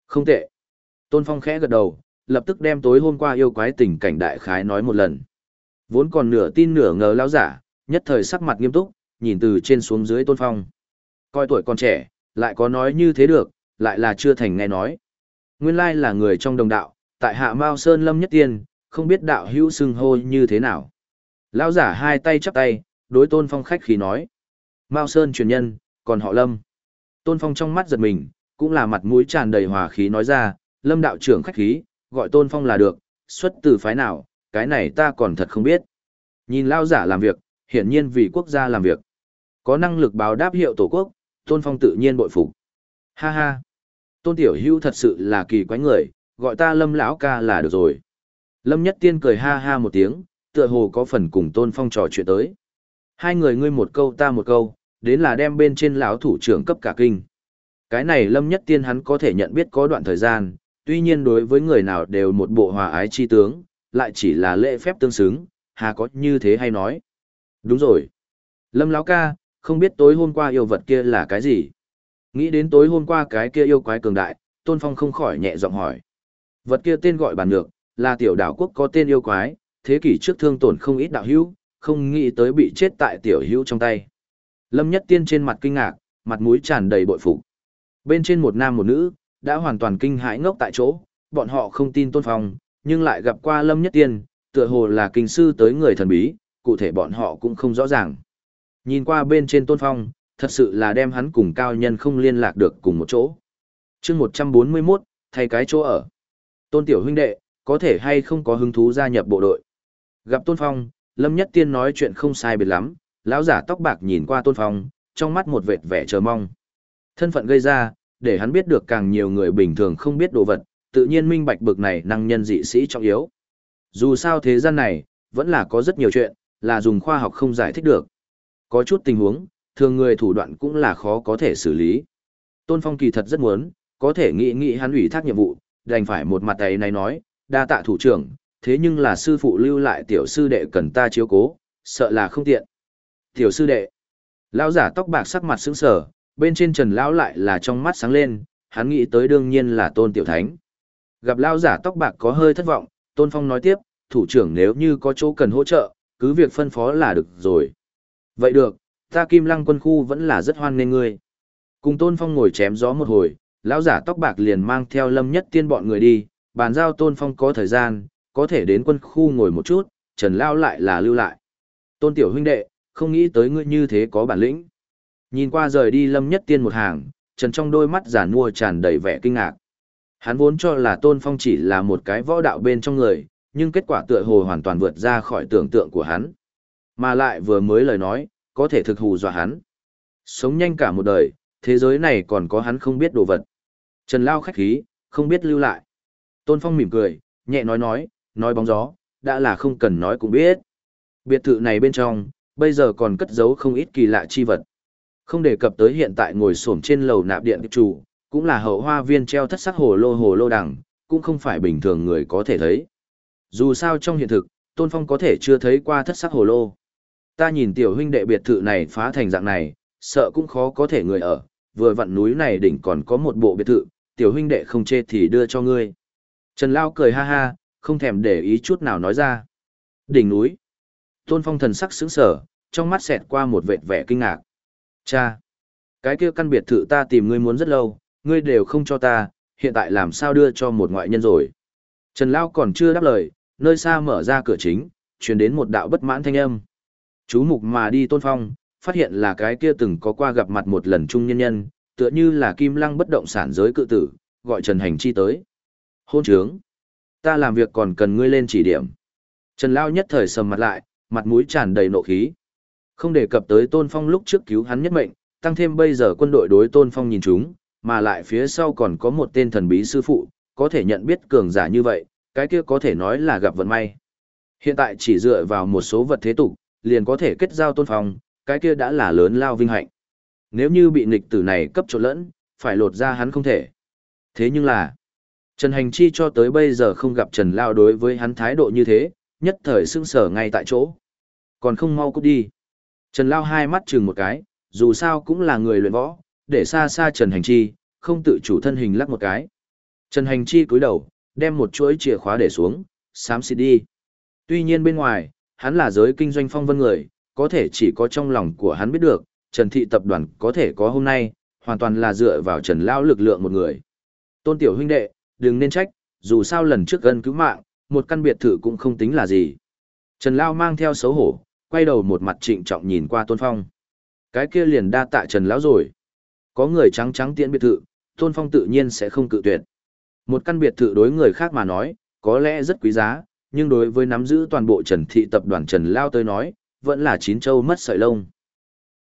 Không tệ. Tôn phong khẽ gật đầu, lập tức đem tối hôm qua yêu quái tình cảnh đại khái nói một lần. Vốn còn nửa tin nửa ngờ lão giả, nhất thời sắc mặt nghiêm túc, nhìn từ trên xuống dưới tôn phong. Coi tuổi còn trẻ, lại có nói như thế được, lại là chưa thành nghe nói. Nguyên lai là người trong đồng đạo, tại hạ Mao Sơn Lâm Nhất Tiên, không biết đạo hữu xưng hô như thế nào. Lão giả hai tay chắp tay, đối tôn phong khách khí nói. Mao Sơn truyền nhân, còn họ Lâm. Tôn phong trong mắt giật mình, cũng là mặt mũi tràn đầy hòa khí nói ra, Lâm đạo trưởng khách khí, gọi tôn phong là được, xuất từ phái nào, cái này ta còn thật không biết. Nhìn Lão giả làm việc, hiển nhiên vì quốc gia làm việc. Có năng lực báo đáp hiệu tổ quốc, tôn phong tự nhiên bội phục. Ha ha. Tôn tiểu hữu thật sự là kỳ quái người, gọi ta lâm lão ca là được rồi. Lâm Nhất Tiên cười ha ha một tiếng, tựa hồ có phần cùng Tôn Phong trò chuyện tới. Hai người ngươi một câu ta một câu, đến là đem bên trên lão thủ trưởng cấp cả kinh. Cái này Lâm Nhất Tiên hắn có thể nhận biết có đoạn thời gian, tuy nhiên đối với người nào đều một bộ hòa ái chi tướng, lại chỉ là lễ phép tương xứng, hà có như thế hay nói. Đúng rồi. Lâm lão ca, không biết tối hôm qua yêu vật kia là cái gì? Nghĩ đến tối hôm qua cái kia yêu quái cường đại, Tôn Phong không khỏi nhẹ giọng hỏi. Vật kia tên gọi bản nhược, là tiểu đảo quốc có tên yêu quái, thế kỷ trước thương tổn không ít đạo hữu, không nghĩ tới bị chết tại tiểu hữu trong tay. Lâm Nhất Tiên trên mặt kinh ngạc, mặt mũi tràn đầy bội phục. Bên trên một nam một nữ, đã hoàn toàn kinh hãi ngốc tại chỗ, bọn họ không tin Tôn Phong, nhưng lại gặp qua Lâm Nhất Tiên, tựa hồ là kinh sư tới người thần bí, cụ thể bọn họ cũng không rõ ràng. Nhìn qua bên trên Tôn Phong, thật sự là đem hắn cùng cao nhân không liên lạc được cùng một chỗ. chương 141, thay cái chỗ ở. Tôn Tiểu huynh đệ, có thể hay không có hứng thú gia nhập bộ đội. Gặp Tôn Phong, Lâm Nhất Tiên nói chuyện không sai biệt lắm, lão giả tóc bạc nhìn qua Tôn Phong, trong mắt một vệt vẻ chờ mong. Thân phận gây ra, để hắn biết được càng nhiều người bình thường không biết đồ vật, tự nhiên minh bạch bực này năng nhân dị sĩ trọng yếu. Dù sao thế gian này, vẫn là có rất nhiều chuyện, là dùng khoa học không giải thích được. Có chút tình huống, thường người thủ đoạn cũng là khó có thể xử lý. Tôn Phong kỳ thật rất muốn, có thể nghĩ nghĩ hắn ủy thác nhiệm vụ, đành phải một mặt ấy này nói, đa tạ thủ trưởng, thế nhưng là sư phụ lưu lại tiểu sư đệ cần ta chiếu cố, sợ là không tiện. Tiểu sư đệ. Lão giả tóc bạc sắc mặt sững sờ, bên trên Trần lão lại là trong mắt sáng lên, hắn nghĩ tới đương nhiên là Tôn Tiểu Thánh. Gặp lão giả tóc bạc có hơi thất vọng, Tôn Phong nói tiếp, thủ trưởng nếu như có chỗ cần hỗ trợ, cứ việc phân phó là được rồi. Vậy được, ta Kim Lăng quân khu vẫn là rất hoan nghênh ngươi. Cùng Tôn Phong ngồi chém gió một hồi, lão giả tóc bạc liền mang theo Lâm Nhất Tiên bọn người đi, bàn giao Tôn Phong có thời gian, có thể đến quân khu ngồi một chút, Trần Lao lại là lưu lại. Tôn Tiểu huynh đệ, không nghĩ tới ngươi như thế có bản lĩnh. Nhìn qua rời đi Lâm Nhất Tiên một hàng, Trần trong đôi mắt giả mua tràn đầy vẻ kinh ngạc. Hắn vốn cho là Tôn Phong chỉ là một cái võ đạo bên trong người, nhưng kết quả tựa hồ hoàn toàn vượt ra khỏi tưởng tượng của hắn. Mà lại vừa mới lời nói, có thể thực hù dọa hắn. Sống nhanh cả một đời, thế giới này còn có hắn không biết đồ vật. Trần Lao khách khí, không biết lưu lại. Tôn Phong mỉm cười, nhẹ nói nói, nói bóng gió, đã là không cần nói cũng biết. Biệt thự này bên trong, bây giờ còn cất giấu không ít kỳ lạ chi vật. Không đề cập tới hiện tại ngồi xổm trên lầu nạp điện chủ, cũng là hậu hoa viên treo thất sắc hồ lô hồ lô đằng, cũng không phải bình thường người có thể thấy. Dù sao trong hiện thực, Tôn Phong có thể chưa thấy qua thất sắc hồ lô. Ta nhìn tiểu huynh đệ biệt thự này phá thành dạng này, sợ cũng khó có thể người ở, vừa vặn núi này đỉnh còn có một bộ biệt thự, tiểu huynh đệ không chê thì đưa cho ngươi. Trần Lao cười ha ha, không thèm để ý chút nào nói ra. Đỉnh núi. Tôn Phong thần sắc sững sờ, trong mắt xẹt qua một vệt vẻ kinh ngạc. Cha! Cái kia căn biệt thự ta tìm ngươi muốn rất lâu, ngươi đều không cho ta, hiện tại làm sao đưa cho một ngoại nhân rồi. Trần Lao còn chưa đáp lời, nơi xa mở ra cửa chính, truyền đến một đạo bất mãn thanh âm. Chú mục mà đi Tôn Phong, phát hiện là cái kia từng có qua gặp mặt một lần trung nhân nhân, tựa như là kim lăng bất động sản giới cự tử, gọi Trần Hành Chi tới. Hôn trướng! Ta làm việc còn cần ngươi lên chỉ điểm. Trần Lao nhất thời sầm mặt lại, mặt mũi tràn đầy nộ khí. Không đề cập tới Tôn Phong lúc trước cứu hắn nhất mệnh, tăng thêm bây giờ quân đội đối Tôn Phong nhìn chúng, mà lại phía sau còn có một tên thần bí sư phụ, có thể nhận biết cường giả như vậy, cái kia có thể nói là gặp vận may. Hiện tại chỉ dựa vào một số vật thế tục, liền có thể kết giao Tôn Phong, cái kia đã là lớn lao vinh hạnh. Nếu như bị nghịch tử này cấp trộn lẫn, phải lột ra hắn không thể. Thế nhưng là, Trần Hành Chi cho tới bây giờ không gặp Trần Lao đối với hắn thái độ như thế, nhất thời sưng sở ngay tại chỗ. Còn không mau cút đi. Trần Lao hai mắt chừng một cái, dù sao cũng là người luyện võ, để xa xa Trần Hành Chi, không tự chủ thân hình lắc một cái. Trần Hành Chi cúi đầu, đem một chuỗi chìa khóa để xuống, xám xịt đi. Tuy nhiên bên ngoài, hắn là giới kinh doanh phong vân người, có thể chỉ có trong lòng của hắn biết được, Trần Thị tập đoàn có thể có hôm nay, hoàn toàn là dựa vào Trần Lao lực lượng một người. Tôn Tiểu huynh đệ, đừng nên trách, dù sao lần trước gần cứu mạng, một căn biệt thự cũng không tính là gì. Trần Lao mang theo xấu hổ, quay đầu một mặt trịnh trọng nhìn qua Tôn Phong. Cái kia liền đa tạ Trần Lão rồi. Có người trắng trắng tiễn biệt thự, Tôn Phong tự nhiên sẽ không cự tuyệt. Một căn biệt thự đối người khác mà nói, có lẽ rất quý giá, nhưng đối với nắm giữ toàn bộ Trần Thị tập đoàn Trần Lao tới nói, vẫn là chín châu mất sợi lông.